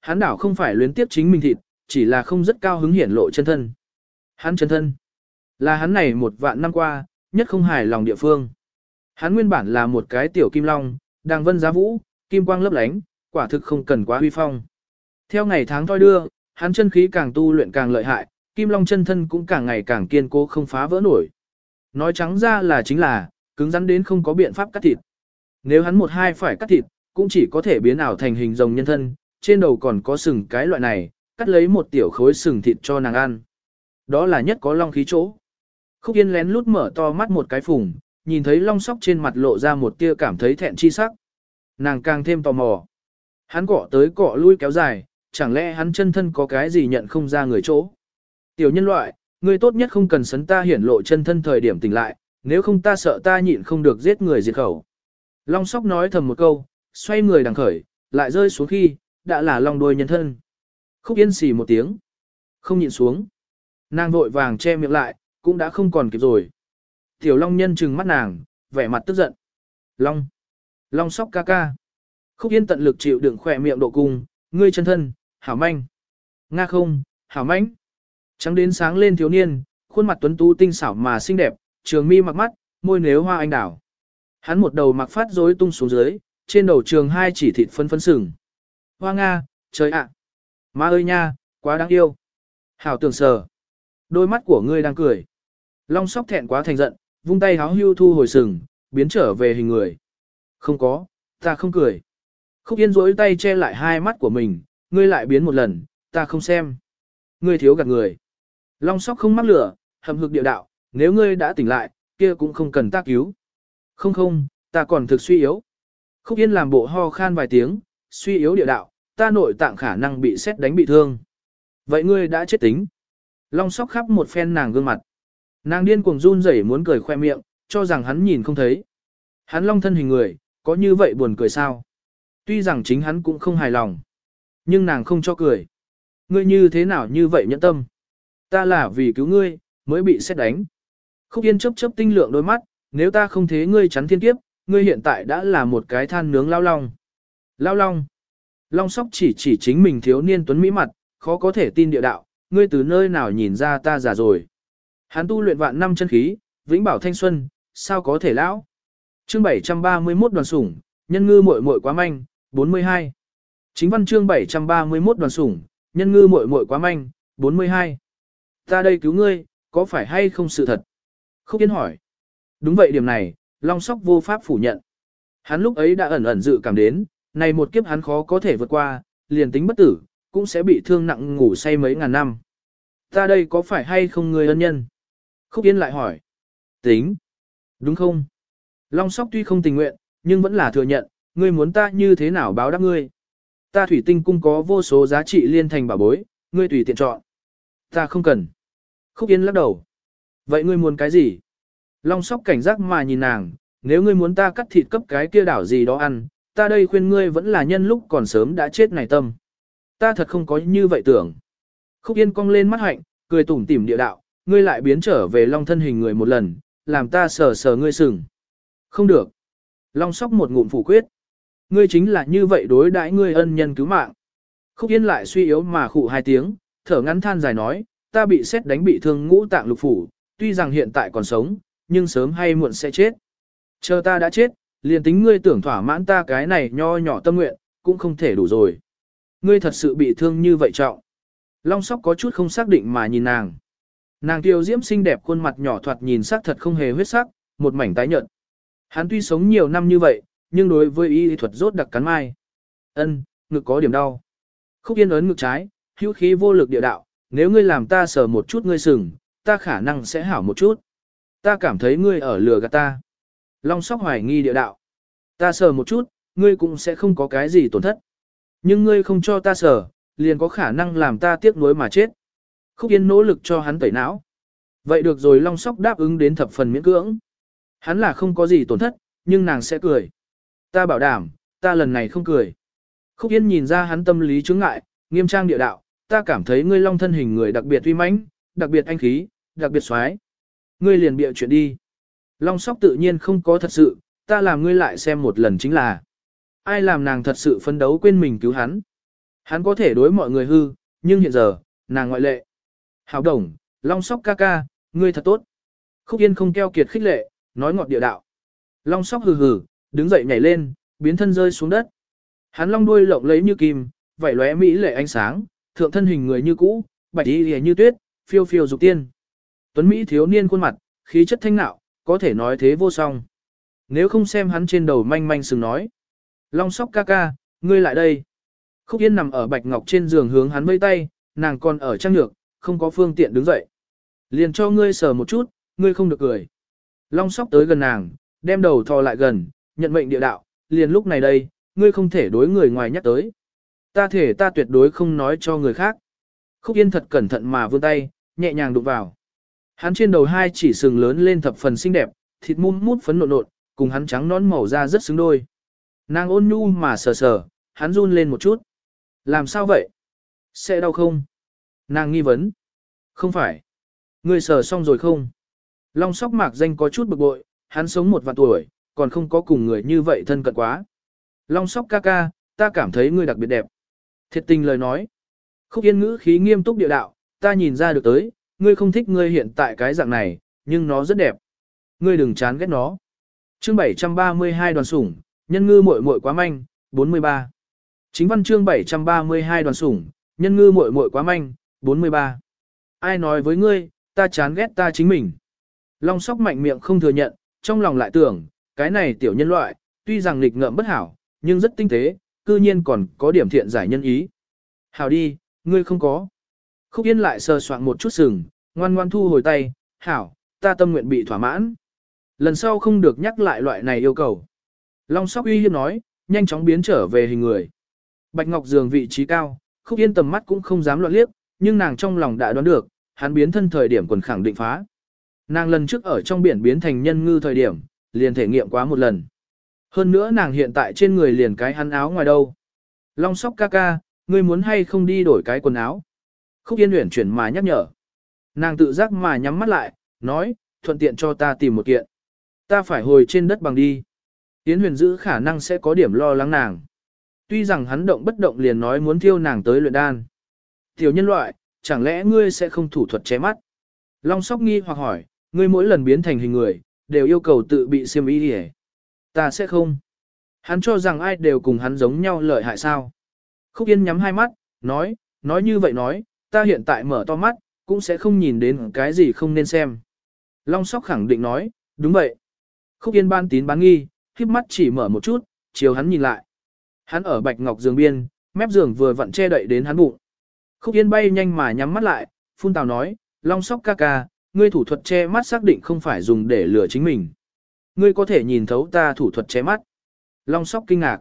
Hắn đảo không phải luyến tiếp chính mình thịt, chỉ là không rất cao hứng hiển lộ chân thân. Hắn chân thân, là hắn này một vạn năm qua, nhất không hài lòng địa phương. Hắn nguyên bản là một cái tiểu kim long, đang vân giá vũ, kim quang lấp lánh, quả thực không cần quá huy phong. Theo ngày tháng thoi đưa, hắn chân khí càng tu luyện càng lợi hại, kim long chân thân cũng càng ngày càng kiên cố không phá vỡ nổi. Nói trắng ra là chính là, cứng rắn đến không có biện pháp cắt thịt. Nếu hắn một hai phải cắt thịt, cũng chỉ có thể biến ảo thành hình rồng nhân thân, trên đầu còn có sừng cái loại này, cắt lấy một tiểu khối sừng thịt cho nàng ăn. Đó là nhất có long khí chỗ. Khúc Yên lén lút mở to mắt một cái phùng, nhìn thấy long sóc trên mặt lộ ra một tia cảm thấy thẹn chi sắc. Nàng càng thêm tò mò. Hắn cọ tới cọ lui kéo dài, chẳng lẽ hắn chân thân có cái gì nhận không ra người chỗ. Tiểu nhân loại, người tốt nhất không cần sấn ta hiển lộ chân thân thời điểm tỉnh lại, nếu không ta sợ ta nhịn không được giết người diệt khẩu. Long sóc nói thầm một câu, xoay người đằng khởi, lại rơi xuống khi, đã là long đuôi nhân thân. Khúc yên xì một tiếng. Không nhịn xuống. Nàng vội vàng che miệng lại, cũng đã không còn kịp rồi. Tiểu long nhân trừng mắt nàng, vẻ mặt tức giận. Long. Long sóc ca ca. Khúc yên tận lực chịu đựng khỏe miệng độ cung, ngươi chân thân, hảo manh. Nga không, hảo manh. Trắng đến sáng lên thiếu niên, khuôn mặt tuấn tú tinh xảo mà xinh đẹp, trường mi mặc mắt, môi nếu hoa anh đào. Hắn một đầu mặc phát rối tung xuống dưới, trên đầu trường hai chỉ thịt phân phân sừng. Hoa Nga, trời ạ! À. Má ơi nha, quá đáng yêu! Hảo tưởng sờ! Đôi mắt của ngươi đang cười. Long sóc thẹn quá thành giận, vung tay háo hưu thu hồi sừng, biến trở về hình người. Không có, ta không cười. Khúc Yên rỗi tay che lại hai mắt của mình, ngươi lại biến một lần, ta không xem. Ngươi thiếu gạt người. Long sóc không mắc lửa, hầm hực địa đạo, nếu ngươi đã tỉnh lại, kia cũng không cần ta cứu. Không không, ta còn thực suy yếu. Khúc Yên làm bộ ho khan vài tiếng, suy yếu địa đạo, ta nội tạng khả năng bị xét đánh bị thương. Vậy ngươi đã chết tính. Long sóc khắp một phen nàng gương mặt. Nàng điên cuồng run rẩy muốn cười khoe miệng, cho rằng hắn nhìn không thấy. Hắn long thân hình người, có như vậy buồn cười sao? Tuy rằng chính hắn cũng không hài lòng. Nhưng nàng không cho cười. Ngươi như thế nào như vậy nhẫn tâm? Ta là vì cứu ngươi, mới bị xét đánh. Khúc Yên chớp chớp tinh lượng đôi mắt, nếu ta không thế ngươi chắn thiên kiếp, ngươi hiện tại đã là một cái than nướng lao long. Lao long. Long sóc chỉ chỉ chính mình thiếu niên tuấn mỹ mặt, khó có thể tin địa đạo, ngươi từ nơi nào nhìn ra ta già rồi. Hắn tu luyện vạn năm chân khí, vĩnh bảo thanh xuân, sao có thể lão. Chương 731 đoàn sủng, nhân ngư muội muội quá manh, 42. Chính văn chương 731 đoàn sủng, nhân ngư muội muội quá manh, 42. Ta đây cứu ngươi, có phải hay không sự thật? Khúc Yên hỏi. Đúng vậy điểm này, Long Sóc vô pháp phủ nhận. Hắn lúc ấy đã ẩn ẩn dự cảm đến, này một kiếp hắn khó có thể vượt qua, liền tính bất tử, cũng sẽ bị thương nặng ngủ say mấy ngàn năm. Ta đây có phải hay không người ân nhân? Khúc Yên lại hỏi. Tính. Đúng không? Long Sóc tuy không tình nguyện, nhưng vẫn là thừa nhận, ngươi muốn ta như thế nào báo đáp ngươi. Ta thủy tinh cung có vô số giá trị liên thành bảo bối, ngươi tùy tiện chọn. Ta không cần. Khúc Yên lắc đầu. Vậy ngươi muốn cái gì? Long sóc cảnh giác mà nhìn nàng, nếu ngươi muốn ta cắt thịt cấp cái kia đảo gì đó ăn, ta đây khuyên ngươi vẫn là nhân lúc còn sớm đã chết này tâm. Ta thật không có như vậy tưởng. Khúc Yên cong lên mắt hạnh, cười tủm tỉm địa đạo, ngươi lại biến trở về long thân hình người một lần, làm ta sờ sờ ngươi sừng. Không được. Long sóc một ngụm phủ quyết. Ngươi chính là như vậy đối đãi ngươi ân nhân cứu mạng. Khúc Yên lại suy yếu mà khụ hai tiếng, thở ngắn than dài nói, ta bị xét đánh bị thương ngũ tạng lục phủ, tuy rằng hiện tại còn sống, nhưng sớm hay muộn sẽ chết. Chờ ta đã chết, liền tính ngươi tưởng thỏa mãn ta cái này nho nhỏ tâm nguyện, cũng không thể đủ rồi. Ngươi thật sự bị thương như vậy trọng. Long sóc có chút không xác định mà nhìn nàng. Nàng tiêu diễm xinh đẹp khuôn mặt nhỏ thoạt nhìn sắc thật không hề huyết sắc, một mảnh tái nhợt. Hắn tuy sống nhiều năm như vậy, nhưng đối với y thuật rốt đặc cắn mai. Ân, ngực có điểm đau. Khúc yên ấn ngực trái, hữu khí vô lực địa đạo, nếu ngươi làm ta sờ một chút ngươi sừng, ta khả năng sẽ hảo một chút. Ta cảm thấy ngươi ở lừa gạt ta. Long sóc hoài nghi địa đạo. Ta sờ một chút, ngươi cũng sẽ không có cái gì tổn thất. Nhưng ngươi không cho ta sờ, liền có khả năng làm ta tiếc nuối mà chết. Khúc Yên nỗ lực cho hắn tẩy não. Vậy được rồi Long Sóc đáp ứng đến thập phần miễn cưỡng. Hắn là không có gì tổn thất, nhưng nàng sẽ cười. Ta bảo đảm, ta lần này không cười. Khúc Yên nhìn ra hắn tâm lý chứng ngại, nghiêm trang địa đạo, ta cảm thấy ngươi Long thân hình người đặc biệt uy mãnh, đặc biệt anh khí, đặc biệt xoái. Ngươi liền bịa chuyện đi. Long sóc tự nhiên không có thật sự, ta làm ngươi lại xem một lần chính là. Ai làm nàng thật sự phấn đấu quên mình cứu hắn. Hắn có thể đối mọi người hư, nhưng hiện giờ, nàng ngoại lệ. Hảo đồng, long sóc ca ca, ngươi thật tốt. Khúc Yên không keo kiệt khích lệ, nói ngọt địa đạo. Long sóc hừ hừ, đứng dậy nhảy lên, biến thân rơi xuống đất. Hắn long đuôi lộng lấy như kim, vảy lóe mỹ lệ ánh sáng, thượng thân hình người như cũ, bạch y như tuyết, phiêu phiêu dục tiên. Tuấn Mỹ thiếu niên khuôn mặt, khí chất thanh nạo, có thể nói thế vô song. Nếu không xem hắn trên đầu manh manh sừng nói. Long sóc ca ca, ngươi lại đây. Khúc Yên nằm ở bạch ngọc trên giường hướng hắn vây tay, nàng còn ở trang nhược, không có phương tiện đứng dậy. Liền cho ngươi sờ một chút, ngươi không được cười. Long sóc tới gần nàng, đem đầu thò lại gần, nhận mệnh địa đạo, liền lúc này đây, ngươi không thể đối người ngoài nhắc tới. Ta thể ta tuyệt đối không nói cho người khác. Khúc Yên thật cẩn thận mà vươn tay, nhẹ nhàng đụng vào. Hắn trên đầu hai chỉ sừng lớn lên thập phần xinh đẹp, thịt mum mút phấn nộn nộn, cùng hắn trắng nón màu da rất xứng đôi. Nàng ôn nhu mà sờ sờ, hắn run lên một chút. Làm sao vậy? Sẽ đau không? Nàng nghi vấn. Không phải. Ngươi sờ xong rồi không? Long sóc mạc danh có chút bực bội, hắn sống một vạn tuổi, còn không có cùng người như vậy thân cận quá. Long sóc ca ca, ta cảm thấy ngươi đặc biệt đẹp. Thiệt tình lời nói. Khúc yên ngữ khí nghiêm túc địa đạo, ta nhìn ra được tới, ngươi không thích ngươi hiện tại cái dạng này, nhưng nó rất đẹp. Ngươi đừng chán ghét nó. Chương 732 đoàn sủng, nhân ngư muội muội quá manh, 43. Chính văn chương 732 đoàn sủng, nhân ngư muội muội quá manh, 43. Ai nói với ngươi, ta chán ghét ta chính mình. Long sóc mạnh miệng không thừa nhận, trong lòng lại tưởng, cái này tiểu nhân loại, tuy rằng nghịch ngợm bất hảo, nhưng rất tinh tế, cư nhiên còn có điểm thiện giải nhân ý. Hảo đi, ngươi không có. Khúc Yên lại sờ soạn một chút sừng, ngoan ngoan thu hồi tay, hảo, ta tâm nguyện bị thỏa mãn. Lần sau không được nhắc lại loại này yêu cầu. Long sóc uy hiếp nói, nhanh chóng biến trở về hình người. Bạch Ngọc Dường vị trí cao, Khúc Yên tầm mắt cũng không dám loạn liếc, nhưng nàng trong lòng đã đoán được, hắn biến thân thời điểm quần khẳng định phá. Nàng lần trước ở trong biển biến thành nhân ngư thời điểm, liền thể nghiệm quá một lần. Hơn nữa nàng hiện tại trên người liền cái hắn áo ngoài đâu. Long sóc ca ca, ngươi muốn hay không đi đổi cái quần áo. Khúc Yên luyện chuyển mà nhắc nhở. Nàng tự giác mà nhắm mắt lại, nói, thuận tiện cho ta tìm một kiện. Ta phải hồi trên đất bằng đi. Yến huyền giữ khả năng sẽ có điểm lo lắng nàng. Tuy rằng hắn động bất động liền nói muốn thiêu nàng tới luyện đan. Tiểu nhân loại, chẳng lẽ ngươi sẽ không thủ thuật che mắt? Long sóc nghi hoặc hỏi, ngươi mỗi lần biến thành hình người, đều yêu cầu tự bị siêm ý đi Ta sẽ không. Hắn cho rằng ai đều cùng hắn giống nhau lợi hại sao. Khúc Yên nhắm hai mắt, nói, nói như vậy nói, ta hiện tại mở to mắt, cũng sẽ không nhìn đến cái gì không nên xem. Long sóc khẳng định nói, đúng vậy. Khúc Yên ban tín bán nghi, khiếp mắt chỉ mở một chút, chiều hắn nhìn lại. Hắn ở bạch ngọc giường biên, mép giường vừa vặn che đậy đến hắn bụng. Khúc Yên bay nhanh mà nhắm mắt lại, phun tào nói, Long sóc ca ca, ngươi thủ thuật che mắt xác định không phải dùng để lừa chính mình. Ngươi có thể nhìn thấu ta thủ thuật che mắt. Long sóc kinh ngạc.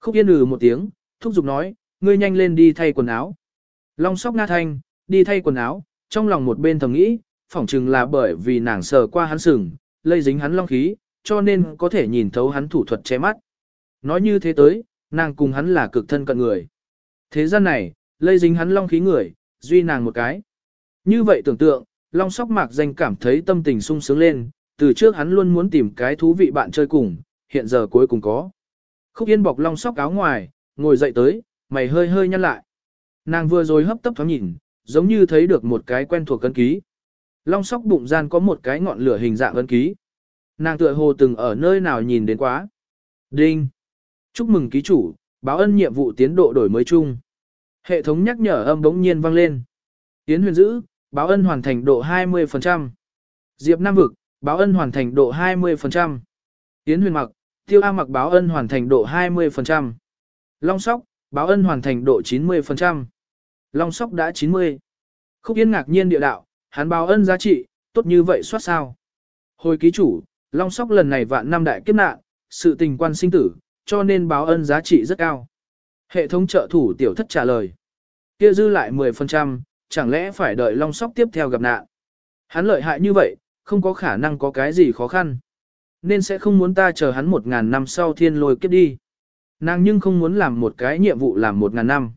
Khúc Yên ừ một tiếng, thúc giục nói, ngươi nhanh lên đi thay quần áo. Long sóc nga thanh, đi thay quần áo, trong lòng một bên thầm nghĩ, phỏng chừng là bởi vì nàng sờ qua hắn sừng, lây dính hắn long khí, cho nên có thể nhìn thấu hắn thủ thuật che mắt. Nói như thế tới, nàng cùng hắn là cực thân cận người. Thế gian này, lây dính hắn long khí người, duy nàng một cái. Như vậy tưởng tượng, long sóc mạc danh cảm thấy tâm tình sung sướng lên, từ trước hắn luôn muốn tìm cái thú vị bạn chơi cùng, hiện giờ cuối cùng có. Khúc yên bọc long sóc áo ngoài, ngồi dậy tới, mày hơi hơi nhăn lại. Nàng vừa rồi hấp tấp thoáng nhìn, giống như thấy được một cái quen thuộc cân ký. Long sóc bụng gian có một cái ngọn lửa hình dạng ấn ký. Nàng tựa hồ từng ở nơi nào nhìn đến quá. Đinh! Chúc mừng ký chủ, báo ân nhiệm vụ tiến độ đổi mới chung. Hệ thống nhắc nhở âm bỗng nhiên vang lên. Tiến huyền dữ, báo ân hoàn thành độ 20%. Diệp Nam Vực, báo ân hoàn thành độ 20%. Tiến huyền mặc, tiêu A mặc báo ân hoàn thành độ 20%. Long sóc, báo ân hoàn thành độ 90%. Long sóc đã 90. Khúc Yên ngạc nhiên địa đạo, hắn báo ân giá trị, tốt như vậy soát sao. Hồi ký chủ, Long sóc lần này vạn năm đại kiếp nạn, sự tình quan sinh tử, cho nên báo ân giá trị rất cao. Hệ thống trợ thủ tiểu thất trả lời. Kia dư lại 10%, chẳng lẽ phải đợi long sóc tiếp theo gặp nạn. Hắn lợi hại như vậy, không có khả năng có cái gì khó khăn. Nên sẽ không muốn ta chờ hắn một ngàn năm sau thiên lôi kiếp đi. Nàng nhưng không muốn làm một cái nhiệm vụ làm một ngàn năm.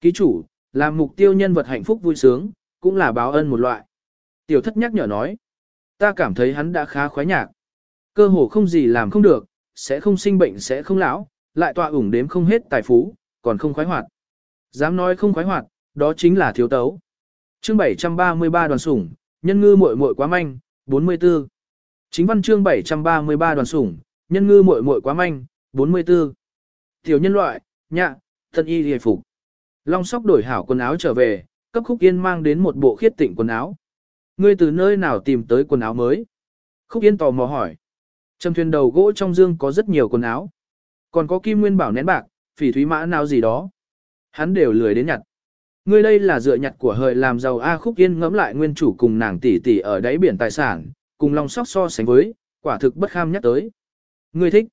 Ký chủ, làm mục tiêu nhân vật hạnh phúc vui sướng, cũng là báo ân một loại. Tiểu thất nhắc nhở nói. Ta cảm thấy hắn đã khá khoái nhạc. Cơ hồ không gì làm không được, sẽ không sinh bệnh sẽ không lão, lại tọa ủng đếm không hết tài phú, còn không khoái hoạt. Dám nói không khoái hoạt, đó chính là thiếu tấu. Chương 733 đoàn sủng, nhân ngư muội muội quá manh, 44. Chính văn chương 733 đoàn sủng, nhân ngư muội muội quá manh, 44. Tiểu nhân loại, nhạ, thân y hề phục. Long sóc đổi hảo quần áo trở về, cấp khúc yên mang đến một bộ khiết tịnh quần áo. Ngươi từ nơi nào tìm tới quần áo mới? Khúc yên tò mò hỏi. Trầm thuyền đầu gỗ trong dương có rất nhiều quần áo. Còn có kim nguyên bảo nén bạc, phỉ thúy mã nào gì đó. Hắn đều lười đến nhặt. Ngươi đây là dựa nhặt của hời làm giàu A Khúc Yên ngẫm lại nguyên chủ cùng nàng tỷ tỷ ở đáy biển tài sản, cùng lòng sóc so sánh với, quả thực bất kham nhắc tới. Ngươi thích.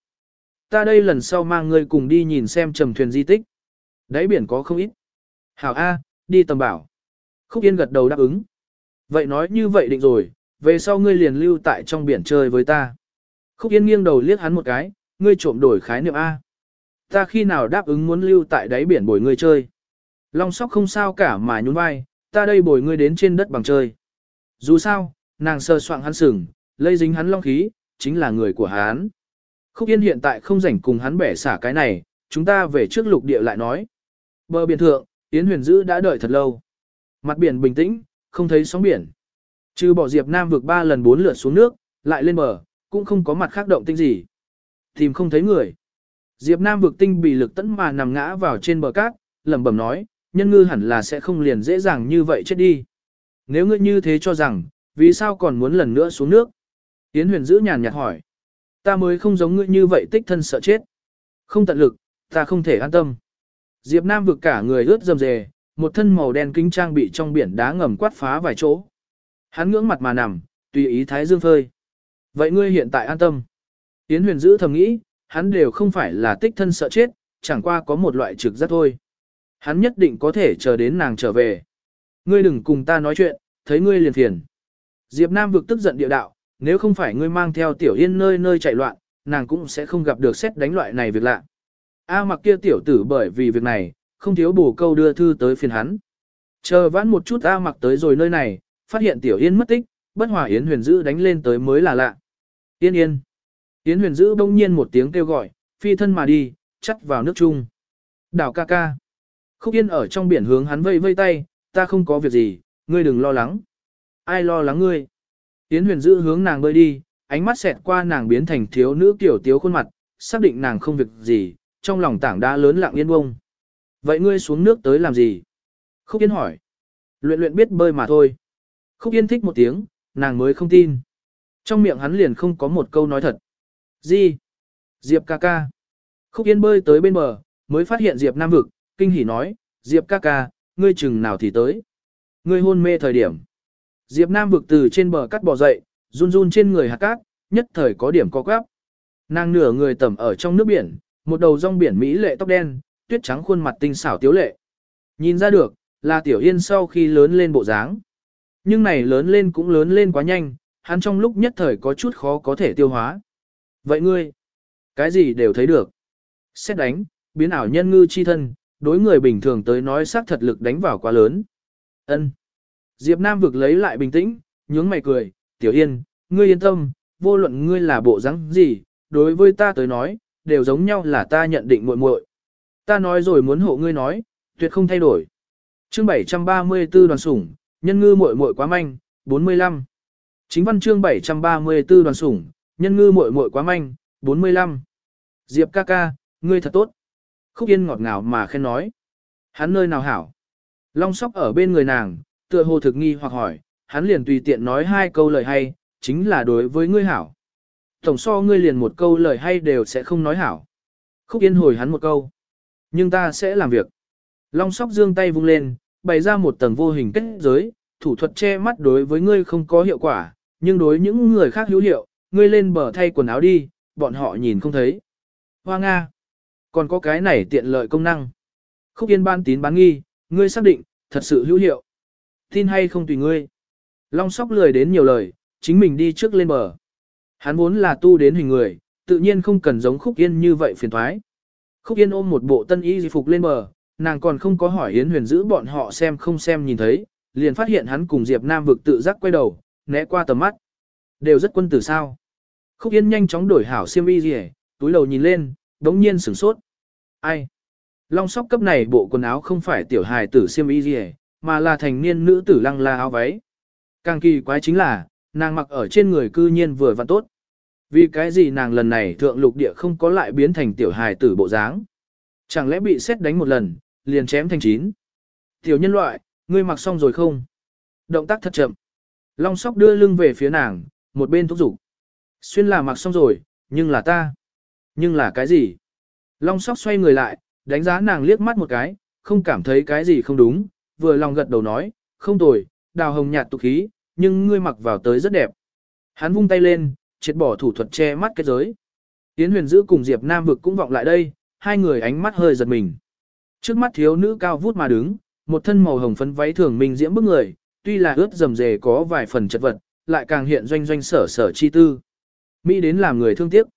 Ta đây lần sau mang ngươi cùng đi nhìn xem trầm thuyền di tích. Đáy biển có không ít. Hảo A, đi tầm bảo. Khúc Yên gật đầu đáp ứng. Vậy nói như vậy định rồi, về sau ngươi liền lưu tại trong biển chơi với ta. Khúc Yên nghiêng đầu liếc hắn một cái, ngươi trộm đổi khái niệm A. Ta khi nào đáp ứng muốn lưu tại đáy biển bồi ngươi chơi. Long sóc không sao cả mà nhún vai, ta đây bồi ngươi đến trên đất bằng chơi. Dù sao, nàng sơ soạn hắn sừng, lây dính hắn long khí, chính là người của hắn. Khúc Yên hiện tại không rảnh cùng hắn bẻ xả cái này, chúng ta về trước lục địa lại nói. Bờ biển thượng, Yến Huyền Dữ đã đợi thật lâu. Mặt biển bình tĩnh, không thấy sóng biển. Trừ bỏ Diệp Nam vượt ba lần bốn lượt xuống nước, lại lên bờ, cũng không có mặt khác động tinh gì. Tìm không thấy người. Diệp Nam vượt tinh bị lực tấn mà nằm ngã vào trên bờ cát, lẩm bẩm nói, nhân ngư hẳn là sẽ không liền dễ dàng như vậy chết đi. Nếu ngươi như thế cho rằng, vì sao còn muốn lần nữa xuống nước? Yến huyền giữ nhàn nhạt hỏi. Ta mới không giống ngươi như vậy tích thân sợ chết. Không tận lực, ta không thể an tâm. Diệp Nam vực cả người ướt dầm dề, một thân màu đen kính trang bị trong biển đá ngầm quát phá vài chỗ. Hắn ngưỡng mặt mà nằm, tùy ý thái dương phơi. Vậy ngươi hiện tại an tâm. Yến huyền giữ thầm nghĩ, hắn đều không phải là tích thân sợ chết, chẳng qua có một loại trực giác thôi. Hắn nhất định có thể chờ đến nàng trở về. Ngươi đừng cùng ta nói chuyện, thấy ngươi liền phiền. Diệp Nam vực tức giận địa đạo, nếu không phải ngươi mang theo tiểu yên nơi nơi chạy loạn, nàng cũng sẽ không gặp được xét đánh loại này việc lạ. A mặc kia tiểu tử bởi vì việc này, không thiếu bổ câu đưa thư tới phiền hắn. Chờ vãn một chút A mặc tới rồi nơi này, phát hiện tiểu yên mất tích, bất hòa Yến huyền dữ đánh lên tới mới là lạ. Yên yên. Yến huyền dữ bỗng nhiên một tiếng kêu gọi, phi thân mà đi, chắt vào nước chung. Đảo ca ca. Khúc Yên ở trong biển hướng hắn vây vây tay, ta không có việc gì, ngươi đừng lo lắng. Ai lo lắng ngươi? Yến huyền giữ hướng nàng bơi đi, ánh mắt xẹt qua nàng biến thành thiếu nữ kiểu tiếu khuôn mặt, xác định nàng không việc gì, trong lòng tảng đá lớn lặng yên bông. Vậy ngươi xuống nước tới làm gì? Khúc Yên hỏi. Luyện luyện biết bơi mà thôi. Khúc Yên thích một tiếng, nàng mới không tin. Trong miệng hắn liền không có một câu nói thật. Gì? Diệp ca ca. Khúc Yên bơi tới bên bờ, mới phát hiện Diệp Nam vực, kinh hỉ nói, Diệp ca ca, ngươi chừng nào thì tới. Ngươi hôn mê thời điểm. Diệp Nam vực từ trên bờ cắt bò dậy, run run trên người hạt cát, nhất thời có điểm co quắp. Nàng nửa người tẩm ở trong nước biển, một đầu rong biển mỹ lệ tóc đen, tuyết trắng khuôn mặt tinh xảo tiếu lệ. Nhìn ra được, là Tiểu Yên sau khi lớn lên bộ dáng. Nhưng này lớn lên cũng lớn lên quá nhanh, hắn trong lúc nhất thời có chút khó có thể tiêu hóa. Vậy ngươi, cái gì đều thấy được. Xét đánh, biến ảo nhân ngư chi thân, đối người bình thường tới nói xác thật lực đánh vào quá lớn. Ân. Diệp Nam vực lấy lại bình tĩnh, nhướng mày cười, Tiểu Yên, ngươi yên tâm, vô luận ngươi là bộ dáng gì, đối với ta tới nói, đều giống nhau là ta nhận định muội muội. Ta nói rồi muốn hộ ngươi nói, tuyệt không thay đổi. Chương 734 đoàn sủng, nhân ngư muội muội quá manh, 45. Chính văn chương 734 đoàn sủng, nhân ngư muội muội quá manh, 45. Diệp ca ca, ngươi thật tốt. Khúc Yên ngọt ngào mà khen nói. Hắn nơi nào hảo? Long sóc ở bên người nàng, tựa hồ thực nghi hoặc hỏi, hắn liền tùy tiện nói hai câu lời hay, chính là đối với ngươi hảo. Tổng so ngươi liền một câu lời hay đều sẽ không nói hảo. Khúc Yên hồi hắn một câu. Nhưng ta sẽ làm việc. Long sóc dương tay vung lên, bày ra một tầng vô hình kết giới, thủ thuật che mắt đối với ngươi không có hiệu quả, nhưng đối những người khác hữu hiệu, ngươi lên bờ thay quần áo đi, bọn họ nhìn không thấy. Hoa Nga. Còn có cái này tiện lợi công năng. Khúc Yên ban tín bán nghi, ngươi xác định, thật sự hữu hiệu. Tin hay không tùy ngươi. Long sóc lười đến nhiều lời, chính mình đi trước lên bờ. Hắn vốn là tu đến hình người, tự nhiên không cần giống Khúc Yên như vậy phiền thoái. Khúc Yên ôm một bộ tân y di phục lên bờ, nàng còn không có hỏi Yến Huyền giữ bọn họ xem không xem nhìn thấy, liền phát hiện hắn cùng Diệp Nam vực tự giác quay đầu, né qua tầm mắt. Đều rất quân tử sao. Khúc Yên nhanh chóng đổi hảo xiêm y gì túi đầu nhìn lên, đống nhiên sửng sốt. Ai? Long sóc cấp này bộ quần áo không phải tiểu hài tử siêm y gì, mà là thành niên nữ tử lăng la áo váy. Càng kỳ quái chính là, nàng mặc ở trên người cư nhiên vừa và tốt. Vì cái gì nàng lần này thượng lục địa không có lại biến thành tiểu hài tử bộ dáng? Chẳng lẽ bị xét đánh một lần, liền chém thành chín? Tiểu nhân loại, ngươi mặc xong rồi không? Động tác thật chậm. Long sóc đưa lưng về phía nàng, một bên thúc giục. Xuyên là mặc xong rồi, nhưng là ta. Nhưng là cái gì? Long sóc xoay người lại, đánh giá nàng liếc mắt một cái, không cảm thấy cái gì không đúng, vừa lòng gật đầu nói, không tồi, đào hồng nhạt tục khí, nhưng ngươi mặc vào tới rất đẹp. Hắn vung tay lên, triệt bỏ thủ thuật che mắt kết giới. Yến huyền giữ cùng Diệp Nam vực cũng vọng lại đây, hai người ánh mắt hơi giật mình. Trước mắt thiếu nữ cao vút mà đứng, một thân màu hồng phấn váy thường minh diễm bức người, tuy là ướt rầm rề có vài phần chật vật, lại càng hiện doanh doanh sở sở chi tư. Mỹ đến làm người thương tiếc,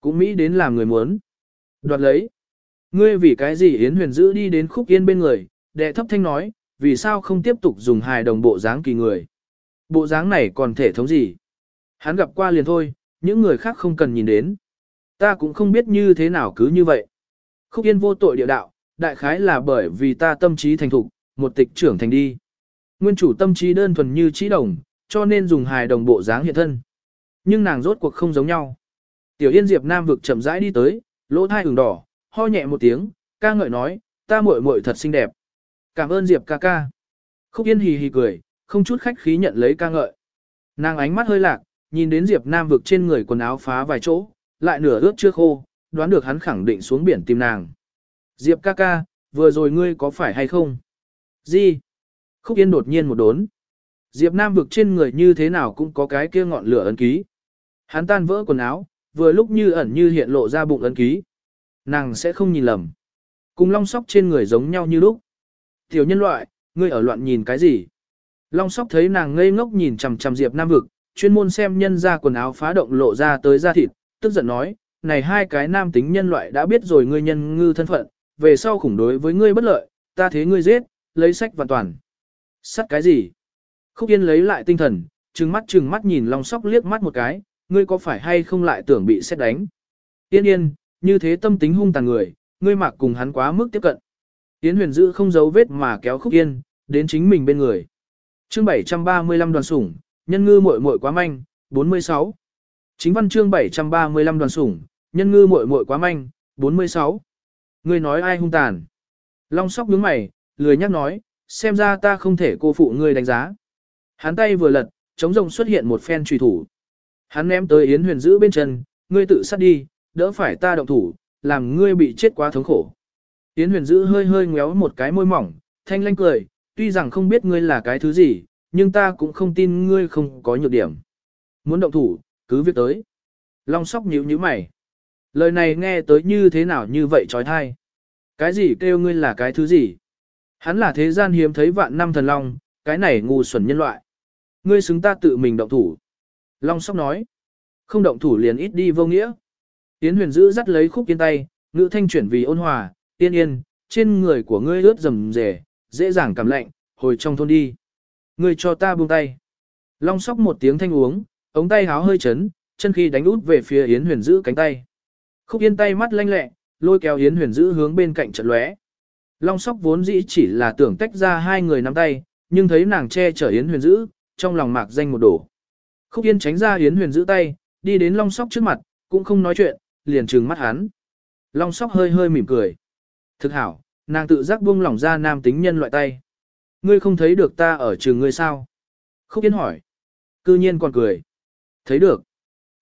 cũng Mỹ đến làm người muốn. Đoạt lấy. Ngươi vì cái gì Yến huyền giữ đi đến khúc yên bên người, đệ thấp thanh nói, vì sao không tiếp tục dùng hài đồng bộ dáng kỳ người. Bộ dáng này còn thể thống gì? Hắn gặp qua liền thôi, những người khác không cần nhìn đến. Ta cũng không biết như thế nào cứ như vậy. Khúc yên vô tội địa đạo, đại khái là bởi vì ta tâm trí thành thục, một tịch trưởng thành đi. Nguyên chủ tâm trí đơn thuần như trí đồng, cho nên dùng hài đồng bộ dáng hiện thân. Nhưng nàng rốt cuộc không giống nhau. Tiểu Yên Diệp Nam vực chậm rãi đi tới, lỗ thai ửng đỏ, ho nhẹ một tiếng, ca ngợi nói, ta muội muội thật xinh đẹp. Cảm ơn Diệp ca ca. Khúc Yên hì hì cười, không chút khách khí nhận lấy ca ngợi. Nàng ánh mắt hơi lạc, nhìn đến Diệp Nam vực trên người quần áo phá vài chỗ, lại nửa ướt chưa khô, đoán được hắn khẳng định xuống biển tìm nàng. Diệp ca ca, vừa rồi ngươi có phải hay không? Gì? Khúc Yên đột nhiên một đốn. Diệp Nam vực trên người như thế nào cũng có cái kia ngọn lửa ấn ký. Hắn tan vỡ quần áo, vừa lúc như ẩn như hiện lộ ra bụng ấn ký. Nàng sẽ không nhìn lầm. Cùng long sóc trên người giống nhau như lúc. Tiểu nhân loại, ngươi ở loạn nhìn cái gì? Long sóc thấy nàng ngây ngốc nhìn chằm chằm Diệp Nam vực, chuyên môn xem nhân ra quần áo phá động lộ ra tới da thịt, tức giận nói, này hai cái nam tính nhân loại đã biết rồi ngươi nhân ngư thân phận, về sau khủng đối với ngươi bất lợi, ta thế ngươi giết, lấy sách hoàn toàn. Sắt cái gì? Khúc Yên lấy lại tinh thần, trừng mắt trừng mắt nhìn Long Sóc liếc mắt một cái, ngươi có phải hay không lại tưởng bị xét đánh? Yên yên, như thế tâm tính hung tàn người, ngươi mặc cùng hắn quá mức tiếp cận. Yến huyền giữ không giấu vết mà kéo Khúc Yên, đến chính mình bên người. chương 735 đoàn sủng, nhân ngư muội muội quá manh, 46. Chính văn chương 735 đoàn sủng, nhân ngư muội muội quá manh, 46. Ngươi nói ai hung tàn? Long sóc nhướng mày, lười nhắc nói, xem ra ta không thể cô phụ ngươi đánh giá. Hắn tay vừa lật, chống rồng xuất hiện một phen truy thủ. Hắn ném tới Yến huyền giữ bên chân, ngươi tự sát đi, đỡ phải ta động thủ, làm ngươi bị chết quá thống khổ. Yến huyền giữ hơi hơi ngéo một cái môi mỏng, thanh lanh cười, tuy rằng không biết ngươi là cái thứ gì, nhưng ta cũng không tin ngươi không có nhược điểm. Muốn động thủ, cứ việc tới. Long sóc nhíu nhíu mày. Lời này nghe tới như thế nào như vậy trói thai. Cái gì kêu ngươi là cái thứ gì? Hắn là thế gian hiếm thấy vạn năm thần long, cái này ngu xuẩn nhân loại. Ngươi xứng ta tự mình động thủ. Long sóc nói. Không động thủ liền ít đi vô nghĩa. Yến huyền giữ dắt lấy khúc yên tay, ngữ thanh chuyển vì ôn hòa, yên yên, trên người của ngươi ướt rầm rề, dễ dàng cảm lạnh, hồi trong thôn đi. Ngươi cho ta buông tay. Long sóc một tiếng thanh uống, ống tay háo hơi chấn, chân khi đánh út về phía Yến huyền giữ cánh tay. Khúc yên tay mắt lanh lẹ, lôi kéo Yến huyền giữ hướng bên cạnh trận lóe. Long sóc vốn dĩ chỉ là tưởng tách ra hai người nắm tay, nhưng thấy nàng che chở Yến huyền giữ, trong lòng mạc danh một đổ. Khúc yên tránh ra Yến huyền giữ tay, đi đến long sóc trước mặt, cũng không nói chuyện, liền trừng mắt hắn. Long sóc hơi hơi mỉm cười. Thực hảo, nàng tự giác buông lỏng ra nam tính nhân loại tay. Ngươi không thấy được ta ở trường ngươi sao? Khúc Yên hỏi. Cư nhiên còn cười. Thấy được.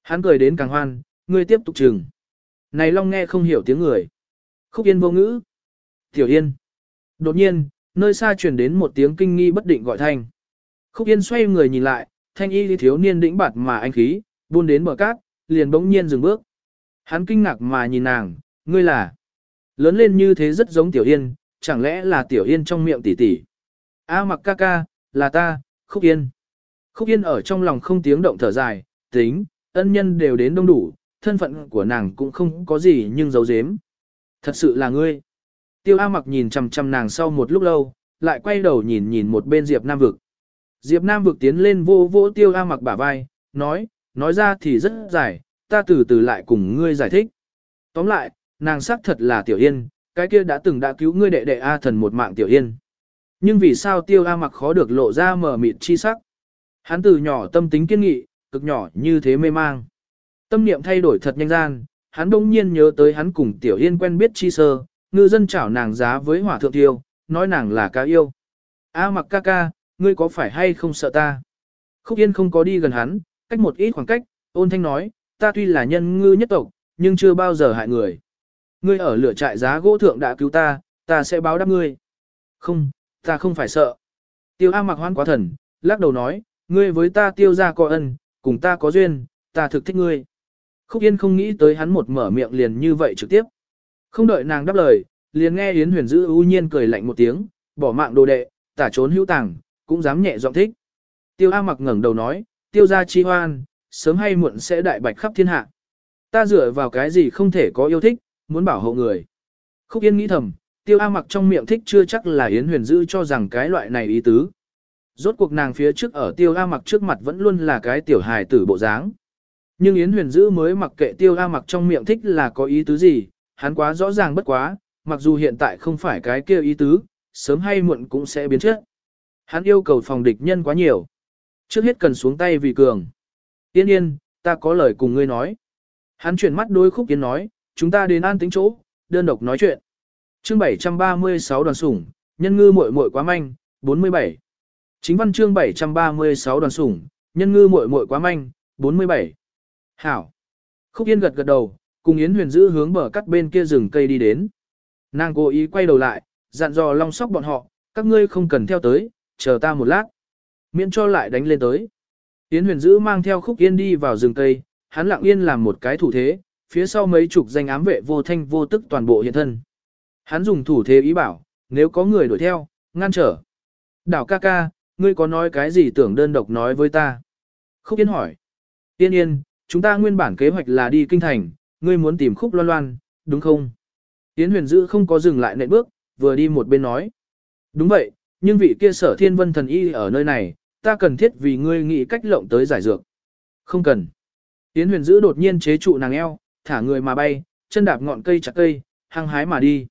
Hắn cười đến càng hoan, ngươi tiếp tục trừng. Này Long nghe không hiểu tiếng người. Khúc Yên vô ngữ. Tiểu Yên. Đột nhiên, nơi xa truyền đến một tiếng kinh nghi bất định gọi thanh. Khúc Yên xoay người nhìn lại, thanh y thiếu niên đĩnh bạt mà anh khí, buôn đến bờ cát, liền bỗng nhiên dừng bước. Hắn kinh ngạc mà nhìn nàng, ngươi là lớn lên như thế rất giống Tiểu Yên, chẳng lẽ là Tiểu Yên trong miệng tỷ tỷ. A mặc ca ca, là ta, Khúc Yên. Khúc Yên ở trong lòng không tiếng động thở dài, tính, ân nhân đều đến đông đủ, thân phận của nàng cũng không có gì nhưng giấu giếm. Thật sự là ngươi. Tiêu A mặc nhìn chằm chằm nàng sau một lúc lâu, lại quay đầu nhìn nhìn một bên Diệp Nam Vực. Diệp Nam Vực tiến lên vô vô Tiêu A mặc bả vai, nói, nói ra thì rất dài, ta từ từ lại cùng ngươi giải thích. Tóm lại, nàng xác thật là Tiểu Yên, cái kia đã từng đã cứu ngươi đệ đệ A thần một mạng tiểu yên. Nhưng vì sao tiêu A mặc khó được lộ ra mở mịt chi sắc? Hắn từ nhỏ tâm tính kiên nghị, cực nhỏ như thế mê mang. Tâm niệm thay đổi thật nhanh gian, hắn đông nhiên nhớ tới hắn cùng tiểu yên quen biết chi sơ, ngư dân chảo nàng giá với hỏa thượng tiêu, nói nàng là cá yêu. A mặc ca ca, ngươi có phải hay không sợ ta? Khúc yên không có đi gần hắn, cách một ít khoảng cách, ôn thanh nói, ta tuy là nhân ngư nhất tộc, nhưng chưa bao giờ hại người. Ngươi ở lửa trại giá gỗ thượng đã cứu ta, ta sẽ báo đáp ngươi. Không, ta không phải sợ. Tiêu A mặc hoan quá thần, lắc đầu nói, ngươi với ta tiêu ra có ân, cùng ta có duyên, ta thực thích ngươi. Khúc Yên không nghĩ tới hắn một mở miệng liền như vậy trực tiếp. Không đợi nàng đáp lời, liền nghe Yến Huyền Dữ ưu nhiên cười lạnh một tiếng, bỏ mạng đồ đệ, tả trốn hữu tàng, cũng dám nhẹ giọng thích. Tiêu A mặc ngẩng đầu nói, tiêu gia chi hoan, sớm hay muộn sẽ đại bạch khắp thiên hạ. Ta dựa vào cái gì không thể có yêu thích, muốn bảo hộ người. Khúc Yên nghĩ thầm, tiêu A mặc trong miệng thích chưa chắc là Yến Huyền Dữ cho rằng cái loại này ý tứ. Rốt cuộc nàng phía trước ở tiêu A mặc trước mặt vẫn luôn là cái tiểu hài tử bộ dáng. Nhưng Yến Huyền Dữ mới mặc kệ tiêu A mặc trong miệng thích là có ý tứ gì, hắn quá rõ ràng bất quá, mặc dù hiện tại không phải cái kia ý tứ, sớm hay muộn cũng sẽ biến chất. Hắn yêu cầu phòng địch nhân quá nhiều. Trước hết cần xuống tay vì cường. Tiên yên, ta có lời cùng ngươi nói. Hắn chuyển mắt đôi khúc kiến nói, chúng ta đến an tính chỗ, đơn độc nói chuyện. Chương 736 đoàn sủng, nhân ngư muội muội quá manh, 47. Chính văn chương 736 đoàn sủng, nhân ngư muội muội quá manh, 47. Hảo. Khúc Yên gật gật đầu, cùng Yến Huyền giữ hướng bờ cắt bên kia rừng cây đi đến. Nàng cố ý quay đầu lại, dặn dò long sóc bọn họ, các ngươi không cần theo tới, chờ ta một lát. Miễn cho lại đánh lên tới. Yến Huyền giữ mang theo Khúc Yên đi vào rừng cây, hắn lặng yên làm một cái thủ thế, phía sau mấy chục danh ám vệ vô thanh vô tức toàn bộ hiện thân. Hắn dùng thủ thế ý bảo, nếu có người đuổi theo, ngăn trở. Đảo ca ca, ngươi có nói cái gì tưởng đơn độc nói với ta? Khúc Yên hỏi. Yên yên, chúng ta nguyên bản kế hoạch là đi kinh thành, ngươi muốn tìm khúc loan loan, đúng không? Yến huyền dữ không có dừng lại nệm bước, vừa đi một bên nói. Đúng vậy, nhưng vị kia sở thiên vân thần y ở nơi này, ta cần thiết vì ngươi nghĩ cách lộng tới giải dược. Không cần. Yến huyền dữ đột nhiên chế trụ nàng eo, thả người mà bay, chân đạp ngọn cây chặt cây, hăng hái mà đi.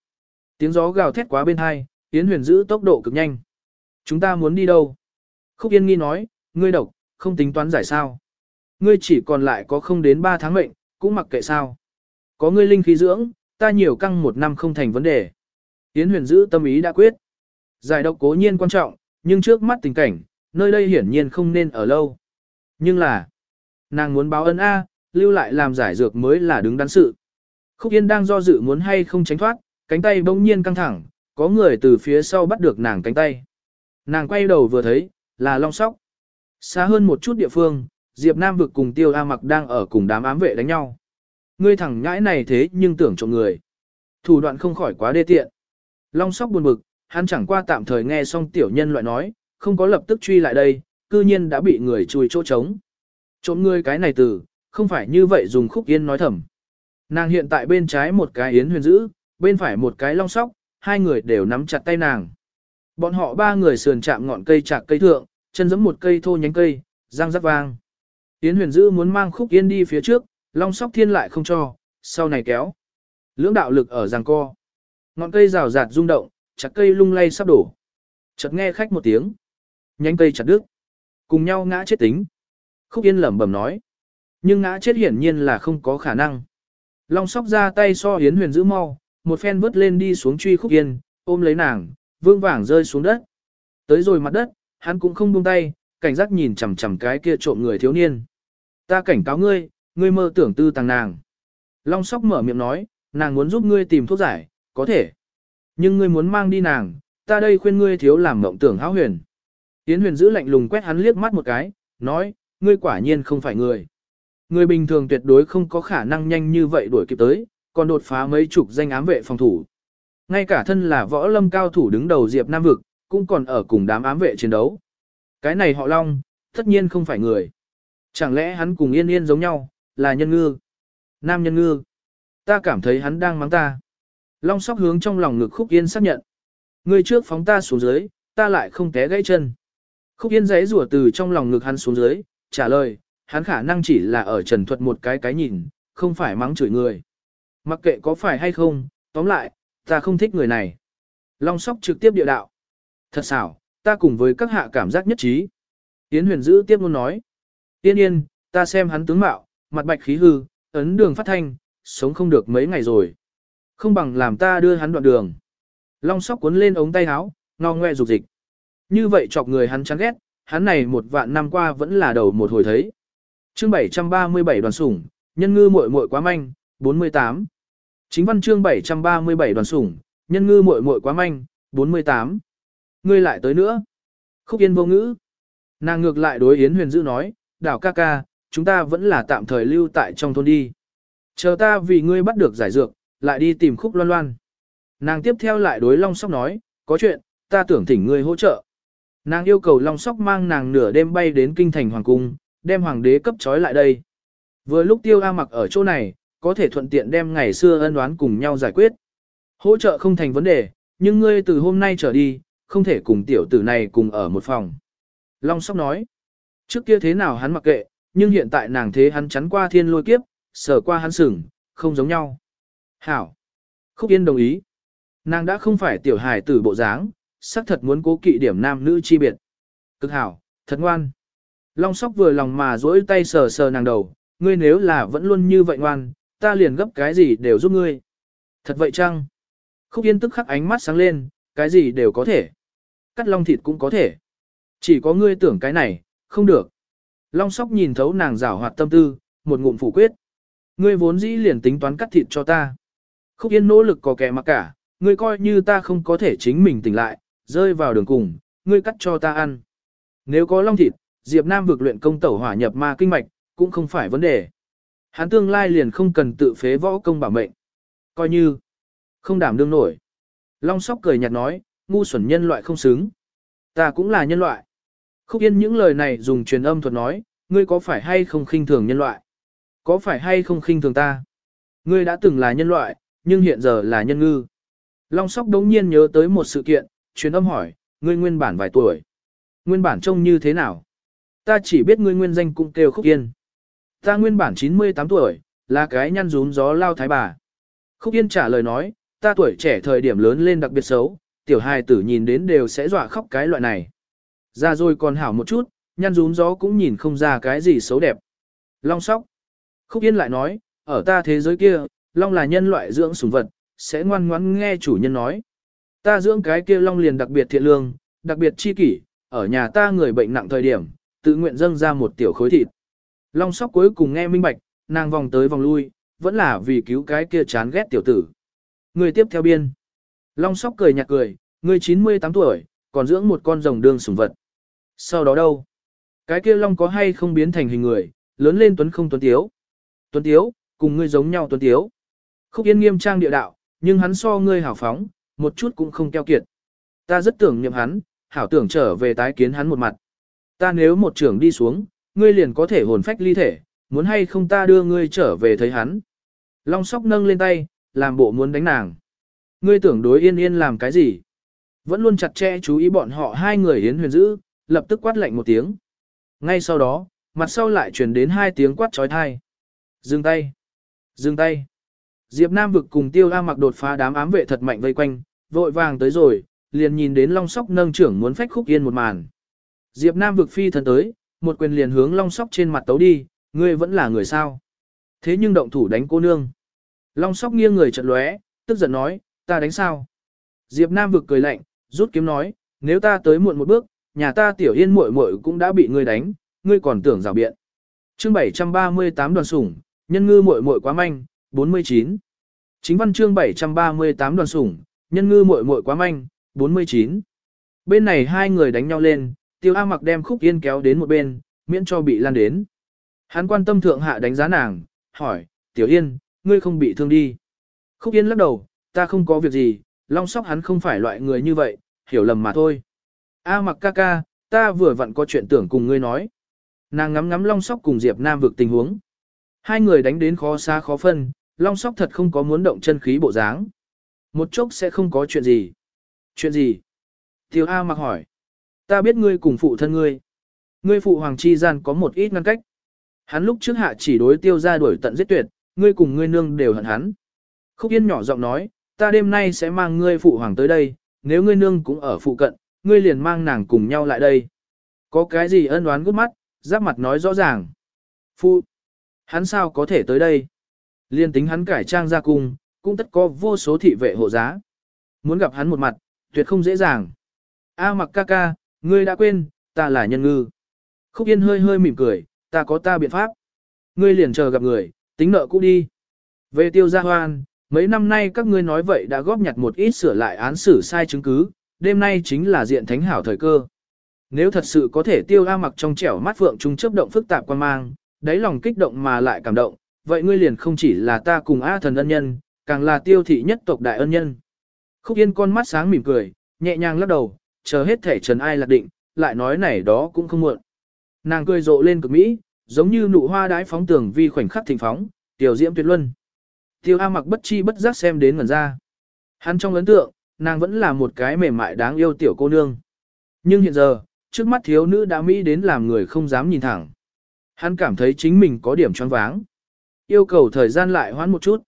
Tiếng gió gào thét quá bên hai, Yến huyền dữ tốc độ cực nhanh. Chúng ta muốn đi đâu? Khúc Yên nghi nói, ngươi độc, không tính toán giải sao. Ngươi chỉ còn lại có không đến 3 tháng mệnh, cũng mặc kệ sao. Có ngươi linh khí dưỡng, ta nhiều căng một năm không thành vấn đề. Yến huyền giữ tâm ý đã quyết. Giải độc cố nhiên quan trọng, nhưng trước mắt tình cảnh, nơi đây hiển nhiên không nên ở lâu. Nhưng là, nàng muốn báo ân A, lưu lại làm giải dược mới là đứng đắn sự. Khúc Yên đang do dự muốn hay không tránh thoát, cánh tay bỗng nhiên căng thẳng, có người từ phía sau bắt được nàng cánh tay. Nàng quay đầu vừa thấy, là long sóc. Xa hơn một chút địa phương, Diệp Nam vực cùng Tiêu A Mặc đang ở cùng đám ám vệ đánh nhau. Ngươi thẳng nhãi này thế nhưng tưởng trộm người. Thủ đoạn không khỏi quá đê tiện. Long sóc buồn bực, hắn chẳng qua tạm thời nghe xong tiểu nhân loại nói, không có lập tức truy lại đây, cư nhiên đã bị người chui chỗ trống. Trộm ngươi cái này từ, không phải như vậy dùng khúc yên nói thầm. Nàng hiện tại bên trái một cái yến huyền dữ, bên phải một cái long sóc, hai người đều nắm chặt tay nàng. Bọn họ ba người sườn chạm ngọn cây chạc cây thượng, chân giẫm một cây thô nhánh cây, răng rắc vang. Yến huyền dữ muốn mang khúc yên đi phía trước, long sóc thiên lại không cho, sau này kéo. Lưỡng đạo lực ở giằng co. Ngọn cây rào rạt rung động, chặt cây lung lay sắp đổ. Chợt nghe khách một tiếng. Nhánh cây chặt đứt. Cùng nhau ngã chết tính. Khúc yên lẩm bẩm nói. Nhưng ngã chết hiển nhiên là không có khả năng. Long sóc ra tay so Yến huyền giữ mau, một phen vớt lên đi xuống truy khúc yên, ôm lấy nàng, vương vàng rơi xuống đất. Tới rồi mặt đất, hắn cũng không buông tay, cảnh giác nhìn chằm chằm cái kia trộm người thiếu niên. Ta cảnh cáo ngươi, ngươi mơ tưởng tư tàng nàng. Long sóc mở miệng nói, nàng muốn giúp ngươi tìm thuốc giải, có thể. Nhưng ngươi muốn mang đi nàng, ta đây khuyên ngươi thiếu làm mộng tưởng hão huyền. Yến huyền giữ lạnh lùng quét hắn liếc mắt một cái, nói, ngươi quả nhiên không phải người. Người bình thường tuyệt đối không có khả năng nhanh như vậy đuổi kịp tới, còn đột phá mấy chục danh ám vệ phòng thủ. Ngay cả thân là võ lâm cao thủ đứng đầu Diệp Nam Vực, cũng còn ở cùng đám ám vệ chiến đấu. Cái này họ Long, tất nhiên không phải người. Chẳng lẽ hắn cùng yên yên giống nhau, là nhân ngư? Nam nhân ngư. Ta cảm thấy hắn đang mắng ta. Long sóc hướng trong lòng ngực khúc yên xác nhận. Người trước phóng ta xuống dưới, ta lại không té gãy chân. Khúc yên giấy rủa từ trong lòng ngực hắn xuống dưới, trả lời, hắn khả năng chỉ là ở trần thuật một cái cái nhìn, không phải mắng chửi người. Mặc kệ có phải hay không, tóm lại, ta không thích người này. Long sóc trực tiếp địa đạo. Thật xảo, ta cùng với các hạ cảm giác nhất trí. Yến huyền giữ tiếp luôn nói. Tiên yên, ta xem hắn tướng mạo, mặt bạch khí hư, ấn đường phát thanh, sống không được mấy ngày rồi. Không bằng làm ta đưa hắn đoạn đường. Long sóc cuốn lên ống tay áo, ngò ngoe rục dịch. Như vậy chọc người hắn chán ghét, hắn này một vạn năm qua vẫn là đầu một hồi thấy. Chương 737 đoàn sủng, nhân ngư muội muội quá manh, 48. Chính văn chương 737 đoàn sủng, nhân ngư muội muội quá manh, 48. Ngươi lại tới nữa. Khúc Yên vô ngữ. Nàng ngược lại đối Yến Huyền Dữ nói, đảo ca ca, chúng ta vẫn là tạm thời lưu tại trong thôn đi. Chờ ta vì ngươi bắt được giải dược, lại đi tìm khúc loan loan. Nàng tiếp theo lại đối Long Sóc nói, có chuyện, ta tưởng thỉnh ngươi hỗ trợ. Nàng yêu cầu Long Sóc mang nàng nửa đêm bay đến kinh thành hoàng cung, đem hoàng đế cấp trói lại đây. Vừa lúc tiêu A mặc ở chỗ này, có thể thuận tiện đem ngày xưa ân đoán cùng nhau giải quyết. Hỗ trợ không thành vấn đề, nhưng ngươi từ hôm nay trở đi, không thể cùng tiểu tử này cùng ở một phòng. Long Sóc nói, trước kia thế nào hắn mặc kệ, nhưng hiện tại nàng thế hắn chắn qua thiên lôi kiếp, sở qua hắn sừng, không giống nhau. Hảo. Khúc Yên đồng ý. Nàng đã không phải tiểu hài tử bộ dáng, xác thật muốn cố kỵ điểm nam nữ chi biệt. Cực hảo, thật ngoan. Long sóc vừa lòng mà dỗi tay sờ sờ nàng đầu, ngươi nếu là vẫn luôn như vậy ngoan, ta liền gấp cái gì đều giúp ngươi. Thật vậy chăng? Khúc Yên tức khắc ánh mắt sáng lên, cái gì đều có thể. Cắt long thịt cũng có thể. Chỉ có ngươi tưởng cái này, không được. Long sóc nhìn thấu nàng rảo hoạt tâm tư, một ngụm phủ quyết. Ngươi vốn dĩ liền tính toán cắt thịt cho ta. Khúc Yên nỗ lực có kẻ mặc cả, ngươi coi như ta không có thể chính mình tỉnh lại, rơi vào đường cùng, ngươi cắt cho ta ăn. Nếu có long thịt, Diệp Nam vực luyện công tẩu hỏa nhập ma kinh mạch, cũng không phải vấn đề. Hắn tương lai liền không cần tự phế võ công bảo mệnh. Coi như, không đảm đương nổi. Long sóc cười nhạt nói, ngu xuẩn nhân loại không xứng. Ta cũng là nhân loại. Khúc Yên những lời này dùng truyền âm thuật nói, ngươi có phải hay không khinh thường nhân loại? Có phải hay không khinh thường ta? Ngươi đã từng là nhân loại, nhưng hiện giờ là nhân ngư. Long sóc đống nhiên nhớ tới một sự kiện, truyền âm hỏi, ngươi nguyên bản vài tuổi. Nguyên bản trông như thế nào? Ta chỉ biết ngươi nguyên danh cũng kêu Khúc Yên. Ta nguyên bản 98 tuổi, là cái nhăn rún gió lao thái bà. Khúc Yên trả lời nói, ta tuổi trẻ thời điểm lớn lên đặc biệt xấu, tiểu hài tử nhìn đến đều sẽ dọa khóc cái loại này. Ra rồi còn hảo một chút, nhăn rún gió cũng nhìn không ra cái gì xấu đẹp. Long sóc. Khúc Yên lại nói, ở ta thế giới kia, Long là nhân loại dưỡng sủng vật, sẽ ngoan ngoãn nghe chủ nhân nói. Ta dưỡng cái kia Long liền đặc biệt thiện lương, đặc biệt chi kỷ, ở nhà ta người bệnh nặng thời điểm, tự nguyện dâng ra một tiểu khối thịt. Long sóc cuối cùng nghe minh bạch, nàng vòng tới vòng lui, vẫn là vì cứu cái kia chán ghét tiểu tử. Người tiếp theo biên. Long sóc cười nhạt cười, người 98 tuổi, còn dưỡng một con rồng đương sủng vật. Sau đó đâu? Cái kia Long có hay không biến thành hình người, lớn lên tuấn không tuấn tiếu. Tuấn tiếu, cùng ngươi giống nhau tuấn tiếu. Khúc Yên nghiêm trang địa đạo, nhưng hắn so ngươi hảo phóng, một chút cũng không keo kiệt. Ta rất tưởng niệm hắn, hảo tưởng trở về tái kiến hắn một mặt. Ta nếu một trưởng đi xuống, ngươi liền có thể hồn phách ly thể, muốn hay không ta đưa ngươi trở về thấy hắn. Long sóc nâng lên tay, làm bộ muốn đánh nàng. Ngươi tưởng đối yên yên làm cái gì? Vẫn luôn chặt chẽ chú ý bọn họ hai người yến huyền dữ, lập tức quát lạnh một tiếng. Ngay sau đó, mặt sau lại truyền đến hai tiếng quát trói thai. Dừng tay! Dừng tay! Diệp Nam vực cùng tiêu A mặc đột phá đám ám vệ thật mạnh vây quanh, vội vàng tới rồi, liền nhìn đến long sóc nâng trưởng muốn phách khúc yên một màn. Diệp Nam vực phi thần tới, một quyền liền hướng long sóc trên mặt tấu đi, ngươi vẫn là người sao. Thế nhưng động thủ đánh cô nương. Long sóc nghiêng người chật lóe, tức giận nói, ta đánh sao? Diệp Nam vực cười lạnh, rút kiếm nói, nếu ta tới muộn một bước, nhà ta tiểu yên muội muội cũng đã bị ngươi đánh, ngươi còn tưởng rào biện. Chương 738 đoàn sủng, nhân ngư muội muội quá manh, 49. Chính văn chương 738 đoàn sủng, nhân ngư muội muội quá manh, 49. Bên này hai người đánh nhau lên, tiêu A mặc đem khúc yên kéo đến một bên, miễn cho bị lan đến. Hắn quan tâm thượng hạ đánh giá nàng, hỏi, tiểu yên, ngươi không bị thương đi. Khúc yên lắc đầu, ta không có việc gì, long sóc hắn không phải loại người như vậy, hiểu lầm mà thôi. A mặc ca ca, ta vừa vặn có chuyện tưởng cùng ngươi nói. Nàng ngắm ngắm long sóc cùng Diệp Nam vực tình huống. Hai người đánh đến khó xa khó phân, long sóc thật không có muốn động chân khí bộ dáng. Một chốc sẽ không có chuyện gì. Chuyện gì? Tiêu A mặc hỏi. Ta biết ngươi cùng phụ thân ngươi. Ngươi phụ hoàng chi gian có một ít ngăn cách. Hắn lúc trước hạ chỉ đối tiêu ra đuổi tận giết tuyệt, ngươi cùng ngươi nương đều hận hắn. Khúc Yên nhỏ giọng nói, ta đêm nay sẽ mang ngươi phụ hoàng tới đây, nếu ngươi nương cũng ở phụ cận, ngươi liền mang nàng cùng nhau lại đây. Có cái gì ân đoán gút mắt, giáp mặt nói rõ ràng. Phụ, hắn sao có thể tới đây? Liên tính hắn cải trang ra cung, cũng tất có vô số thị vệ hộ giá. Muốn gặp hắn một mặt, tuyệt không dễ dàng. A mặc ca ca, ngươi đã quên, ta là nhân ngư. Khúc Yên hơi hơi mỉm cười, ta có ta biện pháp. Ngươi liền chờ gặp người, tính nợ cũ đi. Về tiêu gia hoan, mấy năm nay các ngươi nói vậy đã góp nhặt một ít sửa lại án xử sai chứng cứ, đêm nay chính là diện thánh hảo thời cơ. Nếu thật sự có thể tiêu A mặc trong trẻo mắt phượng trung chấp động phức tạp quan mang, đáy lòng kích động mà lại cảm động, vậy ngươi liền không chỉ là ta cùng A thần ân nhân, càng là tiêu thị nhất tộc đại ân nhân. Khúc Yên con mắt sáng mỉm cười, nhẹ nhàng lắc đầu, chờ hết thể trần ai lạc định, lại nói này đó cũng không muộn. Nàng cười rộ lên cực mỹ, giống như nụ hoa đái phóng tường vi khoảnh khắc thịnh phóng, tiểu diễm tuyệt luân. Tiêu A mặc bất chi bất giác xem đến ngẩn ra. Hắn trong ấn tượng, nàng vẫn là một cái mềm mại đáng yêu tiểu cô nương. Nhưng hiện giờ, trước mắt thiếu nữ đã mỹ đến làm người không dám nhìn thẳng. Hắn cảm thấy chính mình có điểm choáng váng. Yêu cầu thời gian lại hoãn một chút.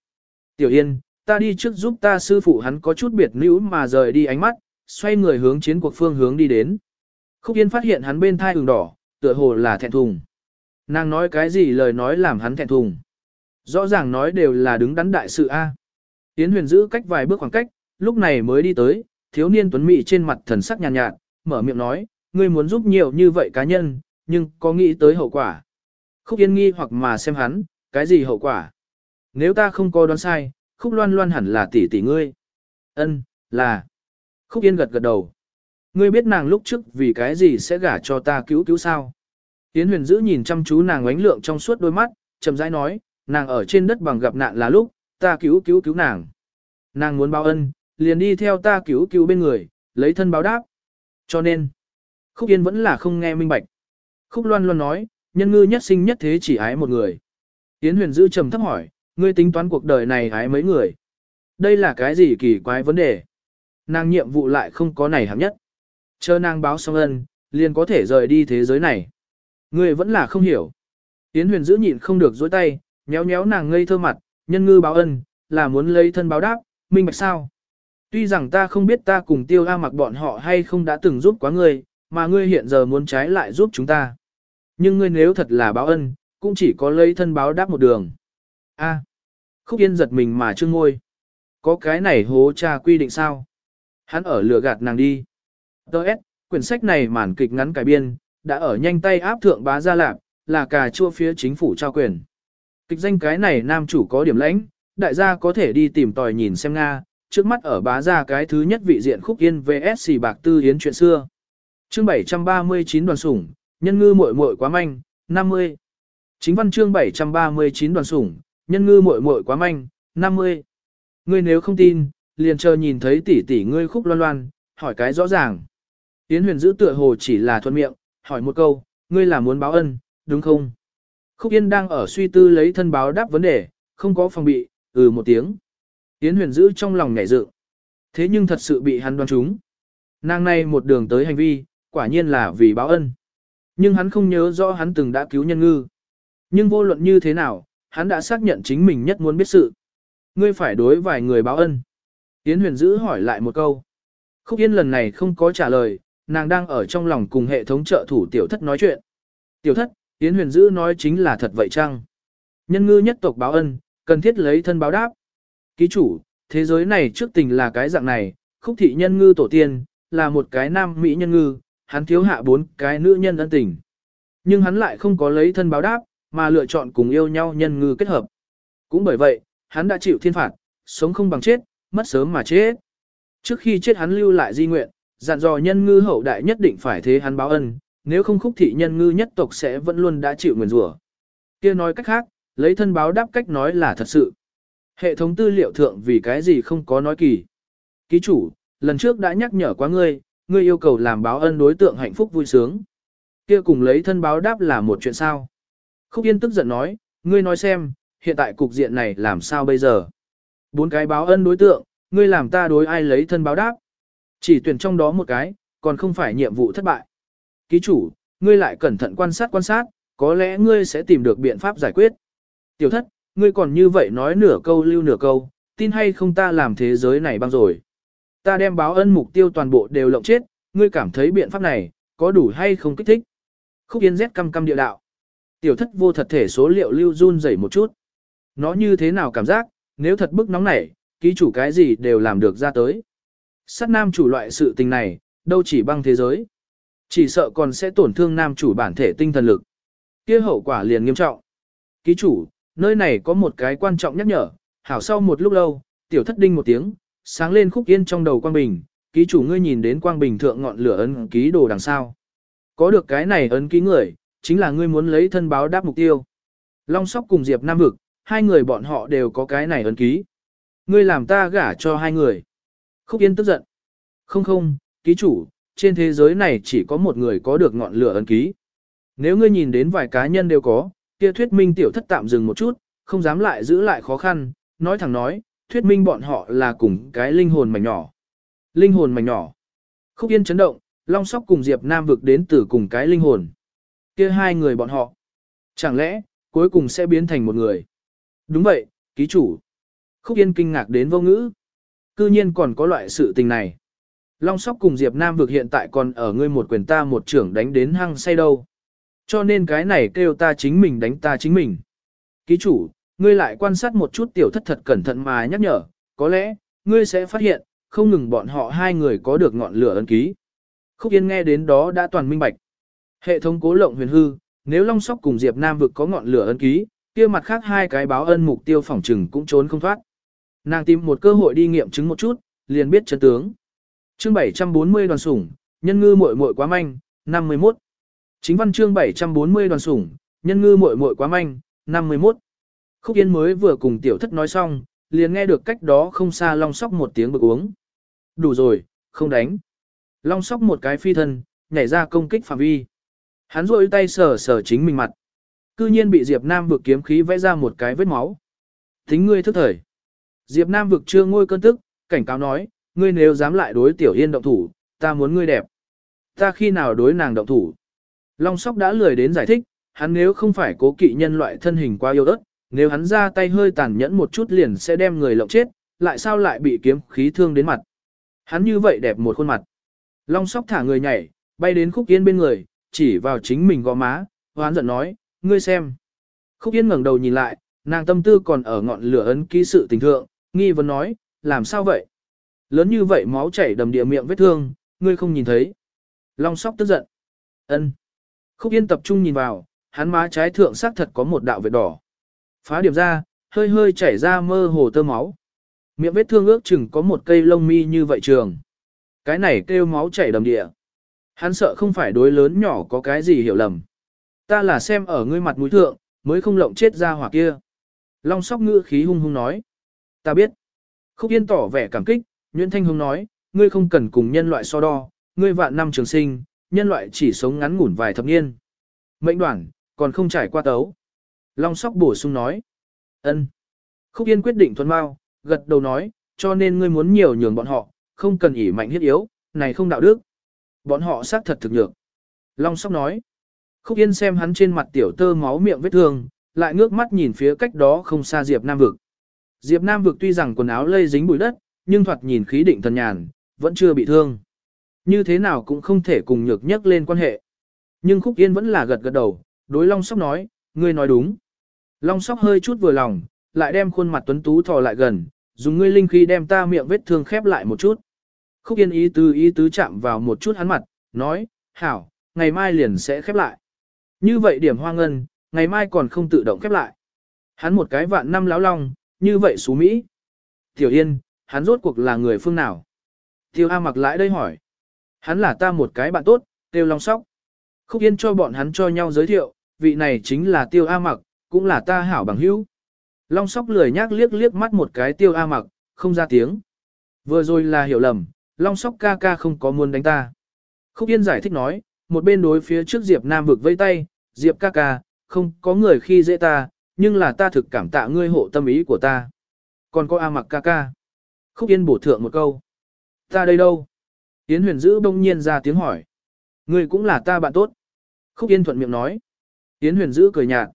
Tiểu Yên, ta đi trước giúp ta sư phụ hắn có chút biệt nữ mà rời đi ánh mắt, xoay người hướng chiến cuộc phương hướng đi đến. Khúc Yên phát hiện hắn bên thai ửng đỏ, tựa hồ là thẹn thùng. Nàng nói cái gì lời nói làm hắn thẹn thùng. Rõ ràng nói đều là đứng đắn đại sự A. Tiến huyền giữ cách vài bước khoảng cách, lúc này mới đi tới, thiếu niên tuấn mỹ trên mặt thần sắc nhàn nhạt, nhạt, mở miệng nói, ngươi muốn giúp nhiều như vậy cá nhân, nhưng có nghĩ tới hậu quả. Khúc Yên nghi hoặc mà xem hắn, cái gì hậu quả? Nếu ta không có đoán sai, Khúc Loan Loan hẳn là tỷ tỷ ngươi. Ân, là. Khúc Yên gật gật đầu. Ngươi biết nàng lúc trước vì cái gì sẽ gả cho ta cứu cứu sao? Tiến huyền giữ nhìn chăm chú nàng ánh lượng trong suốt đôi mắt, chậm rãi nói, nàng ở trên đất bằng gặp nạn là lúc, ta cứu cứu cứu nàng. Nàng muốn báo ân, liền đi theo ta cứu cứu bên người, lấy thân báo đáp. Cho nên, Khúc Yên vẫn là không nghe minh bạch. Khúc Loan Loan nói, nhân ngư nhất sinh nhất thế chỉ ái một người. Tiến huyền giữ trầm thấp hỏi, ngươi tính toán cuộc đời này ái mấy người? Đây là cái gì kỳ quái vấn đề? Nàng nhiệm vụ lại không có này hạng nhất. Chờ nàng báo xong ân, liền có thể rời đi thế giới này. Ngươi vẫn là không hiểu. Tiến huyền giữ nhịn không được dối tay, nhéo nhéo nàng ngây thơ mặt, nhân ngư báo ân, là muốn lấy thân báo đáp, minh bạch sao? Tuy rằng ta không biết ta cùng tiêu A mặc bọn họ hay không đã từng giúp quá ngươi, mà ngươi hiện giờ muốn trái lại giúp chúng ta. Nhưng ngươi nếu thật là báo ân, cũng chỉ có lấy thân báo đáp một đường. A. Khúc Yên giật mình mà chưa ngôi. Có cái này hố cha quy định sao? Hắn ở lừa gạt nàng đi. Đợt, quyển sách này màn kịch ngắn cải biên, đã ở nhanh tay áp thượng bá gia lạc, là cà chua phía chính phủ trao quyền. Kịch danh cái này nam chủ có điểm lãnh, đại gia có thể đi tìm tòi nhìn xem Nga, trước mắt ở bá gia cái thứ nhất vị diện khúc yên VS bạc tư yến chuyện xưa. chương 739 đoàn sủng, nhân ngư muội muội quá manh, 50. Chính văn chương 739 đoàn sủng, nhân ngư muội muội quá manh, 50. Ngươi nếu không tin, liền chờ nhìn thấy tỷ tỷ ngươi khúc loan loan, hỏi cái rõ ràng. Yến huyền giữ tựa hồ chỉ là thuận miệng, hỏi một câu, ngươi là muốn báo ân, đúng không? Khúc Yên đang ở suy tư lấy thân báo đáp vấn đề, không có phòng bị, ừ một tiếng. Yến huyền giữ trong lòng nhảy dự. Thế nhưng thật sự bị hắn đoán trúng. Nàng này một đường tới hành vi, quả nhiên là vì báo ân. Nhưng hắn không nhớ rõ hắn từng đã cứu nhân ngư. Nhưng vô luận như thế nào, hắn đã xác nhận chính mình nhất muốn biết sự. Ngươi phải đối vài người báo ân. Yến huyền giữ hỏi lại một câu. Khúc Yên lần này không có trả lời, nàng đang ở trong lòng cùng hệ thống trợ thủ tiểu thất nói chuyện. Tiểu thất, Yến huyền Dữ nói chính là thật vậy chăng? Nhân ngư nhất tộc báo ân, cần thiết lấy thân báo đáp. Ký chủ, thế giới này trước tình là cái dạng này, khúc thị nhân ngư tổ tiên, là một cái nam mỹ nhân ngư, hắn thiếu hạ bốn cái nữ nhân ân tình. Nhưng hắn lại không có lấy thân báo đáp, mà lựa chọn cùng yêu nhau nhân ngư kết hợp. Cũng bởi vậy, hắn đã chịu thiên phạt, sống không bằng chết, mất sớm mà chết. Trước khi chết hắn lưu lại di nguyện, dặn dò nhân ngư hậu đại nhất định phải thế hắn báo ân, nếu không khúc thị nhân ngư nhất tộc sẽ vẫn luôn đã chịu nguyền rủa. Kia nói cách khác, lấy thân báo đáp cách nói là thật sự. Hệ thống tư liệu thượng vì cái gì không có nói kỳ. Ký chủ, lần trước đã nhắc nhở quá ngươi, ngươi yêu cầu làm báo ân đối tượng hạnh phúc vui sướng. Kia cùng lấy thân báo đáp là một chuyện sao. Khúc Yên tức giận nói, ngươi nói xem, hiện tại cục diện này làm sao bây giờ. Bốn cái báo ân đối tượng, ngươi làm ta đối ai lấy thân báo đáp. Chỉ tuyển trong đó một cái, còn không phải nhiệm vụ thất bại. Ký chủ, ngươi lại cẩn thận quan sát quan sát, có lẽ ngươi sẽ tìm được biện pháp giải quyết. Tiểu thất, ngươi còn như vậy nói nửa câu lưu nửa câu, tin hay không ta làm thế giới này băng rồi. Ta đem báo ân mục tiêu toàn bộ đều lộng chết, ngươi cảm thấy biện pháp này, có đủ hay không kích thích. Khúc Yên rét căm căm địa đạo. Tiểu thất vô thật thể số liệu lưu run dày một chút. Nó như thế nào cảm giác, nếu thật bức nóng nảy, ký chủ cái gì đều làm được ra tới. Sát nam chủ loại sự tình này, đâu chỉ băng thế giới. Chỉ sợ còn sẽ tổn thương nam chủ bản thể tinh thần lực. kia hậu quả liền nghiêm trọng. Ký chủ, nơi này có một cái quan trọng nhắc nhở, hảo sau một lúc lâu, tiểu thất đinh một tiếng, sáng lên khúc yên trong đầu quang bình, ký chủ ngươi nhìn đến quang bình thượng ngọn lửa ấn ký đồ đằng sau. Có được cái này ấn ký người, chính là ngươi muốn lấy thân báo đáp mục tiêu. Long Sóc cùng Diệp Nam Vực, hai người bọn họ đều có cái này ấn ký. Ngươi làm ta gả cho hai người. Khúc Yên tức giận. Không không, ký chủ, trên thế giới này chỉ có một người có được ngọn lửa ấn ký. Nếu ngươi nhìn đến vài cá nhân đều có, kia thuyết minh tiểu thất tạm dừng một chút, không dám lại giữ lại khó khăn, nói thẳng nói, thuyết minh bọn họ là cùng cái linh hồn mảnh nhỏ. Linh hồn mảnh nhỏ. Khúc Yên chấn động, Long Sóc cùng Diệp Nam vực đến từ cùng cái linh hồn. kia hai người bọn họ. Chẳng lẽ, cuối cùng sẽ biến thành một người? Đúng vậy, ký chủ. Khúc Yên kinh ngạc đến vô ngữ. Cư nhiên còn có loại sự tình này. Long Sóc cùng Diệp Nam vực hiện tại còn ở ngươi một quyền ta một trưởng đánh đến hăng say đâu. Cho nên cái này kêu ta chính mình đánh ta chính mình. Ký chủ, ngươi lại quan sát một chút tiểu thất thật cẩn thận mà nhắc nhở, có lẽ, ngươi sẽ phát hiện, không ngừng bọn họ hai người có được ngọn lửa ấn ký. Khúc Yên nghe đến đó đã toàn minh bạch. Hệ thống cố lộng huyền hư, nếu Long Sóc cùng Diệp Nam vực có ngọn lửa ấn ký, kia mặt khác hai cái báo ân mục tiêu phòng trừng cũng trốn không thoát. Nàng tìm một cơ hội đi nghiệm chứng một chút, liền biết chân tướng. Chương 740 đoàn sủng, nhân ngư muội muội quá manh, 51. Chính văn chương 740 đoàn sủng, nhân ngư muội muội quá manh, 51. Khúc Yên mới vừa cùng tiểu thất nói xong, liền nghe được cách đó không xa long sóc một tiếng bực uống. Đủ rồi, không đánh. Long sóc một cái phi thân, nhảy ra công kích phạm vi. Hắn rôi tay sờ sờ chính mình mặt. Cư nhiên bị Diệp Nam vực kiếm khí vẽ ra một cái vết máu. Tính ngươi thức thời. Diệp Nam vực chưa ngôi cơn tức, cảnh cáo nói, ngươi nếu dám lại đối tiểu yên động thủ, ta muốn ngươi đẹp. Ta khi nào đối nàng động thủ? Long sóc đã lười đến giải thích, hắn nếu không phải cố kỵ nhân loại thân hình quá yêu ớt, nếu hắn ra tay hơi tàn nhẫn một chút liền sẽ đem người lộng chết, lại sao lại bị kiếm khí thương đến mặt. Hắn như vậy đẹp một khuôn mặt. Long sóc thả người nhảy, bay đến khúc yên bên người, chỉ vào chính mình gò má, hoán giận nói, ngươi xem. Khúc yên ngẩng đầu nhìn lại, nàng tâm tư còn ở ngọn lửa ấn ký sự tình thượng, nghi vấn nói, làm sao vậy? Lớn như vậy máu chảy đầm địa miệng vết thương, ngươi không nhìn thấy. Long sóc tức giận. ân Khúc yên tập trung nhìn vào, hắn má trái thượng xác thật có một đạo vết đỏ. Phá điểm ra, hơi hơi chảy ra mơ hồ tơ máu. Miệng vết thương ước chừng có một cây lông mi như vậy trường. Cái này kêu máu chảy đầm địa. Hắn sợ không phải đối lớn nhỏ có cái gì hiểu lầm. Ta là xem ở ngươi mặt mũi thượng, mới không lộng chết ra hỏa kia. Long sóc ngữ khí hung hung nói. Ta biết. Khúc Yên tỏ vẻ cảm kích, Nguyễn Thanh Hùng nói, ngươi không cần cùng nhân loại so đo, ngươi vạn năm trường sinh, nhân loại chỉ sống ngắn ngủn vài thập niên. Mệnh đoạn, còn không trải qua tấu. Long sóc bổ sung nói. ân. Khúc Yên quyết định thuần mau, gật đầu nói, cho nên ngươi muốn nhiều nhường bọn họ, không cần ỉ mạnh hiết yếu, này không đạo đức. Bọn họ xác thật thực nhược. Long sóc nói. Khúc Yên xem hắn trên mặt tiểu tơ máu miệng vết thương, lại ngước mắt nhìn phía cách đó không xa Diệp Nam Vực. Diệp Nam Vực tuy rằng quần áo lây dính bụi đất, nhưng thoạt nhìn khí định thần nhàn, vẫn chưa bị thương. Như thế nào cũng không thể cùng nhược nhắc lên quan hệ. Nhưng Khúc Yên vẫn là gật gật đầu, đối Long Sóc nói, ngươi nói đúng. Long Sóc hơi chút vừa lòng, lại đem khuôn mặt tuấn tú thò lại gần, dùng ngươi linh khí đem ta miệng vết thương khép lại một chút. Khúc Yên ý tứ ý tứ chạm vào một chút hắn mặt, nói, hảo, ngày mai liền sẽ khép lại. Như vậy điểm hoa ngân, ngày mai còn không tự động khép lại. Hắn một cái vạn năm láo long, như vậy xú Mỹ. Tiểu Yên, hắn rốt cuộc là người phương nào? Tiêu A mặc lại đây hỏi. Hắn là ta một cái bạn tốt, Tiêu Long Sóc. Khúc Yên cho bọn hắn cho nhau giới thiệu, vị này chính là Tiêu A mặc, cũng là ta hảo bằng hữu. Long Sóc lười nhác liếc liếc mắt một cái Tiêu A mặc, không ra tiếng. Vừa rồi là hiểu lầm, Long Sóc ca ca không có muốn đánh ta. Khúc Yên giải thích nói, một bên đối phía trước Diệp Nam vực vây tay, Diệp ca ca, không có người khi dễ ta, nhưng là ta thực cảm tạ ngươi hộ tâm ý của ta. Còn có A mặc ca ca. Khúc Yên bổ thượng một câu. Ta đây đâu? Yến huyền giữ bỗng nhiên ra tiếng hỏi. Ngươi cũng là ta bạn tốt. Khúc Yên thuận miệng nói. Yến huyền giữ cười nhạt.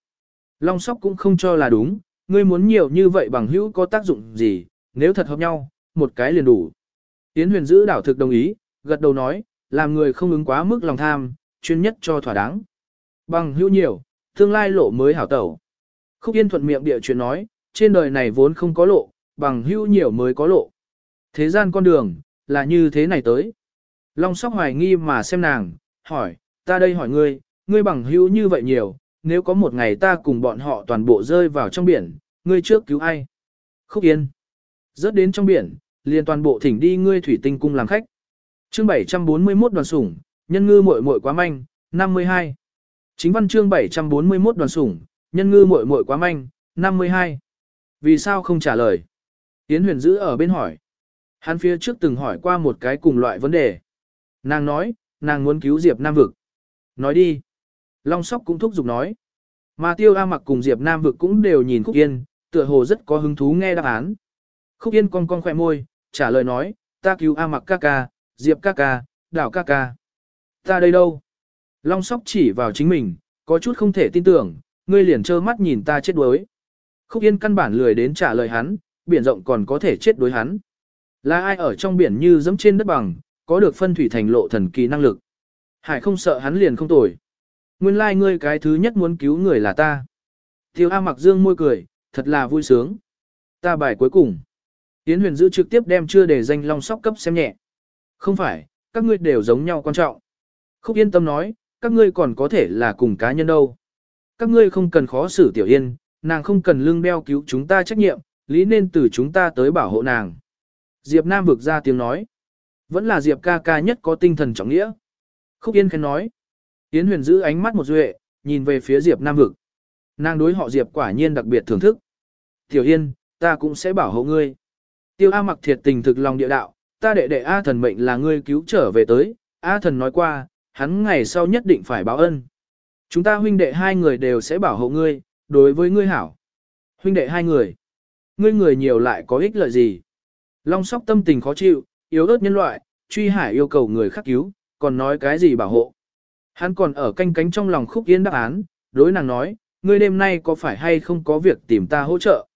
Long sóc cũng không cho là đúng, ngươi muốn nhiều như vậy bằng hữu có tác dụng gì, nếu thật hợp nhau, một cái liền đủ. Yến huyền giữ đảo thực đồng ý, gật đầu nói, làm người không ứng quá mức lòng tham, chuyên nhất cho thỏa đáng. Bằng hữu nhiều, tương lai lộ mới hảo tẩu. Khúc Yên thuận miệng địa chuyện nói, trên đời này vốn không có lộ, bằng hữu nhiều mới có lộ. Thế gian con đường, là như thế này tới. Long sóc hoài nghi mà xem nàng, hỏi, ta đây hỏi ngươi, ngươi bằng hữu như vậy nhiều, nếu có một ngày ta cùng bọn họ toàn bộ rơi vào trong biển, ngươi trước cứu ai? Khúc Yên. Rớt đến trong biển, liền toàn bộ thỉnh đi ngươi thủy tinh cung làm khách. Chương 741 đoàn sủng, nhân ngư muội muội quá manh, 52. Chính văn chương 741 đoàn sủng, nhân ngư muội muội quá manh, 52. Vì sao không trả lời? Yến huyền giữ ở bên hỏi. Hắn phía trước từng hỏi qua một cái cùng loại vấn đề. Nàng nói, nàng muốn cứu Diệp Nam Vực. Nói đi. Long Sóc cũng thúc giục nói. Mà Tiêu A Mặc cùng Diệp Nam Vực cũng đều nhìn Khúc Yên, tựa hồ rất có hứng thú nghe đáp án. Khúc Yên cong cong khỏe môi, trả lời nói, ta cứu A Mặc ca ca, Diệp ca ca, Đảo ca ca. Ta đây đâu? Long Sóc chỉ vào chính mình, có chút không thể tin tưởng, ngươi liền trơ mắt nhìn ta chết đuối. Khúc Yên căn bản lười đến trả lời hắn, biển rộng còn có thể chết đối hắn. Là ai ở trong biển như dẫm trên đất bằng, có được phân thủy thành lộ thần kỳ năng lực. Hải không sợ hắn liền không tồi. Nguyên lai like ngươi cái thứ nhất muốn cứu người là ta. Tiêu A mặc dương môi cười, thật là vui sướng. Ta bài cuối cùng. Yến huyền giữ trực tiếp đem chưa để danh long sóc cấp xem nhẹ. Không phải, các ngươi đều giống nhau quan trọng. Khúc yên tâm nói, các ngươi còn có thể là cùng cá nhân đâu. Các ngươi không cần khó xử tiểu yên, nàng không cần lương đeo cứu chúng ta trách nhiệm, lý nên từ chúng ta tới bảo hộ nàng. Diệp Nam vực ra tiếng nói. Vẫn là Diệp ca ca nhất có tinh thần trọng nghĩa. Khúc Yên khen nói. Yến huyền giữ ánh mắt một duệ, nhìn về phía Diệp Nam vực. Nàng đối họ Diệp quả nhiên đặc biệt thưởng thức. Tiểu Yên, ta cũng sẽ bảo hộ ngươi. Tiêu A mặc thiệt tình thực lòng địa đạo, ta đệ đệ A thần mệnh là ngươi cứu trở về tới. A thần nói qua, hắn ngày sau nhất định phải báo ân. Chúng ta huynh đệ hai người đều sẽ bảo hộ ngươi, đối với ngươi hảo. Huynh đệ hai người. Ngươi người nhiều lại có ích lợi gì? Long sóc tâm tình khó chịu, yếu ớt nhân loại, truy hải yêu cầu người khác cứu, còn nói cái gì bảo hộ. Hắn còn ở canh cánh trong lòng khúc yên đáp án, đối nàng nói, ngươi đêm nay có phải hay không có việc tìm ta hỗ trợ.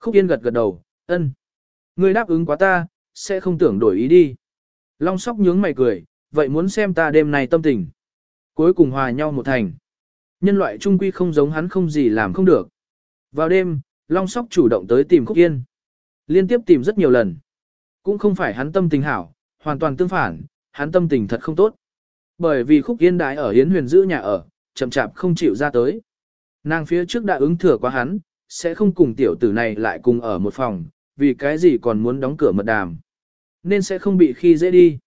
Khúc yên gật gật đầu, ân. Ngươi đáp ứng quá ta, sẽ không tưởng đổi ý đi. Long sóc nhướng mày cười, vậy muốn xem ta đêm nay tâm tình. Cuối cùng hòa nhau một thành. Nhân loại trung quy không giống hắn không gì làm không được. Vào đêm, Long sóc chủ động tới tìm Khúc Yên. Liên tiếp tìm rất nhiều lần. Cũng không phải hắn tâm tình hảo, hoàn toàn tương phản, hắn tâm tình thật không tốt. Bởi vì khúc yên đãi ở hiến huyền giữ nhà ở, chậm chạp không chịu ra tới. Nàng phía trước đã ứng thừa quá hắn, sẽ không cùng tiểu tử này lại cùng ở một phòng, vì cái gì còn muốn đóng cửa mật đàm. Nên sẽ không bị khi dễ đi.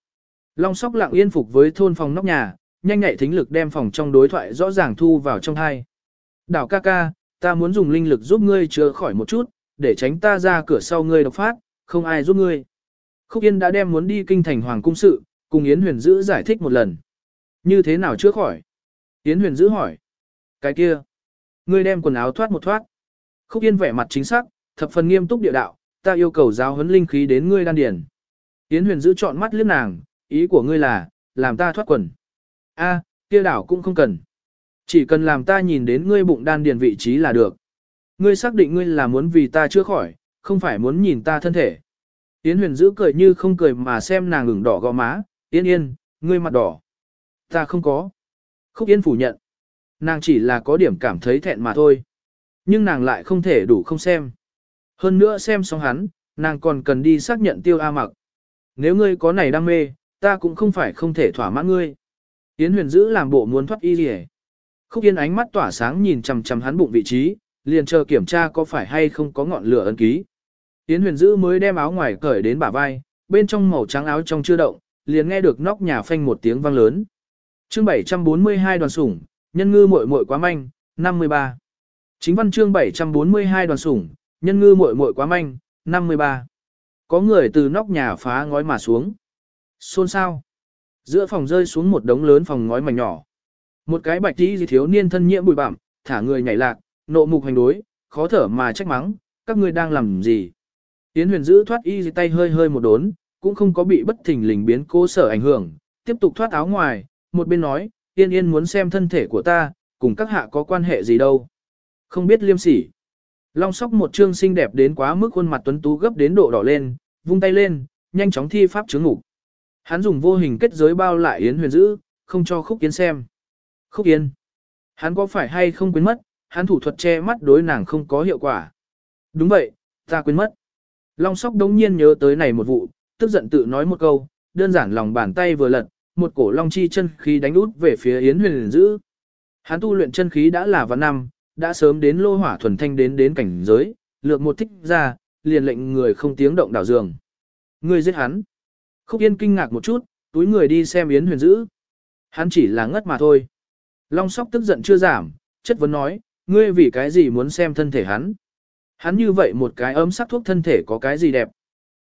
Long sóc lặng yên phục với thôn phòng nóc nhà, nhanh nhạy thính lực đem phòng trong đối thoại rõ ràng thu vào trong hai. Đảo ca ca, ta muốn dùng linh lực giúp ngươi chữa khỏi một chút, để tránh ta ra cửa sau ngươi độc phát, không ai giúp ngươi. Khúc Yên đã đem muốn đi kinh thành hoàng cung sự, cùng Yến Huyền Dữ giải thích một lần. Như thế nào chữa khỏi? Yến Huyền Dữ hỏi. Cái kia. Ngươi đem quần áo thoát một thoát. Khúc Yên vẻ mặt chính xác, thập phần nghiêm túc địa đạo, ta yêu cầu giáo huấn linh khí đến ngươi đan điền. Yến Huyền Dữ chọn mắt liếc nàng, ý của ngươi là, làm ta thoát quần. A, kia đảo cũng không cần. Chỉ cần làm ta nhìn đến ngươi bụng đan điền vị trí là được. Ngươi xác định ngươi là muốn vì ta chữa khỏi, không phải muốn nhìn ta thân thể. Yến huyền giữ cười như không cười mà xem nàng ửng đỏ gò má, yên yên, ngươi mặt đỏ. Ta không có. Khúc yên phủ nhận. Nàng chỉ là có điểm cảm thấy thẹn mà thôi. Nhưng nàng lại không thể đủ không xem. Hơn nữa xem xong hắn, nàng còn cần đi xác nhận tiêu A mặc. Nếu ngươi có này đam mê, ta cũng không phải không thể thỏa mãn ngươi. Yến huyền giữ làm bộ muốn thoát y gì Khúc yên ánh mắt tỏa sáng nhìn chằm chằm hắn bụng vị trí, liền chờ kiểm tra có phải hay không có ngọn lửa ấn ký. Yến huyền dữ mới đem áo ngoài cởi đến bả vai, bên trong màu trắng áo trong chưa động, liền nghe được nóc nhà phanh một tiếng vang lớn. Chương 742 đoàn sủng, nhân ngư muội muội quá manh, 53. Chính văn chương 742 đoàn sủng, nhân ngư muội muội quá manh, 53. Có người từ nóc nhà phá ngói mà xuống. Xôn sao? Giữa phòng rơi xuống một đống lớn phòng ngói mảnh nhỏ. Một cái bạch tí thiếu niên thân nhiễm bụi bặm, thả người nhảy lạc, nộ mục hành đối, khó thở mà trách mắng, các ngươi đang làm gì? Yến huyền giữ thoát y tay hơi hơi một đốn, cũng không có bị bất thình lình biến cố sở ảnh hưởng, tiếp tục thoát áo ngoài, một bên nói, yên yên muốn xem thân thể của ta, cùng các hạ có quan hệ gì đâu. Không biết liêm sỉ. Long sóc một trương xinh đẹp đến quá mức khuôn mặt tuấn tú gấp đến độ đỏ lên, vung tay lên, nhanh chóng thi pháp chướng ngục. Hắn dùng vô hình kết giới bao lại Yến Huyền Dữ, không cho Khúc Yên xem. Khúc Yên. Hắn có phải hay không quên mất, hắn thủ thuật che mắt đối nàng không có hiệu quả. Đúng vậy, ta quên mất. Long sóc đống nhiên nhớ tới này một vụ, tức giận tự nói một câu, đơn giản lòng bàn tay vừa lật, một cổ long chi chân khí đánh út về phía Yến Huyền Dữ. Hắn tu luyện chân khí đã là vạn năm, đã sớm đến lô hỏa thuần thanh đến đến cảnh giới, lược một thích ra, liền lệnh người không tiếng động đảo giường. Người giết hắn. Khúc Yên kinh ngạc một chút, túi người đi xem Yến Huyền Dữ. Hắn chỉ là ngất mà thôi. Long sóc tức giận chưa giảm, chất vấn nói, ngươi vì cái gì muốn xem thân thể hắn. Hắn như vậy một cái ấm sắc thuốc thân thể có cái gì đẹp.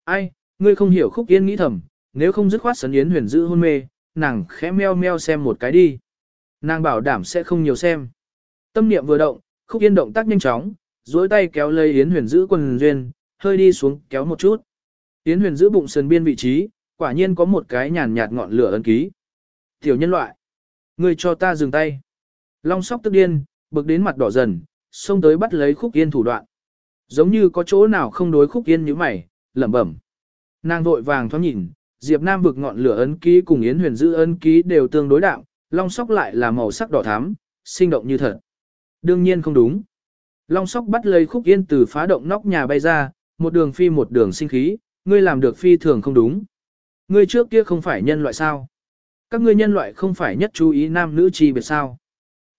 Ai, ngươi không hiểu khúc yên nghĩ thầm, nếu không dứt khoát sấn yến huyền giữ hôn mê, nàng khẽ meo meo xem một cái đi. Nàng bảo đảm sẽ không nhiều xem. Tâm niệm vừa động, khúc yên động tác nhanh chóng, duỗi tay kéo lấy yến huyền giữ quần duyên, hơi đi xuống kéo một chút. Yến huyền giữ bụng sườn biên vị trí, quả nhiên có một cái nhàn nhạt ngọn lửa ấn ký. Tiểu nhân loại, ngươi cho ta dừng tay. Long sóc tức điên, bực đến mặt đỏ dần, xông tới bắt lấy khúc yên thủ đoạn. Giống như có chỗ nào không đối khúc yên như mày, lẩm bẩm. Nàng vội vàng thoáng nhìn, Diệp Nam vực ngọn lửa ấn ký cùng Yến Huyền giữ ấn ký đều tương đối đạo, long sóc lại là màu sắc đỏ thắm, sinh động như thật. Đương nhiên không đúng. Long sóc bắt lấy khúc yên từ phá động nóc nhà bay ra, một đường phi một đường sinh khí, ngươi làm được phi thường không đúng. Ngươi trước kia không phải nhân loại sao? Các ngươi nhân loại không phải nhất chú ý nam nữ chi biệt sao?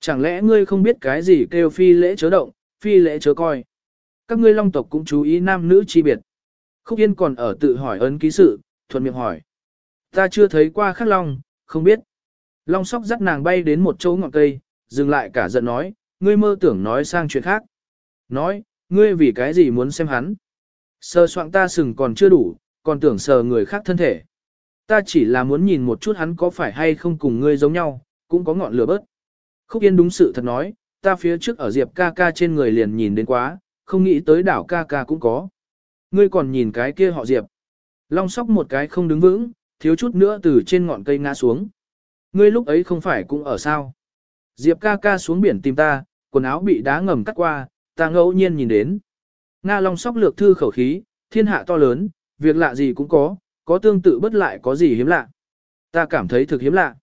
Chẳng lẽ ngươi không biết cái gì kêu phi lễ chớ động, phi lễ chớ coi? Các ngươi long tộc cũng chú ý nam nữ chi biệt. Khúc Yên còn ở tự hỏi ấn ký sự, thuận miệng hỏi. Ta chưa thấy qua khắc long, không biết. Long sóc dắt nàng bay đến một chỗ ngọn cây, dừng lại cả giận nói, ngươi mơ tưởng nói sang chuyện khác. Nói, ngươi vì cái gì muốn xem hắn? Sờ soạn ta sừng còn chưa đủ, còn tưởng sờ người khác thân thể. Ta chỉ là muốn nhìn một chút hắn có phải hay không cùng ngươi giống nhau, cũng có ngọn lửa bớt. Khúc Yên đúng sự thật nói, ta phía trước ở Diệp ca ca trên người liền nhìn đến quá, không nghĩ tới đảo ca ca cũng có. Ngươi còn nhìn cái kia họ Diệp. Long sóc một cái không đứng vững, thiếu chút nữa từ trên ngọn cây ngã xuống. Ngươi lúc ấy không phải cũng ở sao. Diệp ca ca xuống biển tìm ta, quần áo bị đá ngầm cắt qua, ta ngẫu nhiên nhìn đến. Nga Long sóc lược thư khẩu khí, thiên hạ to lớn, việc lạ gì cũng có, có tương tự bất lại có gì hiếm lạ. Ta cảm thấy thực hiếm lạ.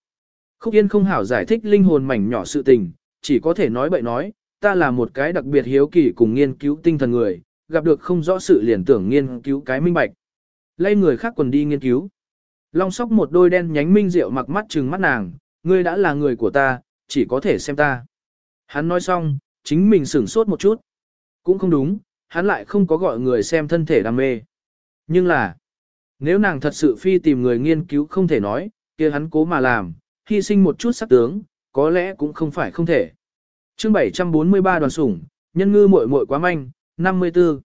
Khúc Yên không hảo giải thích linh hồn mảnh nhỏ sự tình, chỉ có thể nói bậy nói, ta là một cái đặc biệt hiếu kỳ cùng nghiên cứu tinh thần người, gặp được không rõ sự liền tưởng nghiên cứu cái minh bạch. Lây người khác quần đi nghiên cứu. Long sóc một đôi đen nhánh minh rượu mặc mắt trừng mắt nàng, ngươi đã là người của ta, chỉ có thể xem ta. Hắn nói xong, chính mình sửng sốt một chút. Cũng không đúng, hắn lại không có gọi người xem thân thể đam mê. Nhưng là, nếu nàng thật sự phi tìm người nghiên cứu không thể nói, kia hắn cố mà làm, hy sinh một chút sắc tướng, có lẽ cũng không phải không thể. Chương 743 đoàn sủng, nhân ngư muội muội quá manh, 54.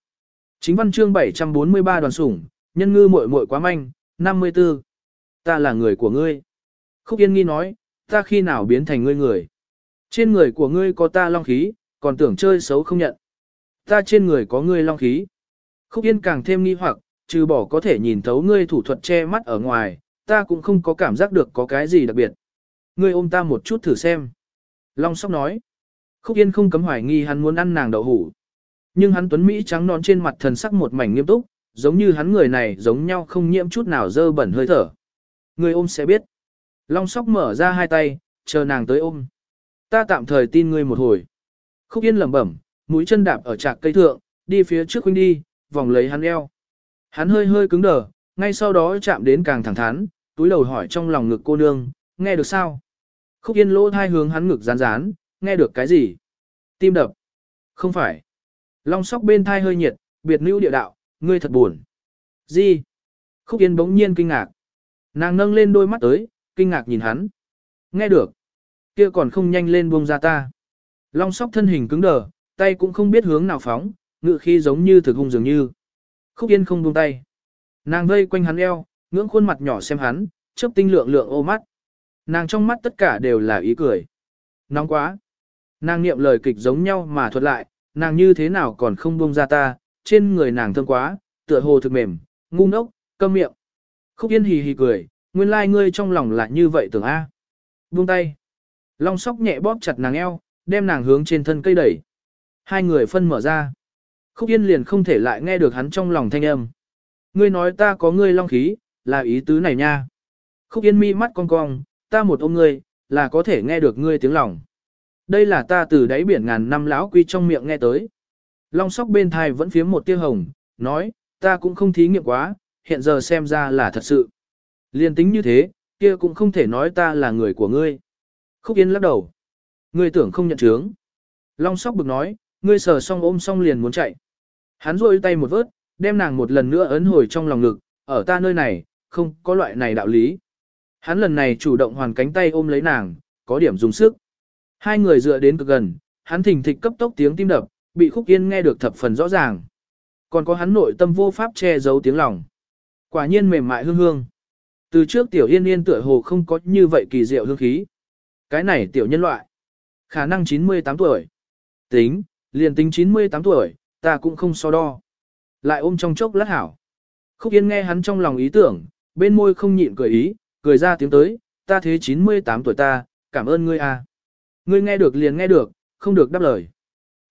Chính văn chương 743 đoàn sủng, nhân ngư muội muội quá manh, 54. Ta là người của ngươi. Khúc Yên nghi nói, ta khi nào biến thành ngươi người. Trên người của ngươi có ta long khí, còn tưởng chơi xấu không nhận. Ta trên người có ngươi long khí. Khúc Yên càng thêm nghi hoặc, trừ bỏ có thể nhìn thấu ngươi thủ thuật che mắt ở ngoài, ta cũng không có cảm giác được có cái gì đặc biệt. Ngươi ôm ta một chút thử xem. Long sóc nói. Khúc Yên không cấm hoài nghi hắn muốn ăn nàng đậu hủ. Nhưng hắn tuấn Mỹ trắng non trên mặt thần sắc một mảnh nghiêm túc, giống như hắn người này giống nhau không nhiễm chút nào dơ bẩn hơi thở. Người ôm sẽ biết. Long sóc mở ra hai tay, chờ nàng tới ôm. Ta tạm thời tin ngươi một hồi. Khúc Yên lẩm bẩm, mũi chân đạp ở trạc cây thượng, đi phía trước huynh đi, vòng lấy hắn eo. Hắn hơi hơi cứng đờ, ngay sau đó chạm đến càng thẳng thắn, túi đầu hỏi trong lòng ngực cô nương, nghe được sao? Khúc Yên lỗ thai hướng hắn ngực rán rán, nghe được cái gì? Tim đập. Không phải. Long sóc bên thai hơi nhiệt, biệt nữ địa đạo, ngươi thật buồn. Gì? Khúc Yên bỗng nhiên kinh ngạc. Nàng nâng lên đôi mắt tới, kinh ngạc nhìn hắn. Nghe được. kia còn không nhanh lên buông ra ta. Long sóc thân hình cứng đờ, tay cũng không biết hướng nào phóng, ngự khi giống như thực hung dường như. Khúc Yên không buông tay. Nàng vây quanh hắn eo, ngưỡng khuôn mặt nhỏ xem hắn, chớp tinh lượng lượng ô mắt. Nàng trong mắt tất cả đều là ý cười. Nóng quá. Nàng niệm lời kịch giống nhau mà thuật lại, nàng như thế nào còn không buông ra ta, trên người nàng thơm quá, tựa hồ thực mềm, ngu ngốc, câm miệng. Khúc Yên hì hì cười, nguyên lai like ngươi trong lòng là như vậy tưởng A. Buông tay. Long sóc nhẹ bóp chặt nàng eo, đem nàng hướng trên thân cây đẩy. Hai người phân mở ra. Khúc Yên liền không thể lại nghe được hắn trong lòng thanh âm. Ngươi nói ta có ngươi long khí, là ý tứ này nha. Khúc Yên mi mắt cong cong, ta một ôm ngươi, là có thể nghe được ngươi tiếng lòng. Đây là ta từ đáy biển ngàn năm lão quy trong miệng nghe tới. Long sóc bên thai vẫn phiếm một tia hồng, nói, ta cũng không thí nghiệm quá, hiện giờ xem ra là thật sự. Liên tính như thế, kia cũng không thể nói ta là người của ngươi. Khúc Yên lắc đầu. Ngươi tưởng không nhận chướng. Long sóc bực nói, ngươi sờ xong ôm xong liền muốn chạy. Hắn rôi tay một vớt, đem nàng một lần nữa ấn hồi trong lòng ngực, ở ta nơi này, không có loại này đạo lý. Hắn lần này chủ động hoàn cánh tay ôm lấy nàng, có điểm dùng sức. Hai người dựa đến cực gần, hắn thình thịch cấp tốc tiếng tim đập, bị khúc yên nghe được thập phần rõ ràng. Còn có hắn nội tâm vô pháp che giấu tiếng lòng. Quả nhiên mềm mại hương hương. Từ trước tiểu yên yên tựa hồ không có như vậy kỳ diệu hương khí. Cái này tiểu nhân loại. Khả năng 98 tuổi. Tính, liền tính 98 tuổi, ta cũng không so đo. Lại ôm trong chốc lát hảo. Khúc Yên nghe hắn trong lòng ý tưởng, bên môi không nhịn cười ý, cười ra tiếng tới, ta thế 98 tuổi ta, cảm ơn ngươi à. Ngươi nghe được liền nghe được, không được đáp lời.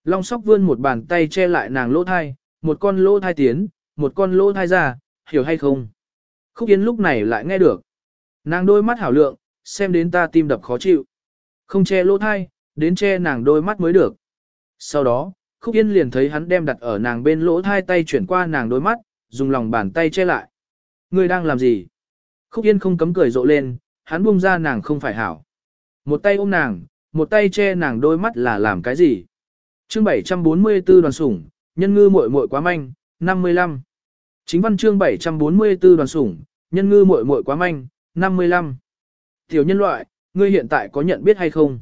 Long sóc vươn một bàn tay che lại nàng lỗ thai, một con lỗ thai tiến, một con lỗ thai ra, hiểu hay không? Khúc Yên lúc này lại nghe được. Nàng đôi mắt hảo lượng, xem đến ta tim đập khó chịu. Không che lỗ thai, đến che nàng đôi mắt mới được. Sau đó, Khúc Yên liền thấy hắn đem đặt ở nàng bên lỗ thai tay chuyển qua nàng đôi mắt, dùng lòng bàn tay che lại. Người đang làm gì? Khúc Yên không cấm cười rộ lên, hắn buông ra nàng không phải hảo. Một tay ôm nàng, một tay che nàng đôi mắt là làm cái gì? chương 744 đoàn sủng, nhân ngư muội muội quá manh, 55. Chính văn chương 744 đoàn sủng, nhân ngư muội muội quá manh, 55. Tiểu nhân loại, ngươi hiện tại có nhận biết hay không?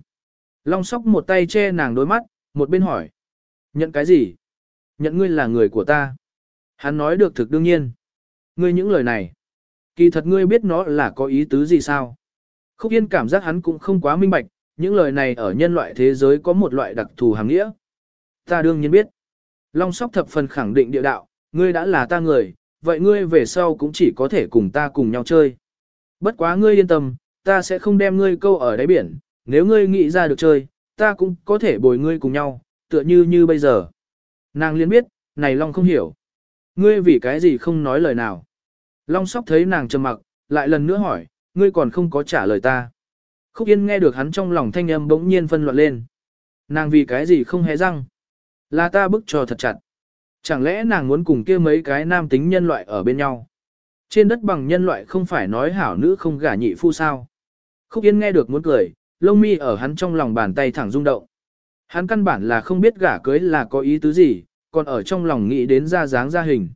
Long sóc một tay che nàng đôi mắt, một bên hỏi. Nhận cái gì? Nhận ngươi là người của ta. Hắn nói được thực đương nhiên. Ngươi những lời này. Kỳ thật ngươi biết nó là có ý tứ gì sao? Khúc Yên cảm giác hắn cũng không quá minh bạch, những lời này ở nhân loại thế giới có một loại đặc thù hàng nghĩa. Ta đương nhiên biết. Long sóc thập phần khẳng định địa đạo, ngươi đã là ta người, vậy ngươi về sau cũng chỉ có thể cùng ta cùng nhau chơi. Bất quá ngươi yên tâm, ta sẽ không đem ngươi câu ở đáy biển, nếu ngươi nghĩ ra được chơi, ta cũng có thể bồi ngươi cùng nhau, tựa như như bây giờ. Nàng liên biết, này Long không hiểu. Ngươi vì cái gì không nói lời nào. Long sóc thấy nàng trầm mặc, lại lần nữa hỏi, ngươi còn không có trả lời ta. Khúc Yên nghe được hắn trong lòng thanh âm bỗng nhiên phân loạn lên. Nàng vì cái gì không hé răng. Là ta bức cho thật chặt. Chẳng lẽ nàng muốn cùng kia mấy cái nam tính nhân loại ở bên nhau? Trên đất bằng nhân loại không phải nói hảo nữ không gả nhị phu sao? Khúc Yên nghe được muốn cười, lông mi ở hắn trong lòng bàn tay thẳng rung động. Hắn căn bản là không biết gả cưới là có ý tứ gì, còn ở trong lòng nghĩ đến ra dáng ra hình.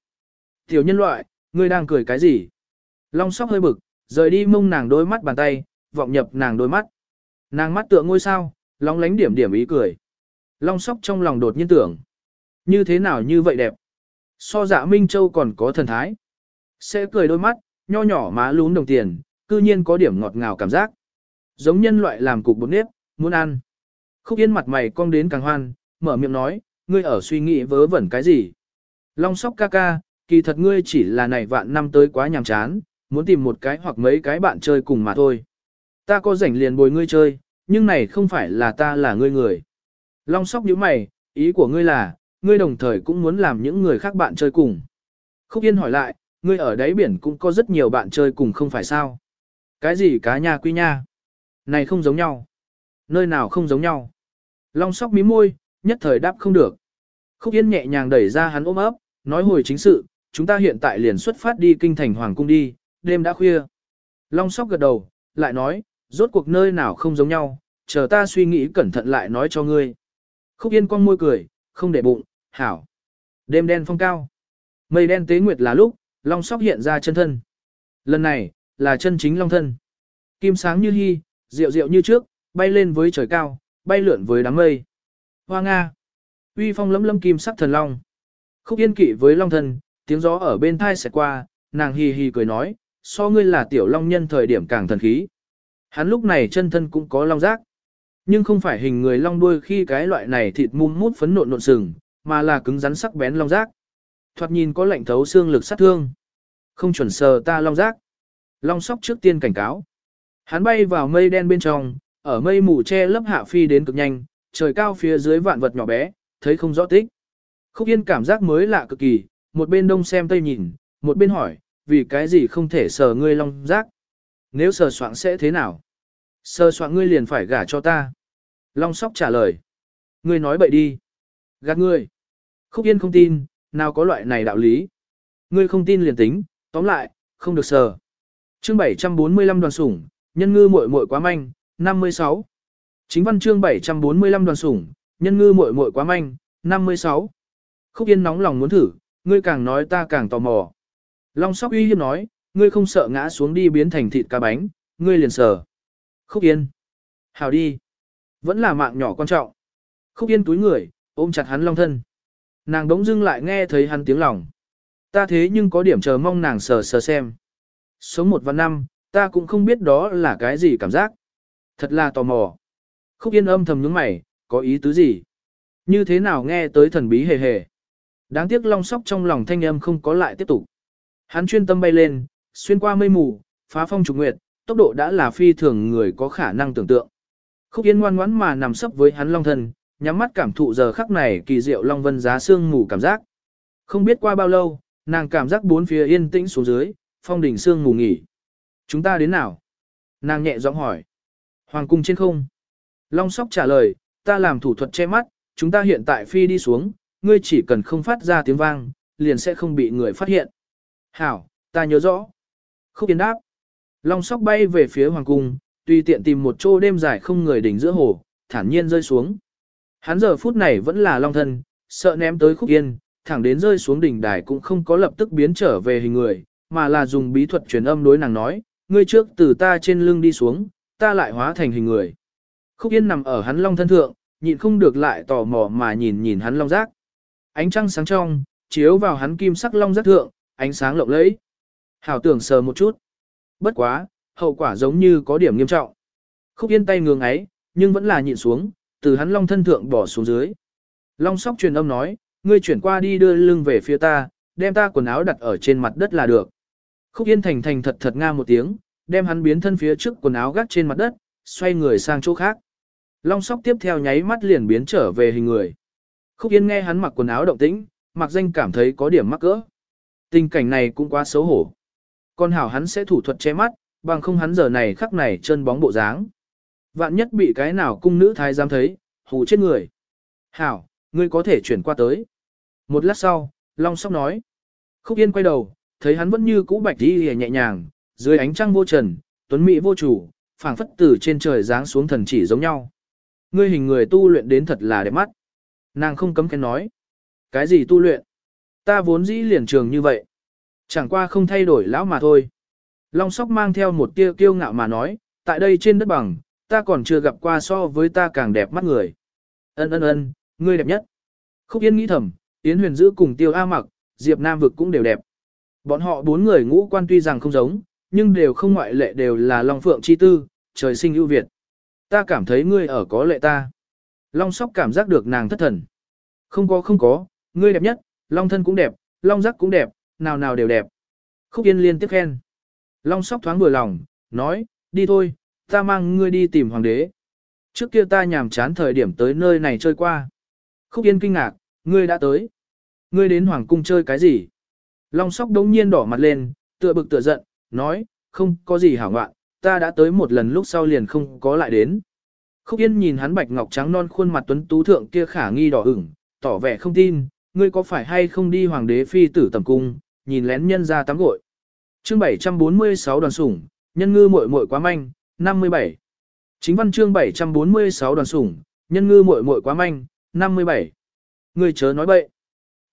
Tiểu nhân loại, ngươi đang cười cái gì? Long sóc hơi bực, rời đi mông nàng đôi mắt bàn tay, vọng nhập nàng đôi mắt. Nàng mắt tựa ngôi sao, long lánh điểm điểm ý cười. Long sóc trong lòng đột nhiên tưởng. Như thế nào như vậy đẹp? So dạ Minh Châu còn có thần thái. Sẽ cười đôi mắt, nho nhỏ má lún đồng tiền, cư nhiên có điểm ngọt ngào cảm giác. Giống nhân loại làm cục bột nếp, muốn ăn. Khúc Yên mặt mày cong đến càng hoan, mở miệng nói, ngươi ở suy nghĩ vớ vẩn cái gì? Long sóc ca ca, kỳ thật ngươi chỉ là này vạn năm tới quá nhàm chán, muốn tìm một cái hoặc mấy cái bạn chơi cùng mà thôi. Ta có rảnh liền bồi ngươi chơi, nhưng này không phải là ta là ngươi người. Long sóc nhíu mày, ý của ngươi là, ngươi đồng thời cũng muốn làm những người khác bạn chơi cùng. Khúc Yên hỏi lại, ngươi ở đáy biển cũng có rất nhiều bạn chơi cùng không phải sao? Cái gì cá nhà quy nha? Này không giống nhau. Nơi nào không giống nhau? Long sóc mí môi, nhất thời đáp không được. Khúc Yên nhẹ nhàng đẩy ra hắn ôm ấp, nói hồi chính sự, chúng ta hiện tại liền xuất phát đi kinh thành Hoàng Cung đi, đêm đã khuya. Long sóc gật đầu, lại nói, rốt cuộc nơi nào không giống nhau, chờ ta suy nghĩ cẩn thận lại nói cho ngươi. Khúc Yên con môi cười, không để bụng, hảo. Đêm đen phong cao. Mây đen tế nguyệt là lúc, long sóc hiện ra chân thân. Lần này, là chân chính long thân. Kim sáng như hy, rượu rượu như trước, bay lên với trời cao, bay lượn với đám mây. Hoa Nga. Uy phong lấm lấm kim sắc thần long. Khúc yên kỵ với long thần. tiếng gió ở bên thai sẽ qua, nàng hì hì cười nói, so ngươi là tiểu long nhân thời điểm càng thần khí. Hắn lúc này chân thân cũng có long giác. Nhưng không phải hình người long đuôi khi cái loại này thịt mum mút phấn nộn nộn sừng, mà là cứng rắn sắc bén long giác. Thoạt nhìn có lạnh thấu xương lực sát thương. Không chuẩn sờ ta long giác. Long sóc trước tiên cảnh cáo. Hắn bay vào mây đen bên trong, ở mây mù che lấp hạ phi đến cực nhanh, trời cao phía dưới vạn vật nhỏ bé, thấy không rõ tích. Khúc Yên cảm giác mới lạ cực kỳ, một bên đông xem tây nhìn, một bên hỏi, vì cái gì không thể sờ ngươi long giác? Nếu sờ soạn sẽ thế nào? Sờ soạn ngươi liền phải gả cho ta. Long sóc trả lời. Ngươi nói bậy đi. Gạt ngươi. Khúc Yên không tin, nào có loại này đạo lý. Ngươi không tin liền tính, tóm lại, không được sờ. chương 745 đoàn sủng, nhân ngư muội muội quá manh, 56. Chính văn chương 745 đoàn sủng, nhân ngư muội muội quá manh, 56. Khúc Yên nóng lòng muốn thử, ngươi càng nói ta càng tò mò. Long sóc uy hiếp nói, ngươi không sợ ngã xuống đi biến thành thịt cá bánh, ngươi liền sờ. Khúc Yên. Hào đi. Vẫn là mạng nhỏ quan trọng. Khúc Yên túi người, ôm chặt hắn long thân. Nàng đống dưng lại nghe thấy hắn tiếng lòng. Ta thế nhưng có điểm chờ mong nàng sờ sờ xem. Sống một và năm, ta cũng không biết đó là cái gì cảm giác. Thật là tò mò. Khúc Yên âm thầm nhướng mày, có ý tứ gì? Như thế nào nghe tới thần bí hề hề? Đáng tiếc long sóc trong lòng thanh âm không có lại tiếp tục. Hắn chuyên tâm bay lên, xuyên qua mây mù, phá phong trục nguyệt, tốc độ đã là phi thường người có khả năng tưởng tượng. Khúc Yên ngoan ngoãn mà nằm sấp với hắn long thân, nhắm mắt cảm thụ giờ khắc này kỳ diệu long vân giá xương ngủ cảm giác. Không biết qua bao lâu, nàng cảm giác bốn phía yên tĩnh xuống dưới, phong đỉnh xương ngủ nghỉ. Chúng ta đến nào? Nàng nhẹ giọng hỏi. Hoàng cung trên không. Long sóc trả lời, ta làm thủ thuật che mắt, chúng ta hiện tại phi đi xuống, ngươi chỉ cần không phát ra tiếng vang, liền sẽ không bị người phát hiện. Hảo, ta nhớ rõ. Khúc Yên đáp. Long sóc bay về phía hoàng cung, tùy tiện tìm một chỗ đêm dài không người đỉnh giữa hồ, thản nhiên rơi xuống. Hắn giờ phút này vẫn là long thân, sợ ném tới khúc yên, thẳng đến rơi xuống đỉnh đài cũng không có lập tức biến trở về hình người, mà là dùng bí thuật truyền âm đối nàng nói, ngươi trước từ ta trên lưng đi xuống, ta lại hóa thành hình người. Khúc yên nằm ở hắn long thân thượng, nhịn không được lại tò mò mà nhìn nhìn hắn long giác. Ánh trăng sáng trong, chiếu vào hắn kim sắc long giác thượng, ánh sáng lộng lẫy. Hảo tưởng sờ một chút. Bất quá, hậu quả giống như có điểm nghiêm trọng. Khúc yên tay ngường ấy, nhưng vẫn là nhịn xuống, từ hắn long thân thượng bỏ xuống dưới. Long sóc truyền âm nói, ngươi chuyển qua đi đưa lưng về phía ta, đem ta quần áo đặt ở trên mặt đất là được. Khúc yên thành thành thật thật nga một tiếng, đem hắn biến thân phía trước quần áo gác trên mặt đất, xoay người sang chỗ khác. Long sóc tiếp theo nháy mắt liền biến trở về hình người. Khúc yên nghe hắn mặc quần áo động tĩnh, mặc danh cảm thấy có điểm mắc cỡ. Tình cảnh này cũng quá xấu hổ. Con hảo hắn sẽ thủ thuật che mắt, bằng không hắn giờ này khắc này chân bóng bộ dáng. Vạn nhất bị cái nào cung nữ thái giám thấy, hù chết người. Hảo, ngươi có thể chuyển qua tới. Một lát sau, Long Sóc nói. Khúc Yên quay đầu, thấy hắn vẫn như cũ bạch đi nhẹ nhàng, dưới ánh trăng vô trần, tuấn mỹ vô chủ, phảng phất từ trên trời giáng xuống thần chỉ giống nhau. Ngươi hình người tu luyện đến thật là đẹp mắt. Nàng không cấm khen nói. Cái gì tu luyện? Ta vốn dĩ liền trường như vậy. Chẳng qua không thay đổi lão mà thôi. Long sóc mang theo một tia kiêu ngạo mà nói, tại đây trên đất bằng, ta còn chưa gặp qua so với ta càng đẹp mắt người. Ân ân ân, ngươi đẹp nhất. Khúc Yên nghĩ thầm, Yến Huyền Dữ cùng Tiêu A Mặc, Diệp Nam Vực cũng đều đẹp. Bọn họ bốn người ngũ quan tuy rằng không giống, nhưng đều không ngoại lệ đều là Long Phượng chi tư, trời sinh ưu việt. Ta cảm thấy ngươi ở có lệ ta. Long Sóc cảm giác được nàng thất thần. Không có không có, ngươi đẹp nhất, Long thân cũng đẹp, Long giác cũng đẹp, nào nào đều đẹp. Khúc Yên liên tiếp khen. Long Sóc thoáng vừa lòng, nói, đi thôi, ta mang ngươi đi tìm hoàng đế. Trước kia ta nhàm chán thời điểm tới nơi này chơi qua. Khúc Yên kinh ngạc, ngươi đã tới. Ngươi đến hoàng cung chơi cái gì? Long Sóc đống nhiên đỏ mặt lên, tựa bực tựa giận, nói, không có gì hảo ngoạn, ta đã tới một lần lúc sau liền không có lại đến. Khúc Yên nhìn hắn bạch ngọc trắng non khuôn mặt tuấn tú thượng kia khả nghi đỏ ửng, tỏ vẻ không tin, ngươi có phải hay không đi hoàng đế phi tử tầm cung, nhìn lén nhân ra tắm gội. Chương 746 đoàn sủng, nhân ngư muội muội quá manh, 57. Chính văn chương 746 đoàn sủng, nhân ngư muội muội quá manh, 57. Ngươi chớ nói bậy.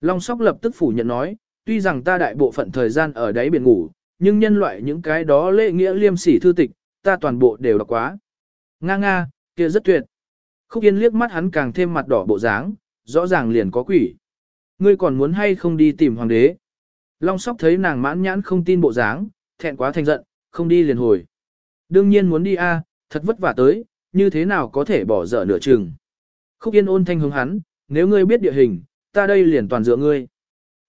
Long Sóc lập tức phủ nhận nói, tuy rằng ta đại bộ phận thời gian ở đáy biển ngủ, nhưng nhân loại những cái đó lễ nghĩa liêm sỉ thư tịch, ta toàn bộ đều đọc quá. Nga nga, kia rất tuyệt. Khúc Yên liếc mắt hắn càng thêm mặt đỏ bộ dáng, rõ ràng liền có quỷ. Ngươi còn muốn hay không đi tìm hoàng đế? Long Sóc thấy nàng mãn nhãn không tin bộ dáng, thẹn quá thành giận, không đi liền hồi. Đương nhiên muốn đi a, thật vất vả tới, như thế nào có thể bỏ dở nửa chừng. Khúc Yên ôn thanh hướng hắn, nếu ngươi biết địa hình, ta đây liền toàn dựa ngươi.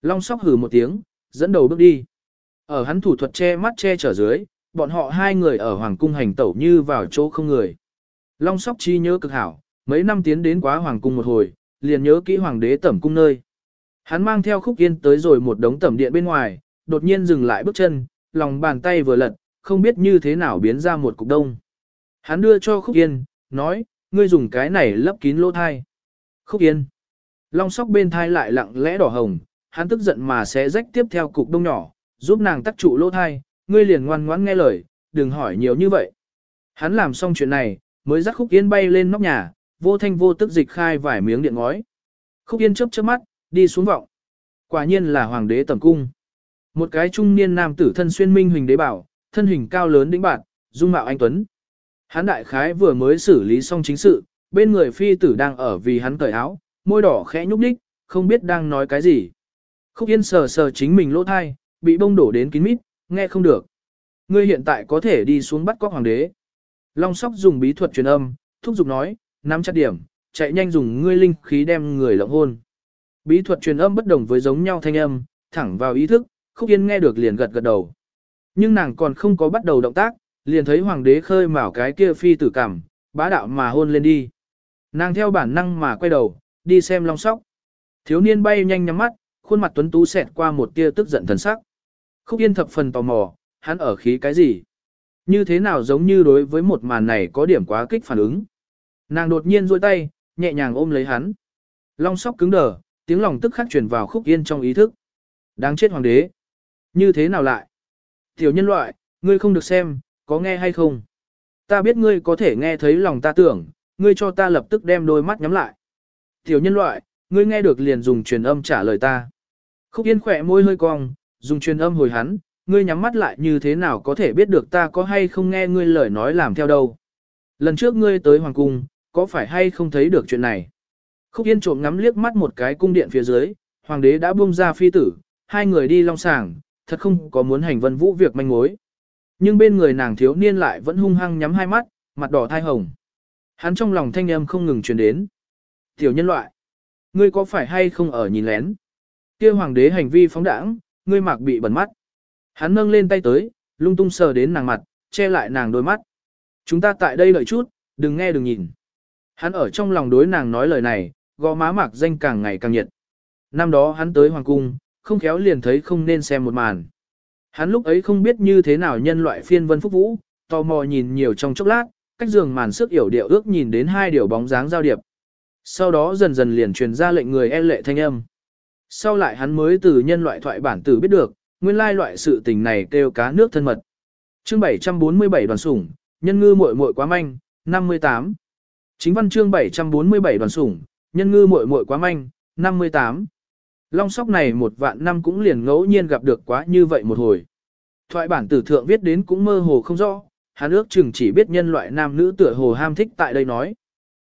Long Sóc hử một tiếng, dẫn đầu bước đi. Ở hắn thủ thuật che mắt che trở dưới, bọn họ hai người ở hoàng cung hành tẩu như vào chỗ không người. Long Sóc chi nhớ cực hảo, mấy năm tiến đến quá hoàng cung một hồi, liền nhớ kỹ hoàng đế tẩm cung nơi. Hắn mang theo khúc yên tới rồi một đống tẩm điện bên ngoài, đột nhiên dừng lại bước chân, lòng bàn tay vừa lật, không biết như thế nào biến ra một cục đông. Hắn đưa cho khúc yên, nói, ngươi dùng cái này lấp kín lỗ thai. Khúc yên. Long sóc bên thai lại lặng lẽ đỏ hồng, hắn tức giận mà sẽ rách tiếp theo cục đông nhỏ, giúp nàng tắc trụ lỗ thai, ngươi liền ngoan ngoãn nghe lời, đừng hỏi nhiều như vậy. Hắn làm xong chuyện này, mới dắt khúc yên bay lên nóc nhà, vô thanh vô tức dịch khai vài miếng điện ngói. Khúc yên chớp chớp mắt, đi xuống vọng. Quả nhiên là hoàng đế tầm cung. Một cái trung niên nam tử thân xuyên minh huỳnh đế bảo, thân hình cao lớn đĩnh bạn, dung mạo anh tuấn. Hắn đại khái vừa mới xử lý xong chính sự, bên người phi tử đang ở vì hắn cởi áo, môi đỏ khẽ nhúc đích, không biết đang nói cái gì. Khúc Yên sờ sờ chính mình lỗ thai, bị bông đổ đến kín mít, nghe không được. Ngươi hiện tại có thể đi xuống bắt cóc hoàng đế. Long sóc dùng bí thuật truyền âm, thúc giục nói, nắm chặt điểm, chạy nhanh dùng ngươi linh khí đem người lộng hôn. Bí thuật truyền âm bất đồng với giống nhau thanh âm, thẳng vào ý thức, Khúc Yên nghe được liền gật gật đầu. Nhưng nàng còn không có bắt đầu động tác, liền thấy hoàng đế khơi mào cái kia phi tử cảm, bá đạo mà hôn lên đi. Nàng theo bản năng mà quay đầu, đi xem long sóc. Thiếu niên bay nhanh nhắm mắt, khuôn mặt tuấn tú xẹt qua một tia tức giận thần sắc. Khúc Yên thập phần tò mò, hắn ở khí cái gì? Như thế nào giống như đối với một màn này có điểm quá kích phản ứng? Nàng đột nhiên duỗi tay, nhẹ nhàng ôm lấy hắn. Long sóc cứng đờ, tiếng lòng tức khắc truyền vào Khúc Yên trong ý thức. Đáng chết hoàng đế. Như thế nào lại? Tiểu nhân loại, ngươi không được xem, có nghe hay không? Ta biết ngươi có thể nghe thấy lòng ta tưởng, ngươi cho ta lập tức đem đôi mắt nhắm lại. Tiểu nhân loại, ngươi nghe được liền dùng truyền âm trả lời ta. Khúc Yên khỏe môi hơi cong, dùng truyền âm hồi hắn, ngươi nhắm mắt lại như thế nào có thể biết được ta có hay không nghe ngươi lời nói làm theo đâu. Lần trước ngươi tới Hoàng Cung, có phải hay không thấy được chuyện này? Khúc Yên trộm ngắm liếc mắt một cái cung điện phía dưới, Hoàng đế đã buông ra phi tử, hai người đi long sàng, thật không có muốn hành vân vũ việc manh mối. Nhưng bên người nàng thiếu niên lại vẫn hung hăng nhắm hai mắt, mặt đỏ thai hồng. Hắn trong lòng thanh âm không ngừng truyền đến. Tiểu nhân loại, ngươi có phải hay không ở nhìn lén? Kia hoàng đế hành vi phóng đảng ngươi mạc bị bẩn mắt. Hắn nâng lên tay tới, lung tung sờ đến nàng mặt, che lại nàng đôi mắt. Chúng ta tại đây đợi chút, đừng nghe đừng nhìn. Hắn ở trong lòng đối nàng nói lời này, gò má mạc danh càng ngày càng nhiệt. Năm đó hắn tới hoàng cung, không khéo liền thấy không nên xem một màn. Hắn lúc ấy không biết như thế nào nhân loại phiên vân phúc vũ, tò mò nhìn nhiều trong chốc lát, cách giường màn sức hiểu điệu ước nhìn đến hai điều bóng dáng giao điệp. Sau đó dần dần liền truyền ra lệnh người e lệ thanh âm. Sau lại hắn mới từ nhân loại thoại bản tử biết được, nguyên lai loại sự tình này kêu cá nước thân mật. Chương 747 đoàn sủng, nhân ngư muội muội quá manh, 58. Chính văn chương 747 đoàn sủng, nhân ngư muội muội quá manh, 58. Long sóc này một vạn năm cũng liền ngẫu nhiên gặp được quá như vậy một hồi. Thoại bản tử thượng viết đến cũng mơ hồ không rõ, hắn ước chừng chỉ biết nhân loại nam nữ tựa hồ ham thích tại đây nói.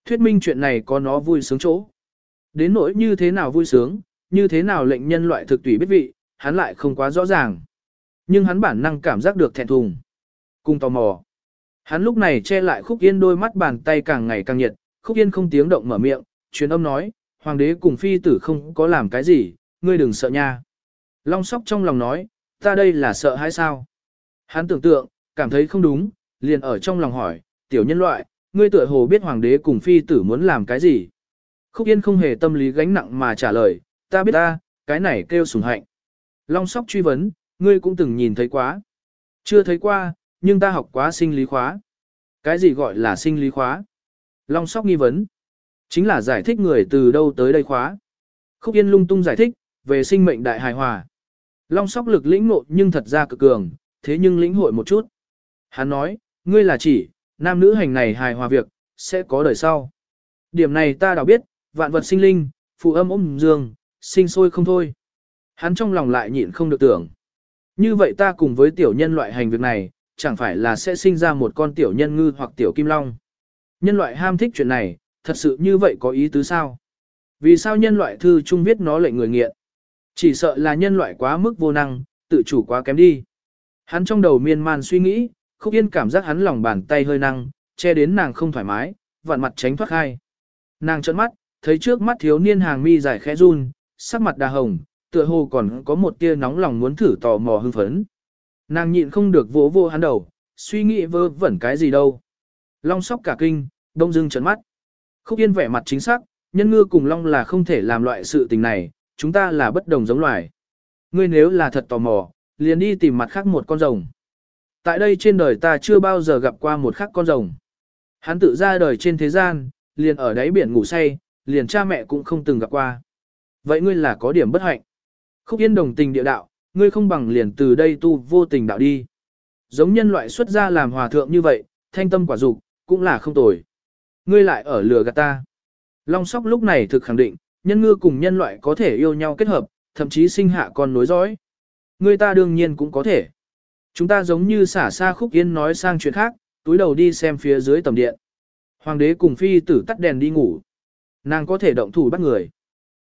Thuyết minh chuyện này có nó vui sướng chỗ. Đến nỗi như thế nào vui sướng, như thế nào lệnh nhân loại thực tùy biết vị, hắn lại không quá rõ ràng. Nhưng hắn bản năng cảm giác được thẹn thùng. Cùng tò mò. Hắn lúc này che lại khúc yên đôi mắt bàn tay càng ngày càng nhiệt, khúc yên không tiếng động mở miệng, truyền âm nói, hoàng đế cùng phi tử không có làm cái gì, ngươi đừng sợ nha. Long sóc trong lòng nói, ta đây là sợ hay sao? Hắn tưởng tượng, cảm thấy không đúng, liền ở trong lòng hỏi, tiểu nhân loại, ngươi tựa hồ biết hoàng đế cùng phi tử muốn làm cái gì? Khúc Yên không hề tâm lý gánh nặng mà trả lời, ta biết ta, cái này kêu sủng hạnh. Long sóc truy vấn, ngươi cũng từng nhìn thấy quá. Chưa thấy qua, nhưng ta học quá sinh lý khóa. Cái gì gọi là sinh lý khóa? Long sóc nghi vấn. Chính là giải thích người từ đâu tới đây khóa. Khúc Yên lung tung giải thích, về sinh mệnh đại hài hòa. Long sóc lực lĩnh ngộ nhưng thật ra cực cường, thế nhưng lĩnh hội một chút. Hắn nói, ngươi là chỉ, nam nữ hành này hài hòa việc, sẽ có đời sau. Điểm này ta đã biết, vạn vật sinh linh, phụ âm ôm dương, sinh sôi không thôi. Hắn trong lòng lại nhịn không được tưởng. Như vậy ta cùng với tiểu nhân loại hành việc này, chẳng phải là sẽ sinh ra một con tiểu nhân ngư hoặc tiểu kim long. Nhân loại ham thích chuyện này, thật sự như vậy có ý tứ sao? Vì sao nhân loại thư chung viết nó lệnh người nghiện? Chỉ sợ là nhân loại quá mức vô năng, tự chủ quá kém đi. Hắn trong đầu miên man suy nghĩ, khúc yên cảm giác hắn lòng bàn tay hơi năng, che đến nàng không thoải mái, vặn mặt tránh thoát khai. Nàng trợn mắt, thấy trước mắt thiếu niên hàng mi dài khẽ run, sắc mặt đà hồng, tựa hồ còn có một tia nóng lòng muốn thử tò mò hưng phấn. Nàng nhịn không được vỗ vô hắn đầu, suy nghĩ vơ vẩn cái gì đâu. Long sóc cả kinh, đông dưng trấn mắt. Khúc yên vẻ mặt chính xác, nhân ngư cùng long là không thể làm loại sự tình này, chúng ta là bất đồng giống loài. Ngươi nếu là thật tò mò, liền đi tìm mặt khác một con rồng. Tại đây trên đời ta chưa bao giờ gặp qua một khác con rồng. Hắn tự ra đời trên thế gian, liền ở đáy biển ngủ say, liền cha mẹ cũng không từng gặp qua. Vậy ngươi là có điểm bất hạnh. Khúc Yên đồng tình địa đạo, ngươi không bằng liền từ đây tu vô tình đạo đi. Giống nhân loại xuất ra làm hòa thượng như vậy, thanh tâm quả dục cũng là không tồi. Ngươi lại ở lừa gạt ta. Long sóc lúc này thực khẳng định, nhân ngư cùng nhân loại có thể yêu nhau kết hợp, thậm chí sinh hạ con nối dõi. Ngươi ta đương nhiên cũng có thể. Chúng ta giống như xả xa khúc yên nói sang chuyện khác, túi đầu đi xem phía dưới tầm điện. Hoàng đế cùng phi tử tắt đèn đi ngủ. Nàng có thể động thủ bắt người.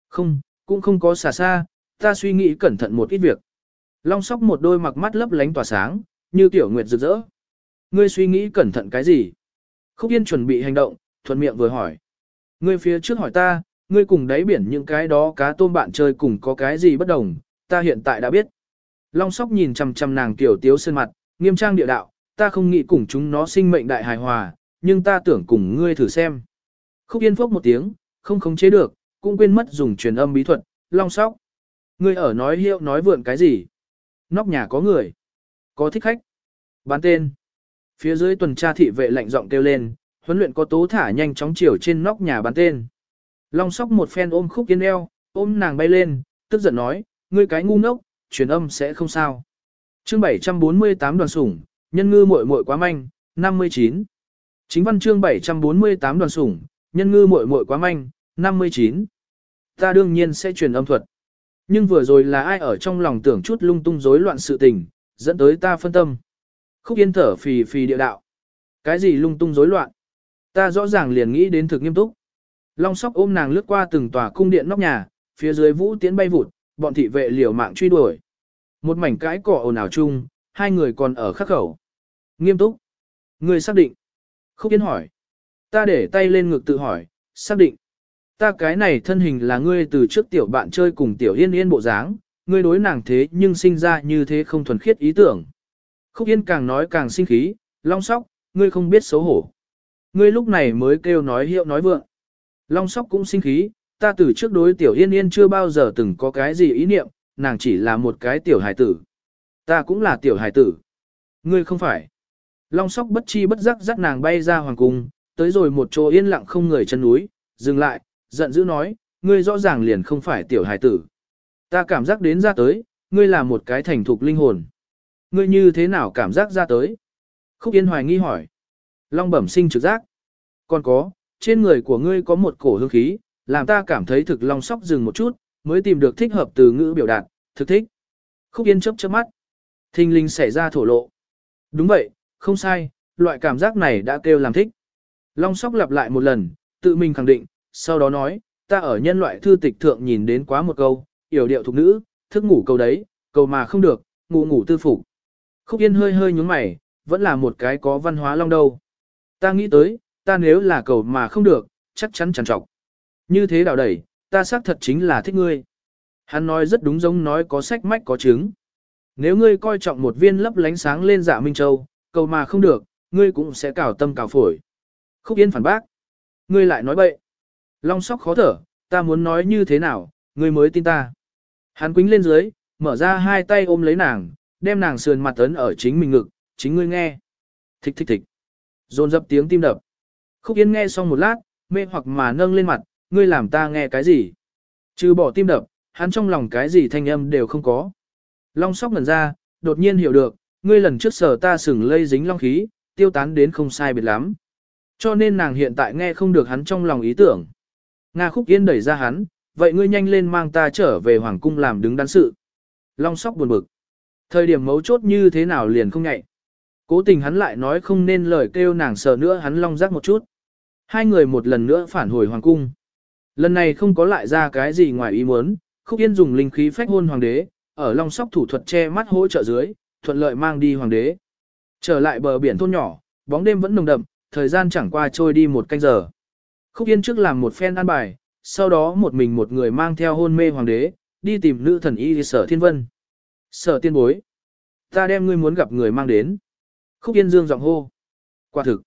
Không, cũng không có xa xa, ta suy nghĩ cẩn thận một ít việc. Long sóc một đôi mặc mắt lấp lánh tỏa sáng, như tiểu nguyệt rực rỡ. Ngươi suy nghĩ cẩn thận cái gì? Khúc Yên chuẩn bị hành động, thuận miệng vừa hỏi. Ngươi phía trước hỏi ta, ngươi cùng đáy biển những cái đó cá tôm bạn chơi cùng có cái gì bất đồng, ta hiện tại đã biết. Long sóc nhìn chằm chằm nàng tiểu tiếu sơn mặt, nghiêm trang địa đạo, ta không nghĩ cùng chúng nó sinh mệnh đại hài hòa, nhưng ta tưởng cùng ngươi thử xem. Khúc Yên phốc một tiếng, không khống chế được, cũng quên mất dùng truyền âm bí thuật, long sóc. Ngươi ở nói hiệu nói vượn cái gì? Nóc nhà có người. Có thích khách. Bán tên. Phía dưới tuần tra thị vệ lạnh giọng kêu lên, huấn luyện có tố thả nhanh chóng chiều trên nóc nhà bán tên. Long sóc một phen ôm khúc yên eo, ôm nàng bay lên, tức giận nói, ngươi cái ngu ngốc, truyền âm sẽ không sao. Chương 748 đoàn sủng, nhân ngư muội muội quá manh, 59. Chính văn chương 748 đoàn sủng, nhân ngư muội muội quá manh, 59. Ta đương nhiên sẽ truyền âm thuật. Nhưng vừa rồi là ai ở trong lòng tưởng chút lung tung rối loạn sự tình, dẫn tới ta phân tâm. Khúc yên thở phì phì địa đạo. Cái gì lung tung rối loạn? Ta rõ ràng liền nghĩ đến thực nghiêm túc. Long sóc ôm nàng lướt qua từng tòa cung điện nóc nhà, phía dưới vũ tiến bay vụt, bọn thị vệ liều mạng truy đuổi. Một mảnh cãi cỏ ồn ào chung, hai người còn ở khắc khẩu. Nghiêm túc. Người xác định. Khúc Yên hỏi. Ta để tay lên ngực tự hỏi, xác định. Ta cái này thân hình là ngươi từ trước tiểu bạn chơi cùng tiểu yên yên bộ dáng, ngươi đối nàng thế nhưng sinh ra như thế không thuần khiết ý tưởng. Khúc Yên càng nói càng sinh khí, long sóc, ngươi không biết xấu hổ. Ngươi lúc này mới kêu nói hiệu nói vượng. Long sóc cũng sinh khí, ta từ trước đối tiểu yên yên chưa bao giờ từng có cái gì ý niệm, nàng chỉ là một cái tiểu hài tử. Ta cũng là tiểu hài tử. Ngươi không phải. Long sóc bất chi bất giác dắt nàng bay ra hoàng cung, tới rồi một chỗ yên lặng không người chân núi, dừng lại, giận dữ nói, ngươi rõ ràng liền không phải tiểu hài tử. Ta cảm giác đến ra tới, ngươi là một cái thành thục linh hồn. Ngươi như thế nào cảm giác ra tới? Khúc Yên hoài nghi hỏi. Long bẩm sinh trực giác. Còn có, trên người của ngươi có một cổ hương khí, làm ta cảm thấy thực long sóc dừng một chút, mới tìm được thích hợp từ ngữ biểu đạt, thực thích. Khúc Yên chớp chớp mắt. Thinh linh xảy ra thổ lộ. Đúng vậy, không sai, loại cảm giác này đã kêu làm thích. Long sóc lặp lại một lần, tự mình khẳng định, sau đó nói, ta ở nhân loại thư tịch thượng nhìn đến quá một câu, yểu điệu thục nữ, thức ngủ câu đấy, câu mà không được, ngủ ngủ tư phục. Khúc Yên hơi hơi nhúng mày, vẫn là một cái có văn hóa long đâu. Ta nghĩ tới, ta nếu là cầu mà không được, chắc chắn chẳng trọc. Như thế đào đẩy, ta xác thật chính là thích ngươi. Hắn nói rất đúng giống nói có sách mách có chứng. Nếu ngươi coi trọng một viên lấp lánh sáng lên dạ Minh Châu, cầu mà không được, ngươi cũng sẽ cào tâm cào phổi. Khúc Yên phản bác. Ngươi lại nói bậy. Long sóc khó thở, ta muốn nói như thế nào, ngươi mới tin ta. Hắn quính lên dưới, mở ra hai tay ôm lấy nàng, đem nàng sườn mặt ấn ở chính mình ngực, chính ngươi nghe. Thích thích thích. Dồn dập tiếng tim đập. Khúc Yên nghe xong một lát, mê hoặc mà nâng lên mặt, ngươi làm ta nghe cái gì? Trừ bỏ tim đập, hắn trong lòng cái gì thanh âm đều không có. Long sóc ngần ra, đột nhiên hiểu được, ngươi lần trước sở ta sừng lây dính long khí, tiêu tán đến không sai biệt lắm. Cho nên nàng hiện tại nghe không được hắn trong lòng ý tưởng. Nga khúc yên đẩy ra hắn, vậy ngươi nhanh lên mang ta trở về hoàng cung làm đứng đắn sự. Long sóc buồn bực. Thời điểm mấu chốt như thế nào liền không ngại. Cố tình hắn lại nói không nên lời kêu nàng sợ nữa hắn long rắc một chút. Hai người một lần nữa phản hồi hoàng cung. Lần này không có lại ra cái gì ngoài ý muốn, khúc yên dùng linh khí phách hôn hoàng đế, ở long sóc thủ thuật che mắt hỗ trợ dưới, thuận lợi mang đi hoàng đế. Trở lại bờ biển thôn nhỏ, bóng đêm vẫn nồng đậm, thời gian chẳng qua trôi đi một canh giờ. Khúc yên trước làm một phen ăn bài, sau đó một mình một người mang theo hôn mê hoàng đế, đi tìm nữ thần y sở thiên vân. Sở tiên bối. Ta đem ngươi muốn gặp người mang đến. Khúc yên dương giọng hô. Quả thực.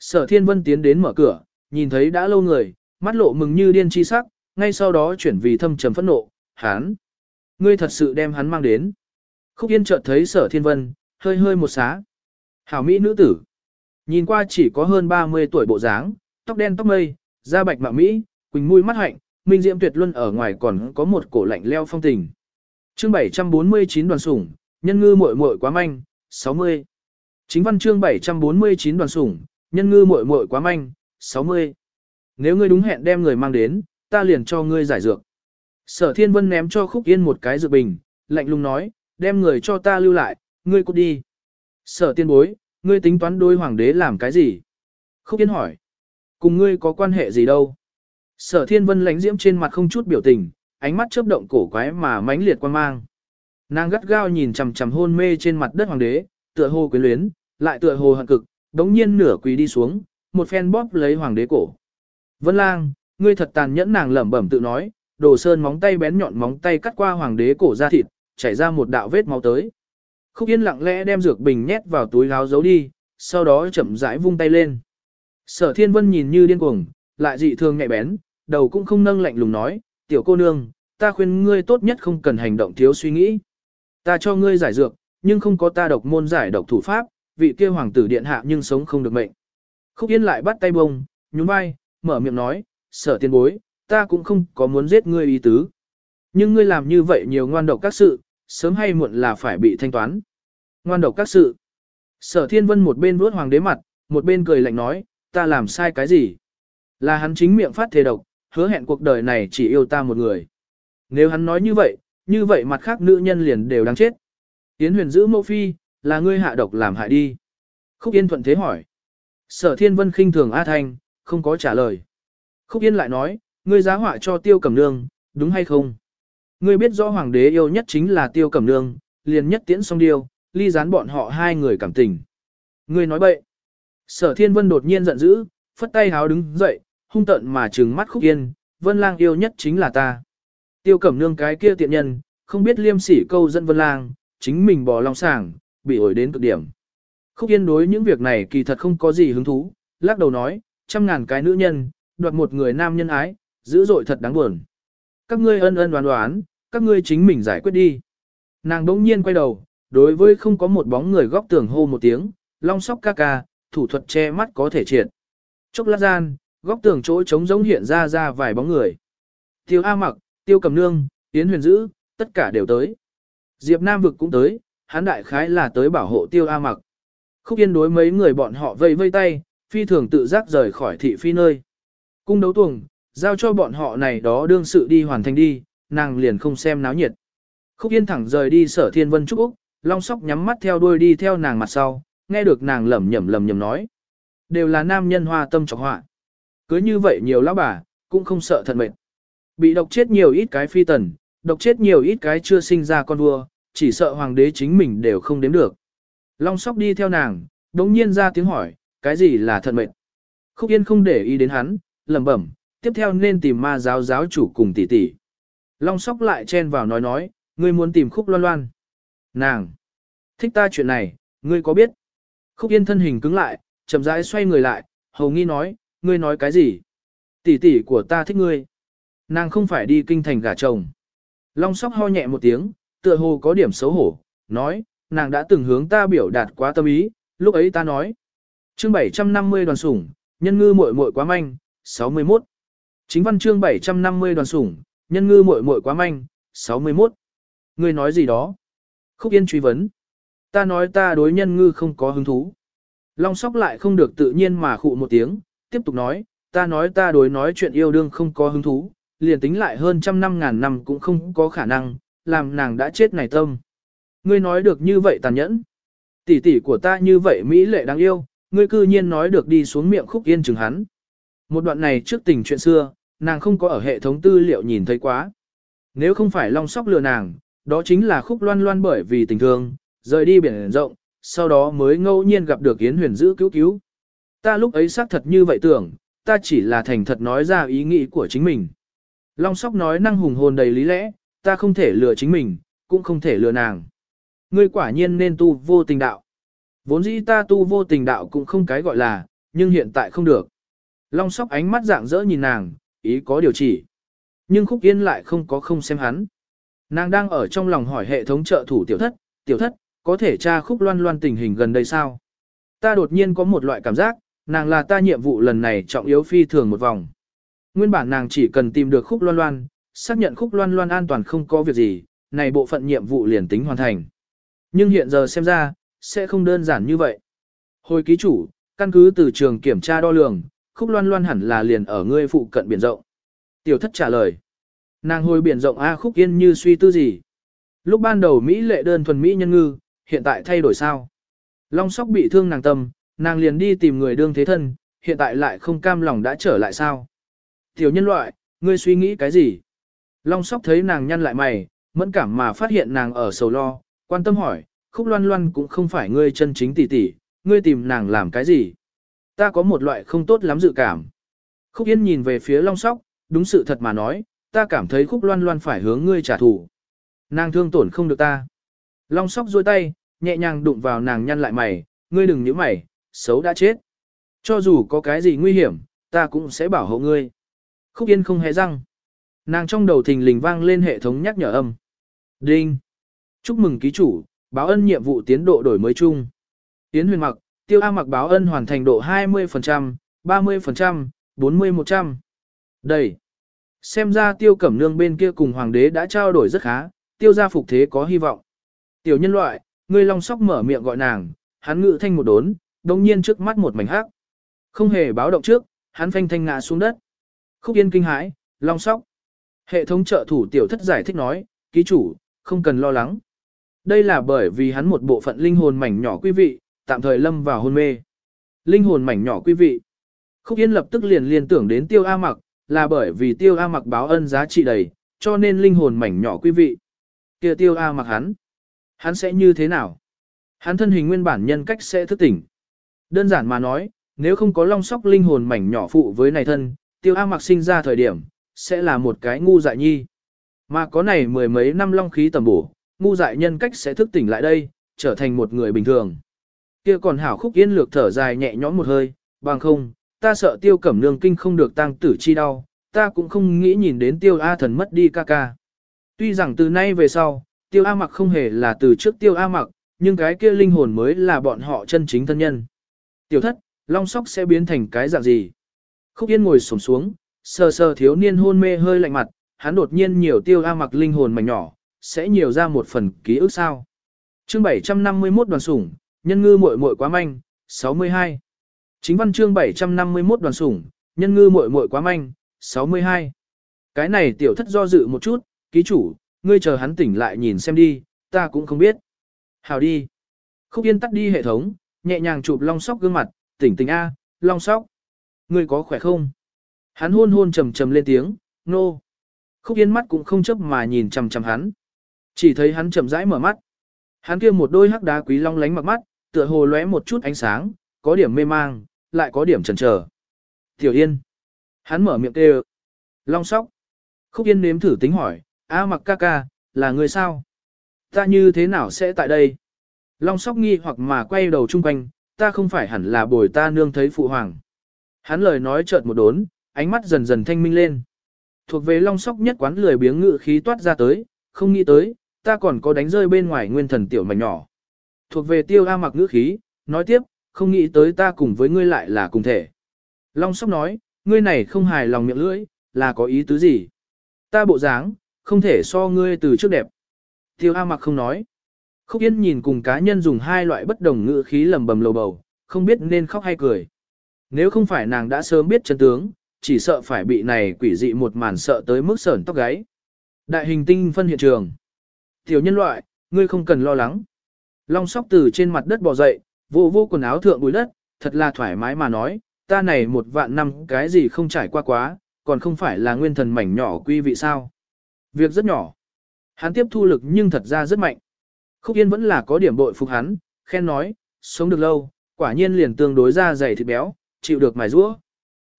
Sở thiên vân tiến đến mở cửa, nhìn thấy đã lâu người, mắt lộ mừng như điên chi sắc, ngay sau đó chuyển vì thâm trầm phẫn nộ, Hán. Ngươi thật sự đem hắn mang đến. Khúc Yên chợt thấy sở thiên vân, hơi hơi một xá. Hảo Mỹ nữ tử. Nhìn qua chỉ có hơn 30 tuổi bộ dáng, tóc đen tóc mây, da bạch mạ Mỹ, quỳnh mũi mắt hạnh, minh diễm tuyệt luân ở ngoài còn có một cổ lạnh leo phong tình. chương 749 đoàn sủng, nhân ngư muội muội quá manh, 60. Chính văn chương 749 đoàn sủng, nhân ngư muội muội quá manh, 60. Nếu ngươi đúng hẹn đem người mang đến, ta liền cho ngươi giải dược. Sở thiên vân ném cho khúc yên một cái dược bình, lạnh lùng nói, đem người cho ta lưu lại, ngươi cút đi. Sở tiên bối, ngươi tính toán đôi hoàng đế làm cái gì? Khúc yên hỏi. Cùng ngươi có quan hệ gì đâu? Sở thiên vân lánh diễm trên mặt không chút biểu tình, ánh mắt chớp động cổ quái mà mãnh liệt quan mang. Nàng gắt gao nhìn chằm chằm hôn mê trên mặt đất hoàng đế, tựa hồ quyến luyến, lại tựa hồ hận cực, đống nhiên nửa quỳ đi xuống, một phen bóp lấy hoàng đế cổ. Vân lang, ngươi thật tàn nhẫn nàng lẩm bẩm tự nói, đồ sơn móng tay bén nhọn móng tay cắt qua hoàng đế cổ ra thịt, chảy ra một đạo vết máu tới. Khúc Yên lặng lẽ đem dược bình nhét vào túi áo giấu đi, sau đó chậm rãi vung tay lên. Sở Thiên Vân nhìn như điên cuồng, lại dị thường nhạy bén, đầu cũng không nâng lạnh lùng nói, "Tiểu cô nương, ta khuyên ngươi tốt nhất không cần hành động thiếu suy nghĩ. Ta cho ngươi giải dược, nhưng không có ta độc môn giải độc thủ pháp, vị kia hoàng tử điện hạ nhưng sống không được mệnh." Khúc Yên lại bắt tay bông, nhún vai, mở miệng nói, "Sở Tiên bối, ta cũng không có muốn giết ngươi ý tứ. Nhưng ngươi làm như vậy nhiều ngoan độc các sự, sớm hay muộn là phải bị thanh toán. Ngoan độc các sự. Sở thiên vân một bên vuốt hoàng đế mặt, một bên cười lạnh nói, ta làm sai cái gì? Là hắn chính miệng phát thề độc, hứa hẹn cuộc đời này chỉ yêu ta một người. Nếu hắn nói như vậy, như vậy mặt khác nữ nhân liền đều đáng chết. Yến huyền giữ mẫu phi, là ngươi hạ độc làm hại đi. Khúc Yên thuận thế hỏi. Sở thiên vân khinh thường A Thanh, không có trả lời. Khúc Yên lại nói, ngươi giá họa cho tiêu cẩm nương, đúng hay không? Ngươi biết rõ hoàng đế yêu nhất chính là tiêu cẩm nương, liền nhất tiễn song điêu, ly gián bọn họ hai người cảm tình. Ngươi nói bậy. Sở thiên vân đột nhiên giận dữ, phất tay háo đứng dậy, hung tận mà trừng mắt khúc yên, vân lang yêu nhất chính là ta. Tiêu cẩm nương cái kia tiện nhân, không biết liêm sỉ câu dẫn vân lang, chính mình bỏ lòng sảng, bị ổi đến cực điểm. Khúc yên đối những việc này kỳ thật không có gì hứng thú, lắc đầu nói, trăm ngàn cái nữ nhân, đoạt một người nam nhân ái, dữ dội thật đáng buồn. Các ngươi ân ân đoán đoán, các ngươi chính mình giải quyết đi. Nàng đỗng nhiên quay đầu, đối với không có một bóng người góc tường hô một tiếng, long sóc ca ca, thủ thuật che mắt có thể triệt. Chốc lát gian, góc tường chỗ trống giống hiện ra ra vài bóng người. Tiêu A mặc, tiêu cầm nương, Yến huyền dữ, tất cả đều tới. Diệp Nam vực cũng tới, hắn đại khái là tới bảo hộ tiêu A mặc. Khúc yên đối mấy người bọn họ vây vây tay, phi thường tự giác rời khỏi thị phi nơi. Cung đấu tuồng, giao cho bọn họ này đó đương sự đi hoàn thành đi, nàng liền không xem náo nhiệt. Khúc Yên thẳng rời đi sở thiên vân trúc Úc, long sóc nhắm mắt theo đuôi đi theo nàng mặt sau, nghe được nàng lẩm nhẩm lẩm nhẩm nói. Đều là nam nhân hoa tâm trọc họa. Cứ như vậy nhiều lão bà, cũng không sợ thật mệt. Bị độc chết nhiều ít cái phi tần, độc chết nhiều ít cái chưa sinh ra con vua, chỉ sợ hoàng đế chính mình đều không đếm được. Long sóc đi theo nàng, đống nhiên ra tiếng hỏi, cái gì là thật mệt? Khúc Yên không để ý đến hắn, lẩm bẩm, tiếp theo nên tìm ma giáo giáo chủ cùng tỷ tỷ. Long sóc lại chen vào nói nói, ngươi muốn tìm khúc loan loan. Nàng! Thích ta chuyện này, ngươi có biết? Khúc yên thân hình cứng lại, chậm rãi xoay người lại, hầu nghi nói, ngươi nói cái gì? Tỷ tỷ của ta thích ngươi. Nàng không phải đi kinh thành gả chồng. Long sóc ho nhẹ một tiếng, tựa hồ có điểm xấu hổ, nói, nàng đã từng hướng ta biểu đạt quá tâm ý, lúc ấy ta nói. chương 750 đoàn sủng, nhân ngư muội muội quá manh, 61. Chính văn chương 750 đoàn sủng, nhân ngư muội muội quá manh, 61. Ngươi nói gì đó? Khúc Yên truy vấn. Ta nói ta đối nhân ngư không có hứng thú. Long sóc lại không được tự nhiên mà khụ một tiếng, tiếp tục nói, ta nói ta đối nói chuyện yêu đương không có hứng thú, liền tính lại hơn trăm năm ngàn năm cũng không có khả năng, làm nàng đã chết này tâm. Ngươi nói được như vậy tàn nhẫn. Tỷ tỷ của ta như vậy mỹ lệ đáng yêu, ngươi cư nhiên nói được đi xuống miệng khúc yên chừng hắn. Một đoạn này trước tình chuyện xưa, nàng không có ở hệ thống tư liệu nhìn thấy quá. Nếu không phải long sóc lừa nàng, đó chính là khúc loan loan bởi vì tình thương, rời đi biển rộng, sau đó mới ngẫu nhiên gặp được Yến huyền giữ cứu cứu. Ta lúc ấy xác thật như vậy tưởng, ta chỉ là thành thật nói ra ý nghĩ của chính mình. Long sóc nói năng hùng hồn đầy lý lẽ, ta không thể lừa chính mình, cũng không thể lừa nàng. Ngươi quả nhiên nên tu vô tình đạo. Vốn dĩ ta tu vô tình đạo cũng không cái gọi là, nhưng hiện tại không được. Long sóc ánh mắt dạng dỡ nhìn nàng, ý có điều chỉ. Nhưng khúc yên lại không có không xem hắn. Nàng đang ở trong lòng hỏi hệ thống trợ thủ tiểu thất, tiểu thất, có thể tra khúc loan loan tình hình gần đây sao? Ta đột nhiên có một loại cảm giác, nàng là ta nhiệm vụ lần này trọng yếu phi thường một vòng. Nguyên bản nàng chỉ cần tìm được khúc loan loan, xác nhận khúc loan loan an toàn không có việc gì, này bộ phận nhiệm vụ liền tính hoàn thành. Nhưng hiện giờ xem ra, sẽ không đơn giản như vậy. Hồi ký chủ, căn cứ từ trường kiểm tra đo lường, khúc loan loan hẳn là liền ở ngươi phụ cận biển rộng. Tiểu thất trả lời. Nàng hồi biển rộng A khúc yên như suy tư gì. Lúc ban đầu Mỹ lệ đơn thuần Mỹ nhân ngư, hiện tại thay đổi sao? Long sóc bị thương nàng tâm, nàng liền đi tìm người đương thế thân, hiện tại lại không cam lòng đã trở lại sao? Tiểu nhân loại, ngươi suy nghĩ cái gì? Long sóc thấy nàng nhăn lại mày, mẫn cảm mà phát hiện nàng ở sầu lo, quan tâm hỏi, khúc loan loan cũng không phải ngươi chân chính tỷ tỷ, ngươi tìm nàng làm cái gì? Ta có một loại không tốt lắm dự cảm. Khúc Yên nhìn về phía Long Sóc, đúng sự thật mà nói, ta cảm thấy khúc loan loan phải hướng ngươi trả thù. Nàng thương tổn không được ta. Long Sóc duỗi tay, nhẹ nhàng đụng vào nàng nhăn lại mày, ngươi đừng nhíu mày, xấu đã chết. Cho dù có cái gì nguy hiểm, ta cũng sẽ bảo hộ ngươi. Khúc Yên không hề răng. Nàng trong đầu thình lình vang lên hệ thống nhắc nhở âm. Đinh. Chúc mừng ký chủ, báo ân nhiệm vụ tiến độ đổi mới chung. Tiến huyền mặc, tiêu A mặc báo ân hoàn thành độ 20%, 30%, 40-100. Đây. Xem ra tiêu cẩm nương bên kia cùng hoàng đế đã trao đổi rất khá, tiêu gia phục thế có hy vọng. Tiểu nhân loại, ngươi long sóc mở miệng gọi nàng, hắn ngự thanh một đốn, đồng nhiên trước mắt một mảnh hắc. Không hề báo động trước, hắn phanh thanh ngã xuống đất. Khúc yên kinh hãi, long sóc. Hệ thống trợ thủ tiểu thất giải thích nói, ký chủ, không cần lo lắng. Đây là bởi vì hắn một bộ phận linh hồn mảnh nhỏ quý vị, tạm thời lâm vào hôn mê. Linh hồn mảnh nhỏ quý vị. Khúc Yên lập tức liền liên tưởng đến tiêu A mặc, là bởi vì tiêu A mặc báo ân giá trị đầy, cho nên linh hồn mảnh nhỏ quý vị. kia tiêu A mặc hắn. Hắn sẽ như thế nào? Hắn thân hình nguyên bản nhân cách sẽ thức tỉnh. Đơn giản mà nói, nếu không có long sóc linh hồn mảnh nhỏ phụ với này thân, tiêu A mặc sinh ra thời điểm, sẽ là một cái ngu dại nhi. Mà có này mười mấy năm long khí tầm bổ, ngu dại nhân cách sẽ thức tỉnh lại đây, trở thành một người bình thường. Kia còn hảo khúc yên lược thở dài nhẹ nhõm một hơi, bằng không, ta sợ tiêu cẩm nương kinh không được tăng tử chi đau, ta cũng không nghĩ nhìn đến tiêu A thần mất đi ca ca. Tuy rằng từ nay về sau, tiêu A mặc không hề là từ trước tiêu A mặc, nhưng cái kia linh hồn mới là bọn họ chân chính thân nhân. Tiểu thất, long sóc sẽ biến thành cái dạng gì? Khúc yên ngồi sổng xuống, sờ sờ thiếu niên hôn mê hơi lạnh mặt, hắn đột nhiên nhiều tiêu A mặc linh hồn mảnh nhỏ, sẽ nhiều ra một phần ký ức sao. chương 751 đoàn sủng, nhân ngư muội muội quá manh, 62. Chính văn chương 751 đoàn sủng, nhân ngư muội muội quá manh, 62. Cái này tiểu thất do dự một chút, ký chủ, ngươi chờ hắn tỉnh lại nhìn xem đi, ta cũng không biết. Hào đi. Khúc yên tắt đi hệ thống, nhẹ nhàng chụp long sóc gương mặt, tỉnh tỉnh A, long sóc. Ngươi có khỏe không? Hắn hôn hôn trầm trầm lên tiếng, nô. No. Khúc yên mắt cũng không chấp mà nhìn chầm chầm hắn. Chỉ thấy hắn chậm rãi mở mắt. Hắn kia một đôi hắc đá quý long lánh mặc mắt, tựa hồ lóe một chút ánh sáng, có điểm mê mang, lại có điểm chần chờ. Tiểu Yên. Hắn mở miệng kêu. Long sóc. Khúc Yên nếm thử tính hỏi, A mặc ca ca, là người sao? Ta như thế nào sẽ tại đây? Long sóc nghi hoặc mà quay đầu chung quanh, ta không phải hẳn là bồi ta nương thấy phụ hoàng. Hắn lời nói chợt một đốn, ánh mắt dần dần thanh minh lên. Thuộc về long sóc nhất quán lười biếng ngự khí toát ra tới, không nghĩ tới, ta còn có đánh rơi bên ngoài nguyên thần tiểu mảnh nhỏ. Thuộc về tiêu A mặc ngữ khí, nói tiếp, không nghĩ tới ta cùng với ngươi lại là cùng thể. Long sóc nói, ngươi này không hài lòng miệng lưỡi, là có ý tứ gì? Ta bộ dáng, không thể so ngươi từ trước đẹp. Tiêu A mặc không nói. Khúc Yên nhìn cùng cá nhân dùng hai loại bất đồng ngữ khí lầm bầm lầu bầu, không biết nên khóc hay cười. Nếu không phải nàng đã sớm biết chân tướng, chỉ sợ phải bị này quỷ dị một màn sợ tới mức sởn tóc gáy. Đại hình tinh phân hiện trường. Tiểu nhân loại, ngươi không cần lo lắng. Long sóc từ trên mặt đất bò dậy, vô vô quần áo thượng bùi đất, thật là thoải mái mà nói, ta này một vạn năm cái gì không trải qua quá, còn không phải là nguyên thần mảnh nhỏ quy vị sao. Việc rất nhỏ. Hắn tiếp thu lực nhưng thật ra rất mạnh. Khúc Yên vẫn là có điểm bội phục hắn, khen nói, sống được lâu, quả nhiên liền tương đối ra dày thịt béo, chịu được mài rũa.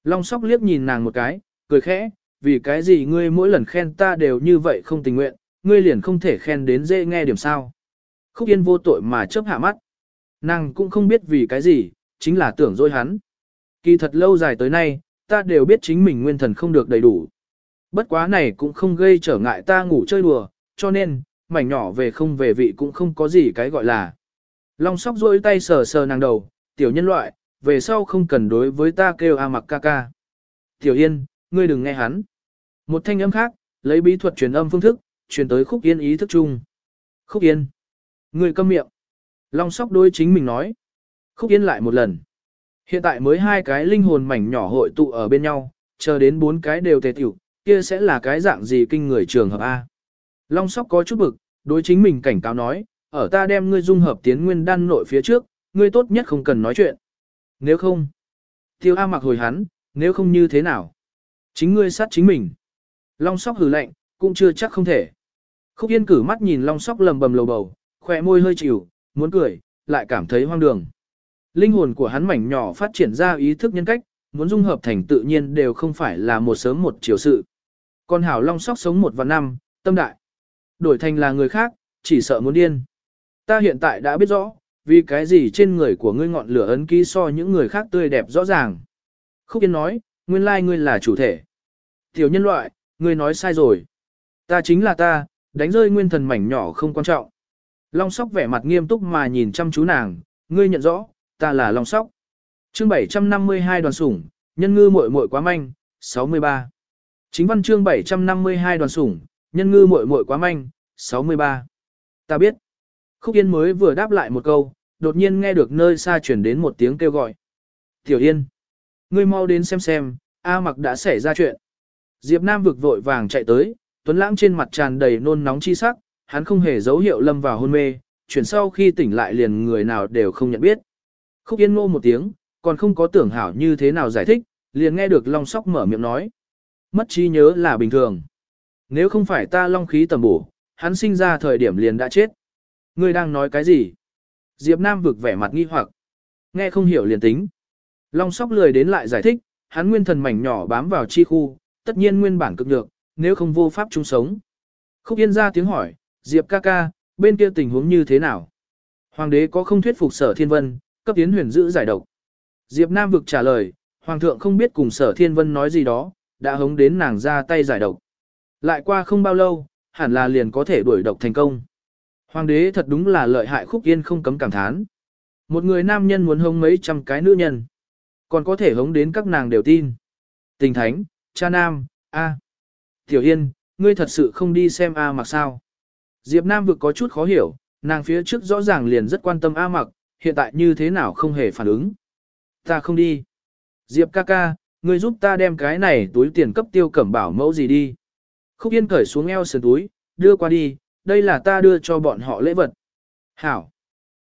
Long sóc liếc nhìn nàng một cái, cười khẽ, vì cái gì ngươi mỗi lần khen ta đều như vậy không tình nguyện, ngươi liền không thể khen đến dễ nghe điểm sao. Khúc Yên vô tội mà chớp hạ mắt. Nàng cũng không biết vì cái gì, chính là tưởng dối hắn. Kỳ thật lâu dài tới nay, ta đều biết chính mình nguyên thần không được đầy đủ. Bất quá này cũng không gây trở ngại ta ngủ chơi đùa, cho nên, mảnh nhỏ về không về vị cũng không có gì cái gọi là. Long sóc rôi tay sờ sờ nàng đầu, tiểu nhân loại, về sau không cần đối với ta kêu A mặc ca ca. Tiểu Yên, ngươi đừng nghe hắn. Một thanh âm khác, lấy bí thuật truyền âm phương thức, truyền tới khúc yên ý thức chung. Khúc yên. Ngươi câm miệng. Long sóc đối chính mình nói. Khúc yên lại một lần. Hiện tại mới hai cái linh hồn mảnh nhỏ hội tụ ở bên nhau, chờ đến bốn cái đều tề tiểu, kia sẽ là cái dạng gì kinh người trường hợp A. Long sóc có chút bực, đối chính mình cảnh cáo nói, ở ta đem ngươi dung hợp tiến nguyên đan nội phía trước, ngươi tốt nhất không cần nói chuyện. Nếu không, tiêu A mặc hồi hắn, nếu không như thế nào? Chính ngươi sát chính mình. Long sóc hừ lạnh, cũng chưa chắc không thể. Khúc yên cử mắt nhìn long sóc lầm bầm lầu bầu, khỏe môi hơi chịu, muốn cười, lại cảm thấy hoang đường. Linh hồn của hắn mảnh nhỏ phát triển ra ý thức nhân cách, muốn dung hợp thành tự nhiên đều không phải là một sớm một chiều sự. Còn hảo long sóc sống một và năm, tâm đại. Đổi thành là người khác, chỉ sợ muốn điên. Ta hiện tại đã biết rõ, vì cái gì trên người của ngươi ngọn lửa ấn ký so những người khác tươi đẹp rõ ràng. Khúc Yên nói, nguyên lai ngươi là chủ thể. Tiểu nhân loại, ngươi nói sai rồi. Ta chính là ta, đánh rơi nguyên thần mảnh nhỏ không quan trọng. Long sóc vẻ mặt nghiêm túc mà nhìn chăm chú nàng, ngươi nhận rõ, ta là Long sóc. Chương 752 đoàn sủng, nhân ngư muội muội quá manh, 63. Chính văn chương 752 đoàn sủng, nhân ngư muội muội quá manh, 63. Ta biết. Khúc Yên mới vừa đáp lại một câu, đột nhiên nghe được nơi xa chuyển đến một tiếng kêu gọi. Tiểu Yên. Ngươi mau đến xem xem, A mặc đã xảy ra chuyện. Diệp Nam vực vội vàng chạy tới, Tuấn Lãng trên mặt tràn đầy nôn nóng chi sắc, hắn không hề dấu hiệu lâm vào hôn mê, chuyển sau khi tỉnh lại liền người nào đều không nhận biết. Khúc Yên ngô một tiếng, còn không có tưởng hảo như thế nào giải thích, liền nghe được Long Sóc mở miệng nói. Mất trí nhớ là bình thường. Nếu không phải ta long khí tầm bổ, hắn sinh ra thời điểm liền đã chết. Ngươi đang nói cái gì? Diệp Nam vực vẻ mặt nghi hoặc. Nghe không hiểu liền tính. Long sóc lười đến lại giải thích, hắn nguyên thần mảnh nhỏ bám vào chi khu, tất nhiên nguyên bản cực nhược, nếu không vô pháp chung sống. Khúc Yên ra tiếng hỏi, Diệp ca ca, bên kia tình huống như thế nào? Hoàng đế có không thuyết phục sở thiên vân, cấp tiến huyền giữ giải độc. Diệp Nam vực trả lời, Hoàng thượng không biết cùng sở thiên vân nói gì đó, đã hống đến nàng ra tay giải độc. Lại qua không bao lâu, hẳn là liền có thể đuổi độc thành công. Hoàng đế thật đúng là lợi hại khúc yên không cấm cảm thán. Một người nam nhân muốn hống mấy trăm cái nữ nhân. Còn có thể hống đến các nàng đều tin. Tình thánh, cha nam, A. Tiểu Yên, ngươi thật sự không đi xem A mặc sao. Diệp Nam vực có chút khó hiểu, nàng phía trước rõ ràng liền rất quan tâm A mặc, hiện tại như thế nào không hề phản ứng. Ta không đi. Diệp ca ca, ngươi giúp ta đem cái này túi tiền cấp tiêu cẩm bảo mẫu gì đi. Khúc Yên cởi xuống eo sườn túi, đưa qua đi, đây là ta đưa cho bọn họ lễ vật. Hảo.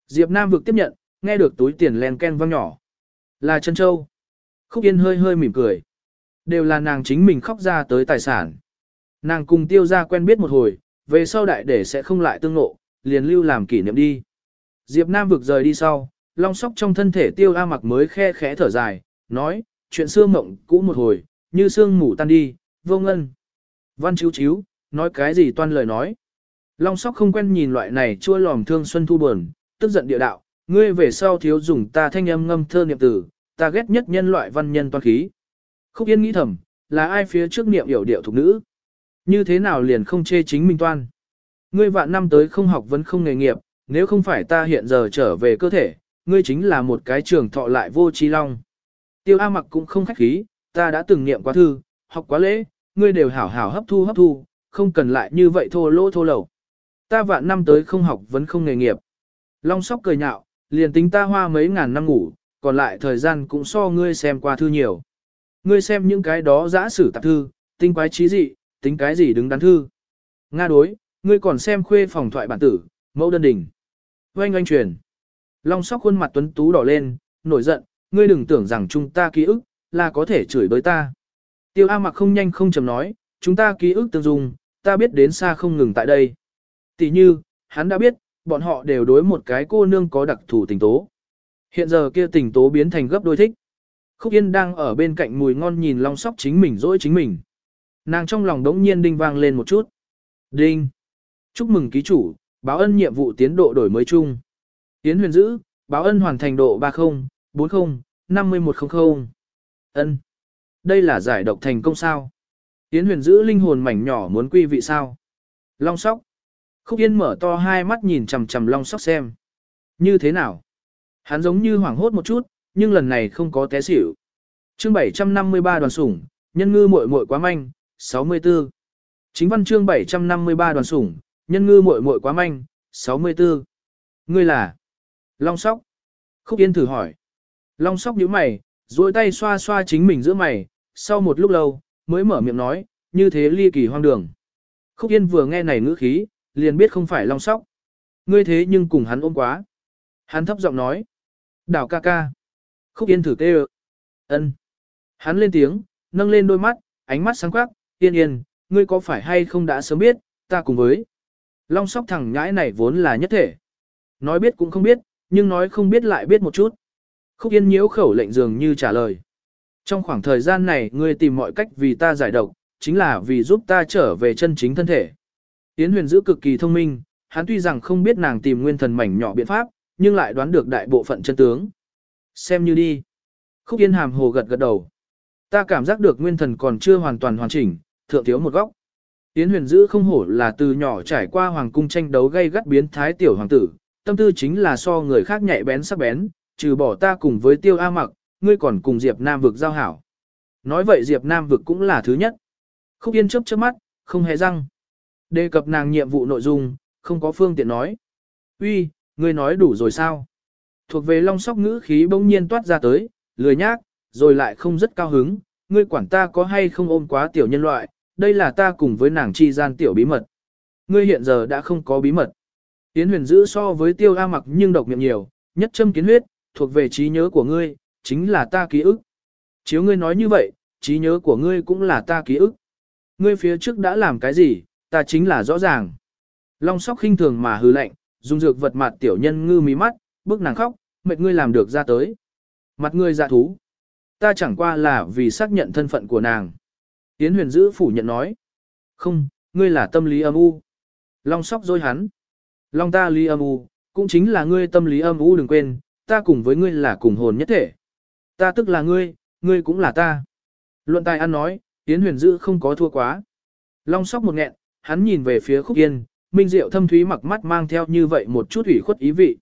Diệp Nam vực tiếp nhận, nghe được túi tiền len ken vang nhỏ. Là chân châu. Khúc Yên hơi hơi mỉm cười. Đều là nàng chính mình khóc ra tới tài sản. Nàng cùng tiêu ra quen biết một hồi, về sau đại để sẽ không lại tương ngộ, liền lưu làm kỷ niệm đi. Diệp Nam vực rời đi sau, long sóc trong thân thể tiêu A mặc mới khe khẽ thở dài, nói, chuyện xưa mộng cũ một hồi, như sương mù tan đi, vô ngân. Văn chiếu chiếu, nói cái gì toan lời nói. Long sóc không quen nhìn loại này chua lòm thương xuân thu buồn, tức giận địa đạo, ngươi về sau thiếu dùng ta thanh âm ngâm thơ niệm tử, ta ghét nhất nhân loại văn nhân toan khí. Khúc Yên nghĩ thầm, là ai phía trước niệm hiểu điệu thục nữ? Như thế nào liền không chê chính mình toan? Ngươi vạn năm tới không học vẫn không nghề nghiệp, nếu không phải ta hiện giờ trở về cơ thể, ngươi chính là một cái trường thọ lại vô trí long. Tiêu A mặc cũng không khách khí, ta đã từng niệm quá thư, học quá lễ, ngươi đều hảo hảo hấp thu hấp thu, không cần lại như vậy thô lỗ thô lẩu. Ta vạn năm tới không học vẫn không nghề nghiệp. Long sóc cười nhạo, liền tính ta hoa mấy ngàn năm ngủ, còn lại thời gian cũng so ngươi xem qua thư nhiều. Ngươi xem những cái đó giã sử tạp thư, tinh quái trí dị, tính cái gì đứng đắn thư. Nga đối, ngươi còn xem khuê phòng thoại bản tử, mẫu đơn đỉnh. Oanh oanh truyền. Long sóc khuôn mặt tuấn tú đỏ lên, nổi giận, ngươi đừng tưởng rằng chúng ta ký ức, là có thể chửi bới ta. Tiêu A mặc không nhanh không chầm nói, chúng ta ký ức tương dung, ta biết đến xa không ngừng tại đây. Tỷ như, hắn đã biết, bọn họ đều đối một cái cô nương có đặc thù tình tố. Hiện giờ kia tình tố biến thành gấp đôi thích. Khúc Yên đang ở bên cạnh mùi ngon nhìn long sóc chính mình dỗi chính mình. Nàng trong lòng đống nhiên đinh vang lên một chút. Đinh! Chúc mừng ký chủ, báo ân nhiệm vụ tiến độ đổi mới chung. Tiến huyền giữ, báo ân hoàn thành độ 30, 40, 5100. Ân. Đây là giải độc thành công sao? Tiến huyền giữ linh hồn mảnh nhỏ muốn quy vị sao? Long sóc. Khúc Yên mở to hai mắt nhìn chằm chằm long sóc xem. Như thế nào? Hắn giống như hoảng hốt một chút, nhưng lần này không có té xỉu. Chương 753 đoàn sủng, nhân ngư muội muội quá manh, 64. Chính văn chương 753 đoàn sủng, nhân ngư muội muội quá manh, 64. Ngươi là? Long sóc. Khúc Yên thử hỏi. Long sóc nhíu mày, duỗi tay xoa xoa chính mình giữa mày, sau một lúc lâu, mới mở miệng nói, như thế ly kỳ hoang đường. Khúc Yên vừa nghe này ngữ khí, liền biết không phải long sóc. Ngươi thế nhưng cùng hắn ôm quá. Hắn thấp giọng nói. Đảo ca ca. Khúc Yên thử kêu. ân Hắn lên tiếng, nâng lên đôi mắt, ánh mắt sáng quắc, yên yên, ngươi có phải hay không đã sớm biết, ta cùng với. Long sóc thằng nhãi này vốn là nhất thể. Nói biết cũng không biết, nhưng nói không biết lại biết một chút. Khúc Yên nhiễu khẩu lệnh dường như trả lời. Trong khoảng thời gian này ngươi tìm mọi cách vì ta giải độc, chính là vì giúp ta trở về chân chính thân thể. Yến huyền giữ cực kỳ thông minh, hắn tuy rằng không biết nàng tìm nguyên thần mảnh nhỏ biện pháp, nhưng lại đoán được đại bộ phận chân tướng. Xem như đi. Khúc Yên hàm hồ gật gật đầu. Ta cảm giác được nguyên thần còn chưa hoàn toàn hoàn chỉnh, thượng thiếu một góc. Yến huyền giữ không hổ là từ nhỏ trải qua hoàng cung tranh đấu gây gắt biến thái tiểu hoàng tử, tâm tư chính là so người khác nhạy bén sắc bén, trừ bỏ ta cùng với tiêu A mặc, ngươi còn cùng Diệp Nam vực giao hảo. Nói vậy Diệp Nam vực cũng là thứ nhất. Khúc Yên chớp chớp mắt, không hề răng. Đề cập nàng nhiệm vụ nội dung, không có phương tiện nói. Uy, ngươi nói đủ rồi sao? Thuộc về long sóc ngữ khí bỗng nhiên toát ra tới, lười nhác, rồi lại không rất cao hứng. Ngươi quản ta có hay không ôm quá tiểu nhân loại, đây là ta cùng với nàng chi gian tiểu bí mật. Ngươi hiện giờ đã không có bí mật. Tiến huyền giữ so với tiêu A mặc nhưng độc miệng nhiều, nhất châm kiến huyết, thuộc về trí nhớ của ngươi, chính là ta ký ức. Chiếu ngươi nói như vậy, trí nhớ của ngươi cũng là ta ký ức. Ngươi phía trước đã làm cái gì, ta chính là rõ ràng. Long sóc khinh thường mà hư lạnh, dùng dược vật mặt tiểu nhân ngư mí mắt, bức nàng khóc, mệt ngươi làm được ra tới. Mặt ngươi dạ thú. Ta chẳng qua là vì xác nhận thân phận của nàng. Yến huyền giữ phủ nhận nói. Không, ngươi là tâm lý âm u. Long sóc dối hắn. Long ta lý âm u, cũng chính là ngươi tâm lý âm u đừng quên, ta cùng với ngươi là cùng hồn nhất thể. Ta tức là ngươi, ngươi cũng là ta. Luận tài ăn nói, Yến huyền dữ không có thua quá. Long sóc một nghẹn, hắn nhìn về phía khúc yên, minh diệu thâm thúy mặc mắt mang theo như vậy một chút ủy khuất ý vị.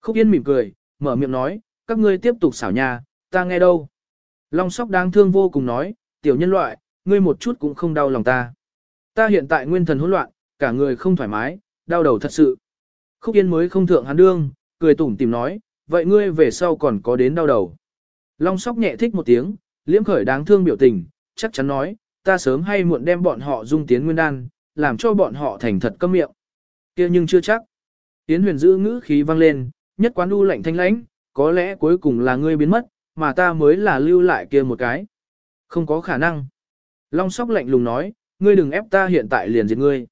Khúc yên mỉm cười, mở miệng nói, các ngươi tiếp tục xảo nhà, ta nghe đâu. Long sóc đáng thương vô cùng nói, tiểu nhân loại, ngươi một chút cũng không đau lòng ta. Ta hiện tại nguyên thần hỗn loạn, cả người không thoải mái, đau đầu thật sự. Khúc yên mới không thượng hắn đương, cười tủm tìm nói, vậy ngươi về sau còn có đến đau đầu. Long sóc nhẹ thích một tiếng, liễm khởi đáng thương biểu tình, chắc chắn nói, ta sớm hay muộn đem bọn họ dung tiến nguyên đan, làm cho bọn họ thành thật câm miệng. kia nhưng chưa chắc. Tiến huyền giữ ngữ khí vang lên, nhất quán đu lạnh thanh lãnh, có lẽ cuối cùng là ngươi biến mất, mà ta mới là lưu lại kia một cái. Không có khả năng. Long sóc lạnh lùng nói, ngươi đừng ép ta hiện tại liền diệt ngươi.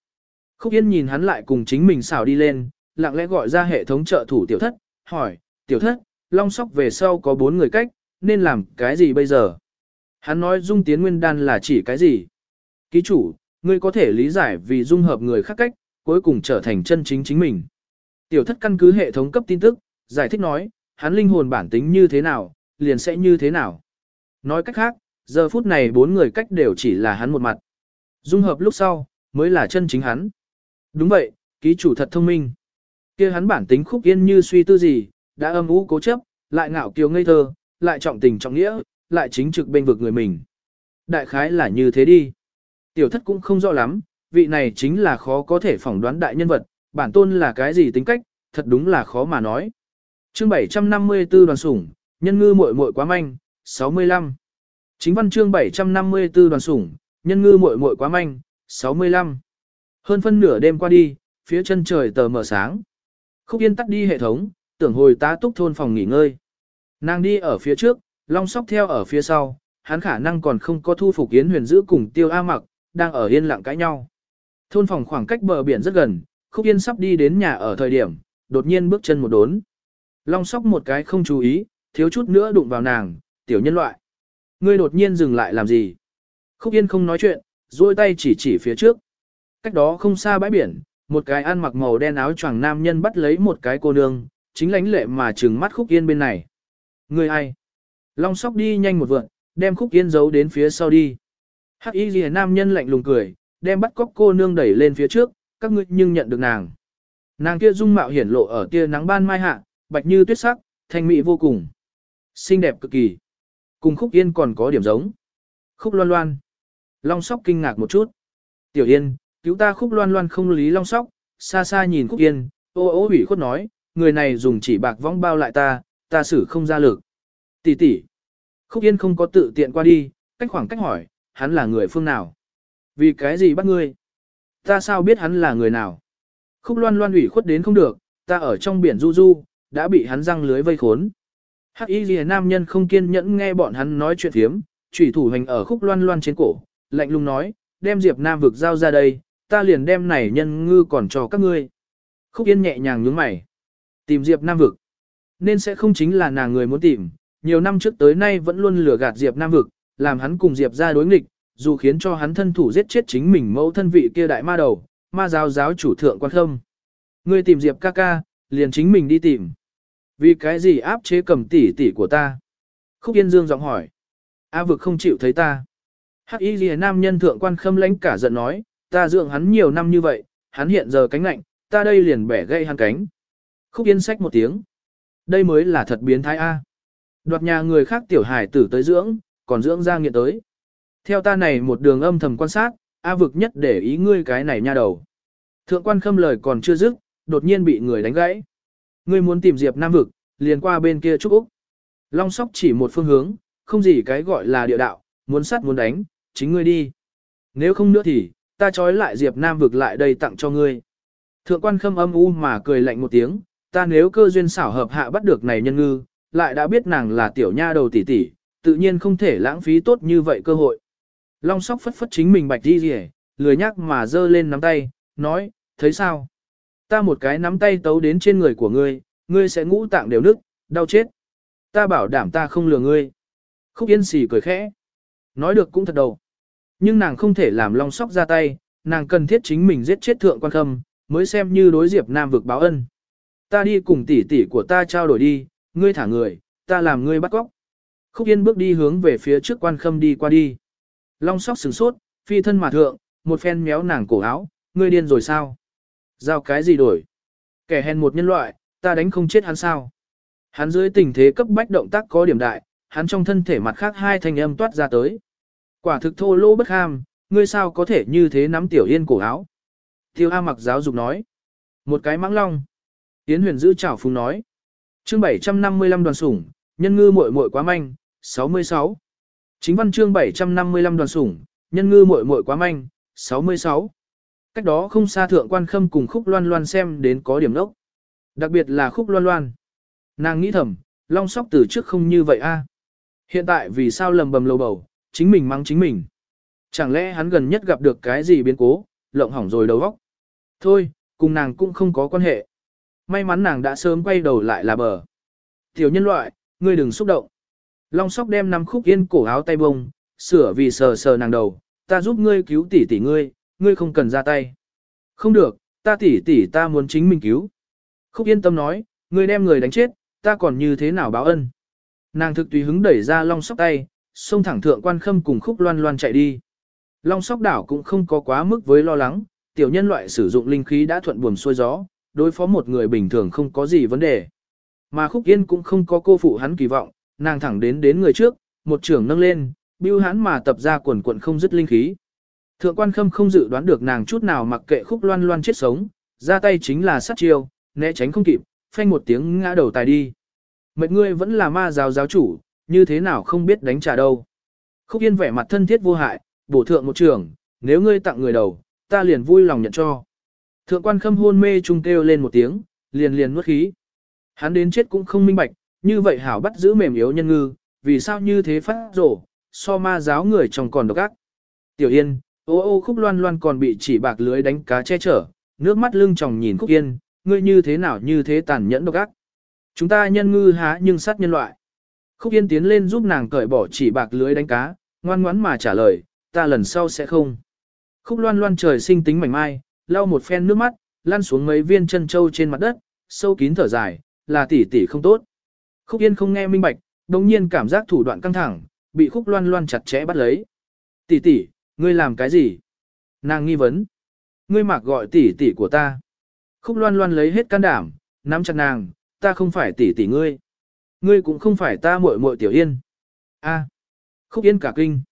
Khúc Yên nhìn hắn lại cùng chính mình xảo đi lên, lặng lẽ gọi ra hệ thống trợ thủ tiểu thất, hỏi, tiểu thất, long sóc về sau có bốn người cách, nên làm cái gì bây giờ? Hắn nói dung tiến nguyên đan là chỉ cái gì? Ký chủ, ngươi có thể lý giải vì dung hợp người khác cách, cuối cùng trở thành chân chính chính mình. Tiểu thất căn cứ hệ thống cấp tin tức, giải thích nói, hắn linh hồn bản tính như thế nào, liền sẽ như thế nào. Nói cách khác, giờ phút này bốn người cách đều chỉ là hắn một mặt. Dung hợp lúc sau, mới là chân chính hắn. Đúng vậy, ký chủ thật thông minh. kia hắn bản tính khúc yên như suy tư gì, đã âm ú cố chấp, lại ngạo kiều ngây thơ, lại trọng tình trọng nghĩa, lại chính trực bên vực người mình. Đại khái là như thế đi. Tiểu thất cũng không rõ lắm, vị này chính là khó có thể phỏng đoán đại nhân vật, bản tôn là cái gì tính cách, thật đúng là khó mà nói. Chương 754 đoàn sủng, nhân ngư muội muội quá manh, 65. Chính văn chương 754 đoàn sủng, nhân ngư muội muội quá manh, 65. Hơn phân nửa đêm qua đi, phía chân trời tờ mở sáng. Khúc Yên tắt đi hệ thống, tưởng hồi tá túc thôn phòng nghỉ ngơi. Nàng đi ở phía trước, Long Sóc theo ở phía sau, hắn khả năng còn không có thu phục Yến Huyền giữ cùng Tiêu A Mặc, đang ở yên lặng cãi nhau. Thôn phòng khoảng cách bờ biển rất gần, Khúc Yên sắp đi đến nhà ở thời điểm, đột nhiên bước chân một đốn. Long Sóc một cái không chú ý, thiếu chút nữa đụng vào nàng, tiểu nhân loại. Ngươi đột nhiên dừng lại làm gì? Khúc Yên không nói chuyện, duỗi tay chỉ chỉ phía trước. Cách đó không xa bãi biển, một cái ăn mặc màu đen áo choàng nam nhân bắt lấy một cái cô nương, chính lánh lệ mà trừng mắt Khúc Yên bên này. Người ai? Long sóc đi nhanh một vượn, đem Khúc Yên giấu đến phía sau đi. Hắc y ghi nam nhân lạnh lùng cười, đem bắt cóc cô nương đẩy lên phía trước, các ngươi nhưng nhận được nàng. Nàng kia dung mạo hiển lộ ở tia nắng ban mai hạ, bạch như tuyết sắc, thanh mỹ vô cùng. Xinh đẹp cực kỳ. Cùng Khúc Yên còn có điểm giống. Khúc Loan Loan. Long Sóc kinh ngạc một chút. Tiểu Yên, cứu ta Khúc Loan Loan không lý Long Sóc, xa xa nhìn Khúc Yên, ô ô ủy khuất nói, người này dùng chỉ bạc vong bao lại ta, ta xử không ra lực. Tỷ tỷ. Khúc Yên không có tự tiện qua đi, cách khoảng cách hỏi, hắn là người phương nào? Vì cái gì bắt ngươi? Ta sao biết hắn là người nào? Khúc loan loan ủy khuất đến không được, ta ở trong biển du du, đã bị hắn răng lưới vây khốn. Hắc y ghi nam nhân không kiên nhẫn nghe bọn hắn nói chuyện thiếm, chủy thủ hành ở khúc loan loan trên cổ, lạnh lùng nói, đem Diệp Nam vực giao ra đây, ta liền đem này nhân ngư còn cho các ngươi. Khúc yên nhẹ nhàng nhướng mày. Tìm Diệp Nam vực. Nên sẽ không chính là nàng người muốn tìm, nhiều năm trước tới nay vẫn luôn lừa gạt Diệp Nam vực, làm hắn cùng Diệp ra đối nghịch, dù khiến cho hắn thân thủ giết chết chính mình mẫu thân vị kia đại ma đầu, ma giáo giáo chủ thượng quan khâm. Ngươi tìm Diệp ca ca, liền chính mình đi tìm. Vì cái gì áp chế cầm tỷ tỷ của ta? Khúc Yên Dương giọng hỏi. A vực không chịu thấy ta. Hắc y ghi nam nhân thượng quan khâm lãnh cả giận nói, ta dưỡng hắn nhiều năm như vậy, hắn hiện giờ cánh lạnh, ta đây liền bẻ gây hắn cánh. Khúc Yên sách một tiếng. Đây mới là thật biến thái A. Đoạt nhà người khác tiểu hải tử tới dưỡng, còn dưỡng ra nghiện tới. Theo ta này một đường âm thầm quan sát, A vực nhất để ý ngươi cái này nha đầu. Thượng quan khâm lời còn chưa dứt, đột nhiên bị người đánh gãy. Ngươi muốn tìm Diệp Nam vực, liền qua bên kia Trúc Úc. Long sóc chỉ một phương hướng, không gì cái gọi là địa đạo, muốn sát muốn đánh, chính ngươi đi. Nếu không nữa thì, ta trói lại Diệp Nam vực lại đây tặng cho ngươi. Thượng quan khâm âm u mà cười lạnh một tiếng, ta nếu cơ duyên xảo hợp hạ bắt được này nhân ngư, lại đã biết nàng là tiểu nha đầu tỷ tỷ, tự nhiên không thể lãng phí tốt như vậy cơ hội. Long sóc phất phất chính mình bạch đi rỉ, lười nhắc mà giơ lên nắm tay, nói, thấy sao? Ta một cái nắm tay tấu đến trên người của ngươi, ngươi sẽ ngũ tạng đều nức, đau chết. Ta bảo đảm ta không lừa ngươi. Khúc Yên xỉ cười khẽ. Nói được cũng thật đầu. Nhưng nàng không thể làm long sóc ra tay, nàng cần thiết chính mình giết chết thượng quan khâm, mới xem như đối diệp nam vực báo ân. Ta đi cùng tỷ tỷ của ta trao đổi đi, ngươi thả người, ta làm ngươi bắt cóc. Khúc Yên bước đi hướng về phía trước quan khâm đi qua đi. Long sóc sừng sốt, phi thân mà thượng, một phen méo nàng cổ áo, ngươi điên rồi sao? Giao cái gì đổi? Kẻ hèn một nhân loại, ta đánh không chết hắn sao? Hắn dưới tình thế cấp bách động tác có điểm đại, hắn trong thân thể mặt khác hai thanh âm toát ra tới. Quả thực thô lỗ bất ham, ngươi sao có thể như thế nắm tiểu yên cổ áo? Tiêu A mặc giáo dục nói. Một cái mãng long. Yến huyền giữ chảo phùng nói. chương 755 đoàn sủng, nhân ngư muội muội quá manh, 66. Chính văn chương 755 đoàn sủng, nhân ngư muội muội quá manh, 66. Cách đó không xa thượng quan khâm cùng khúc loan loan xem đến có điểm nốc. Đặc biệt là khúc loan loan. Nàng nghĩ thầm, long sóc từ trước không như vậy a. À. Hiện tại vì sao lầm bầm lầu bầu, chính mình mắng chính mình. Chẳng lẽ hắn gần nhất gặp được cái gì biến cố, lộng hỏng rồi đầu óc. Thôi, cùng nàng cũng không có quan hệ. May mắn nàng đã sớm quay đầu lại là bờ. Tiểu nhân loại, ngươi đừng xúc động. Long sóc đem nắm khúc yên cổ áo tay bông, sửa vì sờ sờ nàng đầu, ta giúp ngươi cứu tỷ tỷ ngươi, ngươi không cần ra tay. Không được, ta tỷ tỷ ta muốn chính mình cứu. Khúc yên tâm nói, ngươi đem người đánh chết, ta còn như thế nào báo ân. Nàng thực tùy hứng đẩy ra long sóc tay, xông thẳng thượng quan khâm cùng khúc loan loan chạy đi. Long sóc đảo cũng không có quá mức với lo lắng, tiểu nhân loại sử dụng linh khí đã thuận buồm xuôi gió, đối phó một người bình thường không có gì vấn đề. Mà khúc yên cũng không có cô phụ hắn kỳ vọng, nàng thẳng đến đến người trước, một trưởng nâng lên, bưu hắn mà tập ra quần quận không dứt linh khí. Thượng quan khâm không dự đoán được nàng chút nào mặc kệ khúc loan loan chết sống, ra tay chính là sát chiêu, né tránh không kịp, phanh một tiếng ngã đầu tài đi. Mệt ngươi vẫn là ma giáo giáo chủ, như thế nào không biết đánh trả đâu. Khúc yên vẻ mặt thân thiết vô hại, bổ thượng một trường, nếu ngươi tặng người đầu, ta liền vui lòng nhận cho. Thượng quan khâm hôn mê trung kêu lên một tiếng, liền liền nuốt khí. Hắn đến chết cũng không minh bạch, như vậy hảo bắt giữ mềm yếu nhân ngư, vì sao như thế phát rổ, so ma giáo người trong còn độc ác. Tiểu Yên, ô ô khúc loan loan còn bị chỉ bạc lưới đánh cá che chở, nước mắt lưng tròng nhìn khúc yên, ngươi như thế nào như thế tàn nhẫn độc ác. Chúng ta nhân ngư há nhưng sát nhân loại. Khúc yên tiến lên giúp nàng cởi bỏ chỉ bạc lưới đánh cá, ngoan ngoãn mà trả lời, ta lần sau sẽ không. Khúc loan loan trời sinh tính mảnh mai, lau một phen nước mắt, lăn xuống mấy viên chân châu trên mặt đất, sâu kín thở dài, là tỷ tỷ không tốt. Khúc Yên không nghe minh bạch, đồng nhiên cảm giác thủ đoạn căng thẳng, bị Khúc Loan Loan chặt chẽ bắt lấy. Tỷ tỷ, ngươi làm cái gì? Nàng nghi vấn. ngươi mặc gọi tỷ tỷ của ta. Khúc loan loan lấy hết can đảm, nắm chặt nàng, ta không phải tỷ tỷ ngươi. Ngươi cũng không phải ta muội muội tiểu yên. A. Khúc yên cả kinh.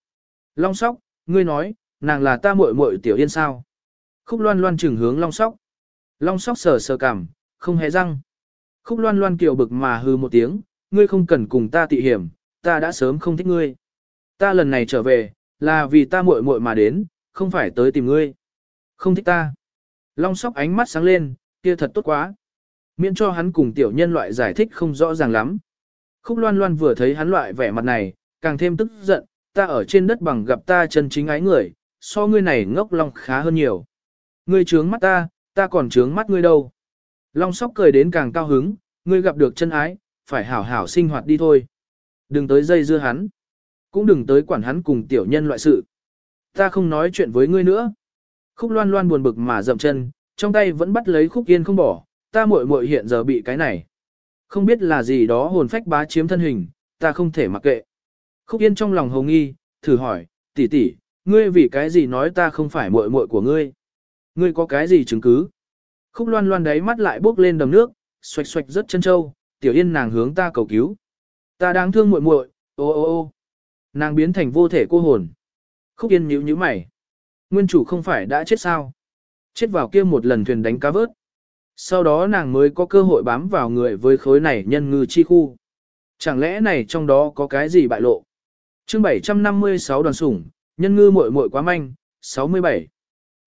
Long sóc, ngươi nói, nàng là ta muội muội tiểu yên sao? Khúc loan loan trừng hướng long sóc. Long sóc sờ sờ cảm, không hề răng. Khúc loan loan kiều bực mà hư một tiếng, ngươi không cần cùng ta tị hiểm, ta đã sớm không thích ngươi. Ta lần này trở về, là vì ta muội muội mà đến, không phải tới tìm ngươi. Không thích ta. Long sóc ánh mắt sáng lên, kia thật tốt quá. Miễn cho hắn cùng tiểu nhân loại giải thích không rõ ràng lắm. Khúc loan loan vừa thấy hắn loại vẻ mặt này, càng thêm tức giận, ta ở trên đất bằng gặp ta chân chính ái người, so ngươi này ngốc long khá hơn nhiều. Ngươi trướng mắt ta, ta còn trướng mắt ngươi đâu. Long sóc cười đến càng cao hứng, ngươi gặp được chân ái, phải hảo hảo sinh hoạt đi thôi. Đừng tới dây dưa hắn. Cũng đừng tới quản hắn cùng tiểu nhân loại sự. Ta không nói chuyện với ngươi nữa. Khúc loan loan buồn bực mà dậm chân, trong tay vẫn bắt lấy khúc yên không bỏ, ta muội muội hiện giờ bị cái này. Không biết là gì đó hồn phách bá chiếm thân hình, ta không thể mặc kệ. Khúc yên trong lòng hồng nghi, thử hỏi, tỷ tỷ, ngươi vì cái gì nói ta không phải muội muội của ngươi? Ngươi có cái gì chứng cứ? Khúc loan loan đáy mắt lại bước lên đầm nước, xoạch xoạch rất chân trâu. tiểu yên nàng hướng ta cầu cứu. Ta đáng thương muội muội, ô ô ô. Nàng biến thành vô thể cô hồn. Khúc yên nhíu nhíu mày. Nguyên chủ không phải đã chết sao? Chết vào kia một lần thuyền đánh cá vớt. Sau đó nàng mới có cơ hội bám vào người với khối này nhân ngư chi khu. Chẳng lẽ này trong đó có cái gì bại lộ? Chương 756 đoàn sủng, nhân ngư muội muội quá manh, 67.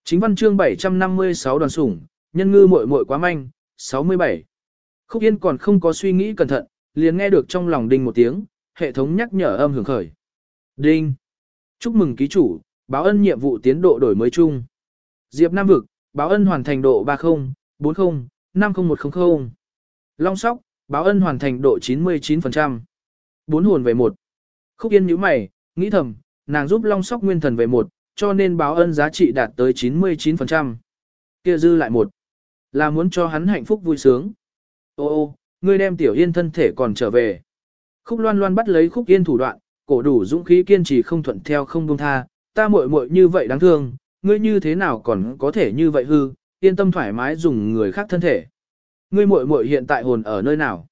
Chính văn chương 756 đoàn sủng, nhân ngư muội muội quá manh, 67. Khúc Yên còn không có suy nghĩ cẩn thận, liền nghe được trong lòng đinh một tiếng, hệ thống nhắc nhở âm hưởng khởi. Đinh. Chúc mừng ký chủ, báo ân nhiệm vụ tiến độ đổi mới chung. Diệp Nam Vực, báo ân hoàn thành độ 30, 40, 50100. Long Sóc, báo ân hoàn thành độ 99%. Bốn hồn về một. Khúc Yên nhíu mày, nghĩ thầm, nàng giúp Long Sóc nguyên thần về một, cho nên báo ân giá trị đạt tới 99%. Kia dư lại một. Là muốn cho hắn hạnh phúc vui sướng. Ô ô, ngươi đem Tiểu Yên thân thể còn trở về. Khúc Loan Loan bắt lấy Khúc Yên thủ đoạn, cổ đủ dũng khí kiên trì không thuận theo không buông tha, ta muội muội như vậy đáng thương, ngươi như thế nào còn có thể như vậy hư, yên tâm thoải mái dùng người khác thân thể. Ngươi muội muội hiện tại hồn ở nơi nào?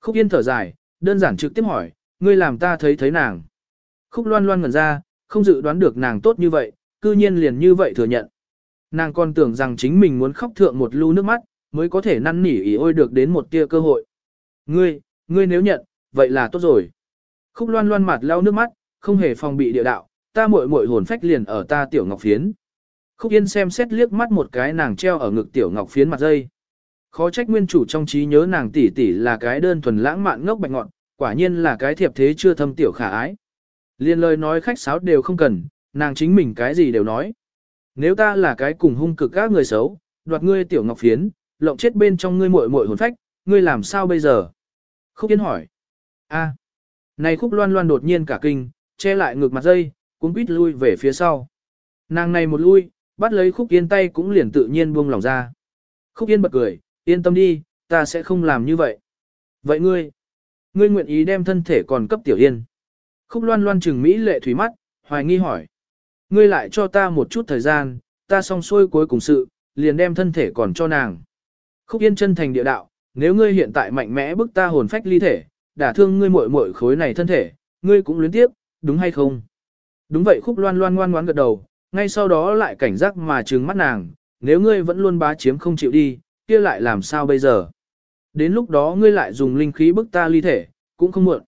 Khúc Yên thở dài, đơn giản trực tiếp hỏi, ngươi làm ta thấy thấy nàng. Khúc Loan Loan ngẩn ra, không dự đoán được nàng tốt như vậy, cư nhiên liền như vậy thừa nhận. Nàng còn tưởng rằng chính mình muốn khóc thượng một lưu nước mắt, mới có thể năn nỉ ý ôi được đến một tia cơ hội. Ngươi, ngươi nếu nhận, vậy là tốt rồi. Khúc loan loan mặt lau nước mắt, không hề phòng bị địa đạo, ta muội muội hồn phách liền ở ta tiểu ngọc phiến. Khúc yên xem xét liếc mắt một cái nàng treo ở ngực tiểu ngọc phiến mặt dây. Khó trách nguyên chủ trong trí nhớ nàng tỷ tỷ là cái đơn thuần lãng mạn ngốc bạch ngọn, quả nhiên là cái thiệp thế chưa thâm tiểu khả ái. Liên lời nói khách sáo đều không cần, nàng chính mình cái gì đều nói. Nếu ta là cái cùng hung cực các người xấu, đoạt ngươi tiểu ngọc phiến, lộng chết bên trong ngươi muội muội hồn phách, ngươi làm sao bây giờ? Khúc Yên hỏi. a này khúc loan loan đột nhiên cả kinh, che lại ngược mặt dây, cũng quýt lui về phía sau. Nàng này một lui, bắt lấy khúc yên tay cũng liền tự nhiên buông lòng ra. Khúc yên bật cười, yên tâm đi, ta sẽ không làm như vậy. Vậy ngươi, ngươi nguyện ý đem thân thể còn cấp tiểu yên. Khúc loan loan trừng Mỹ lệ thủy mắt, hoài nghi hỏi. Ngươi lại cho ta một chút thời gian, ta xong xuôi cuối cùng sự, liền đem thân thể còn cho nàng. Khúc yên chân thành địa đạo, nếu ngươi hiện tại mạnh mẽ bức ta hồn phách ly thể, đả thương ngươi muội muội khối này thân thể, ngươi cũng luyến tiếp, đúng hay không? Đúng vậy khúc loan loan ngoan ngoãn gật đầu, ngay sau đó lại cảnh giác mà trừng mắt nàng, nếu ngươi vẫn luôn bá chiếm không chịu đi, kia lại làm sao bây giờ? Đến lúc đó ngươi lại dùng linh khí bức ta ly thể, cũng không muộn.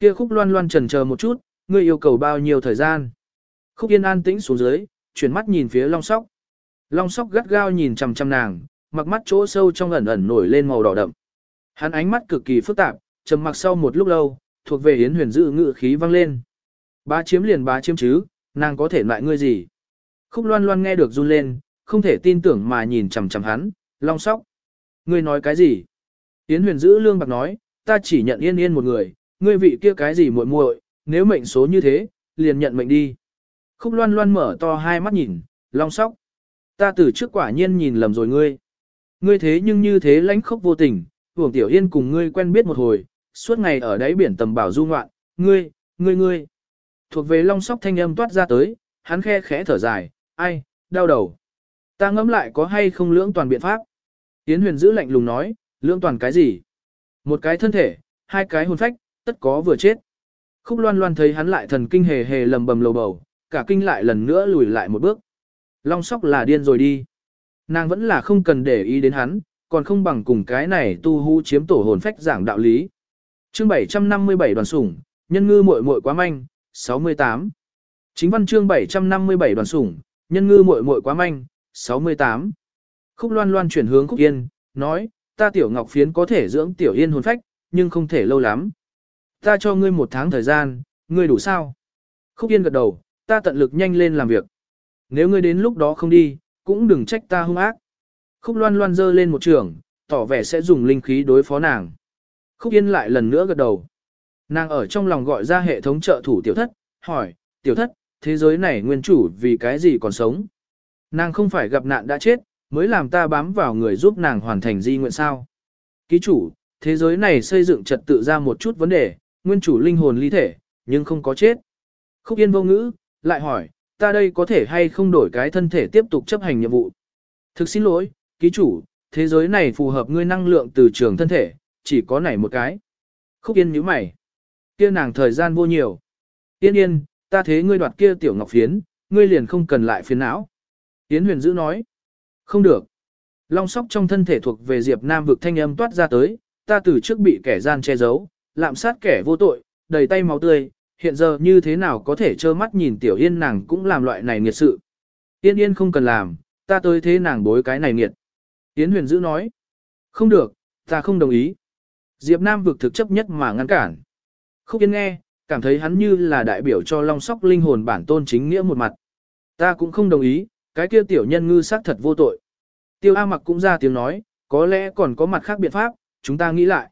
Kia khúc loan loan trần chờ một chút, ngươi yêu cầu bao nhiêu thời gian? Khúc yên an tĩnh xuống dưới, chuyển mắt nhìn phía long sóc. Long sóc gắt gao nhìn chằm chằm nàng, mặc mắt chỗ sâu trong ẩn ẩn nổi lên màu đỏ đậm. Hắn ánh mắt cực kỳ phức tạp, trầm mặc sau một lúc lâu, thuộc về Yến Huyền Dự ngự khí vang lên. Bá chiếm liền bá chiếm chứ, nàng có thể loại ngươi gì? Khúc Loan Loan nghe được run lên, không thể tin tưởng mà nhìn chằm chằm hắn, long sóc. Ngươi nói cái gì? Yến Huyền Dữ lương bạc nói, ta chỉ nhận yên yên một người, ngươi vị kia cái gì muội muội, nếu mệnh số như thế, liền nhận mệnh đi. Khúc Loan Loan mở to hai mắt nhìn, long sóc. Ta từ trước quả nhiên nhìn lầm rồi ngươi. Ngươi thế nhưng như thế lãnh khốc vô tình, Hưởng Tiểu Yên cùng ngươi quen biết một hồi, suốt ngày ở đáy biển tầm bảo du ngoạn, ngươi, ngươi ngươi. Thuộc về long sóc thanh âm toát ra tới, hắn khe khẽ thở dài, ai, đau đầu. Ta ngẫm lại có hay không lưỡng toàn biện pháp. Yến huyền giữ lạnh lùng nói, lưỡng toàn cái gì? Một cái thân thể, hai cái hồn phách, tất có vừa chết. Khúc loan loan thấy hắn lại thần kinh hề hề lầm bầm lầu bầu, cả kinh lại lần nữa lùi lại một bước. Long sóc là điên rồi đi. Nàng vẫn là không cần để ý đến hắn, còn không bằng cùng cái này tu hú chiếm tổ hồn phách giảng đạo lý. Chương 757 đoàn sủng, nhân ngư muội muội quá manh, 68. Chính văn chương 757 đoàn sủng, nhân ngư muội muội quá manh, 68. Khúc loan loan chuyển hướng khúc yên, nói, ta tiểu ngọc phiến có thể dưỡng tiểu yên hồn phách, nhưng không thể lâu lắm. Ta cho ngươi một tháng thời gian, ngươi đủ sao? Khúc yên gật đầu, ta tận lực nhanh lên làm việc. Nếu ngươi đến lúc đó không đi, cũng đừng trách ta hung ác. Khúc loan loan dơ lên một trường, tỏ vẻ sẽ dùng linh khí đối phó nàng. Khúc yên lại lần nữa gật đầu. Nàng ở trong lòng gọi ra hệ thống trợ thủ tiểu thất, hỏi, tiểu thất, thế giới này nguyên chủ vì cái gì còn sống? Nàng không phải gặp nạn đã chết, mới làm ta bám vào người giúp nàng hoàn thành di nguyện sao. Ký chủ, thế giới này xây dựng trật tự ra một chút vấn đề, nguyên chủ linh hồn ly thể, nhưng không có chết. Khúc Yên vô ngữ, lại hỏi, ta đây có thể hay không đổi cái thân thể tiếp tục chấp hành nhiệm vụ. Thực xin lỗi, ký chủ, thế giới này phù hợp ngươi năng lượng từ trường thân thể, chỉ có này một cái. Khúc Yên nhíu mày. Kia nàng thời gian vô nhiều. Yên yên, ta thế ngươi đoạt kia tiểu ngọc phiến, ngươi liền không cần lại phiền não. Yến huyền dữ nói. Không được. Long sóc trong thân thể thuộc về Diệp Nam vực thanh âm toát ra tới, ta từ trước bị kẻ gian che giấu, lạm sát kẻ vô tội, đầy tay máu tươi, hiện giờ như thế nào có thể trơ mắt nhìn tiểu yên nàng cũng làm loại này nghiệt sự. Yên yên không cần làm, ta tới thế nàng bối cái này nghiệt. Yến huyền dữ nói. Không được, ta không đồng ý. Diệp Nam vực thực chấp nhất mà ngăn cản. Khúc yên nghe, cảm thấy hắn như là đại biểu cho long sóc linh hồn bản tôn chính nghĩa một mặt. Ta cũng không đồng ý, cái kia tiểu nhân ngư xác thật vô tội. Tiêu A mặc cũng ra tiếng nói, có lẽ còn có mặt khác biện pháp, chúng ta nghĩ lại.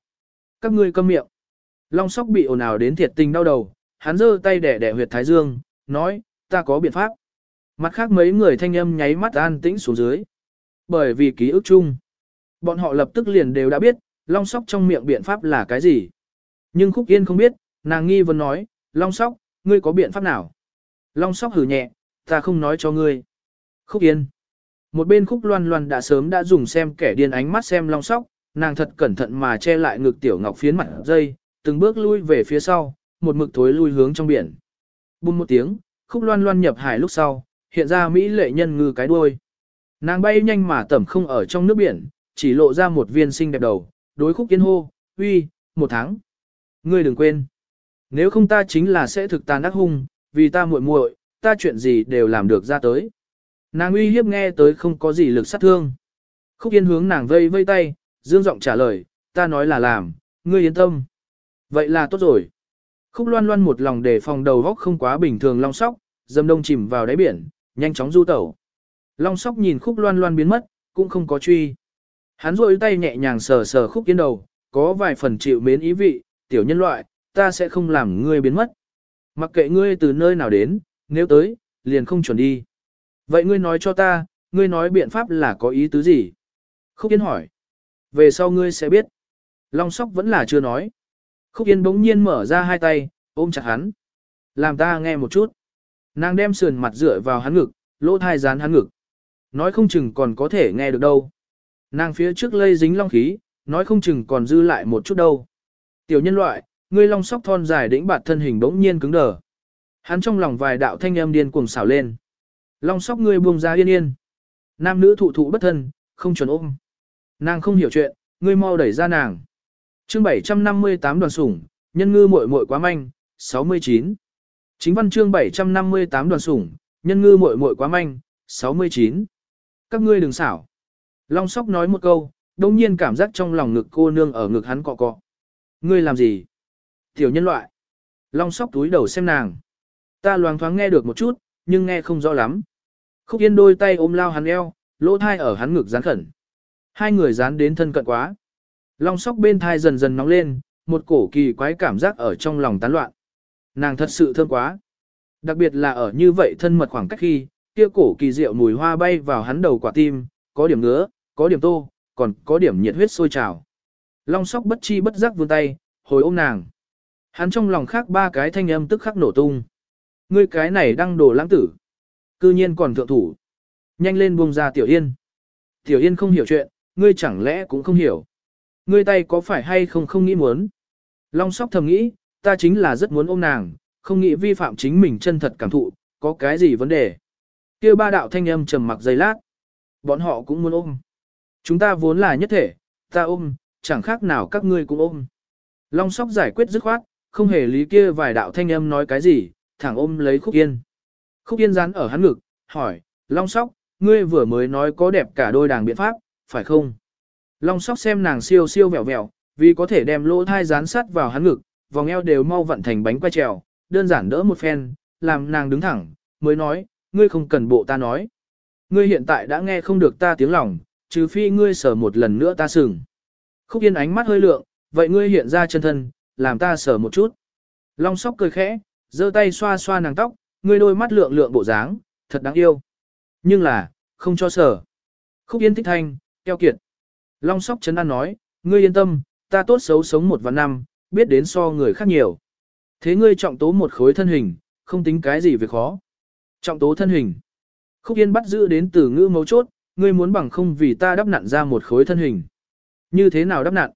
Các ngươi câm miệng. Long sóc bị ồn ào đến thiệt tình đau đầu, hắn giơ tay đẻ đẻ huyệt thái dương, nói, ta có biện pháp. Mặt khác mấy người thanh âm nháy mắt an tĩnh xuống dưới. Bởi vì ký ức chung, bọn họ lập tức liền đều đã biết, long sóc trong miệng biện pháp là cái gì. Nhưng Khúc Yên không biết, nàng nghi vấn nói, long sóc, ngươi có biện pháp nào? Long sóc hử nhẹ, ta không nói cho ngươi. Khúc Yên. Một bên Khúc Loan Loan đã sớm đã dùng xem kẻ điên ánh mắt xem long sóc, nàng thật cẩn thận mà che lại ngực tiểu ngọc phiến mặt dây, từng bước lui về phía sau, một mực thối lui hướng trong biển. Bùm một tiếng, Khúc Loan Loan nhập hải lúc sau, hiện ra mỹ lệ nhân ngư cái đuôi. Nàng bay nhanh mà tẩm không ở trong nước biển, chỉ lộ ra một viên xinh đẹp đầu, đối Khúc Yên hô, uy, một tháng. Ngươi đừng quên. Nếu không ta chính là sẽ thực tàn ác hung, vì ta muội muội, ta chuyện gì đều làm được ra tới. Nàng uy hiếp nghe tới không có gì lực sát thương. Khúc Yên hướng nàng vây vây tay, dương giọng trả lời, ta nói là làm, ngươi yên tâm. Vậy là tốt rồi. Khúc loan loan một lòng để phòng đầu góc không quá bình thường long sóc, dâm đông chìm vào đáy biển, nhanh chóng du tẩu. Long sóc nhìn khúc loan loan biến mất, cũng không có truy. Hắn rôi tay nhẹ nhàng sờ sờ khúc yên đầu, có vài phần chịu mến ý vị, tiểu nhân loại, ta sẽ không làm ngươi biến mất. Mặc kệ ngươi từ nơi nào đến, nếu tới, liền không chuẩn đi. Vậy ngươi nói cho ta, ngươi nói biện pháp là có ý tứ gì? Khúc Yên hỏi. Về sau ngươi sẽ biết. Long sóc vẫn là chưa nói. Khúc Yên bỗng nhiên mở ra hai tay, ôm chặt hắn. Làm ta nghe một chút. Nàng đem sườn mặt dựa vào hắn ngực, lỗ thai dán hắn ngực. Nói không chừng còn có thể nghe được đâu. Nàng phía trước lây dính long khí, nói không chừng còn dư lại một chút đâu. Tiểu nhân loại, ngươi long sóc thon dài đĩnh bạt thân hình bỗng nhiên cứng đờ. Hắn trong lòng vài đạo thanh âm điên cuồng xảo lên. Long sóc ngươi buông ra yên yên. Nam nữ thụ thụ bất thân, không chuẩn ôm. Nàng không hiểu chuyện, ngươi mau đẩy ra nàng. Chương 758 đoàn sủng, nhân ngư muội muội quá manh, 69. Chính văn chương 758 đoàn sủng, nhân ngư muội muội quá manh, 69. Các ngươi đừng xảo. Long sóc nói một câu, đồng nhiên cảm giác trong lòng ngực cô nương ở ngực hắn cọ cọ. Ngươi làm gì? Tiểu nhân loại. Long sóc túi đầu xem nàng. Ta loáng thoáng nghe được một chút, nhưng nghe không rõ lắm. Khúc yên đôi tay ôm lao hắn eo, lỗ thai ở hắn ngực dán khẩn. Hai người dán đến thân cận quá. Long sóc bên thai dần dần nóng lên, một cổ kỳ quái cảm giác ở trong lòng tán loạn. Nàng thật sự thơm quá. Đặc biệt là ở như vậy thân mật khoảng cách khi, kia cổ kỳ diệu mùi hoa bay vào hắn đầu quả tim, có điểm ngứa, có điểm tô, còn có điểm nhiệt huyết sôi trào. Long sóc bất chi bất giác vươn tay, hồi ôm nàng. Hắn trong lòng khác ba cái thanh âm tức khắc nổ tung. Ngươi cái này đang đổ lãng tử. Cư nhiên còn thượng thủ. Nhanh lên buông ra Tiểu Yên. Tiểu Yên không hiểu chuyện, ngươi chẳng lẽ cũng không hiểu. Ngươi tay có phải hay không không nghĩ muốn. Long sóc thầm nghĩ, ta chính là rất muốn ôm nàng, không nghĩ vi phạm chính mình chân thật cảm thụ, có cái gì vấn đề. kia ba đạo thanh âm trầm mặc giây lát. Bọn họ cũng muốn ôm. Chúng ta vốn là nhất thể, ta ôm, chẳng khác nào các ngươi cũng ôm. Long sóc giải quyết dứt khoát, không hề lý kia vài đạo thanh âm nói cái gì, thẳng ôm lấy khúc yên. Khúc yên dán ở hắn ngực, hỏi, Long sóc, ngươi vừa mới nói có đẹp cả đôi đàng biện pháp, phải không? Long sóc xem nàng siêu siêu vẹo vẹo, vì có thể đem lỗ thai dán sát vào hắn ngực, vòng eo đều mau vận thành bánh quay trèo, đơn giản đỡ một phen, làm nàng đứng thẳng, mới nói, ngươi không cần bộ ta nói. Ngươi hiện tại đã nghe không được ta tiếng lòng, trừ phi ngươi sở một lần nữa ta sừng. Khúc yên ánh mắt hơi lượng, vậy ngươi hiện ra chân thân, làm ta sở một chút. Long sóc cười khẽ, giơ tay xoa xoa nàng tóc, ngươi đôi mắt lượng lượng bộ dáng, thật đáng yêu. Nhưng là, không cho sở. Khúc yên thích thanh, keo kiệt. Long sóc chấn an nói, ngươi yên tâm, ta tốt xấu sống một và năm, biết đến so người khác nhiều. Thế ngươi trọng tố một khối thân hình, không tính cái gì việc khó. Trọng tố thân hình. Khúc Yên bắt giữ đến từ ngữ mấu chốt, ngươi muốn bằng không vì ta đắp nặn ra một khối thân hình. Như thế nào đắp nặn?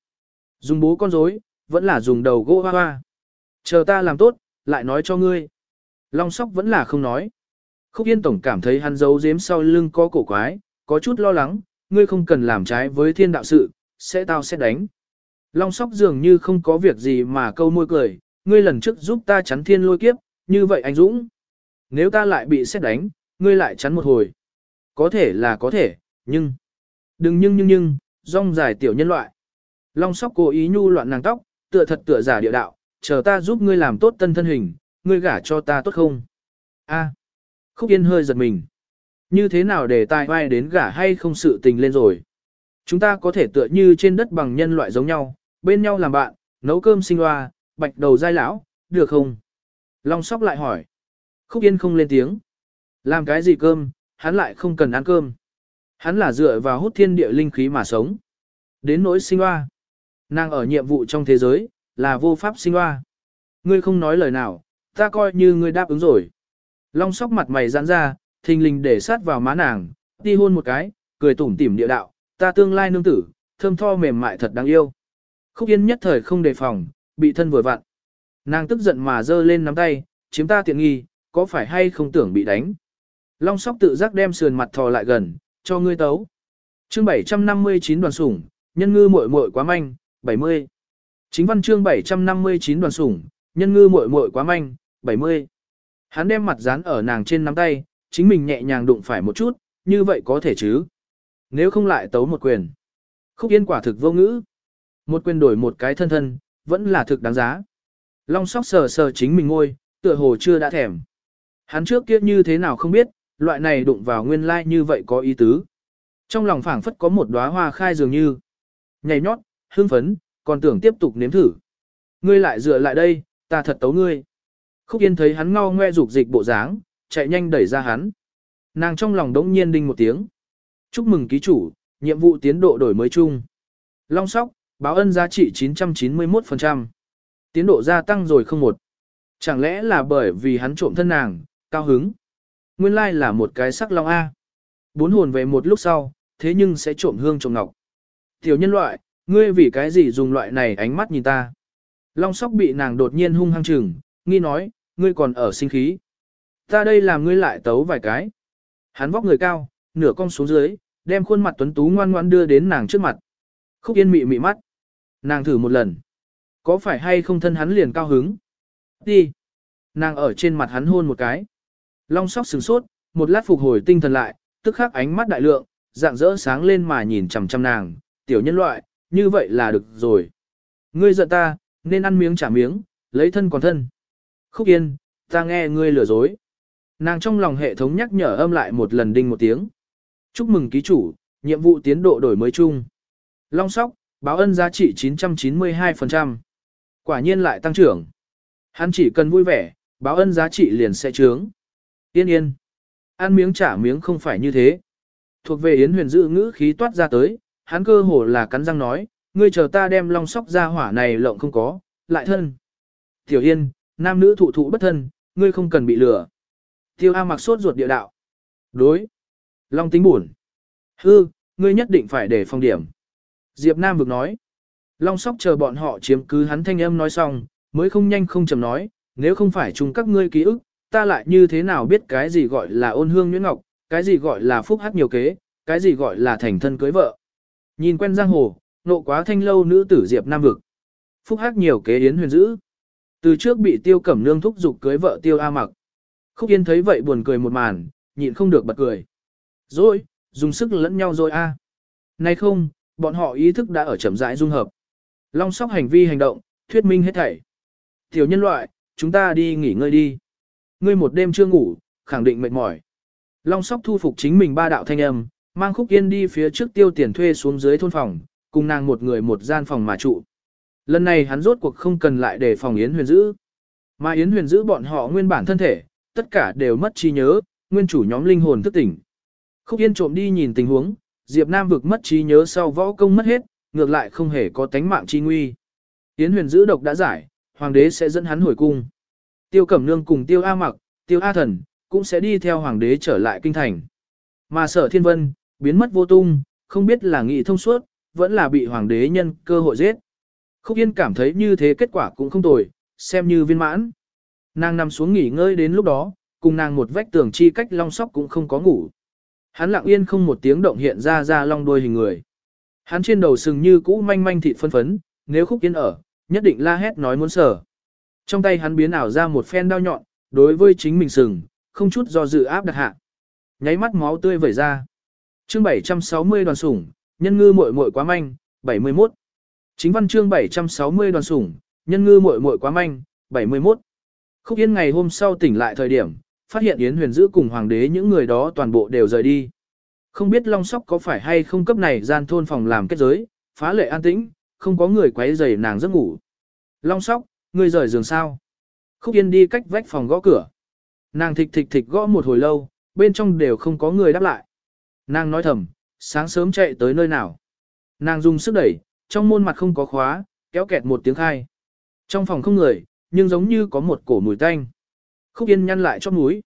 Dùng bố con rối, vẫn là dùng đầu gỗ hoa hoa. Chờ ta làm tốt, lại nói cho ngươi. Long sóc vẫn là không nói. Khúc Yên Tổng cảm thấy hắn giấu giếm sau lưng có cổ quái, có chút lo lắng, ngươi không cần làm trái với thiên đạo sự, sẽ tao sẽ đánh. Long sóc dường như không có việc gì mà câu môi cười, ngươi lần trước giúp ta chắn thiên lôi kiếp, như vậy anh Dũng. Nếu ta lại bị xét đánh, ngươi lại chắn một hồi. Có thể là có thể, nhưng... Đừng nhưng nhưng nhưng, rong dài tiểu nhân loại. Long sóc cố ý nhu loạn nàng tóc, tựa thật tựa giả địa đạo, chờ ta giúp ngươi làm tốt tân thân hình, ngươi gả cho ta tốt không? A. Khúc Yên hơi giật mình. Như thế nào để tai vai đến gả hay không sự tình lên rồi? Chúng ta có thể tựa như trên đất bằng nhân loại giống nhau, bên nhau làm bạn, nấu cơm sinh hoa, bạch đầu dai lão, được không? Long sóc lại hỏi. Khúc Yên không lên tiếng. Làm cái gì cơm, hắn lại không cần ăn cơm. Hắn là dựa vào hút thiên địa linh khí mà sống. Đến nỗi sinh hoa. Nàng ở nhiệm vụ trong thế giới, là vô pháp sinh hoa. Ngươi không nói lời nào, ta coi như ngươi đáp ứng rồi. Long sóc mặt mày giãn ra, thình lình để sát vào má nàng, đi hôn một cái, cười tủm tỉm địa đạo, ta tương lai nương tử, thơm tho mềm mại thật đáng yêu. Khúc Yên nhất thời không đề phòng, bị thân vừa vặn. Nàng tức giận mà giơ lên nắm tay, chiếm ta tiện nghi, có phải hay không tưởng bị đánh. Long sóc tự giác đem sườn mặt thò lại gần, cho ngươi tấu. Chương 759 đoàn sủng, nhân ngư muội muội quá manh, 70. Chính văn chương 759 đoàn sủng, nhân ngư muội muội quá manh, 70. Hắn đem mặt dán ở nàng trên nắm tay, chính mình nhẹ nhàng đụng phải một chút, như vậy có thể chứ. Nếu không lại tấu một quyền. Khúc yên quả thực vô ngữ. Một quyền đổi một cái thân thân, vẫn là thực đáng giá. Long sóc sờ sờ chính mình ngôi, tựa hồ chưa đã thèm. Hắn trước kia như thế nào không biết, loại này đụng vào nguyên lai like như vậy có ý tứ. Trong lòng phảng phất có một đóa hoa khai dường như. Nhảy nhót, hưng phấn, còn tưởng tiếp tục nếm thử. Ngươi lại dựa lại đây, ta thật tấu ngươi. Khúc Yên thấy hắn ngao ngoe dục dịch bộ dáng, chạy nhanh đẩy ra hắn. Nàng trong lòng đống nhiên đinh một tiếng. Chúc mừng ký chủ, nhiệm vụ tiến độ đổi mới chung. Long sóc, báo ân giá trị 991%. Tiến độ gia tăng rồi không một. Chẳng lẽ là bởi vì hắn trộm thân nàng, cao hứng. Nguyên lai là một cái sắc long A. Bốn hồn về một lúc sau, thế nhưng sẽ trộm hương trộm ngọc. Tiểu nhân loại, ngươi vì cái gì dùng loại này ánh mắt nhìn ta. Long sóc bị nàng đột nhiên hung hăng chừng, nghi nói, ngươi còn ở sinh khí. Ta đây làm ngươi lại tấu vài cái. Hắn vóc người cao, nửa cong xuống dưới, đem khuôn mặt tuấn tú ngoan ngoan đưa đến nàng trước mặt. Khúc yên mị mị mắt. Nàng thử một lần. Có phải hay không thân hắn liền cao hứng? Đi. Nàng ở trên mặt hắn hôn một cái. Long sóc sừng sốt, một lát phục hồi tinh thần lại, tức khắc ánh mắt đại lượng, dạng dỡ sáng lên mà nhìn chằm chằm nàng, tiểu nhân loại, như vậy là được rồi. Ngươi giận ta, nên ăn miếng trả miếng, lấy thân còn thân. Khúc yên, ta nghe ngươi lừa dối. Nàng trong lòng hệ thống nhắc nhở âm lại một lần đinh một tiếng. Chúc mừng ký chủ, nhiệm vụ tiến độ đổi mới chung. Long sóc, báo ân giá trị 992%. Quả nhiên lại tăng trưởng. Hắn chỉ cần vui vẻ, báo ân giá trị liền sẽ trướng. Yên yên. Ăn miếng trả miếng không phải như thế. Thuộc về Yến huyền dự ngữ khí toát ra tới, hắn cơ hồ là cắn răng nói, ngươi chờ ta đem long sóc ra hỏa này lộng không có, lại thân. Tiểu Yên, nam nữ thụ thụ bất thân, ngươi không cần bị lừa. Tiêu A mặc sốt ruột địa đạo. Đối. long tính buồn. Hư, ngươi nhất định phải để phòng điểm. Diệp Nam vực nói. Long sóc chờ bọn họ chiếm cứ hắn thanh âm nói xong, mới không nhanh không chậm nói, nếu không phải chung các ngươi ký ức, ta lại như thế nào biết cái gì gọi là ôn hương nhuyễn ngọc, cái gì gọi là phúc hát nhiều kế, cái gì gọi là thành thân cưới vợ. Nhìn quen giang hồ, nộ quá thanh lâu nữ tử Diệp Nam vực. Phúc hát nhiều kế yến huyền dữ. Từ trước bị tiêu cẩm nương thúc dục cưới vợ tiêu A mặc. Khúc Yên thấy vậy buồn cười một màn, nhịn không được bật cười. Rồi, dùng sức lẫn nhau rồi a Này không, bọn họ ý thức đã ở chậm rãi dung hợp. Long sóc hành vi hành động, thuyết minh hết thảy. Tiểu nhân loại, chúng ta đi nghỉ ngơi đi. Ngươi một đêm chưa ngủ, khẳng định mệt mỏi. Long sóc thu phục chính mình ba đạo thanh âm, mang khúc yên đi phía trước tiêu tiền thuê xuống dưới thôn phòng, cùng nàng một người một gian phòng mà trụ. Lần này hắn rốt cuộc không cần lại để phòng Yến Huyền giữ. Mà Yến Huyền giữ bọn họ nguyên bản thân thể, tất cả đều mất trí nhớ, nguyên chủ nhóm linh hồn thức tỉnh. Khúc Yên trộm đi nhìn tình huống, Diệp Nam vực mất trí nhớ sau võ công mất hết, ngược lại không hề có tánh mạng chi nguy. Yến Huyền giữ độc đã giải, hoàng đế sẽ dẫn hắn hồi cung. Tiêu Cẩm Nương cùng Tiêu A Mặc, Tiêu A Thần cũng sẽ đi theo hoàng đế trở lại kinh thành. Mà Sở Thiên Vân biến mất vô tung, không biết là nghị thông suốt, vẫn là bị hoàng đế nhân cơ hội giết. Khúc Yên cảm thấy như thế kết quả cũng không tồi, xem như viên mãn. Nàng nằm xuống nghỉ ngơi đến lúc đó, cùng nàng một vách tường chi cách long sóc cũng không có ngủ. Hắn lặng yên không một tiếng động hiện ra ra long đuôi hình người. Hắn trên đầu sừng như cũ manh manh thịt phân phấn, nếu khúc yên ở, nhất định la hét nói muốn sở. Trong tay hắn biến ảo ra một phen đao nhọn, đối với chính mình sừng, không chút do dự áp đặt hạ. Nháy mắt máu tươi vẩy ra. Chương 760 đoàn sủng, nhân ngư muội muội quá manh, 71. Chính văn chương 760 đoàn sủng, nhân ngư muội muội quá manh, 71. Khúc Yên ngày hôm sau tỉnh lại thời điểm, phát hiện Yến Huyền Dữ cùng hoàng đế những người đó toàn bộ đều rời đi. Không biết Long Sóc có phải hay không cấp này gian thôn phòng làm kết giới, phá lệ an tĩnh, không có người quấy rầy nàng giấc ngủ. Long Sóc, ngươi rời giường sao? Khúc Yên đi cách vách phòng gõ cửa. Nàng thịch thịch thịch gõ một hồi lâu, bên trong đều không có người đáp lại. Nàng nói thầm, sáng sớm chạy tới nơi nào. Nàng dùng sức đẩy, trong môn mặt không có khóa, kéo kẹt một tiếng khai. Trong phòng không người, nhưng giống như có một cổ mùi tanh. Khúc Yên nhăn lại cho mũi.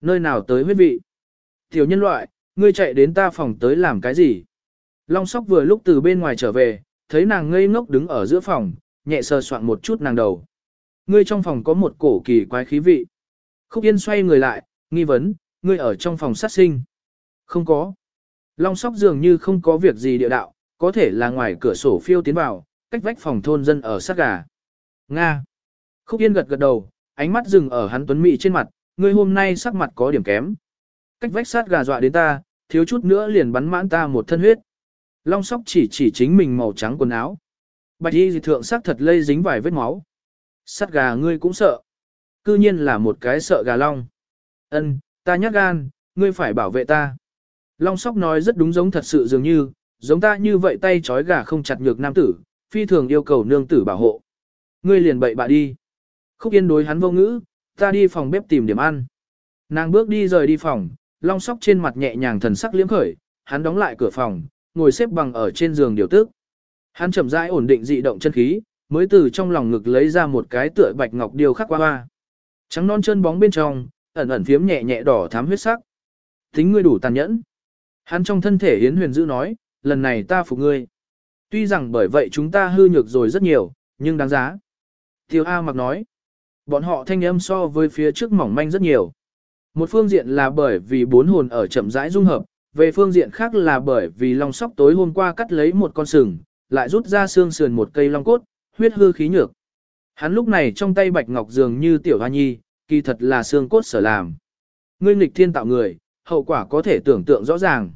Nơi nào tới huyết vị? Tiểu nhân loại, ngươi chạy đến ta phòng tới làm cái gì? Long sóc vừa lúc từ bên ngoài trở về, thấy nàng ngây ngốc đứng ở giữa phòng, nhẹ sờ soạn một chút nàng đầu. Ngươi trong phòng có một cổ kỳ quái khí vị. Khúc Yên xoay người lại, nghi vấn, ngươi ở trong phòng sát sinh. Không có. Long sóc dường như không có việc gì địa đạo, có thể là ngoài cửa sổ phiêu tiến vào, cách vách phòng thôn dân ở sát gà. Nga. Khúc Yên gật gật đầu, ánh mắt dừng ở hắn tuấn Mị trên mặt, ngươi hôm nay sắc mặt có điểm kém. Cách vách sát gà dọa đến ta, thiếu chút nữa liền bắn mãn ta một thân huyết. Long sóc chỉ chỉ chính mình màu trắng quần áo. Bạch y dị thượng sắc thật lây dính vài vết máu. Sát gà ngươi cũng sợ. Cư nhiên là một cái sợ gà long. Ân, ta nhát gan, ngươi phải bảo vệ ta. Long sóc nói rất đúng giống thật sự dường như, giống ta như vậy tay trói gà không chặt nhược nam tử, phi thường yêu cầu nương tử bảo hộ. Ngươi liền bậy bạ đi. Khúc Yên đối hắn vô ngữ, ta đi phòng bếp tìm điểm ăn. Nàng bước đi rời đi phòng, long sóc trên mặt nhẹ nhàng thần sắc liếm khởi, hắn đóng lại cửa phòng, ngồi xếp bằng ở trên giường điều tức. Hắn chậm rãi ổn định dị động chân khí, mới từ trong lòng ngực lấy ra một cái tựa bạch ngọc điều khắc qua hoa. Trắng non chân bóng bên trong, ẩn ẩn phiếm nhẹ nhẹ đỏ thắm huyết sắc. Tính ngươi đủ tàn nhẫn. Hắn trong thân thể hiến huyền dữ nói, lần này ta phục ngươi. Tuy rằng bởi vậy chúng ta hư nhược rồi rất nhiều, nhưng đáng giá. Tiêu A mặc nói, bọn họ thanh âm so với phía trước mỏng manh rất nhiều. Một phương diện là bởi vì bốn hồn ở chậm rãi dung hợp, về phương diện khác là bởi vì long sóc tối hôm qua cắt lấy một con sừng, lại rút ra xương sườn một cây long cốt, huyết hư khí nhược. Hắn lúc này trong tay bạch ngọc dường như tiểu hoa nhi, kỳ thật là xương cốt sở làm. Ngươi nghịch thiên tạo người, hậu quả có thể tưởng tượng rõ ràng.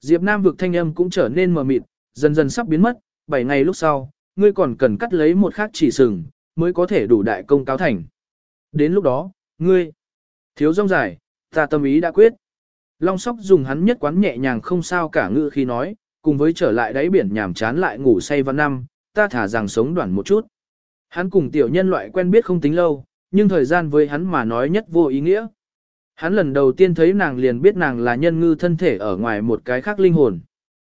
Diệp Nam vực thanh âm cũng trở nên mờ mịt, dần dần sắp biến mất, 7 ngày lúc sau, ngươi còn cần cắt lấy một khác chỉ sừng, mới có thể đủ đại công cáo thành. Đến lúc đó, ngươi, thiếu rong dài, ta tâm ý đã quyết. Long sóc dùng hắn nhất quán nhẹ nhàng không sao cả ngự khi nói, cùng với trở lại đáy biển nhàm chán lại ngủ say văn năm, ta thả rằng sống đoạn một chút. Hắn cùng tiểu nhân loại quen biết không tính lâu, nhưng thời gian với hắn mà nói nhất vô ý nghĩa. Hắn lần đầu tiên thấy nàng liền biết nàng là nhân ngư thân thể ở ngoài một cái khác linh hồn.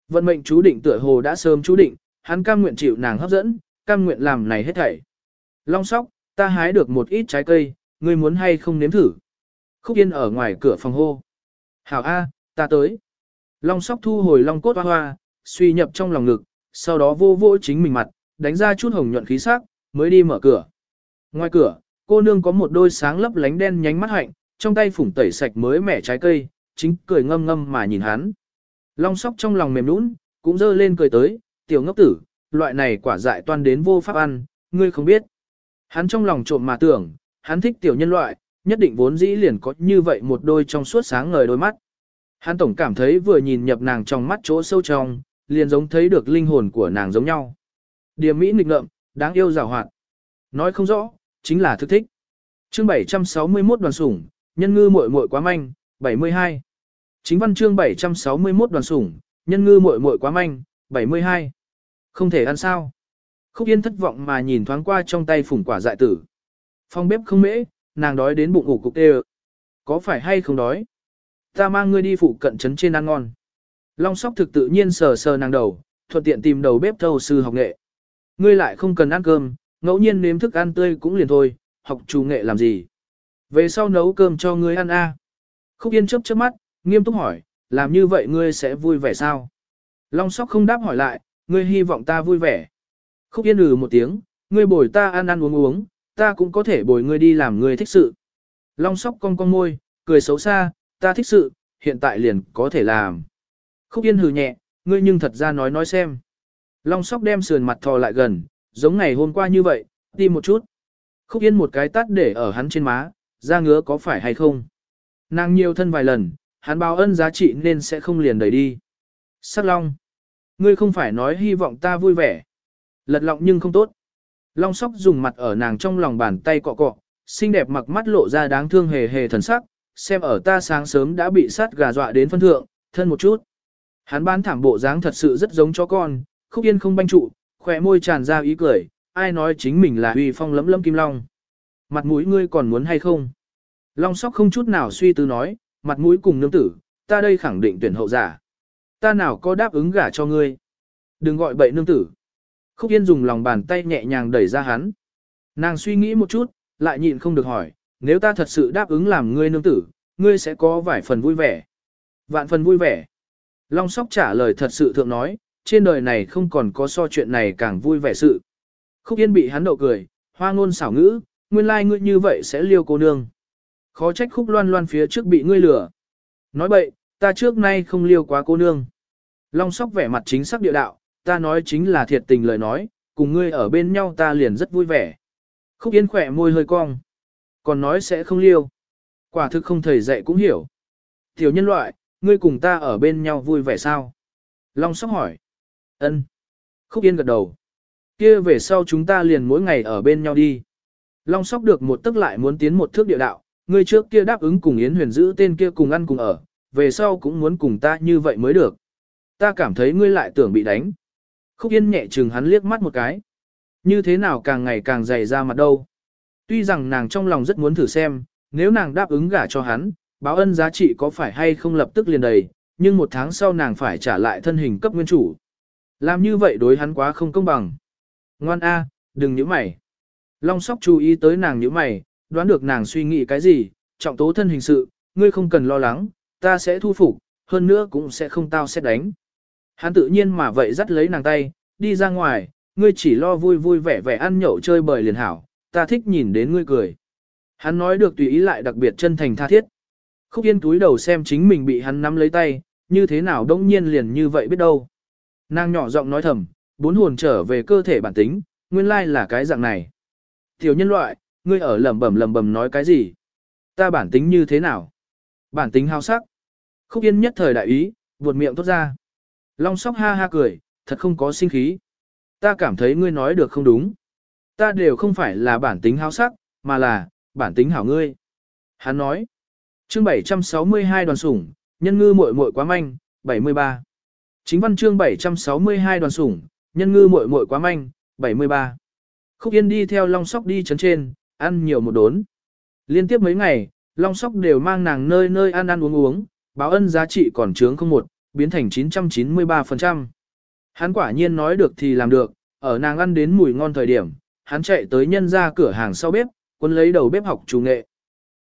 Vận mệnh chú định tựa hồ đã sớm chú định, hắn cam nguyện chịu nàng hấp dẫn, cam nguyện làm này hết thảy. Long sóc, ta hái được một ít trái cây, ngươi muốn hay không nếm thử. Khúc Yên ở ngoài cửa phòng hô. Hảo A, Ta tới. Long sóc thu hồi long cốt hoa hoa, suy nhập trong lòng ngực, sau đó vô vô chính mình mặt, đánh ra chút hồng nhuận khí sắc, mới đi mở cửa. Ngoài cửa, cô nương có một đôi sáng lấp lánh đen nhánh mắt hạnh, trong tay phủng tẩy sạch mới mẻ trái cây, chính cười ngâm ngâm mà nhìn hắn. Long sóc trong lòng mềm nũng, cũng dơ lên cười tới, tiểu ngốc tử, loại này quả dại toan đến vô pháp ăn, ngươi không biết. Hắn trong lòng trộm mà tưởng, hắn thích tiểu nhân loại, nhất định vốn dĩ liền có như vậy một đôi trong suốt sáng ngời đôi mắt. Hắn tổng cảm thấy vừa nhìn nhập nàng trong mắt chỗ sâu trong, liền giống thấy được linh hồn của nàng giống nhau. Điềm mỹ nghịch ngợm, đáng yêu rào hoạt. Nói không rõ, chính là thức thích. Chương 761 đoàn sủng, nhân ngư muội muội quá manh, 72. Chính văn chương 761 đoàn sủng, nhân ngư muội muội quá manh, 72. Không thể ăn sao? Khúc Yên thất vọng mà nhìn thoáng qua trong tay phủng quả dại tử. Phong bếp không mễ, nàng đói đến bụng ủ cục tê Có phải hay không đói? Ta mang ngươi đi phụ cận trấn trên ăn ngon. Long sóc thực tự nhiên sờ sờ nàng đầu, thuận tiện tìm đầu bếp thâu sư học nghệ. Ngươi lại không cần ăn cơm, ngẫu nhiên nếm thức ăn tươi cũng liền thôi, học chủ nghệ làm gì. Về sau nấu cơm cho ngươi ăn a. Khúc Yên chớp chớp mắt, nghiêm túc hỏi, làm như vậy ngươi sẽ vui vẻ sao? Long sóc không đáp hỏi lại, ngươi hy vọng ta vui vẻ. Khúc Yên ừ một tiếng, ngươi bồi ta ăn ăn uống uống, ta cũng có thể bồi ngươi đi làm ngươi thích sự. Long sóc cong cong môi, cười xấu xa, ta thích sự, hiện tại liền có thể làm. Khúc Yên hừ nhẹ, ngươi nhưng thật ra nói nói xem. Long sóc đem sườn mặt thò lại gần, giống ngày hôm qua như vậy, đi một chút. Khúc Yên một cái tắt để ở hắn trên má, ra ngứa có phải hay không. Nàng nhiều thân vài lần, hắn báo ân giá trị nên sẽ không liền đẩy đi. Sắc Long, ngươi không phải nói hy vọng ta vui vẻ. Lật lọng nhưng không tốt. Long sóc dùng mặt ở nàng trong lòng bàn tay cọ cọ, xinh đẹp mặc mắt lộ ra đáng thương hề hề thần sắc, xem ở ta sáng sớm đã bị sát gà dọa đến phân thượng, thân một chút. Hắn bán thảm bộ dáng thật sự rất giống chó con, khúc yên không banh trụ, khỏe môi tràn ra ý cười, ai nói chính mình là uy phong lấm lấm kim long. Mặt mũi ngươi còn muốn hay không? Long sóc không chút nào suy tư nói, mặt mũi cùng nương tử, ta đây khẳng định tuyển hậu giả. Ta nào có đáp ứng gả cho ngươi. Đừng gọi bậy nương tử. Khúc Yên dùng lòng bàn tay nhẹ nhàng đẩy ra hắn. Nàng suy nghĩ một chút, lại nhịn không được hỏi, nếu ta thật sự đáp ứng làm ngươi nương tử, ngươi sẽ có vài phần vui vẻ. Vạn phần vui vẻ. Long sóc trả lời thật sự thượng nói, trên đời này không còn có so chuyện này càng vui vẻ sự. Khúc Yên bị hắn đậu cười, hoa ngôn xảo ngữ, nguyên lai like ngươi như vậy sẽ liêu cô nương. Khó trách khúc loan loan phía trước bị ngươi lừa. Nói bậy, ta trước nay không liêu quá cô nương. Long sóc vẻ mặt chính xác địa đạo, ta nói chính là thiệt tình lời nói, cùng ngươi ở bên nhau ta liền rất vui vẻ. Khúc Yên khỏe môi hơi cong. Còn nói sẽ không liêu. Quả thực không thầy dạy cũng hiểu. Tiểu nhân loại, ngươi cùng ta ở bên nhau vui vẻ sao? Long sóc hỏi. ân Khúc Yên gật đầu. kia về sau chúng ta liền mỗi ngày ở bên nhau đi. Long sóc được một tức lại muốn tiến một thước địa đạo, ngươi trước kia đáp ứng cùng Yến huyền giữ tên kia cùng ăn cùng ở, về sau cũng muốn cùng ta như vậy mới được. Ta cảm thấy ngươi lại tưởng bị đánh. Khúc Yên nhẹ chừng hắn liếc mắt một cái. Như thế nào càng ngày càng dày ra mặt đâu. Tuy rằng nàng trong lòng rất muốn thử xem, nếu nàng đáp ứng gả cho hắn, báo ân giá trị có phải hay không lập tức liền đầy, nhưng một tháng sau nàng phải trả lại thân hình cấp nguyên chủ. Làm như vậy đối hắn quá không công bằng. Ngoan A, đừng nhíu mày. Long sóc chú ý tới nàng nhíu mày, đoán được nàng suy nghĩ cái gì, trọng tố thân hình sự, ngươi không cần lo lắng, ta sẽ thu phục, hơn nữa cũng sẽ không tao xét đánh. Hắn tự nhiên mà vậy dắt lấy nàng tay, đi ra ngoài, ngươi chỉ lo vui vui vẻ vẻ ăn nhậu chơi bời liền hảo, ta thích nhìn đến ngươi cười. Hắn nói được tùy ý lại đặc biệt chân thành tha thiết. Khúc Yên túi đầu xem chính mình bị hắn nắm lấy tay, như thế nào đông nhiên liền như vậy biết đâu. Nàng nhỏ giọng nói thầm, bốn hồn trở về cơ thể bản tính, nguyên lai là cái dạng này. Tiểu nhân loại, ngươi ở lầm bầm lầm bầm nói cái gì? Ta bản tính như thế nào? Bản tính hao sắc. Khúc Yên nhất thời đại ý, buột miệng tốt ra. Long sóc ha ha cười, thật không có sinh khí. Ta cảm thấy ngươi nói được không đúng. Ta đều không phải là bản tính háo sắc, mà là, bản tính hảo ngươi. Hắn nói, chương 762 đoàn sủng, nhân ngư muội muội quá manh, 73. Chính văn chương 762 đoàn sủng, nhân ngư muội muội quá manh, 73. Khúc Yên đi theo Long Sóc đi chấn trên, ăn nhiều một đốn. Liên tiếp mấy ngày, Long Sóc đều mang nàng nơi nơi ăn ăn uống uống, báo ân giá trị còn trướng không một, biến thành 993%. Hắn quả nhiên nói được thì làm được, ở nàng ăn đến mùi ngon thời điểm, hắn chạy tới nhân ra cửa hàng sau bếp, quân lấy đầu bếp học chủ nghệ.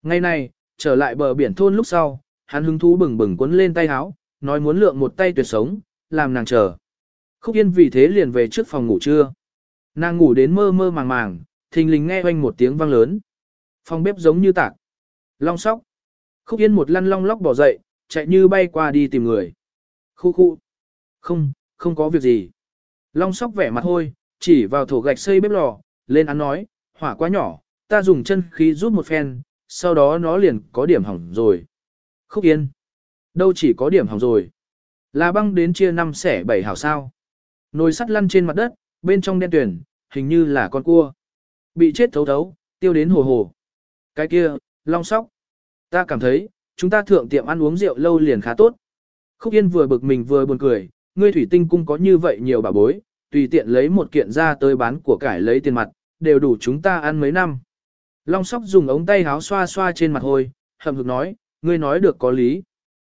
Ngày này, trở lại bờ biển thôn lúc sau, hắn hứng thú bừng bừng quấn lên tay háo, nói muốn lượng một tay tuyệt sống, làm nàng chờ. Khúc Yên vì thế liền về trước phòng ngủ trưa. Nàng ngủ đến mơ mơ màng màng, thình lình nghe oanh một tiếng vang lớn. Phòng bếp giống như tạc. Long sóc. Khúc Yên một lăn long lóc bỏ dậy, chạy như bay qua đi tìm người. Khu khu. Không, không có việc gì. Long sóc vẻ mặt hôi, chỉ vào thổ gạch xây bếp lò, lên án nói, hỏa quá nhỏ, ta dùng chân khí rút một phen, sau đó nó liền có điểm hỏng rồi. Khúc Yên. Đâu chỉ có điểm hỏng rồi. Là băng đến chia năm xẻ bảy hảo sao. Nồi sắt lăn trên mặt đất, bên trong đen tuyển, hình như là con cua. Bị chết thấu thấu, tiêu đến hồ hồ. Cái kia, long sóc. Ta cảm thấy, chúng ta thượng tiệm ăn uống rượu lâu liền khá tốt. Khúc Yên vừa bực mình vừa buồn cười, ngươi thủy tinh cung có như vậy nhiều bà bối, tùy tiện lấy một kiện ra tới bán của cải lấy tiền mặt, đều đủ chúng ta ăn mấy năm. Long sóc dùng ống tay háo xoa xoa trên mặt hôi, hậm hực nói, ngươi nói được có lý.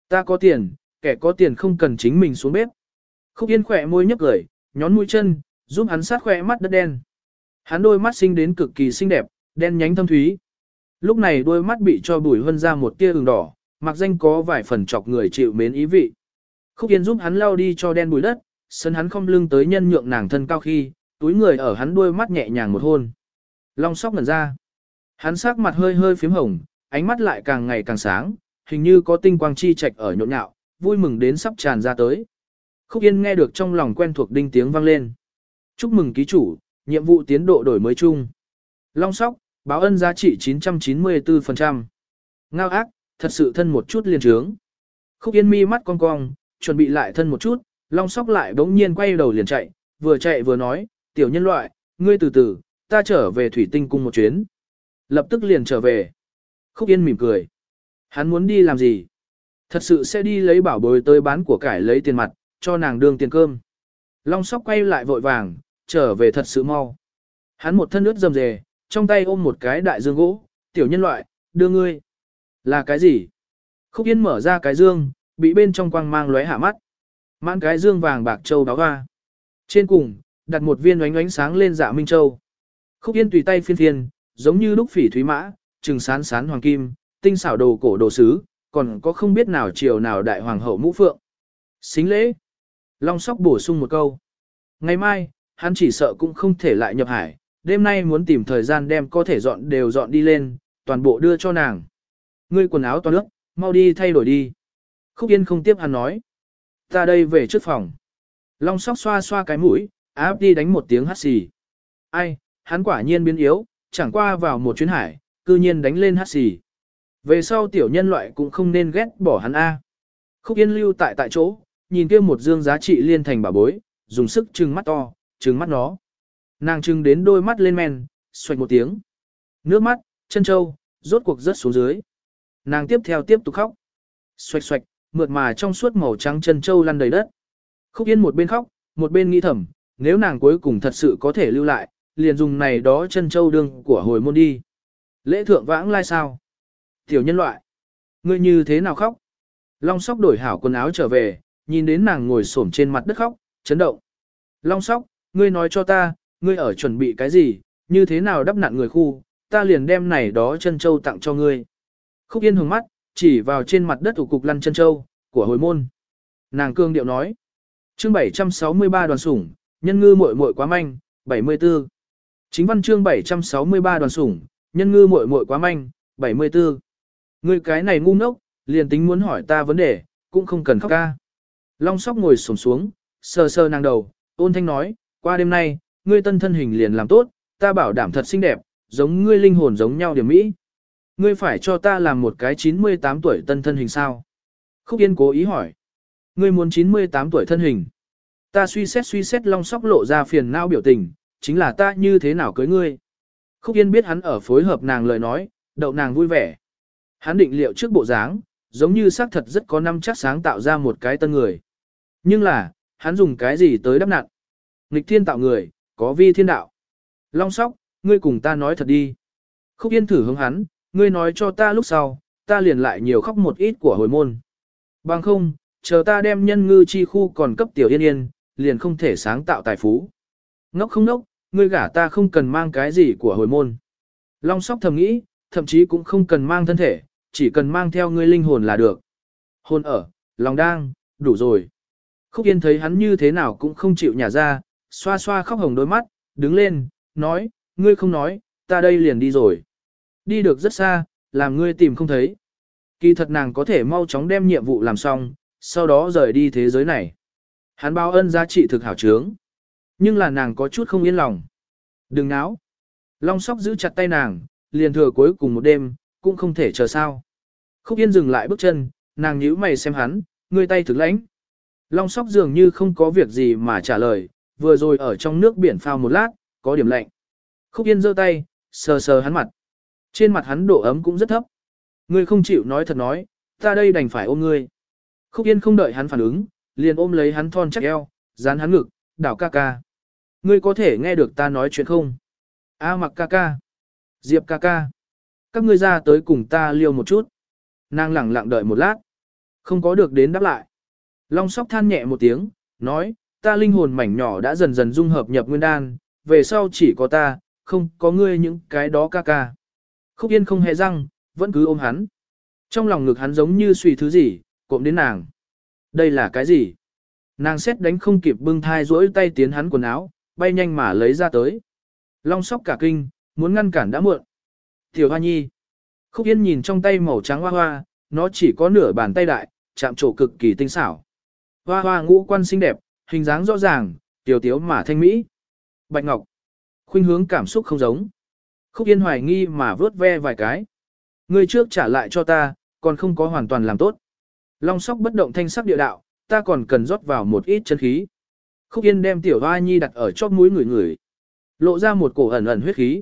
Ta có tiền, kẻ có tiền không cần chính mình xuống bếp. Khúc Yên khỏe môi nhấp cười, nhón mũi chân, giúp hắn sát khỏe mắt đất đen. Hắn đôi mắt sinh đến cực kỳ xinh đẹp, đen nhánh thâm thúy. Lúc này đôi mắt bị cho bùi hơn ra một tia ửng đỏ, mặc danh có vài phần chọc người chịu mến ý vị. Khúc Yên giúp hắn lau đi cho đen bùi đất, sân hắn không lưng tới nhân nhượng nàng thân cao khi, túi người ở hắn đuôi mắt nhẹ nhàng một hôn. Long sóc ngần ra. Hắn sắc mặt hơi hơi phím hồng, ánh mắt lại càng ngày càng sáng, hình như có tinh quang chi trạch ở nhộn nhạo, vui mừng đến sắp tràn ra tới. Khúc Yên nghe được trong lòng quen thuộc đinh tiếng vang lên. Chúc mừng ký chủ, nhiệm vụ tiến độ đổi mới chung. Long sóc, báo ân giá trị 994%. Ngao ác, thật sự thân một chút liền trướng. Khúc Yên mi mắt cong cong, chuẩn bị lại thân một chút, long sóc lại bỗng nhiên quay đầu liền chạy, vừa chạy vừa nói, tiểu nhân loại, ngươi từ từ, ta trở về thủy tinh cung một chuyến. Lập tức liền trở về. Khúc Yên mỉm cười. Hắn muốn đi làm gì? Thật sự sẽ đi lấy bảo bối tới bán của cải lấy tiền mặt, cho nàng đương tiền cơm. Long sóc quay lại vội vàng, trở về thật sự mau. Hắn một thân ướt dầm dề, trong tay ôm một cái đại dương gỗ, tiểu nhân loại, đưa ngươi. Là cái gì? Khúc Yên mở ra cái dương, bị bên trong quang mang lóe hạ mắt. Mãn cái dương vàng bạc châu đáo hoa. Trên cùng, đặt một viên ánh ánh sáng lên dạ minh châu. Khúc Yên tùy tay phiên phiên, giống như lúc phỉ thúy mã, trừng sán sán hoàng kim, tinh xảo đồ cổ đồ sứ, còn có không biết nào chiều nào đại hoàng hậu mũ phượng. Xính lễ. Long sóc bổ sung một câu. Ngày mai, hắn chỉ sợ cũng không thể lại nhập hải, đêm nay muốn tìm thời gian đem có thể dọn đều dọn đi lên, toàn bộ đưa cho nàng. Ngươi quần áo toàn nước, mau đi thay đổi đi. Khúc Yên không tiếp hắn nói. Ta đây về trước phòng. Long sóc xoa xoa cái mũi, áp đi đánh một tiếng hát xì. Ai, hắn quả nhiên biến yếu, chẳng qua vào một chuyến hải, cư nhiên đánh lên hát xì. Về sau tiểu nhân loại cũng không nên ghét bỏ hắn A. Khúc Yên lưu tại tại chỗ, nhìn kia một dương giá trị liên thành bảo bối, dùng sức trừng mắt to, trừng mắt nó. Nàng trừng đến đôi mắt lên men, xoạch một tiếng. Nước mắt, chân châu, rốt cuộc rớt xuống dưới. Nàng tiếp theo tiếp tục khóc. Xoạch xoạch, mượt mà trong suốt màu trắng chân châu lăn đầy đất. Khúc Yên một bên khóc, một bên nghĩ thầm, nếu nàng cuối cùng thật sự có thể lưu lại, liền dùng này đó chân châu đương của hồi môn đi. Lễ thượng vãng lai sao? Tiểu nhân loại, ngươi như thế nào khóc? Long sóc đổi hảo quần áo trở về, nhìn đến nàng ngồi xổm trên mặt đất khóc, chấn động. Long sóc, ngươi nói cho ta, ngươi ở chuẩn bị cái gì, như thế nào đắp nặn người khu, ta liền đem này đó chân châu tặng cho ngươi. Khúc yên hướng mắt, chỉ vào trên mặt đất ủ cục lăn chân châu, của hồi môn. Nàng cương điệu nói. chương 763 đoàn sủng, nhân ngư muội muội quá manh, 74. Chính văn chương 763 đoàn sủng, nhân ngư muội muội quá manh, 74. Ngươi cái này ngu ngốc, liền tính muốn hỏi ta vấn đề, cũng không cần khóc ca. Long sóc ngồi xổm xuống, sờ sờ nàng đầu, ôn thanh nói, qua đêm nay, ngươi tân thân hình liền làm tốt, ta bảo đảm thật xinh đẹp, giống ngươi linh hồn giống nhau điểm mỹ. Ngươi phải cho ta làm một cái 98 tuổi tân thân hình sao? Khúc Yên cố ý hỏi. Ngươi muốn 98 tuổi thân hình. Ta suy xét suy xét long sóc lộ ra phiền não biểu tình, chính là ta như thế nào cưới ngươi. Khúc Yên biết hắn ở phối hợp nàng lời nói, đậu nàng vui vẻ. Hắn định liệu trước bộ dáng, giống như xác thật rất có năm chắc sáng tạo ra một cái tân người. Nhưng là, hắn dùng cái gì tới đắp nặn? Nghịch thiên tạo người, có vi thiên đạo. Long sóc, ngươi cùng ta nói thật đi. Khúc Yên thử hướng hắn, ngươi nói cho ta lúc sau, ta liền lại nhiều khóc một ít của hồi môn. Bằng không, chờ ta đem nhân ngư chi khu còn cấp tiểu yên yên, liền không thể sáng tạo tài phú. Ngốc không ngốc, ngươi gả ta không cần mang cái gì của hồi môn. Long sóc thầm nghĩ, thậm chí cũng không cần mang thân thể, chỉ cần mang theo ngươi linh hồn là được. Hôn ở, lòng đang, đủ rồi. Khúc Yên thấy hắn như thế nào cũng không chịu nhả ra, xoa xoa khóc hồng đôi mắt, đứng lên, nói, ngươi không nói, ta đây liền đi rồi. Đi được rất xa, làm ngươi tìm không thấy. Kỳ thật nàng có thể mau chóng đem nhiệm vụ làm xong, sau đó rời đi thế giới này. Hắn báo ân giá trị thực hảo trướng. Nhưng là nàng có chút không yên lòng. Đừng náo. Long sóc giữ chặt tay nàng, liền thừa cuối cùng một đêm, cũng không thể chờ sao. Khúc Yên dừng lại bước chân, nàng nhíu mày xem hắn, ngươi tay thực lãnh. Long sóc dường như không có việc gì mà trả lời, vừa rồi ở trong nước biển phao một lát, có điểm lạnh. Khúc Yên giơ tay, sờ sờ hắn mặt. Trên mặt hắn độ ấm cũng rất thấp. Ngươi không chịu nói thật nói, ta đây đành phải ôm ngươi. Khúc Yên không đợi hắn phản ứng, liền ôm lấy hắn thon chắc eo, dán hắn ngực, đảo ca ca. Ngươi có thể nghe được ta nói chuyện không? A mặc ca ca. Diệp ca ca. Các ngươi ra tới cùng ta liêu một chút. Nàng lẳng lặng đợi một lát. Không có được đến đáp lại. Long sóc than nhẹ một tiếng, nói, ta linh hồn mảnh nhỏ đã dần dần dung hợp nhập nguyên đan, về sau chỉ có ta, không có ngươi những cái đó ca ca. Khúc Yên không hề răng, vẫn cứ ôm hắn. Trong lòng ngực hắn giống như suy thứ gì, cộm đến nàng. Đây là cái gì? Nàng xét đánh không kịp bưng thai rỗi tay tiến hắn quần áo, bay nhanh mà lấy ra tới. Long sóc cả kinh, muốn ngăn cản đã muộn. Tiểu Hoa Nhi. Khúc Yên nhìn trong tay màu trắng hoa hoa, nó chỉ có nửa bàn tay đại, chạm trổ cực kỳ tinh xảo. Hoa hoa ngũ quan xinh đẹp, hình dáng rõ ràng, tiểu tiếu mà thanh mỹ. Bạch Ngọc. Khuynh hướng cảm xúc không giống. Khúc Yên hoài nghi mà vớt ve vài cái. Ngươi trước trả lại cho ta, còn không có hoàn toàn làm tốt. Long sóc bất động thanh sắc địa đạo, ta còn cần rót vào một ít chân khí. Khúc Yên đem tiểu hoa nhi đặt ở chóp mũi người người. Lộ ra một cổ ẩn ẩn huyết khí.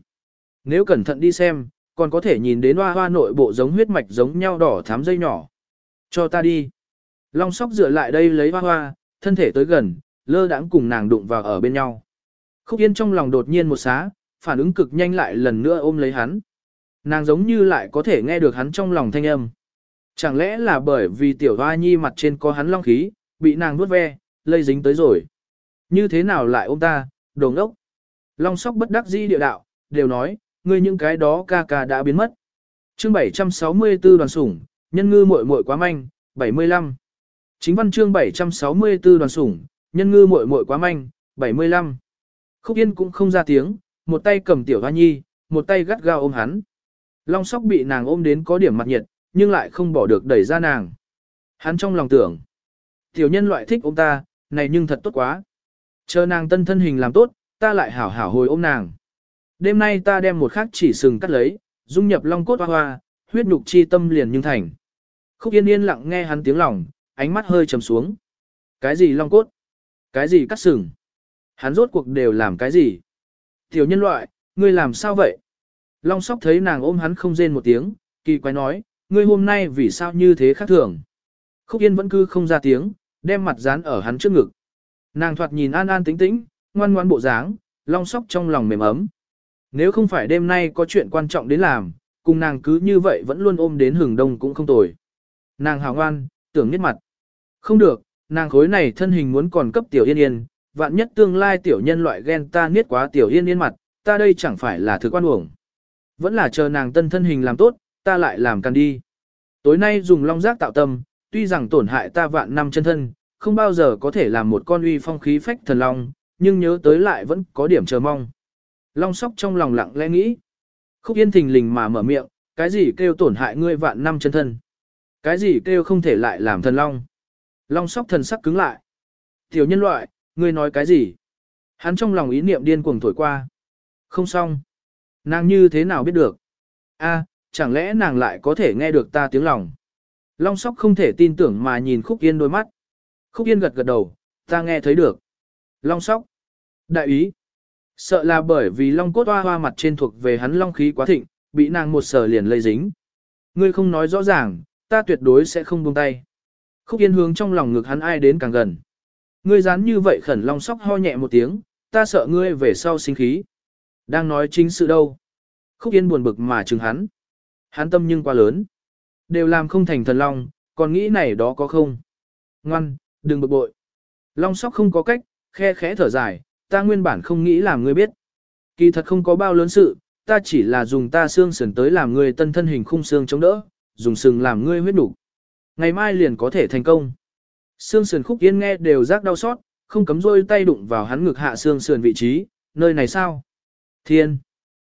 Nếu cẩn thận đi xem, còn có thể nhìn đến hoa hoa nội bộ giống huyết mạch giống nhau đỏ thám dây nhỏ. Cho ta đi. Long sóc dựa lại đây lấy hoa hoa, thân thể tới gần, lơ đãng cùng nàng đụng vào ở bên nhau. Khúc Yên trong lòng đột nhiên một xá, phản ứng cực nhanh lại lần nữa ôm lấy hắn. Nàng giống như lại có thể nghe được hắn trong lòng thanh âm. Chẳng lẽ là bởi vì tiểu hoa nhi mặt trên có hắn long khí, bị nàng vuốt ve, lây dính tới rồi. Như thế nào lại ôm ta, đồ ngốc. Long sóc bất đắc dĩ địa đạo, đều nói, ngươi những cái đó ca ca đã biến mất. Chương 764 đoàn sủng, nhân ngư muội muội quá manh, 75. Chính văn chương 764 đoàn sủng, nhân ngư muội muội quá manh, 75. Khúc Yên cũng không ra tiếng, một tay cầm tiểu hoa nhi, một tay gắt gao ôm hắn. Long sóc bị nàng ôm đến có điểm mặt nhiệt, nhưng lại không bỏ được đẩy ra nàng. Hắn trong lòng tưởng, tiểu nhân loại thích ôm ta, này nhưng thật tốt quá. Chờ nàng tân thân hình làm tốt, ta lại hảo hảo hồi ôm nàng. Đêm nay ta đem một khắc chỉ sừng cắt lấy, dung nhập long cốt hoa hoa, huyết nhục chi tâm liền nhưng thành. Khúc yên yên lặng nghe hắn tiếng lòng, ánh mắt hơi trầm xuống. Cái gì long cốt? Cái gì cắt sừng? Hắn rốt cuộc đều làm cái gì? Tiểu nhân loại, ngươi làm sao vậy? Long sóc thấy nàng ôm hắn không rên một tiếng, kỳ quái nói, ngươi hôm nay vì sao như thế khác thường? Khúc yên vẫn cứ không ra tiếng, đem mặt dán ở hắn trước ngực. Nàng thoạt nhìn an an tĩnh tĩnh, ngoan ngoan bộ dáng, long sóc trong lòng mềm ấm. Nếu không phải đêm nay có chuyện quan trọng đến làm, cùng nàng cứ như vậy vẫn luôn ôm đến hừng đông cũng không tồi. Nàng hào ngoan, tưởng nhất mặt. Không được, nàng khối này thân hình muốn còn cấp tiểu yên yên, vạn nhất tương lai tiểu nhân loại ghen ta niết quá tiểu yên yên mặt, ta đây chẳng phải là thứ quan uổng. Vẫn là chờ nàng tân thân hình làm tốt, ta lại làm can đi. Tối nay dùng long giác tạo tâm, tuy rằng tổn hại ta vạn năm chân thân, không bao giờ có thể làm một con uy phong khí phách thần long, nhưng nhớ tới lại vẫn có điểm chờ mong. Long sóc trong lòng lặng lẽ nghĩ. Khúc yên thình lình mà mở miệng, cái gì kêu tổn hại ngươi vạn năm chân thân? Cái gì kêu không thể lại làm thần long? Long sóc thần sắc cứng lại. Tiểu nhân loại, ngươi nói cái gì? Hắn trong lòng ý niệm điên cuồng thổi qua. Không xong. Nàng như thế nào biết được? a chẳng lẽ nàng lại có thể nghe được ta tiếng lòng? Long sóc không thể tin tưởng mà nhìn khúc yên đôi mắt. Khúc yên gật gật đầu, ta nghe thấy được. Long sóc. Đại ý. Sợ là bởi vì long cốt hoa hoa mặt trên thuộc về hắn long khí quá thịnh, bị nàng một sở liền lây dính. Ngươi không nói rõ ràng, ta tuyệt đối sẽ không buông tay. Khúc yên hướng trong lòng ngực hắn ai đến càng gần. Ngươi dán như vậy khẩn long sóc ho nhẹ một tiếng, ta sợ ngươi về sau sinh khí. Đang nói chính sự đâu. Khúc yên buồn bực mà chừng hắn. Hắn tâm nhưng quá lớn. Đều làm không thành thần long, còn nghĩ này đó có không. Ngoan, đừng bực bội. Long sóc không có cách, khe khẽ thở dài, ta nguyên bản không nghĩ làm ngươi biết. Kỳ thật không có bao lớn sự, ta chỉ là dùng ta xương sườn tới làm ngươi tân thân hình khung xương chống đỡ, dùng sừng làm ngươi huyết đủ. Ngày mai liền có thể thành công. Sương sườn khúc yên nghe đều rác đau xót, không cấm rôi tay đụng vào hắn ngực hạ xương sườn vị trí, nơi này sao? Thiên!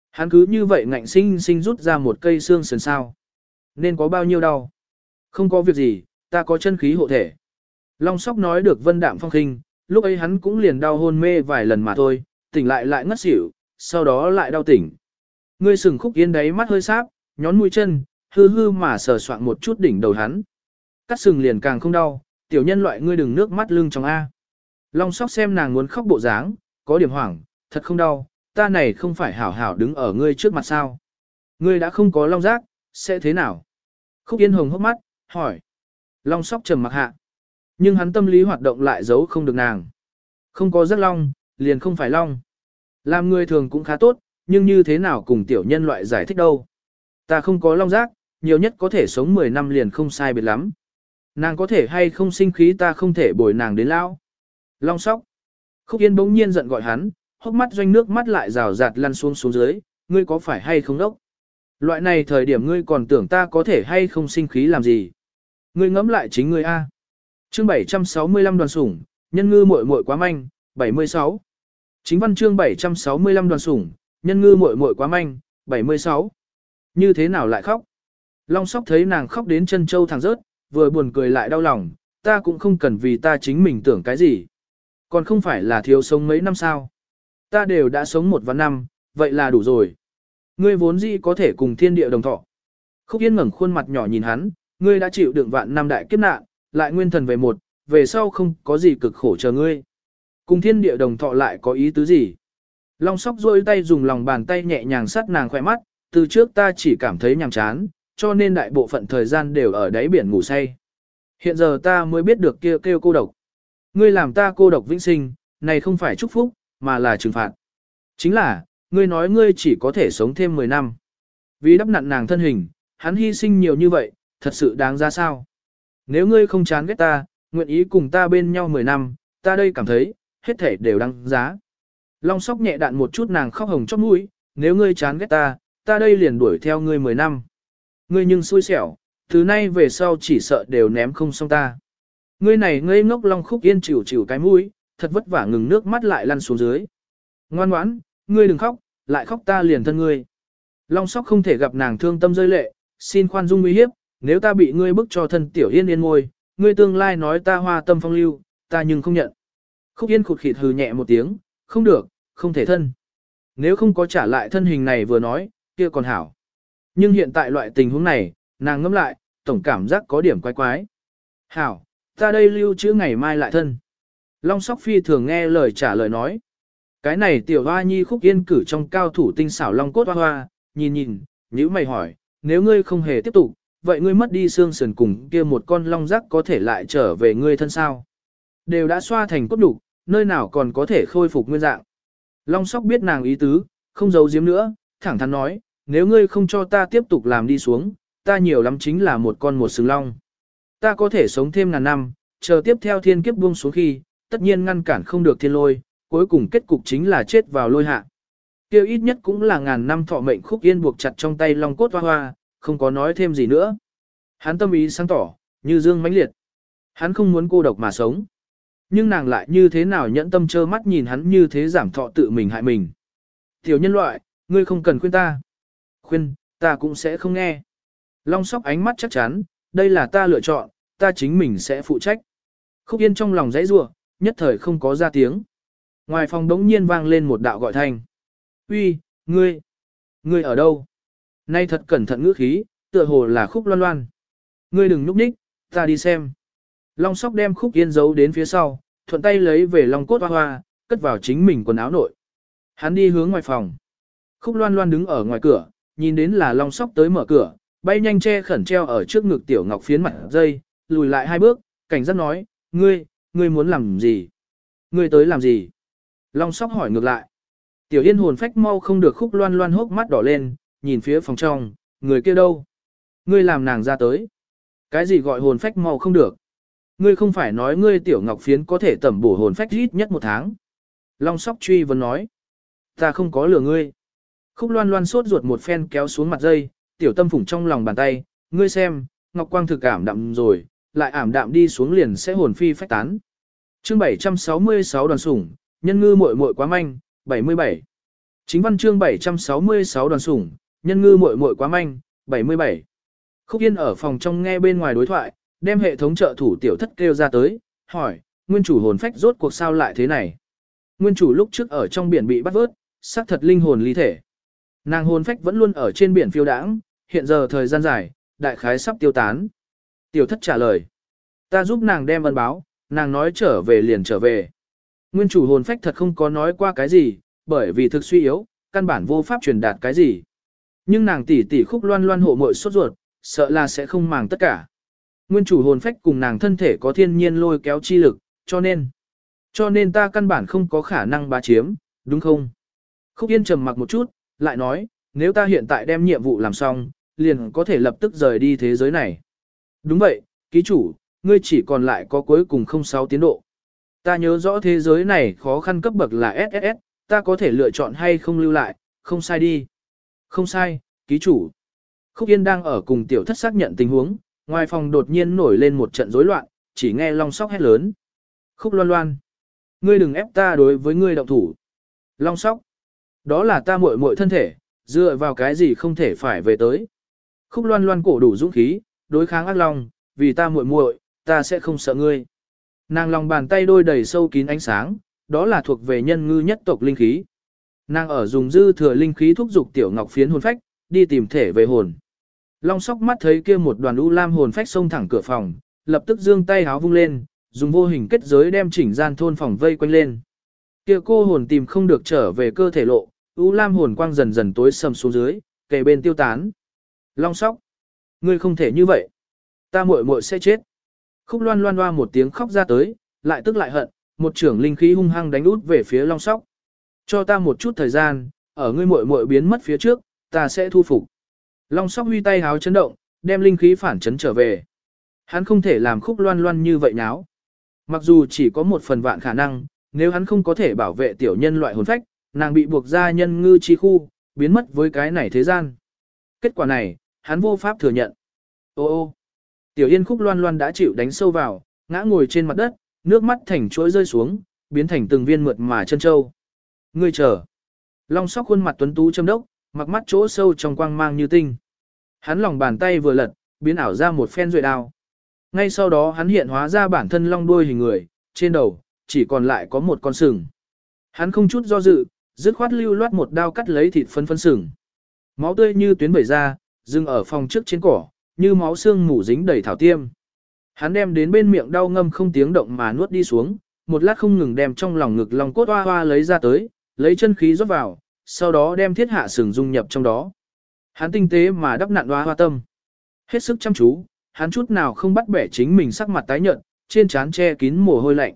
Hắn cứ như vậy ngạnh sinh sinh rút ra một cây xương sườn sao. Nên có bao nhiêu đau? Không có việc gì, ta có chân khí hộ thể. Long sóc nói được vân đạm phong khinh, lúc ấy hắn cũng liền đau hôn mê vài lần mà thôi, tỉnh lại lại ngất xỉu, sau đó lại đau tỉnh. Ngươi sừng khúc yên đáy mắt hơi sáp, nhón mũi chân, hư hư mà sờ soạn một chút đỉnh đầu hắn. Cắt sừng liền càng không đau, tiểu nhân loại ngươi đừng nước mắt lưng trong A. Long sóc xem nàng muốn khóc bộ dáng, có điểm hoảng, thật không đau, ta này không phải hảo hảo đứng ở ngươi trước mặt sao. Ngươi đã không có long giác, sẽ thế nào? Khúc Yên Hồng hốc mắt, hỏi. Long sóc trầm mặc hạ. Nhưng hắn tâm lý hoạt động lại giấu không được nàng. Không có giác long, liền không phải long. Làm người thường cũng khá tốt, nhưng như thế nào cùng tiểu nhân loại giải thích đâu. Ta không có long giác, nhiều nhất có thể sống 10 năm liền không sai biệt lắm. Nàng có thể hay không sinh khí ta không thể bồi nàng đến lao. Long sóc. Khúc Yên bỗng nhiên giận gọi hắn, hốc mắt doanh nước mắt lại rào rạt lăn xuống xuống dưới, ngươi có phải hay không đốc? Loại này thời điểm ngươi còn tưởng ta có thể hay không sinh khí làm gì? Ngươi ngẫm lại chính ngươi A. Chương 765 đoàn sủng, nhân ngư muội muội quá manh, 76. Chính văn chương 765 đoàn sủng, nhân ngư muội muội quá manh, 76. Như thế nào lại khóc? Long sóc thấy nàng khóc đến chân châu thẳng rớt, vừa buồn cười lại đau lòng, ta cũng không cần vì ta chính mình tưởng cái gì. Còn không phải là thiếu sống mấy năm sao. Ta đều đã sống một vạn năm, vậy là đủ rồi. Ngươi vốn dĩ có thể cùng thiên địa đồng thọ. Khúc Yên ngẩng khuôn mặt nhỏ nhìn hắn, ngươi đã chịu đựng vạn năm đại kiếp nạn, lại nguyên thần về một, về sau không có gì cực khổ chờ ngươi. Cùng thiên địa đồng thọ lại có ý tứ gì? Long sóc rôi tay dùng lòng bàn tay nhẹ nhàng sát nàng khỏe mắt, từ trước ta chỉ cảm thấy nhàm chán, cho nên đại bộ phận thời gian đều ở đáy biển ngủ say. Hiện giờ ta mới biết được kêu kêu cô độc. Ngươi làm ta cô độc vĩnh sinh, này không phải chúc phúc, mà là trừng phạt. Chính là, ngươi nói ngươi chỉ có thể sống thêm 10 năm. Vì đắp nặn nàng thân hình, hắn hy sinh nhiều như vậy, thật sự đáng ra sao? Nếu ngươi không chán ghét ta, nguyện ý cùng ta bên nhau 10 năm, ta đây cảm thấy, hết thể đều đáng giá. Long sóc nhẹ đạn một chút nàng khóc hồng chót mũi, nếu ngươi chán ghét ta, ta đây liền đuổi theo ngươi 10 năm. Ngươi nhưng xui xẻo, từ nay về sau chỉ sợ đều ném không xong ta. Ngươi này ngây ngốc long khúc yên chịu chịu cái mũi, thật vất vả ngừng nước mắt lại lăn xuống dưới. Ngoan ngoãn, ngươi đừng khóc, lại khóc ta liền thân ngươi. Long sóc không thể gặp nàng thương tâm rơi lệ, xin khoan dung uy hiếp, nếu ta bị ngươi bức cho thân tiểu yên yên ngôi, ngươi tương lai nói ta hoa tâm phong lưu, ta nhưng không nhận. Khúc yên khụt khịt hừ nhẹ một tiếng, không được, không thể thân. Nếu không có trả lại thân hình này vừa nói, kia còn hảo. Nhưng hiện tại loại tình huống này, nàng ngâm lại, tổng cảm giác có điểm quái quái. Hảo, ta đây lưu trữ ngày mai lại thân. Long Sóc Phi thường nghe lời trả lời nói. Cái này tiểu hoa nhi khúc yên cử trong cao thủ tinh xảo long cốt hoa hoa, nhìn nhìn, nhữ mày hỏi, nếu ngươi không hề tiếp tục, vậy ngươi mất đi xương sườn cùng kia một con long rắc có thể lại trở về ngươi thân sao? Đều đã xoa thành cốt đủ, nơi nào còn có thể khôi phục nguyên dạng. Long sóc biết nàng ý tứ, không giấu giếm nữa, thẳng thắn nói, nếu ngươi không cho ta tiếp tục làm đi xuống, ta nhiều lắm chính là một con một sừng long. Ta có thể sống thêm ngàn năm, chờ tiếp theo thiên kiếp buông xuống khi, tất nhiên ngăn cản không được thiên lôi, cuối cùng kết cục chính là chết vào lôi hạ. Kêu ít nhất cũng là ngàn năm thọ mệnh khúc yên buộc chặt trong tay long cốt hoa hoa, không có nói thêm gì nữa. Hắn tâm ý sáng tỏ, như dương mãnh liệt. Hắn không muốn cô độc mà sống. Nhưng nàng lại như thế nào nhẫn tâm trơ mắt nhìn hắn như thế giảm thọ tự mình hại mình. Tiểu nhân loại, ngươi không cần khuyên ta. Khuyên, ta cũng sẽ không nghe. Long sóc ánh mắt chắc chắn, đây là ta lựa chọn, ta chính mình sẽ phụ trách. Khúc yên trong lòng dãy rua, nhất thời không có ra tiếng. Ngoài phòng đống nhiên vang lên một đạo gọi thanh. Uy, ngươi, ngươi ở đâu? Nay thật cẩn thận ngữ khí, tựa hồ là khúc loan loan. Ngươi đừng núp ních, ta đi xem. Long sóc đem khúc yên giấu đến phía sau, thuận tay lấy về long cốt hoa hoa, cất vào chính mình quần áo nội. Hắn đi hướng ngoài phòng. Khúc loan loan đứng ở ngoài cửa, nhìn đến là long sóc tới mở cửa, bay nhanh che khẩn treo ở trước ngực tiểu ngọc phiến mặt dây, lùi lại hai bước, cảnh giác nói, ngươi, ngươi muốn làm gì? Ngươi tới làm gì? Long sóc hỏi ngược lại. Tiểu yên hồn phách mau không được khúc loan loan hốc mắt đỏ lên, nhìn phía phòng trong, người kia đâu? Ngươi làm nàng ra tới. Cái gì gọi hồn phách mau không được? Ngươi không phải nói ngươi tiểu ngọc phiến có thể tẩm bổ hồn phách ít nhất một tháng. Long sóc truy vấn nói. Ta không có lừa ngươi. Khúc loan loan sốt ruột một phen kéo xuống mặt dây, tiểu tâm phủng trong lòng bàn tay, ngươi xem, ngọc quang thực cảm đậm rồi, lại ảm đạm đi xuống liền sẽ hồn phi phách tán. Chương 766 đoàn sủng, nhân ngư muội muội quá manh, 77. Chính văn chương 766 đoàn sủng, nhân ngư muội muội quá manh, 77. Khúc Yên ở phòng trong nghe bên ngoài đối thoại, đem hệ thống trợ thủ tiểu thất kêu ra tới, hỏi, nguyên chủ hồn phách rốt cuộc sao lại thế này? Nguyên chủ lúc trước ở trong biển bị bắt vớt, xác thật linh hồn ly thể. Nàng hồn phách vẫn luôn ở trên biển phiêu đãng, hiện giờ thời gian dài, đại khái sắp tiêu tán. Tiểu thất trả lời. Ta giúp nàng đem ân báo, nàng nói trở về liền trở về. Nguyên chủ hồn phách thật không có nói qua cái gì, bởi vì thực suy yếu, căn bản vô pháp truyền đạt cái gì. Nhưng nàng tỷ tỷ khúc loan loan hộ mội sốt ruột, sợ là sẽ không màng tất cả. Nguyên chủ hồn phách cùng nàng thân thể có thiên nhiên lôi kéo chi lực, cho nên, cho nên ta căn bản không có khả năng bá chiếm, đúng không? Khúc Yên trầm mặc một chút, lại nói, nếu ta hiện tại đem nhiệm vụ làm xong, liền có thể lập tức rời đi thế giới này. Đúng vậy, ký chủ, ngươi chỉ còn lại có cuối cùng không sáu tiến độ. Ta nhớ rõ thế giới này khó khăn cấp bậc là SSS, ta có thể lựa chọn hay không lưu lại, không sai đi. Không sai, ký chủ. Khúc Yên đang ở cùng tiểu thất xác nhận tình huống, ngoài phòng đột nhiên nổi lên một trận rối loạn, chỉ nghe long sóc hét lớn. Khúc loan loan. Ngươi đừng ép ta đối với ngươi động thủ. Long sóc. Đó là ta muội muội thân thể, dựa vào cái gì không thể phải về tới. Khúc loan loan cổ đủ dũng khí, đối kháng ác long, vì ta muội muội, ta sẽ không sợ ngươi. Nàng lòng bàn tay đôi đầy sâu kín ánh sáng, đó là thuộc về nhân ngư nhất tộc linh khí. Nàng ở dùng dư thừa linh khí thúc dục tiểu ngọc phiến hồn phách, đi tìm thể về hồn. Long sóc mắt thấy kia một đoàn u lam hồn phách xông thẳng cửa phòng, lập tức giương tay háo vung lên, dùng vô hình kết giới đem chỉnh gian thôn phòng vây quanh lên. Kia cô hồn tìm không được trở về cơ thể lộ, u lam hồn quang dần dần tối sầm xuống dưới, kề bên tiêu tán. Long sóc, ngươi không thể như vậy. Ta muội muội sẽ chết. Khúc loan loan loa một tiếng khóc ra tới, lại tức lại hận, một trưởng linh khí hung hăng đánh út về phía long sóc. Cho ta một chút thời gian, ở ngươi muội muội biến mất phía trước, ta sẽ thu phục. Long sóc huy tay háo chấn động, đem linh khí phản chấn trở về. Hắn không thể làm khúc loan loan như vậy náo. Mặc dù chỉ có một phần vạn khả năng, nếu hắn không có thể bảo vệ tiểu nhân loại hồn phách, nàng bị buộc ra nhân ngư chi khu, biến mất với cái này thế gian. Kết quả này, hắn vô pháp thừa nhận. Ô ô, tiểu yên khúc loan loan đã chịu đánh sâu vào, ngã ngồi trên mặt đất, nước mắt thành chuỗi rơi xuống, biến thành từng viên mượt mà chân châu. Ngươi chờ. Long sóc khuôn mặt tuấn tú châm đốc, mặc mắt chỗ sâu trong quang mang như tinh. Hắn lòng bàn tay vừa lật, biến ảo ra một phen duệ đao. Ngay sau đó hắn hiện hóa ra bản thân long đuôi hình người, trên đầu, chỉ còn lại có một con sừng. Hắn không chút do dự, dứt khoát lưu loát một đao cắt lấy thịt phân phân sừng. Máu tươi như tuyến bẩy ra, dừng ở phòng trước trên cỏ, như máu xương mủ dính đầy thảo tiêm. Hắn đem đến bên miệng đau ngâm không tiếng động mà nuốt đi xuống, một lát không ngừng đem trong lòng ngực lòng cốt hoa hoa lấy ra tới, lấy chân khí rót vào, sau đó đem thiết hạ sừng dung nhập trong đó. Hắn tinh tế mà đắp nặn hoa hoa tâm. Hết sức chăm chú, hắn chút nào không bắt bẻ chính mình sắc mặt tái nhợt, trên trán che kín mồ hôi lạnh.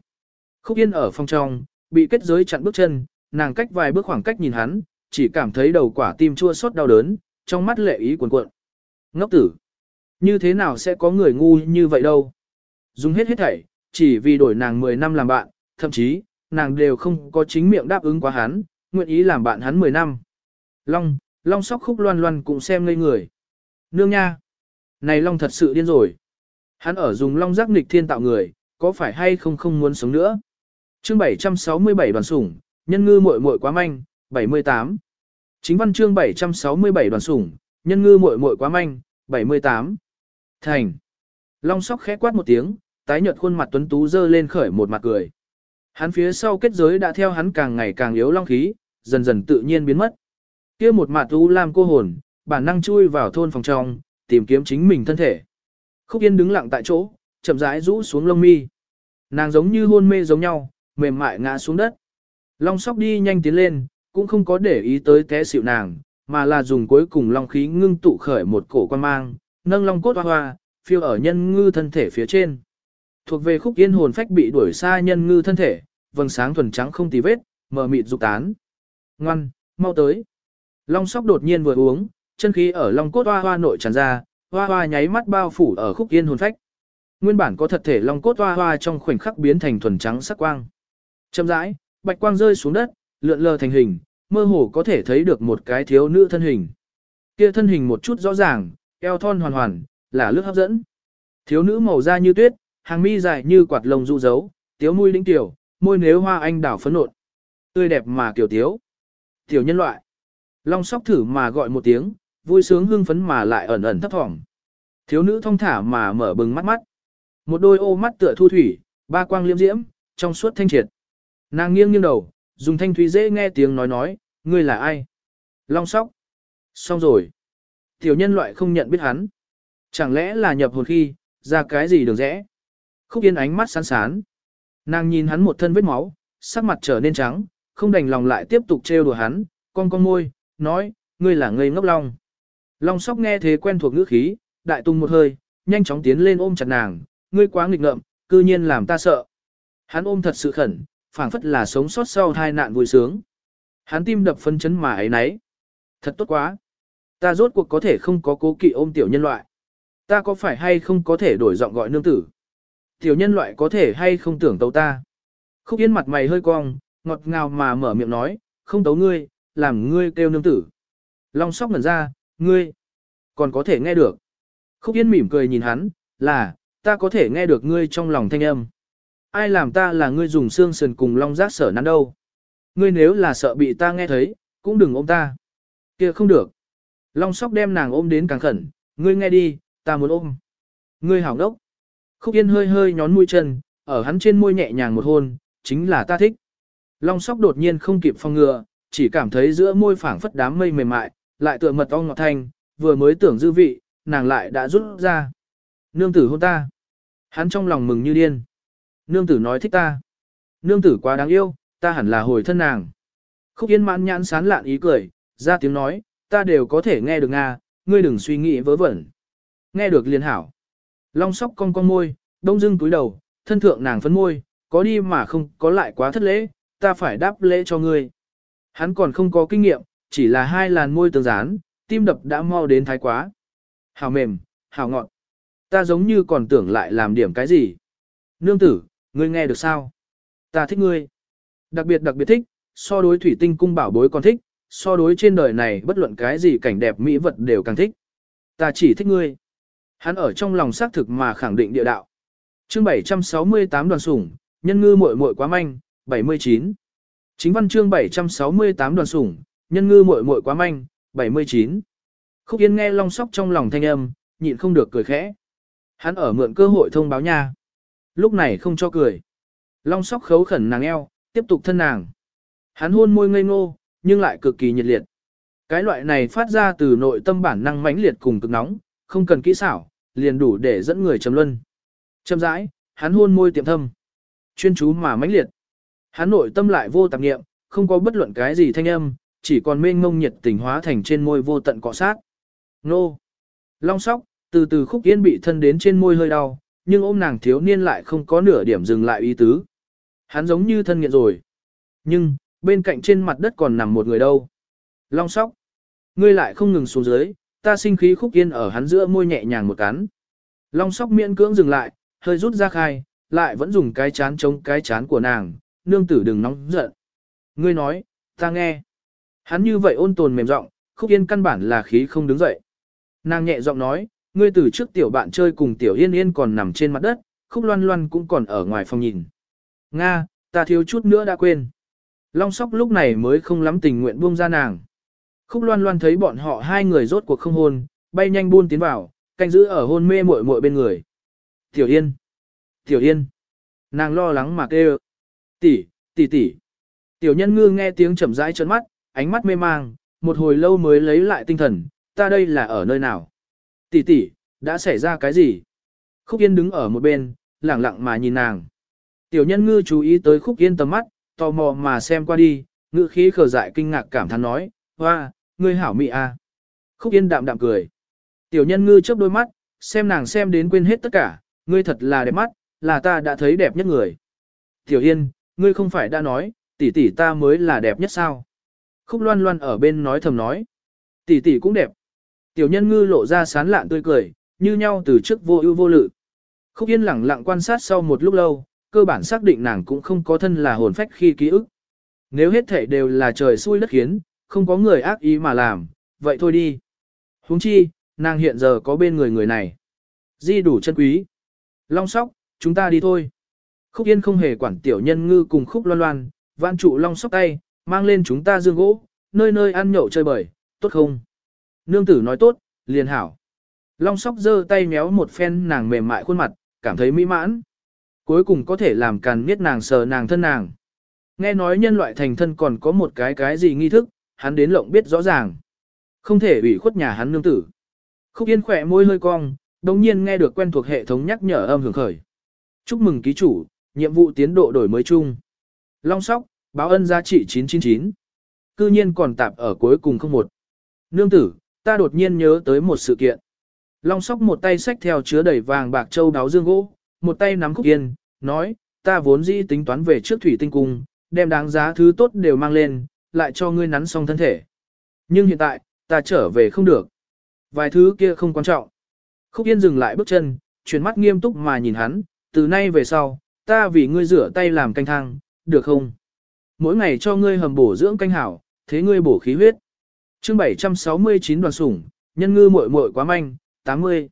Khúc Yên ở phòng trong, bị kết giới chặn bước chân, nàng cách vài bước khoảng cách nhìn hắn, chỉ cảm thấy đầu quả tim chua xót đau đớn, trong mắt lệ ý cuồn cuộn. Ngốc tử! Như thế nào sẽ có người ngu như vậy đâu? Dùng hết hết thảy, chỉ vì đổi nàng 10 năm làm bạn, thậm chí, nàng đều không có chính miệng đáp ứng quá hắn, nguyện ý làm bạn hắn 10 năm. Long, Long sóc khúc loan loan cũng xem ngây người. Nương nha! Này Long thật sự điên rồi. Hắn ở dùng Long giác nghịch thiên tạo người, có phải hay không không muốn sống nữa? Chương 767 đoàn sủng, nhân ngư muội muội quá manh, 78. Chính văn chương 767 đoàn sủng, nhân ngư muội muội quá manh, 78. Thành. Long sóc khẽ quát một tiếng, tái nhợt khuôn mặt tuấn tú dơ lên khởi một mặt cười. Hắn phía sau kết giới đã theo hắn càng ngày càng yếu long khí, dần dần tự nhiên biến mất. Kia một mặt u lam cô hồn, bản năng chui vào thôn phòng trong, tìm kiếm chính mình thân thể. Khúc Yên đứng lặng tại chỗ, chậm rãi rũ xuống lông mi. Nàng giống như hôn mê giống nhau, mềm mại ngã xuống đất. Long sóc đi nhanh tiến lên, cũng không có để ý tới té xịu nàng, mà là dùng cuối cùng long khí ngưng tụ khởi một cổ quan mang, nâng long cốt hoa hoa, phiêu ở nhân ngư thân thể phía trên. Thuộc về khúc yên hồn phách bị đuổi xa nhân ngư thân thể, vầng sáng thuần trắng không tì vết, mờ mịt dục tán. Ngoan, mau tới. Long sóc đột nhiên vừa uống, chân khí ở long cốt hoa hoa nội tràn ra, hoa hoa nháy mắt bao phủ ở khúc yên hồn phách. Nguyên bản có thật thể long cốt hoa hoa trong khoảnh khắc biến thành thuần trắng sắc quang. Chậm rãi, bạch quang rơi xuống đất, lượn lờ thành hình, mơ hồ có thể thấy được một cái thiếu nữ thân hình. Kia thân hình một chút rõ ràng, eo thon hoàn hoàn, là lướt hấp dẫn. Thiếu nữ màu da như tuyết, hàng mi dài như quạt lông rụ dấu, tiếu mũi đĩnh tiểu, môi nếu hoa anh đào phấn nộn. Tươi đẹp mà kiểu tiếu. Tiểu nhân loại. Long sóc thử mà gọi một tiếng, vui sướng hưng phấn mà lại ẩn ẩn thấp thỏm. Thiếu nữ thong thả mà mở bừng mắt mắt. Một đôi ô mắt tựa thu thủy, ba quang liễm diễm, trong suốt thanh triệt. Nàng nghiêng nghiêng đầu, dùng thanh thúy dễ nghe tiếng nói nói, ngươi là ai? Long sóc. Xong rồi. Tiểu nhân loại không nhận biết hắn. Chẳng lẽ là nhập hồn khi, ra cái gì đường rẽ? Khúc yên ánh mắt sán sán. Nàng nhìn hắn một thân vết máu, sắc mặt trở nên trắng, không đành lòng lại tiếp tục trêu đùa hắn, con con môi, nói, ngươi là ngây ngốc long. Long sóc nghe thế quen thuộc ngữ khí, đại tung một hơi, nhanh chóng tiến lên ôm chặt nàng, ngươi quá nghịch ngợm, cư nhiên làm ta sợ. Hắn ôm thật sự khẩn, phảng phất là sống sót sau tai nạn vui sướng. Hắn tim đập phân chấn mà ấy nấy. Thật tốt quá. Ta rốt cuộc có thể không có cố kỵ ôm tiểu nhân loại. Ta có phải hay không có thể đổi giọng gọi nương tử? Tiểu nhân loại có thể hay không tưởng tấu ta? Khúc Yên mặt mày hơi cong, ngọt ngào mà mở miệng nói, không tấu ngươi, làm ngươi kêu nương tử. Long sóc ngẩn ra, ngươi, còn có thể nghe được. Khúc Yên mỉm cười nhìn hắn, là, ta có thể nghe được ngươi trong lòng thanh âm. Ai làm ta là ngươi dùng xương sườn cùng long giác sở nắn đâu. Ngươi nếu là sợ bị ta nghe thấy, cũng đừng ôm ta. kia không được. Long sóc đem nàng ôm đến càng khẩn, ngươi nghe đi, ta muốn ôm. Ngươi hảo đốc. Khúc Yên hơi hơi nhón mũi chân, ở hắn trên môi nhẹ nhàng một hôn, chính là ta thích. Long sóc đột nhiên không kịp phong ngừa, chỉ cảm thấy giữa môi phảng phất đám mây mềm mại, lại tựa mật ong ngọt thanh, vừa mới tưởng dư vị, nàng lại đã rút ra. Nương tử hôn ta. Hắn trong lòng mừng như điên. Nương tử nói thích ta. Nương tử quá đáng yêu, ta hẳn là hồi thân nàng. Khúc Yên mãn nhãn sán lạn ý cười, ra tiếng nói, ta đều có thể nghe được Nga, ngươi đừng suy nghĩ vớ vẩn. Nghe được liền hảo. Long sóc cong cong môi, đông dưng túi đầu, thân thượng nàng phấn môi, có đi mà không có lại quá thất lễ, ta phải đáp lễ cho ngươi. Hắn còn không có kinh nghiệm, chỉ là hai làn môi tương dán, tim đập đã mau đến thái quá. Hào mềm, hào ngọt. Ta giống như còn tưởng lại làm điểm cái gì. Nương tử, ngươi nghe được sao? Ta thích ngươi. Đặc biệt đặc biệt thích, so đối thủy tinh cung bảo bối còn thích, so đối trên đời này bất luận cái gì cảnh đẹp mỹ vật đều càng thích. Ta chỉ thích ngươi. Hắn ở trong lòng xác thực mà khẳng định địa đạo. Chương 768 đoàn sủng, nhân ngư muội muội quá manh, 79. Chính văn chương 768 đoàn sủng, nhân ngư muội muội quá manh, 79. Khúc Yên nghe long sóc trong lòng thanh âm, nhịn không được cười khẽ. Hắn ở mượn cơ hội thông báo nha. Lúc này không cho cười. Long sóc khấu khẩn nàng eo, tiếp tục thân nàng. Hắn hôn môi ngây ngô, nhưng lại cực kỳ nhiệt liệt. Cái loại này phát ra từ nội tâm bản năng mãnh liệt cùng cực nóng, không cần kỹ xảo, liền đủ để dẫn người trầm luân. Châm rãi, hắn hôn môi tiệm thâm. Chuyên chú mà mãnh liệt. Hắn nội tâm lại vô tạp nghiệm, không có bất luận cái gì thanh âm, chỉ còn mênh mông nhiệt tình hóa thành trên môi vô tận cọ sát. Nô! Long sóc, từ từ khúc yên bị thân đến trên môi hơi đau, nhưng ôm nàng thiếu niên lại không có nửa điểm dừng lại ý tứ. Hắn giống như thân nghiện rồi. Nhưng, bên cạnh trên mặt đất còn nằm một người đâu. Long sóc! Ngươi lại không ngừng xuống dưới, ta sinh khí khúc yên ở hắn giữa môi nhẹ nhàng một cắn. Long sóc miễn cưỡng dừng lại, hơi rút ra khai, lại vẫn dùng cái chán chống cái chán của nàng, nương tử đừng nóng giận. Ngươi nói, ta nghe. Hắn như vậy ôn tồn mềm giọng, khúc yên căn bản là khí không đứng dậy. Nàng nhẹ giọng nói, ngươi từ trước tiểu bạn chơi cùng tiểu yên yên còn nằm trên mặt đất, khúc loan loan cũng còn ở ngoài phòng nhìn. Nga, ta thiếu chút nữa đã quên. Long sóc lúc này mới không lắm tình nguyện buông ra nàng. Khúc loan loan thấy bọn họ hai người rốt cuộc không hôn, bay nhanh buôn tiến vào, canh giữ ở hôn mê muội muội bên người. Tiểu yên, tiểu yên, nàng lo lắng mà kêu. Tỷ, tỷ tỷ. Tiểu nhân ngư nghe tiếng chậm rãi trấn mắt, ánh mắt mê mang, một hồi lâu mới lấy lại tinh thần, ta đây là ở nơi nào? Tỷ tỷ, đã xảy ra cái gì? Khúc Yên đứng ở một bên, lặng lặng mà nhìn nàng. Tiểu nhân ngư chú ý tới Khúc Yên tầm mắt, tò mò mà xem qua đi, ngữ khí khờ dại kinh ngạc cảm thán nói, hoa, ngươi hảo mị a. Khúc Yên đạm đạm cười. Tiểu nhân ngư chớp đôi mắt, xem nàng xem đến quên hết tất cả, ngươi thật là đẹp mắt, là ta đã thấy đẹp nhất người. Tiểu Yên, ngươi không phải đã nói, tỷ tỷ ta mới là đẹp nhất sao? Khúc Loan Loan ở bên nói thầm nói. Tỷ tỷ cũng đẹp. Tiểu nhân ngư lộ ra sán lạn tươi cười, như nhau từ trước vô ưu vô lự. Khúc Yên lặng lặng quan sát sau một lúc lâu, cơ bản xác định nàng cũng không có thân là hồn phách khi ký ức. Nếu hết thể đều là trời xui đất khiến, không có người ác ý mà làm, vậy thôi đi. Huống chi, nàng hiện giờ có bên người người này. Di đủ chân quý. Long sóc, chúng ta đi thôi. Khúc Yên không hề quản tiểu nhân ngư cùng khúc loan loan, vạn trụ long sóc tay, mang lên chúng ta dương gỗ, nơi nơi ăn nhậu chơi bời, tốt không? Nương tử nói tốt, liền hảo. Long sóc giơ tay méo một phen nàng mềm mại khuôn mặt, cảm thấy mỹ mãn. Cuối cùng có thể làm càn miết nàng sờ nàng thân nàng. Nghe nói nhân loại thành thân còn có một cái cái gì nghi thức, hắn đến lộng biết rõ ràng. Không thể ủy khuất nhà hắn nương tử. Khúc Yên khỏe môi hơi cong, đồng nhiên nghe được quen thuộc hệ thống nhắc nhở âm hưởng khởi. Chúc mừng ký chủ, nhiệm vụ tiến độ đổi mới chung. Long sóc, báo ân giá trị 999. Cư nhiên còn tạp ở cuối cùng không một. Nương tử, ta đột nhiên nhớ tới một sự kiện. Long sóc một tay xách theo chứa đầy vàng bạc châu đáo dương gỗ, một tay nắm khúc yên, nói, ta vốn dĩ tính toán về trước thủy tinh cung, đem đáng giá thứ tốt đều mang lên, lại cho ngươi nắn xong thân thể. Nhưng hiện tại, ta trở về không được. Vài thứ kia không quan trọng. Khúc Yên dừng lại bước chân, chuyển mắt nghiêm túc mà nhìn hắn, từ nay về sau, ta vì ngươi rửa tay làm canh thang, được không? Mỗi ngày cho ngươi hầm bổ dưỡng canh hảo, thế ngươi bổ khí huyết. Chương 769 đoàn sủng, nhân ngư muội muội quá manh, 80.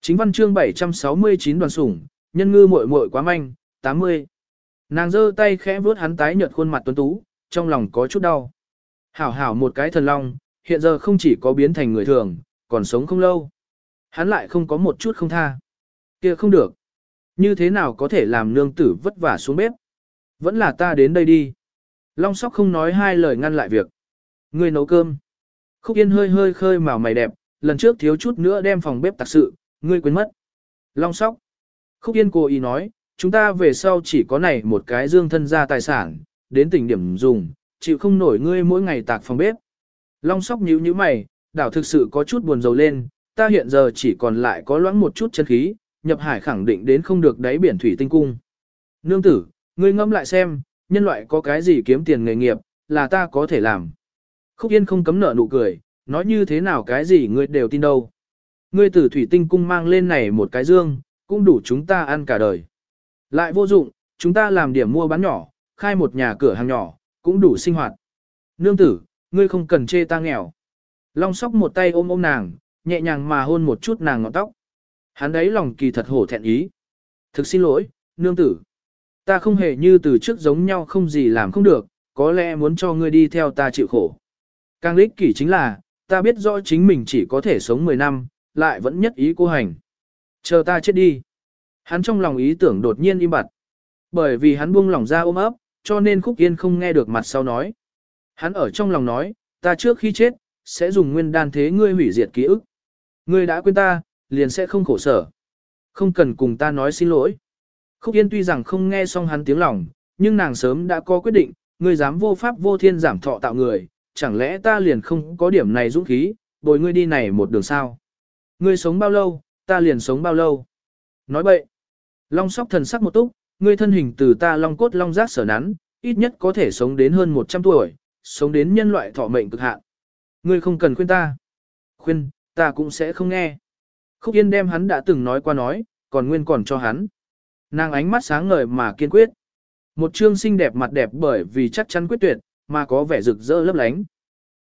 Chính văn chương 769 đoàn sủng, nhân ngư muội muội quá manh, 80. Nàng giơ tay khẽ vuốt hắn tái nhợt khuôn mặt tuấn tú, trong lòng có chút đau. Hảo hảo một cái thần long, hiện giờ không chỉ có biến thành người thường, còn sống không lâu. Hắn lại không có một chút không tha. kia không được. Như thế nào có thể làm nương tử vất vả xuống bếp? Vẫn là ta đến đây đi. Long sóc không nói hai lời ngăn lại việc. Người nấu cơm. Khúc Yên hơi hơi khơi màu mày đẹp, lần trước thiếu chút nữa đem phòng bếp tạc sự, ngươi quên mất. Long sóc. Khúc Yên cố ý nói, chúng ta về sau chỉ có này một cái dương thân ra tài sản, đến tỉnh điểm dùng, chịu không nổi ngươi mỗi ngày tạc phòng bếp. Long sóc nhíu nhíu mày, đảo thực sự có chút buồn rầu lên, ta hiện giờ chỉ còn lại có loãng một chút chân khí, nhập hải khẳng định đến không được đáy biển thủy tinh cung. Nương tử, ngươi ngẫm lại xem, nhân loại có cái gì kiếm tiền nghề nghiệp, là ta có thể làm. Khúc Yên không cấm nở nụ cười, nói như thế nào cái gì ngươi đều tin đâu. Ngươi tử thủy tinh cung mang lên này một cái dương, cũng đủ chúng ta ăn cả đời. Lại vô dụng, chúng ta làm điểm mua bán nhỏ, khai một nhà cửa hàng nhỏ, cũng đủ sinh hoạt. Nương tử, ngươi không cần chê ta nghèo. Long sóc một tay ôm ôm nàng, nhẹ nhàng mà hôn một chút nàng ngọn tóc. Hắn đấy lòng kỳ thật hổ thẹn ý. Thực xin lỗi, nương tử. Ta không hề như từ trước giống nhau không gì làm không được, có lẽ muốn cho ngươi đi theo ta chịu khổ. Càng lích kỷ chính là, ta biết rõ chính mình chỉ có thể sống 10 năm, lại vẫn nhất ý cô hành. Chờ ta chết đi. Hắn trong lòng ý tưởng đột nhiên im bặt. Bởi vì hắn buông lòng ra ôm ấp, cho nên Khúc Yên không nghe được mặt sau nói. Hắn ở trong lòng nói, ta trước khi chết, sẽ dùng nguyên đan thế ngươi hủy diệt ký ức. Ngươi đã quên ta, liền sẽ không khổ sở. Không cần cùng ta nói xin lỗi. Khúc Yên tuy rằng không nghe xong hắn tiếng lòng, nhưng nàng sớm đã có quyết định, ngươi dám vô pháp vô thiên giảm thọ tạo người, chẳng lẽ ta liền không có điểm này dũng khí, bồi ngươi đi này một đường sao. Ngươi sống bao lâu, ta liền sống bao lâu. Nói bậy. Long sóc thần sắc một túc, ngươi thân hình từ ta long cốt long giác sở nắn, ít nhất có thể sống đến hơn 100 tuổi, sống đến nhân loại thọ mệnh cực hạn. Ngươi không cần khuyên ta. Khuyên, ta cũng sẽ không nghe. Khúc Yên đem hắn đã từng nói qua nói, còn nguyên còn cho hắn. Nàng ánh mắt sáng ngời mà kiên quyết. Một trương xinh đẹp mặt đẹp bởi vì chắc chắn quyết tuyệt, mà có vẻ rực rỡ lấp lánh.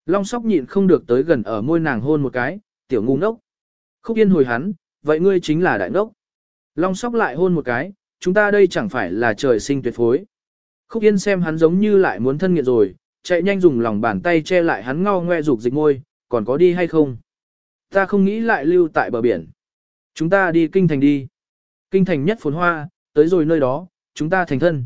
Long sóc nhịn không được tới gần ở môi nàng hôn một cái, tiểu ngu ngốc. Khúc Yên hồi hắn, vậy ngươi chính là đại ngốc. Long sóc lại hôn một cái, chúng ta đây chẳng phải là trời sinh tuyệt phối. Khúc Yên xem hắn giống như lại muốn thân nghiện rồi, chạy nhanh dùng lòng bàn tay che lại hắn ngao ngoe rục dịch môi, còn có đi hay không? Ta không nghĩ lại lưu tại bờ biển. Chúng ta đi kinh thành đi. Kinh thành nhất phồn hoa, tới rồi nơi đó, chúng ta thành thân.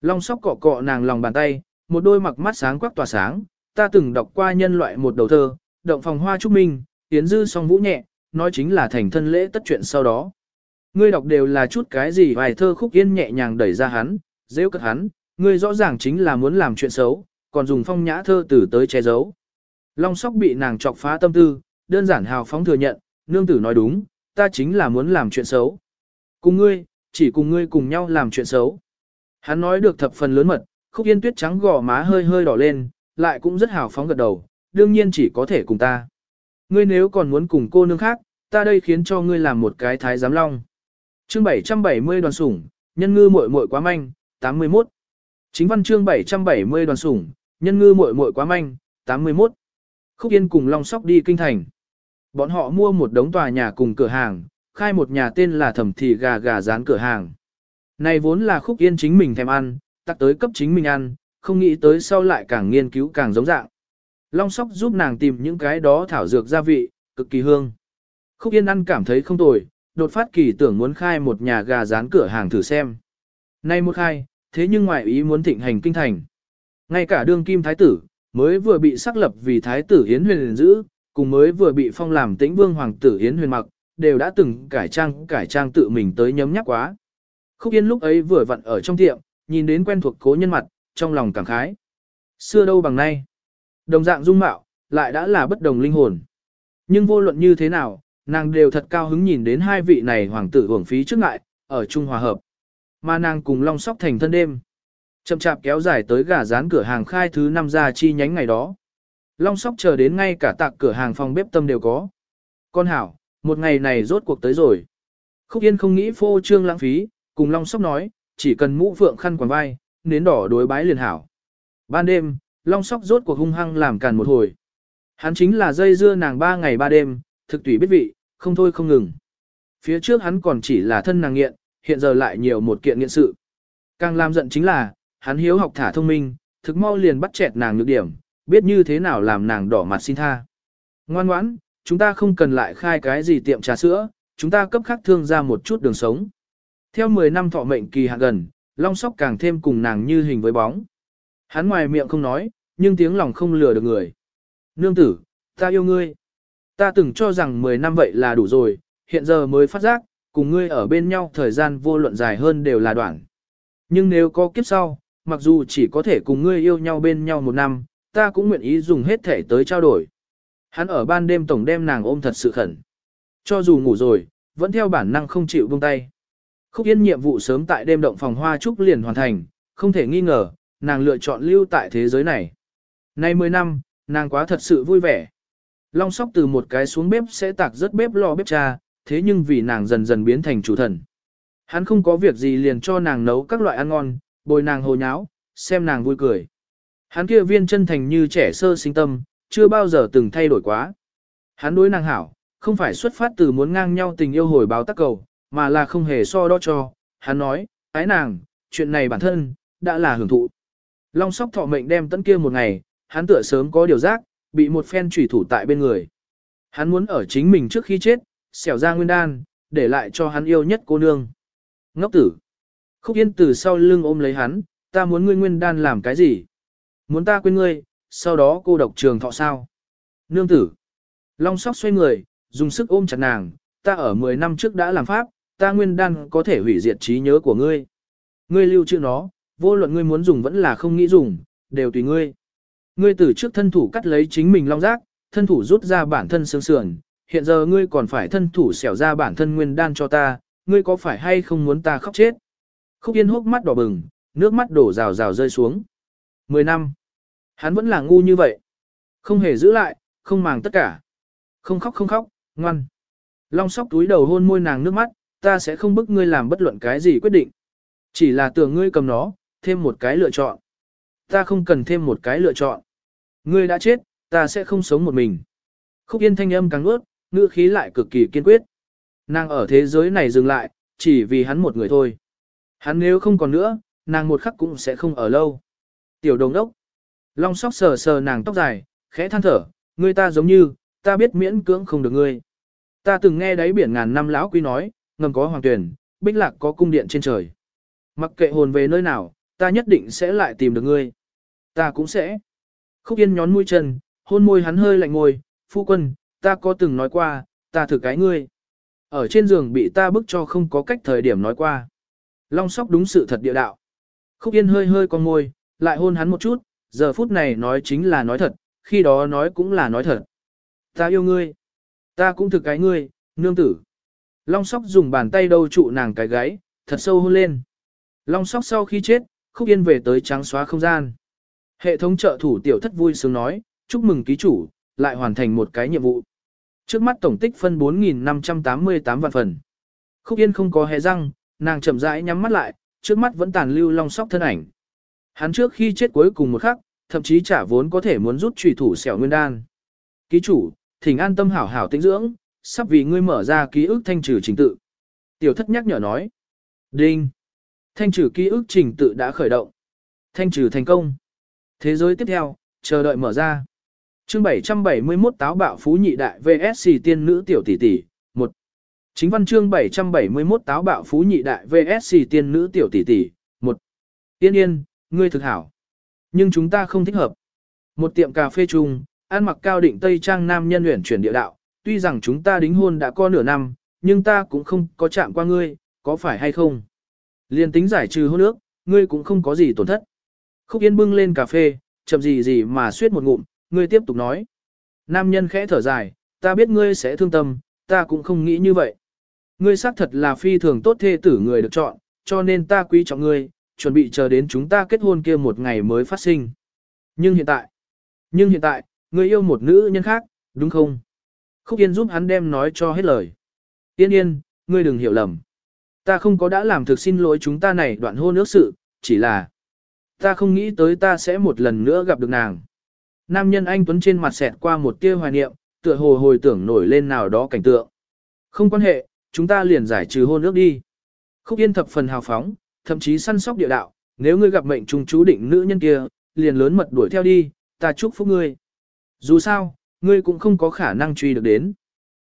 Long sóc cọ cọ nàng lòng bàn tay, một đôi mặc mắt sáng quắc tỏa sáng. Ta từng đọc qua nhân loại một đầu thơ, động phòng hoa trúc minh, tiến dư song vũ nhẹ, nói chính là thành thân lễ tất chuyện sau đó. Ngươi đọc đều là chút cái gì vài thơ khúc yên nhẹ nhàng đẩy ra hắn, dễ cất hắn, ngươi rõ ràng chính là muốn làm chuyện xấu, còn dùng phong nhã thơ tử tới che giấu. Long sóc bị nàng chọc phá tâm tư, đơn giản hào phóng thừa nhận, nương tử nói đúng, ta chính là muốn làm chuyện xấu. Cùng ngươi, chỉ cùng ngươi cùng nhau làm chuyện xấu. Hắn nói được thập phần lớn mật, khúc yên tuyết trắng gò má hơi hơi đỏ lên, lại cũng rất hào phóng gật đầu, đương nhiên chỉ có thể cùng ta. Ngươi nếu còn muốn cùng cô nương khác, ta đây khiến cho ngươi làm một cái thái giám long. Chương 770 đoàn sủng, nhân ngư muội muội quá manh, 81. Chính văn chương 770 đoàn sủng, nhân ngư muội muội quá manh, 81. Khúc Yên cùng Long Sóc đi kinh thành. Bọn họ mua một đống tòa nhà cùng cửa hàng, khai một nhà tên là thẩm thị gà gà rán cửa hàng. Này vốn là khúc yên chính mình thèm ăn, tắc tới cấp chính mình ăn, không nghĩ tới sau lại càng nghiên cứu càng giống dạng. Long sóc giúp nàng tìm những cái đó thảo dược gia vị, cực kỳ hương. Khúc yên ăn cảm thấy không tồi, đột phát kỳ tưởng muốn khai một nhà gà rán cửa hàng thử xem. Nay một khai, thế nhưng ngoại ý muốn thịnh hành kinh thành. Ngay cả đương kim thái tử, mới vừa bị xác lập vì thái tử Yến huyền liền giữ, cùng mới vừa bị phong làm tĩnh vương hoàng tử Yến huyền mặc, đều đã từng cải trang cải trang tự mình tới nhấm nhắc quá. Khúc Yên lúc ấy vừa vặn ở trong tiệm, nhìn đến quen thuộc cố nhân mặt, trong lòng cảm khái. Xưa đâu bằng nay. Đồng dạng dung mạo, lại đã là bất đồng linh hồn. Nhưng vô luận như thế nào, nàng đều thật cao hứng nhìn đến hai vị này hoàng tử hưởng phí trước ngại, ở Trung Hòa Hợp. Mà nàng cùng Long Sóc thành thân đêm. Chậm chạp kéo dài tới gà rán cửa hàng khai thứ năm ra chi nhánh ngày đó. Long Sóc chờ đến ngay cả tạc cửa hàng phòng bếp tâm đều có. Con hảo, một ngày này rốt cuộc tới rồi. Khúc Yên không nghĩ phô trương lãng phí, cùng Long Sóc nói, chỉ cần mũ phượng khăn quàng vai, nến đỏ đối bái liền hảo. Ban đêm, Long Sóc rốt cuộc hung hăng làm càn một hồi. Hắn chính là dây dưa nàng ba ngày ba đêm, thực tùy biết vị, không thôi không ngừng. Phía trước hắn còn chỉ là thân nàng nghiện, hiện giờ lại nhiều một kiện nghiện sự. Càng làm giận chính là, hắn hiếu học thả thông minh, thực mau liền bắt chẹt nàng nhược điểm, biết như thế nào làm nàng đỏ mặt xin tha. Ngoan ngoãn, chúng ta không cần lại khai cái gì tiệm trà sữa, chúng ta cấp khắc thương ra một chút đường sống. Theo 10 năm thọ mệnh kỳ hạn gần, Long Sóc càng thêm cùng nàng như hình với bóng. Hắn ngoài miệng không nói, nhưng tiếng lòng không lừa được người. Nương tử, ta yêu ngươi. Ta từng cho rằng 10 năm vậy là đủ rồi, hiện giờ mới phát giác, cùng ngươi ở bên nhau thời gian vô luận dài hơn đều là đoạn. Nhưng nếu có kiếp sau, mặc dù chỉ có thể cùng ngươi yêu nhau bên nhau một năm, ta cũng nguyện ý dùng hết thể tới trao đổi. Hắn ở ban đêm tổng đem nàng ôm thật sự khẩn. Cho dù ngủ rồi, vẫn theo bản năng không chịu buông tay. Khúc Yên nhiệm vụ sớm tại đêm động phòng hoa trúc liền hoàn thành, không thể nghi ngờ, nàng lựa chọn lưu tại thế giới này. Nay 10 năm, nàng quá thật sự vui vẻ. Long sóc từ một cái xuống bếp sẽ tạc rất bếp lo bếp cha, thế nhưng vì nàng dần dần biến thành chủ thần. Hắn không có việc gì liền cho nàng nấu các loại ăn ngon, bồi nàng hồ nháo, xem nàng vui cười. Hắn kia viên chân thành như trẻ sơ sinh tâm, chưa bao giờ từng thay đổi quá. Hắn đối nàng hảo, không phải xuất phát từ muốn ngang nhau tình yêu hồi báo tác cầu, mà là không hề so đo cho. Hắn nói, ái nàng, chuyện này bản thân, đã là hưởng thụ. Long sóc thọ mệnh đem tấn kia một ngày, hắn tựa sớm có điều giác, bị một phen trùy thủ tại bên người. Hắn muốn ở chính mình trước khi chết, xẻo ra nguyên đan, để lại cho hắn yêu nhất cô nương. Ngốc tử. Khúc Yên từ sau lưng ôm lấy hắn, ta muốn ngươi nguyên đan làm cái gì? Muốn ta quên ngươi, sau đó cô độc trường thọ sao? Nương tử. Long sóc xoay người, dùng sức ôm chặt nàng, ta ở 10 năm trước đã làm pháp, ta nguyên đan có thể hủy diệt trí nhớ của ngươi. Ngươi lưu trữ nó, vô luận ngươi muốn dùng vẫn là không nghĩ dùng, đều tùy ngươi. Ngươi từ trước thân thủ cắt lấy chính mình long giác, thân thủ rút ra bản thân xương sườn, hiện giờ ngươi còn phải thân thủ xẻo ra bản thân nguyên đan cho ta, ngươi có phải hay không muốn ta khóc chết? Khúc Yên hốc mắt đỏ bừng, nước mắt đổ rào rào rơi xuống. Mười năm. Hắn vẫn là ngu như vậy. Không hề giữ lại, không màng tất cả. Không khóc không khóc, ngoan. Long sóc túi đầu hôn môi nàng nước mắt, ta sẽ không bức ngươi làm bất luận cái gì quyết định. Chỉ là tưởng ngươi cầm nó, thêm một cái lựa chọn. Ta không cần thêm một cái lựa chọn. Ngươi đã chết, ta sẽ không sống một mình. Khúc yên thanh âm càng ướt, ngữ khí lại cực kỳ kiên quyết. Nàng ở thế giới này dừng lại, chỉ vì hắn một người thôi. Hắn nếu không còn nữa, nàng một khắc cũng sẽ không ở lâu. Tiểu đồng đốc. Long sóc sờ sờ nàng tóc dài, khẽ than thở, ngươi ta giống như, ta biết miễn cưỡng không được ngươi. Ta từng nghe đáy biển ngàn năm lão quý nói, ngầm có hoàng tuyển, bích lạc có cung điện trên trời. Mặc kệ hồn về nơi nào, ta nhất định sẽ lại tìm được ngươi. Ta cũng sẽ. Khúc Yên nhón mũi chân, hôn môi hắn hơi lạnh ngồi, phu quân, ta có từng nói qua, ta thử cái ngươi. Ở trên giường bị ta bức cho không có cách thời điểm nói qua. Long sóc đúng sự thật địa đạo. Khúc Yên hơi hơi con môi, lại hôn hắn một chút, giờ phút này nói chính là nói thật, khi đó nói cũng là nói thật. Ta yêu ngươi. Ta cũng thực cái ngươi, nương tử. Long sóc dùng bàn tay đâu trụ nàng cái gáy, thật sâu hôn lên. Long sóc sau khi chết, Khúc Yên về tới trắng xóa không gian. Hệ thống trợ thủ tiểu thất vui sướng nói, chúc mừng ký chủ, lại hoàn thành một cái nhiệm vụ. Trước mắt tổng tích phân 4.588 vạn phần. Khúc Yên không có hề răng, nàng chậm rãi nhắm mắt lại, trước mắt vẫn tàn lưu long sóc thân ảnh. Hắn trước khi chết cuối cùng một khắc, thậm chí trả vốn có thể muốn rút trùy thủ xẻo nguyên đan. Ký chủ, thỉnh an tâm hảo hảo tĩnh dưỡng, sắp vì ngươi mở ra ký ức thanh trừ trình tự. Tiểu thất nhắc nhở nói. Đinh. Thanh trừ ký ức trình tự đã khởi động. Thanh trừ thành công. Thế giới tiếp theo, chờ đợi mở ra. Chương 771 táo bạo phú nhị đại VSC tiên nữ tiểu tỷ tỷ, 1. Chính văn chương 771 táo bạo phú nhị đại VSC tiên nữ tiểu tỷ tỷ, 1. Yên yên, ngươi thực hảo. Nhưng chúng ta không thích hợp. Một tiệm cà phê chung, ăn mặc cao định tây trang nam nhân luyện chuyển địa đạo, tuy rằng chúng ta đính hôn đã có nửa năm, nhưng ta cũng không có chạm qua ngươi, có phải hay không? Liên tính giải trừ hôn ước, ngươi cũng không có gì tổn thất. Khúc Yên bưng lên cà phê, chậm gì gì mà suýt một ngụm, ngươi tiếp tục nói. Nam nhân khẽ thở dài, ta biết ngươi sẽ thương tâm, ta cũng không nghĩ như vậy. Ngươi xác thật là phi thường tốt thê tử người được chọn, cho nên ta quý trọng ngươi, chuẩn bị chờ đến chúng ta kết hôn kia một ngày mới phát sinh. Nhưng hiện tại, nhưng hiện tại, ngươi yêu một nữ nhân khác, đúng không? Khúc Yên giúp hắn đem nói cho hết lời. Yên yên, ngươi đừng hiểu lầm. Ta không có đã làm thực xin lỗi chúng ta này đoạn hôn ước sự, chỉ là ta không nghĩ tới ta sẽ một lần nữa gặp được nàng. Nam nhân anh Tuấn trên mặt xẹt qua một tia hoài niệm, tựa hồ hồi tưởng nổi lên nào đó cảnh tượng. Không quan hệ, chúng ta liền giải trừ hôn ước đi. Khúc Yên thập phần hào phóng, thậm chí săn sóc địa đạo, nếu ngươi gặp mệnh trùng chú định nữ nhân kia, liền lớn mật đuổi theo đi, ta chúc phúc ngươi. Dù sao, ngươi cũng không có khả năng truy được đến.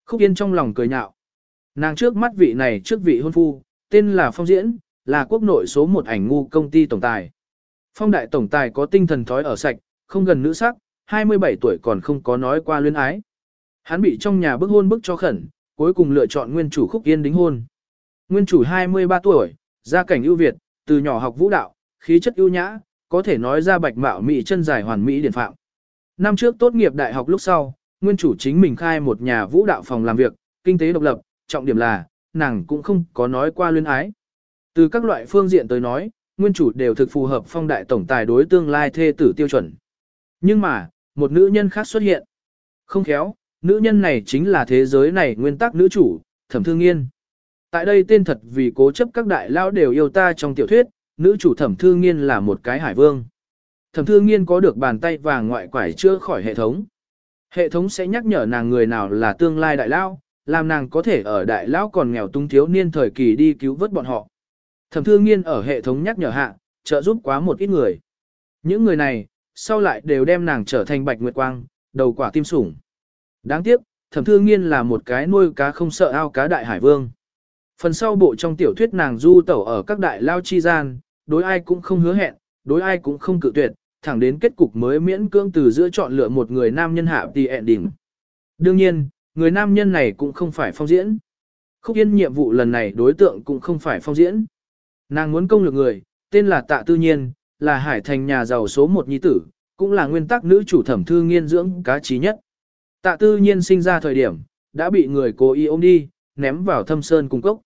Khúc Yên trong lòng cười nhạo. Nàng trước mắt vị này trước vị hôn phu, tên là Phong Diễn, là quốc nội số một ảnh ngu công ty tổng tài. Phong đại tổng tài có tinh thần thói ở sạch, không gần nữ sắc, 27 tuổi còn không có nói qua luyến ái. Hắn bị trong nhà bức hôn bức cho khẩn, cuối cùng lựa chọn nguyên chủ khúc yên đính hôn. Nguyên chủ 23 tuổi, gia cảnh ưu việt, từ nhỏ học vũ đạo, khí chất ưu nhã, có thể nói ra bạch mạo mỹ chân dài hoàn mỹ điển phạm. Năm trước tốt nghiệp đại học lúc sau, nguyên chủ chính mình khai một nhà vũ đạo phòng làm việc, kinh tế độc lập, trọng điểm là, nàng cũng không có nói qua luyến ái. Từ các loại phương diện tới nói, nguyên chủ đều thực phù hợp phong đại tổng tài đối tương lai thê tử tiêu chuẩn. Nhưng mà, một nữ nhân khác xuất hiện. Không khéo, nữ nhân này chính là thế giới này nguyên tắc nữ chủ, thẩm thương nghiên. Tại đây tên thật vì cố chấp các đại lao đều yêu ta trong tiểu thuyết, nữ chủ thẩm thương nghiên là một cái hải vương. Thẩm thương nghiên có được bàn tay vàng ngoại quải chưa khỏi hệ thống. Hệ thống sẽ nhắc nhở nàng người nào là tương lai đại lao, làm nàng có thể ở đại lao còn nghèo tung thiếu niên thời kỳ đi cứu vớt bọn họ. Thẩm thương nghiên ở hệ thống nhắc nhở hạ, trợ giúp quá một ít người. Những người này, sau lại đều đem nàng trở thành bạch nguyệt quang, đầu quả tim sủng. Đáng tiếc, thẩm thương nghiên là một cái nuôi cá không sợ ao cá đại hải vương. Phần sau bộ trong tiểu thuyết nàng du tẩu ở các đại lao chi gian, đối ai cũng không hứa hẹn, đối ai cũng không cự tuyệt, thẳng đến kết cục mới miễn cưỡng từ giữa chọn lựa một người nam nhân hạ tì ẹn đỉnh. Đương nhiên, người nam nhân này cũng không phải phong diễn. Khúc yên nhiệm vụ lần này đối tượng cũng không phải phong diễn. Nàng muốn công lược người, tên là Tạ Tư Nhiên, là hải thành nhà giàu số một nhi tử, cũng là nguyên tắc nữ chủ thẩm thư nghiên dưỡng cá trí nhất. Tạ Tư Nhiên sinh ra thời điểm, đã bị người cố ý ôm đi, ném vào thâm sơn cung cốc.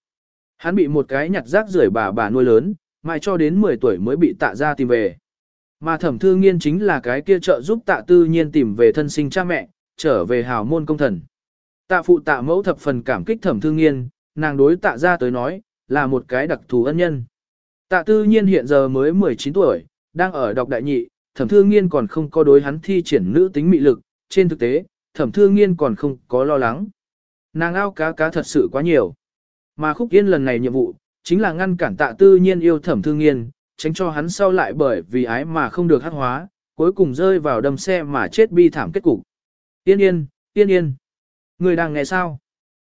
Hắn bị một cái nhặt rác rưởi bà bà nuôi lớn, mãi cho đến 10 tuổi mới bị tạ ra tìm về. Mà thẩm thư nghiên chính là cái kia trợ giúp tạ tư nhiên tìm về thân sinh cha mẹ, trở về hào môn công thần. Tạ phụ tạ mẫu thập phần cảm kích thẩm thư nghiên, nàng đối tạ ra tới nói, là một cái đặc thù ân nhân. Tạ tư nhiên hiện giờ mới 19 tuổi, đang ở đọc đại nhị, thẩm thư nghiên còn không có đối hắn thi triển nữ tính mị lực, trên thực tế, thẩm thư nghiên còn không có lo lắng. Nàng ao cá cá thật sự quá nhiều. Mà khúc yên lần này nhiệm vụ, chính là ngăn cản tạ tư nhiên yêu thẩm thư nghiên, tránh cho hắn sau lại bởi vì ái mà không được hát hóa, cuối cùng rơi vào đâm xe mà chết bi thảm kết cục. Yên yên, yên yên. Người đang nghe sao?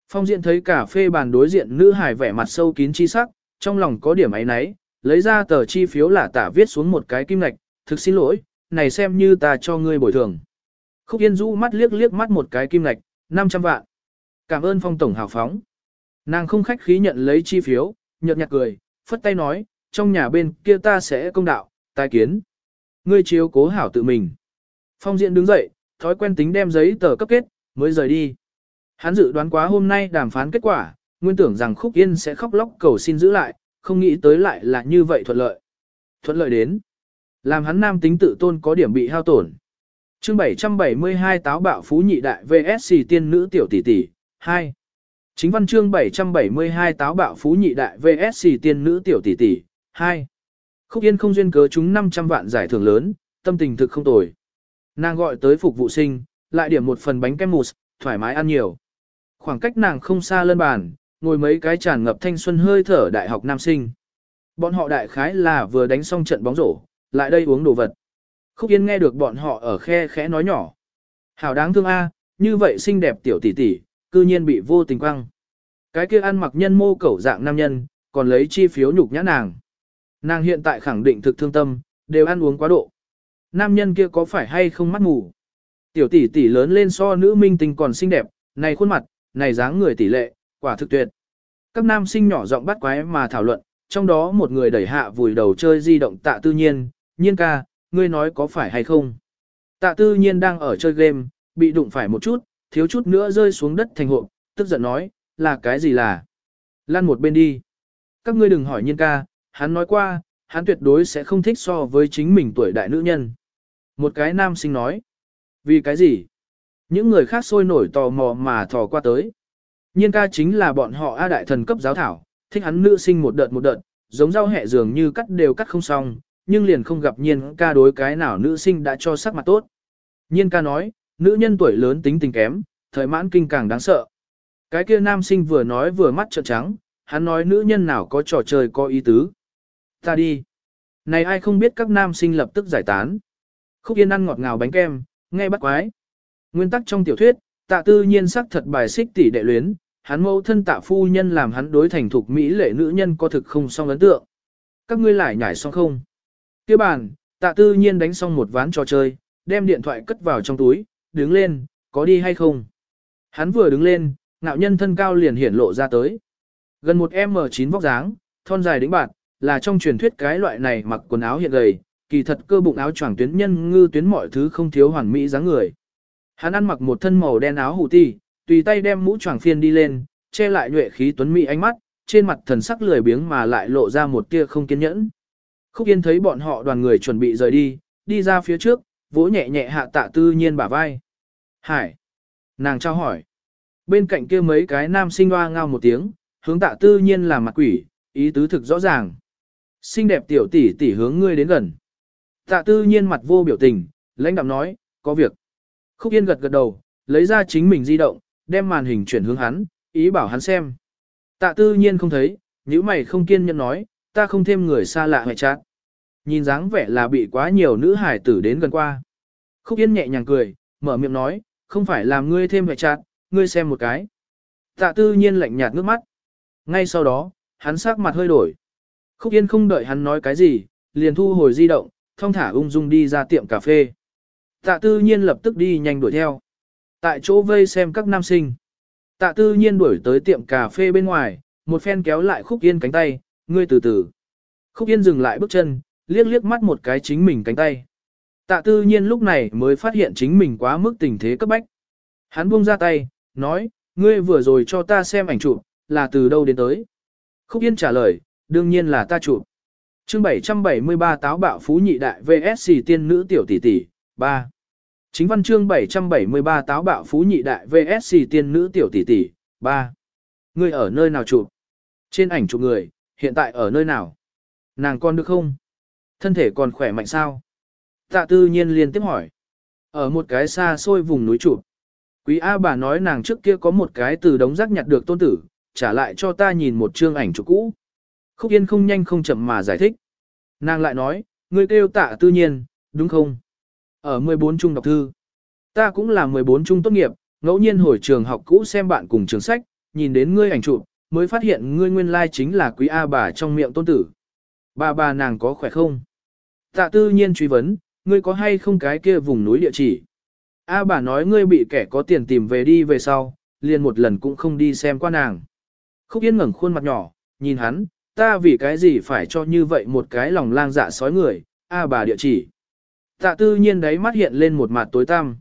Phong diện thấy cà phê bàn đối diện nữ hải vẻ mặt sâu kín chi sắc, trong lòng có điểm ấy nấy, lấy ra tờ chi phiếu là tả viết xuống một cái kim lạch, thực xin lỗi, này xem như ta cho ngươi bồi thường. Khúc Yên rũ mắt liếc liếc mắt một cái kim lạch, 500 vạn. Cảm ơn phong tổng hào phóng. Nàng không khách khí nhận lấy chi phiếu, nhợt nhạt cười, phất tay nói, trong nhà bên kia ta sẽ công đạo, tai kiến. Ngươi chiếu cố hảo tự mình. Phong diện đứng dậy, thói quen tính đem giấy tờ cấp kết, mới rời đi. Hắn dự đoán quá hôm nay đàm phán kết quả, nguyên tưởng rằng Khúc Yên sẽ khóc lóc cầu xin giữ lại, không nghĩ tới lại là như vậy thuận lợi. Thuận lợi đến. Làm hắn nam tính tự tôn có điểm bị hao tổn. chương 772 táo bạo phú nhị đại VSC tiên nữ tiểu tỷ tỷ, 2. Chính văn chương 772 táo bạo phú nhị đại VSC tiên nữ tiểu tỷ tỷ, 2. Khúc Yên không duyên cớ chúng 500 vạn giải thưởng lớn, tâm tình thực không tồi. Nàng gọi tới phục vụ sinh, lại điểm một phần bánh kem mousse, thoải mái ăn nhiều. Khoảng cách nàng không xa lân bàn, ngồi mấy cái tràn ngập thanh xuân hơi thở đại học nam sinh. Bọn họ đại khái là vừa đánh xong trận bóng rổ, lại đây uống đồ vật. Khúc Yên nghe được bọn họ ở khe khẽ nói nhỏ. Hảo đáng thương a như vậy xinh đẹp tiểu tỷ tỷ, cư nhiên bị vô tình quăng. Cái kia ăn mặc nhân mô cẩu dạng nam nhân, còn lấy chi phiếu nhục nhã nàng. Nàng hiện tại khẳng định thực thương tâm, đều ăn uống quá độ. Nam nhân kia có phải hay không mắt mù? Tiểu tỷ tỷ lớn lên so nữ minh tinh còn xinh đẹp, này khuôn mặt, này dáng người tỷ lệ, quả thực tuyệt. Các nam sinh nhỏ giọng bắt quái mà thảo luận, trong đó một người đẩy hạ vùi đầu chơi di động tạ tư nhiên, nhiên ca, ngươi nói có phải hay không? Tạ tư nhiên đang ở chơi game, bị đụng phải một chút, thiếu chút nữa rơi xuống đất thành hộp, tức giận nói, là cái gì là? Lăn một bên đi. Các ngươi đừng hỏi nhiên ca, hắn nói qua, hắn tuyệt đối sẽ không thích so với chính mình tuổi đại nữ nhân. Một cái nam sinh nói, vì cái gì? Những người khác sôi nổi tò mò mà thò qua tới. Nhiên ca chính là bọn họ A đại thần cấp giáo thảo, thích hắn nữ sinh một đợt một đợt, giống rau hẹ dường như cắt đều cắt không xong, nhưng liền không gặp nhiên ca đối cái nào nữ sinh đã cho sắc mặt tốt. Nhiên ca nói, nữ nhân tuổi lớn tính tình kém, thời mãn kinh càng đáng sợ. Cái kia nam sinh vừa nói vừa mắt trợn trắng, hắn nói nữ nhân nào có trò chơi có ý tứ. Ta đi. Này ai không biết các nam sinh lập tức giải tán. Khúc Yên ăn ngọt ngào bánh kem, nghe bắt quái. Nguyên tắc trong tiểu thuyết, tạ tư nhiên sắc thật bài xích tỷ đệ luyến, hắn mẫu thân tạ phu nhân làm hắn đối thành thục mỹ lệ nữ nhân có thực không song ấn tượng. Các ngươi lại nhảy xong không? Kia bàn, tạ tư nhiên đánh xong một ván trò chơi, đem điện thoại cất vào trong túi, đứng lên, có đi hay không? Hắn vừa đứng lên, ngạo nhân thân cao liền hiển lộ ra tới. Gần một M9 vóc dáng, thon dài đĩnh bạt, là trong truyền thuyết cái loại này mặc quần áo hiện gầy, kỳ thật cơ bụng áo choàng tuyến nhân ngư tuyến mọi thứ không thiếu hoàn mỹ dáng người. Hắn ăn mặc một thân màu đen áo hủ ti, tùy tay đem mũ choàng phiên đi lên, che lại nhuệ khí tuấn mỹ ánh mắt, trên mặt thần sắc lười biếng mà lại lộ ra một tia không kiên nhẫn. Khúc Yên thấy bọn họ đoàn người chuẩn bị rời đi, đi ra phía trước, vỗ nhẹ nhẹ hạ tạ tư nhiên bả vai. Hải! Nàng trao hỏi. Bên cạnh kia mấy cái nam sinh hoa ngao một tiếng, hướng tạ tư nhiên làm mặt quỷ, ý tứ thực rõ ràng. Xinh đẹp tiểu tỷ tỷ hướng ngươi đến gần. Tạ tư nhiên mặt vô biểu tình, lãnh đạm nói, có việc. Khúc Yên gật gật đầu, lấy ra chính mình di động, đem màn hình chuyển hướng hắn, ý bảo hắn xem. Tạ tư nhiên không thấy, nếu mày không kiên nhẫn nói, ta không thêm người xa lạ hoài chát. Nhìn dáng vẻ là bị quá nhiều nữ hải tử đến gần qua. Khúc Yên nhẹ nhàng cười, mở miệng nói, không phải làm ngươi thêm hoài chát, ngươi xem một cái. Tạ tư nhiên lạnh nhạt ngước mắt. Ngay sau đó, hắn sắc mặt hơi đổi. Khúc Yên không đợi hắn nói cái gì, liền thu hồi di động, thong thả ung dung đi ra tiệm cà phê. Tạ tư nhiên lập tức đi nhanh đuổi theo. Tại chỗ vây xem các nam sinh. Tạ tư nhiên đuổi tới tiệm cà phê bên ngoài, một phen kéo lại khúc yên cánh tay, ngươi từ từ. Khúc yên dừng lại bước chân, liếc liếc mắt một cái chính mình cánh tay. Tạ tư nhiên lúc này mới phát hiện chính mình quá mức tình thế cấp bách. Hắn buông ra tay, nói, ngươi vừa rồi cho ta xem ảnh chụp, là từ đâu đến tới. Khúc yên trả lời, đương nhiên là ta chụp. chương 773 táo bạo phú nhị đại VSC tiên nữ tiểu tỷ tỷ, 3. Chính văn chương 773 táo bạo phú nhị đại VSC tiên nữ tiểu tỷ tỷ, 3. Ngươi ở nơi nào chụp? Trên ảnh chụp người, hiện tại ở nơi nào? Nàng con được không? Thân thể còn khỏe mạnh sao? Tạ tư nhiên liên tiếp hỏi. Ở một cái xa xôi vùng núi chụp. Quý A bà nói nàng trước kia có một cái từ đống rác nhặt được tôn tử, trả lại cho ta nhìn một chương ảnh chụp cũ. Khúc Yên không nhanh không chậm mà giải thích. Nàng lại nói, ngươi kêu tạ tư nhiên, đúng không? Ở 14 trung đọc thư. Ta cũng là 14 trung tốt nghiệp, ngẫu nhiên hồi trường học cũ xem bạn cùng trường sách, nhìn đến ngươi ảnh chụp, mới phát hiện ngươi nguyên lai chính là quý A bà trong miệng tôn tử. Bà bà nàng có khỏe không? Tạ tư nhiên truy vấn, ngươi có hay không cái kia vùng núi địa chỉ? A bà nói ngươi bị kẻ có tiền tìm về đi về sau, liền một lần cũng không đi xem qua nàng. Khúc Yên ngẩng khuôn mặt nhỏ, nhìn hắn, ta vì cái gì phải cho như vậy một cái lòng lang dạ sói người, A bà địa chỉ. Tạ tư nhiên đấy mắt hiện lên một mặt tối tăm.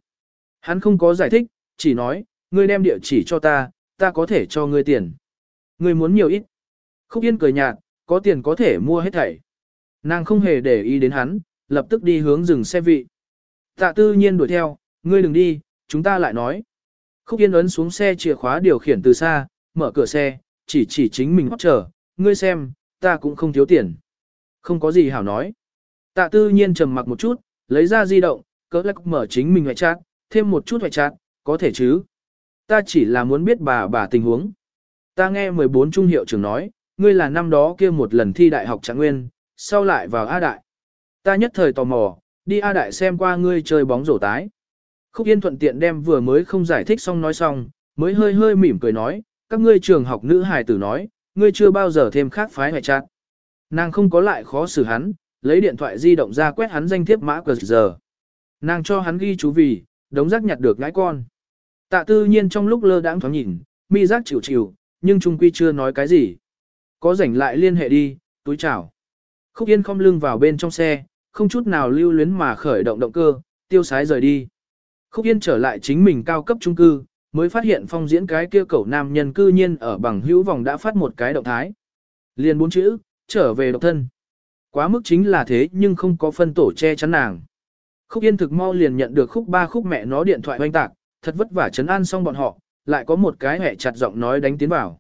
Hắn không có giải thích, chỉ nói, ngươi đem địa chỉ cho ta, ta có thể cho ngươi tiền. Ngươi muốn nhiều ít. Khúc Yên cười nhạt, có tiền có thể mua hết thảy. Nàng không hề để ý đến hắn, lập tức đi hướng dừng xe vị. Tạ tư nhiên đuổi theo, ngươi đừng đi, chúng ta lại nói. Khúc Yên ấn xuống xe chìa khóa điều khiển từ xa, mở cửa xe, chỉ chỉ chính mình hót trở, ngươi xem, ta cũng không thiếu tiền. Không có gì hảo nói. Tạ tư nhiên trầm mặc một chút, lấy ra di động, cỡ lắc mở chính mình ngoại chat, thêm một chút ngoại chat, có thể chứ. ta chỉ là muốn biết bà bà tình huống. Ta nghe 14 trung hiệu trưởng nói, ngươi là năm đó kia một lần thi đại học trạng nguyên, sau lại vào A Đại. Ta nhất thời tò mò, đi A Đại xem qua ngươi chơi bóng rổ tái. Khúc Yên thuận tiện đem vừa mới không giải thích xong nói xong, mới hơi hơi mỉm cười nói, các ngươi trường học nữ hài tử nói, ngươi chưa bao giờ thêm khác phái hoại chặt. Nàng không có lại khó xử hắn, lấy điện thoại di động ra quét hắn danh thiếp mã cờ giờ. Nàng cho hắn ghi chú vì, đống rác nhặt được ngãi con. Tạ tư nhiên trong lúc lơ đãng thoáng nhìn, mi rác chịu chịu, nhưng trung quy chưa nói cái gì. Có rảnh lại liên hệ đi, túi chào. Khúc Yên không lưng vào bên trong xe, không chút nào lưu luyến mà khởi động động cơ, tiêu sái rời đi. Khúc Yên trở lại chính mình cao cấp trung cư, mới phát hiện phong diễn cái kia cẩu nam nhân cư nhiên ở bằng hữu vòng đã phát một cái động thái. Liền bốn chữ, trở về độc thân. Quá mức chính là thế nhưng không có phân tổ che chắn nàng. Khúc Yên thực mau liền nhận được khúc ba khúc mẹ nó điện thoại hoanh tạc, thật vất vả chấn an xong bọn họ, lại có một cái hẹ chặt giọng nói đánh tiến vào.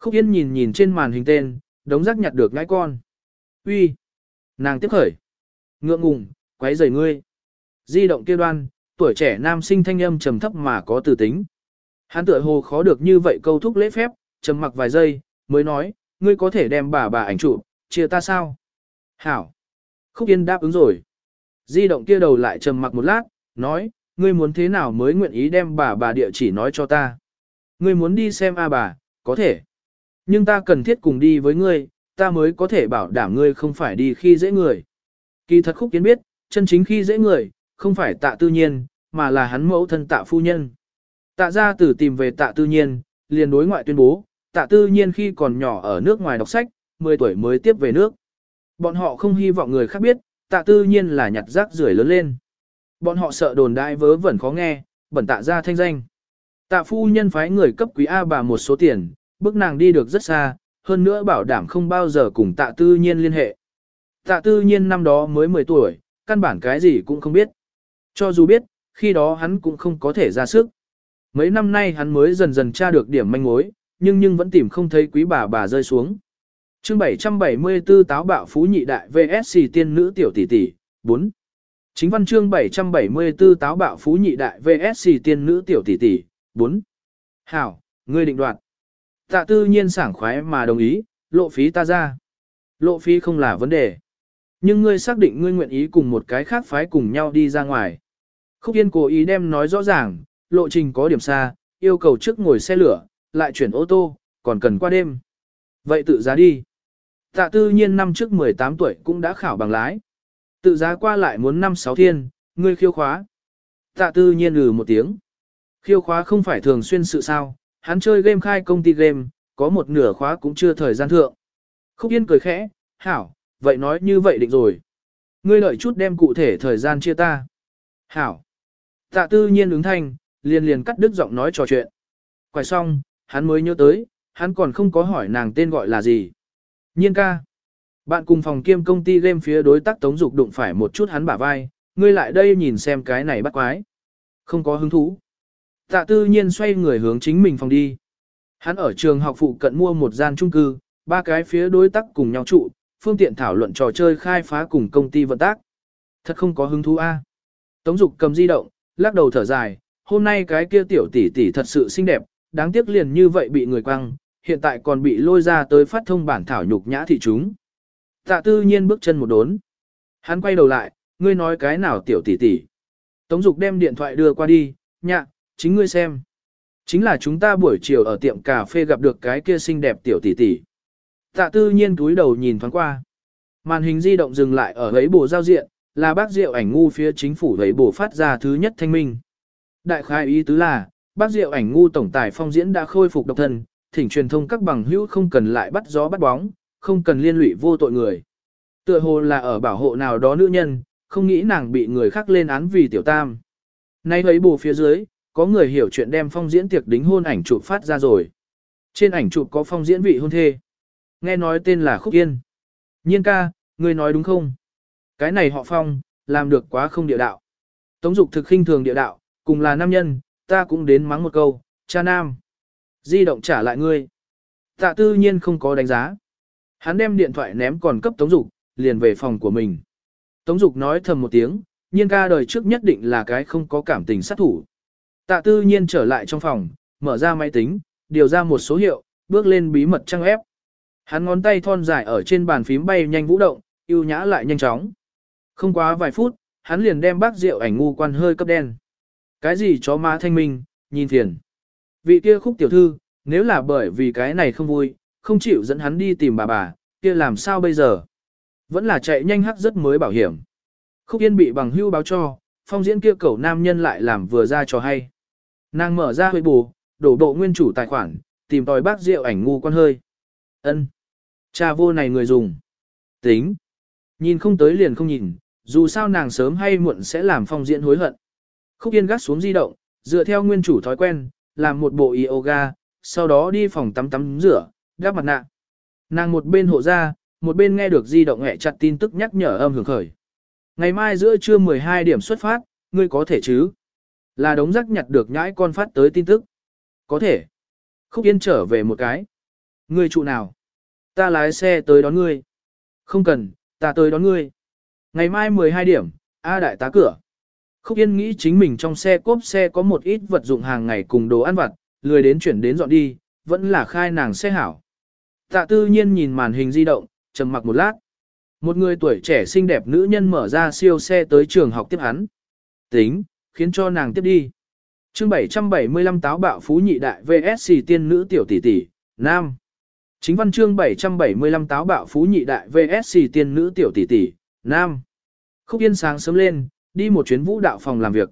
Khúc Yên nhìn nhìn trên màn hình tên, đống rác nhặt được ngãi con. Uy, Nàng tiếp khởi. Ngượng ngùng, quấy rời ngươi. Di động kia đoan, tuổi trẻ nam sinh thanh âm trầm thấp mà có từ tính. Hắn tựa hồ khó được như vậy câu thúc lễ phép, trầm mặc vài giây, mới nói, ngươi có thể đem bà bà ảnh chụp, chia ta sao? Hảo. Khúc Yên đáp ứng rồi. Di động kia đầu lại trầm mặc một lát, nói, ngươi muốn thế nào mới nguyện ý đem bà bà địa chỉ nói cho ta. Ngươi muốn đi xem a bà, có thể. Nhưng ta cần thiết cùng đi với ngươi, ta mới có thể bảo đảm ngươi không phải đi khi dễ người. Kỳ thật khúc Yên biết, chân chính khi dễ người, không phải tạ tư nhiên, mà là hắn mẫu thân tạ phu nhân. Tạ gia tử tìm về tạ tư nhiên, liền đối ngoại tuyên bố, tạ tư nhiên khi còn nhỏ ở nước ngoài đọc sách, 10 tuổi mới tiếp về nước. Bọn họ không hy vọng người khác biết, tạ tư nhiên là nhặt rác rưởi lớn lên. Bọn họ sợ đồn đại vớ vẩn khó nghe, bẩn tạ gia thanh danh. Tạ phu nhân phái người cấp quý A bà một số tiền, bức nàng đi được rất xa, hơn nữa bảo đảm không bao giờ cùng tạ tư nhiên liên hệ. Tạ tư nhiên năm đó mới 10 tuổi, căn bản cái gì cũng không biết. Cho dù biết, khi đó hắn cũng không có thể ra sức. Mấy năm nay hắn mới dần dần tra được điểm manh mối, nhưng nhưng vẫn tìm không thấy quý bà bà rơi xuống. Chương 774 táo bạo phú nhị đại VSC tiên nữ tiểu tỷ tỷ, 4. Chính văn chương 774 táo bạo phú nhị đại VSC tiên nữ tiểu tỷ tỷ, 4. Hảo, ngươi định đoạt. Tạ tư nhiên sảng khoái mà đồng ý, lộ phí ta ra. Lộ phí không là vấn đề. Nhưng ngươi xác định ngươi nguyện ý cùng một cái khác phái cùng nhau đi ra ngoài. Khúc Yên cố ý đem nói rõ ràng, lộ trình có điểm xa, yêu cầu trước ngồi xe lửa, lại chuyển ô tô, còn cần qua đêm. Vậy tự giá đi. Tạ tư nhiên năm trước 18 tuổi cũng đã khảo bằng lái. Tự giá qua lại muốn năm sáu thiên, ngươi khiêu khóa. Tạ tư nhiên lừ một tiếng. Khiêu khóa không phải thường xuyên sự sao, hắn chơi game khai công ty game, có một nửa khóa cũng chưa thời gian thượng. Khúc Yên cười khẽ, hảo, vậy nói như vậy định rồi. Ngươi đợi chút đem cụ thể thời gian chia ta. Hảo. Tạ tư nhiên ứng thanh, liền liền cắt đứt giọng nói trò chuyện. Quay xong, hắn mới nhớ tới, hắn còn không có hỏi nàng tên gọi là gì. Nhiên ca. Bạn cùng phòng kiêm công ty game phía đối tác Tống Dục đụng phải một chút hắn bả vai, ngươi lại đây nhìn xem cái này bắt quái. Không có hứng thú. Tạ tư nhiên xoay người hướng chính mình phòng đi. Hắn ở trường học phụ cận mua một gian trung cư, ba cái phía đối tác cùng nhau trụ, phương tiện thảo luận trò chơi khai phá cùng công ty vận tác. Thật không có hứng thú a. Tống Dục cầm di động, lắc đầu thở dài, hôm nay cái kia tiểu tỷ tỷ thật sự xinh đẹp, đáng tiếc liền như vậy bị người quăng, hiện tại còn bị lôi ra tới phát thông bản thảo nhục nhã thị chúng. Tạ tư nhiên bước chân một đốn. Hắn quay đầu lại, ngươi nói cái nào tiểu tỷ tỷ. Tống Dục đem điện thoại đưa qua đi, nhạ, chính ngươi xem. Chính là chúng ta buổi chiều ở tiệm cà phê gặp được cái kia xinh đẹp tiểu tỷ tỷ. Tạ tư nhiên túi đầu nhìn thoáng qua. Màn hình di động dừng lại ở ấy bộ giao diện, là bác rượu ảnh ngu phía chính phủ ấy bộ phát ra thứ nhất thanh minh. Đại khai ý tứ là, bác diệu ảnh ngu tổng tài phong diễn đã khôi phục độc thân, thỉnh truyền thông các bằng hữu không cần lại bắt gió bắt bóng, không cần liên lụy vô tội người. Tựa hồ là ở bảo hộ nào đó nữ nhân, không nghĩ nàng bị người khác lên án vì tiểu tam. Nay thấy bù phía dưới, có người hiểu chuyện đem phong diễn tiệc đính hôn ảnh chụp phát ra rồi. Trên ảnh chụp có phong diễn vị hôn thê. Nghe nói tên là Khúc Yên. Nhiên ca, ngươi nói đúng không? Cái này họ phong, làm được quá không địa đạo. Tống dục thực khinh thường địa đạo, cùng là nam nhân, ta cũng đến mắng một câu, cha nam. Di động trả lại ngươi. Tạ tư nhiên không có đánh giá. Hắn đem điện thoại ném còn cấp Tống Dục, liền về phòng của mình. Tống Dục nói thầm một tiếng, nhiên ca đời trước nhất định là cái không có cảm tình sát thủ. Tạ tư nhiên trở lại trong phòng, mở ra máy tính, điều ra một số hiệu, bước lên bí mật trang ép. Hắn ngón tay thon dài ở trên bàn phím bay nhanh vũ động, yêu nhã lại nhanh chóng. Không quá vài phút, hắn liền đem bác rượu ảnh ngu quan hơi cấp đen. Cái gì chó má thanh minh, nhìn thiền. Vị kia khúc tiểu thư, nếu là bởi vì cái này không vui, không chịu dẫn hắn đi tìm bà bà, kia làm sao bây giờ? Vẫn là chạy nhanh hắc rất mới bảo hiểm. Khúc Yên bị bằng hưu báo cho, phong diễn kia cẩu nam nhân lại làm vừa ra cho hay. Nàng mở ra hơi bù, đổ bộ nguyên chủ tài khoản, tìm tòi bác rượu ảnh ngu con hơi. ân Cha vô này người dùng. Tính. Nhìn không tới liền không nhìn, dù sao nàng sớm hay muộn sẽ làm phong diễn hối hận. Khúc Yên gắt xuống di động, dựa theo nguyên chủ thói quen, làm một bộ yoga, sau đó đi phòng tắm tắm rửa, đắp mặt nạ. Nàng một bên hộ ra, một bên nghe được di động hẹ chặt tin tức nhắc nhở âm hưởng khởi. Ngày mai giữa trưa 12 điểm xuất phát, ngươi có thể chứ? Là đống rắc nhặt được nhãi con phát tới tin tức. Có thể. Khúc Yên trở về một cái. Ngươi trụ nào? Ta lái xe tới đón ngươi. Không cần, ta tới đón ngươi. Ngày mai 12 điểm, A đại tá cửa. Khúc Yên nghĩ chính mình trong xe cốp xe có một ít vật dụng hàng ngày cùng đồ ăn vặt, lười đến chuyển đến dọn đi, vẫn là khai nàng xe hảo. Tạ tư nhiên nhìn màn hình di động, trầm mặc một lát. Một người tuổi trẻ xinh đẹp nữ nhân mở ra siêu xe tới trường học tiếp hắn. Tính, khiến cho nàng tiếp đi. chương 775 táo bạo phú nhị đại VSC tiên nữ tiểu tỷ tỷ, Nam. Chính văn chương 775 táo bạo phú nhị đại VSC tiên nữ tiểu tỷ tỷ, Nam. Khúc Yên sáng sớm lên, đi một chuyến vũ đạo phòng làm việc.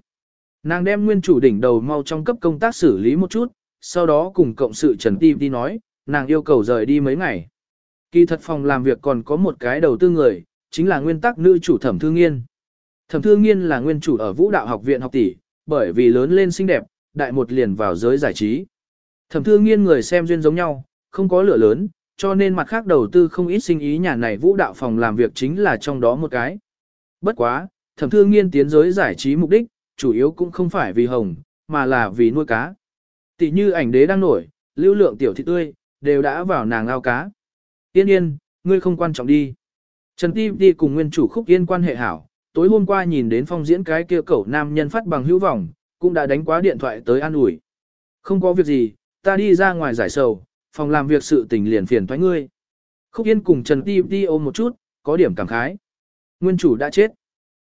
Nàng đem nguyên chủ đỉnh đầu mau trong cấp công tác xử lý một chút, sau đó cùng cộng sự Trần Ti đi nói, nàng yêu cầu rời đi mấy ngày. Kỳ thật phòng làm việc còn có một cái đầu tư người, chính là nguyên tắc nữ chủ thẩm thư nghiên. Thẩm thư nghiên là nguyên chủ ở vũ đạo học viện học tỷ, bởi vì lớn lên xinh đẹp, đại một liền vào giới giải trí. Thẩm thư nghiên người xem duyên giống nhau, không có lửa lớn, cho nên mặt khác đầu tư không ít sinh ý nhà này vũ đạo phòng làm việc chính là trong đó một cái. Bất quá, thẩm thương nghiên tiến giới giải trí mục đích, chủ yếu cũng không phải vì hồng, mà là vì nuôi cá. Tỷ như ảnh đế đang nổi, lưu lượng tiểu thị tươi, đều đã vào nàng ao cá. Yên yên, ngươi không quan trọng đi. Trần Ti đi cùng nguyên chủ khúc yên quan hệ hảo, tối hôm qua nhìn đến phong diễn cái kia cẩu nam nhân phát bằng hữu vọng, cũng đã đánh quá điện thoại tới an ủi. Không có việc gì, ta đi ra ngoài giải sầu, phòng làm việc sự tình liền phiền thoái ngươi. Khúc yên cùng Trần Ti đi ôm một chút, có điểm cảm khái. Nguyên chủ đã chết.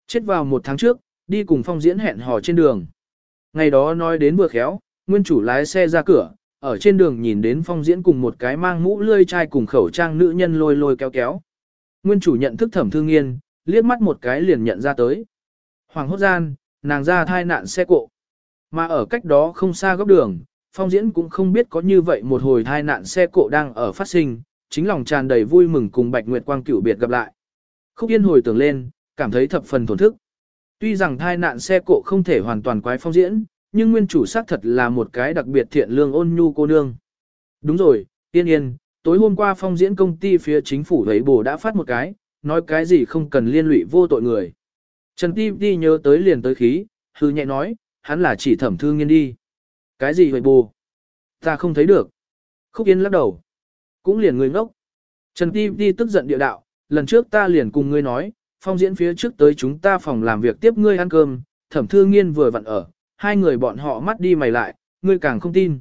Chết vào một tháng trước, đi cùng phong diễn hẹn hò trên đường. Ngày đó nói đến vừa khéo, nguyên chủ lái xe ra cửa, ở trên đường nhìn đến phong diễn cùng một cái mang mũ lươi chai cùng khẩu trang nữ nhân lôi lôi kéo kéo. Nguyên chủ nhận thức thẩm thương nghiên, liếc mắt một cái liền nhận ra tới. Hoàng hốt gian, nàng ra thai nạn xe cộ. Mà ở cách đó không xa góc đường, phong diễn cũng không biết có như vậy một hồi thai nạn xe cộ đang ở phát sinh, chính lòng tràn đầy vui mừng cùng Bạch Nguyệt Quang cửu biệt gặp lại. Khúc Yên hồi tưởng lên, cảm thấy thập phần thổn thức. Tuy rằng thai nạn xe cộ không thể hoàn toàn quái phong diễn, nhưng nguyên chủ xác thật là một cái đặc biệt thiện lương ôn nhu cô nương. Đúng rồi, yên yên, tối hôm qua phong diễn công ty phía chính phủ thấy bồ đã phát một cái, nói cái gì không cần liên lụy vô tội người. Trần Ti Ti nhớ tới liền tới khí, hư nhẹ nói, hắn là chỉ thẩm thương nghiên đi. Cái gì vậy bù? Ta không thấy được. Khúc Yên lắc đầu. Cũng liền người ngốc. Trần Ti Ti tức giận địa đạo, lần trước ta liền cùng ngươi nói, phong diễn phía trước tới chúng ta phòng làm việc tiếp ngươi ăn cơm, thẩm thư nghiên vừa vặn ở, hai người bọn họ mắt đi mày lại, ngươi càng không tin.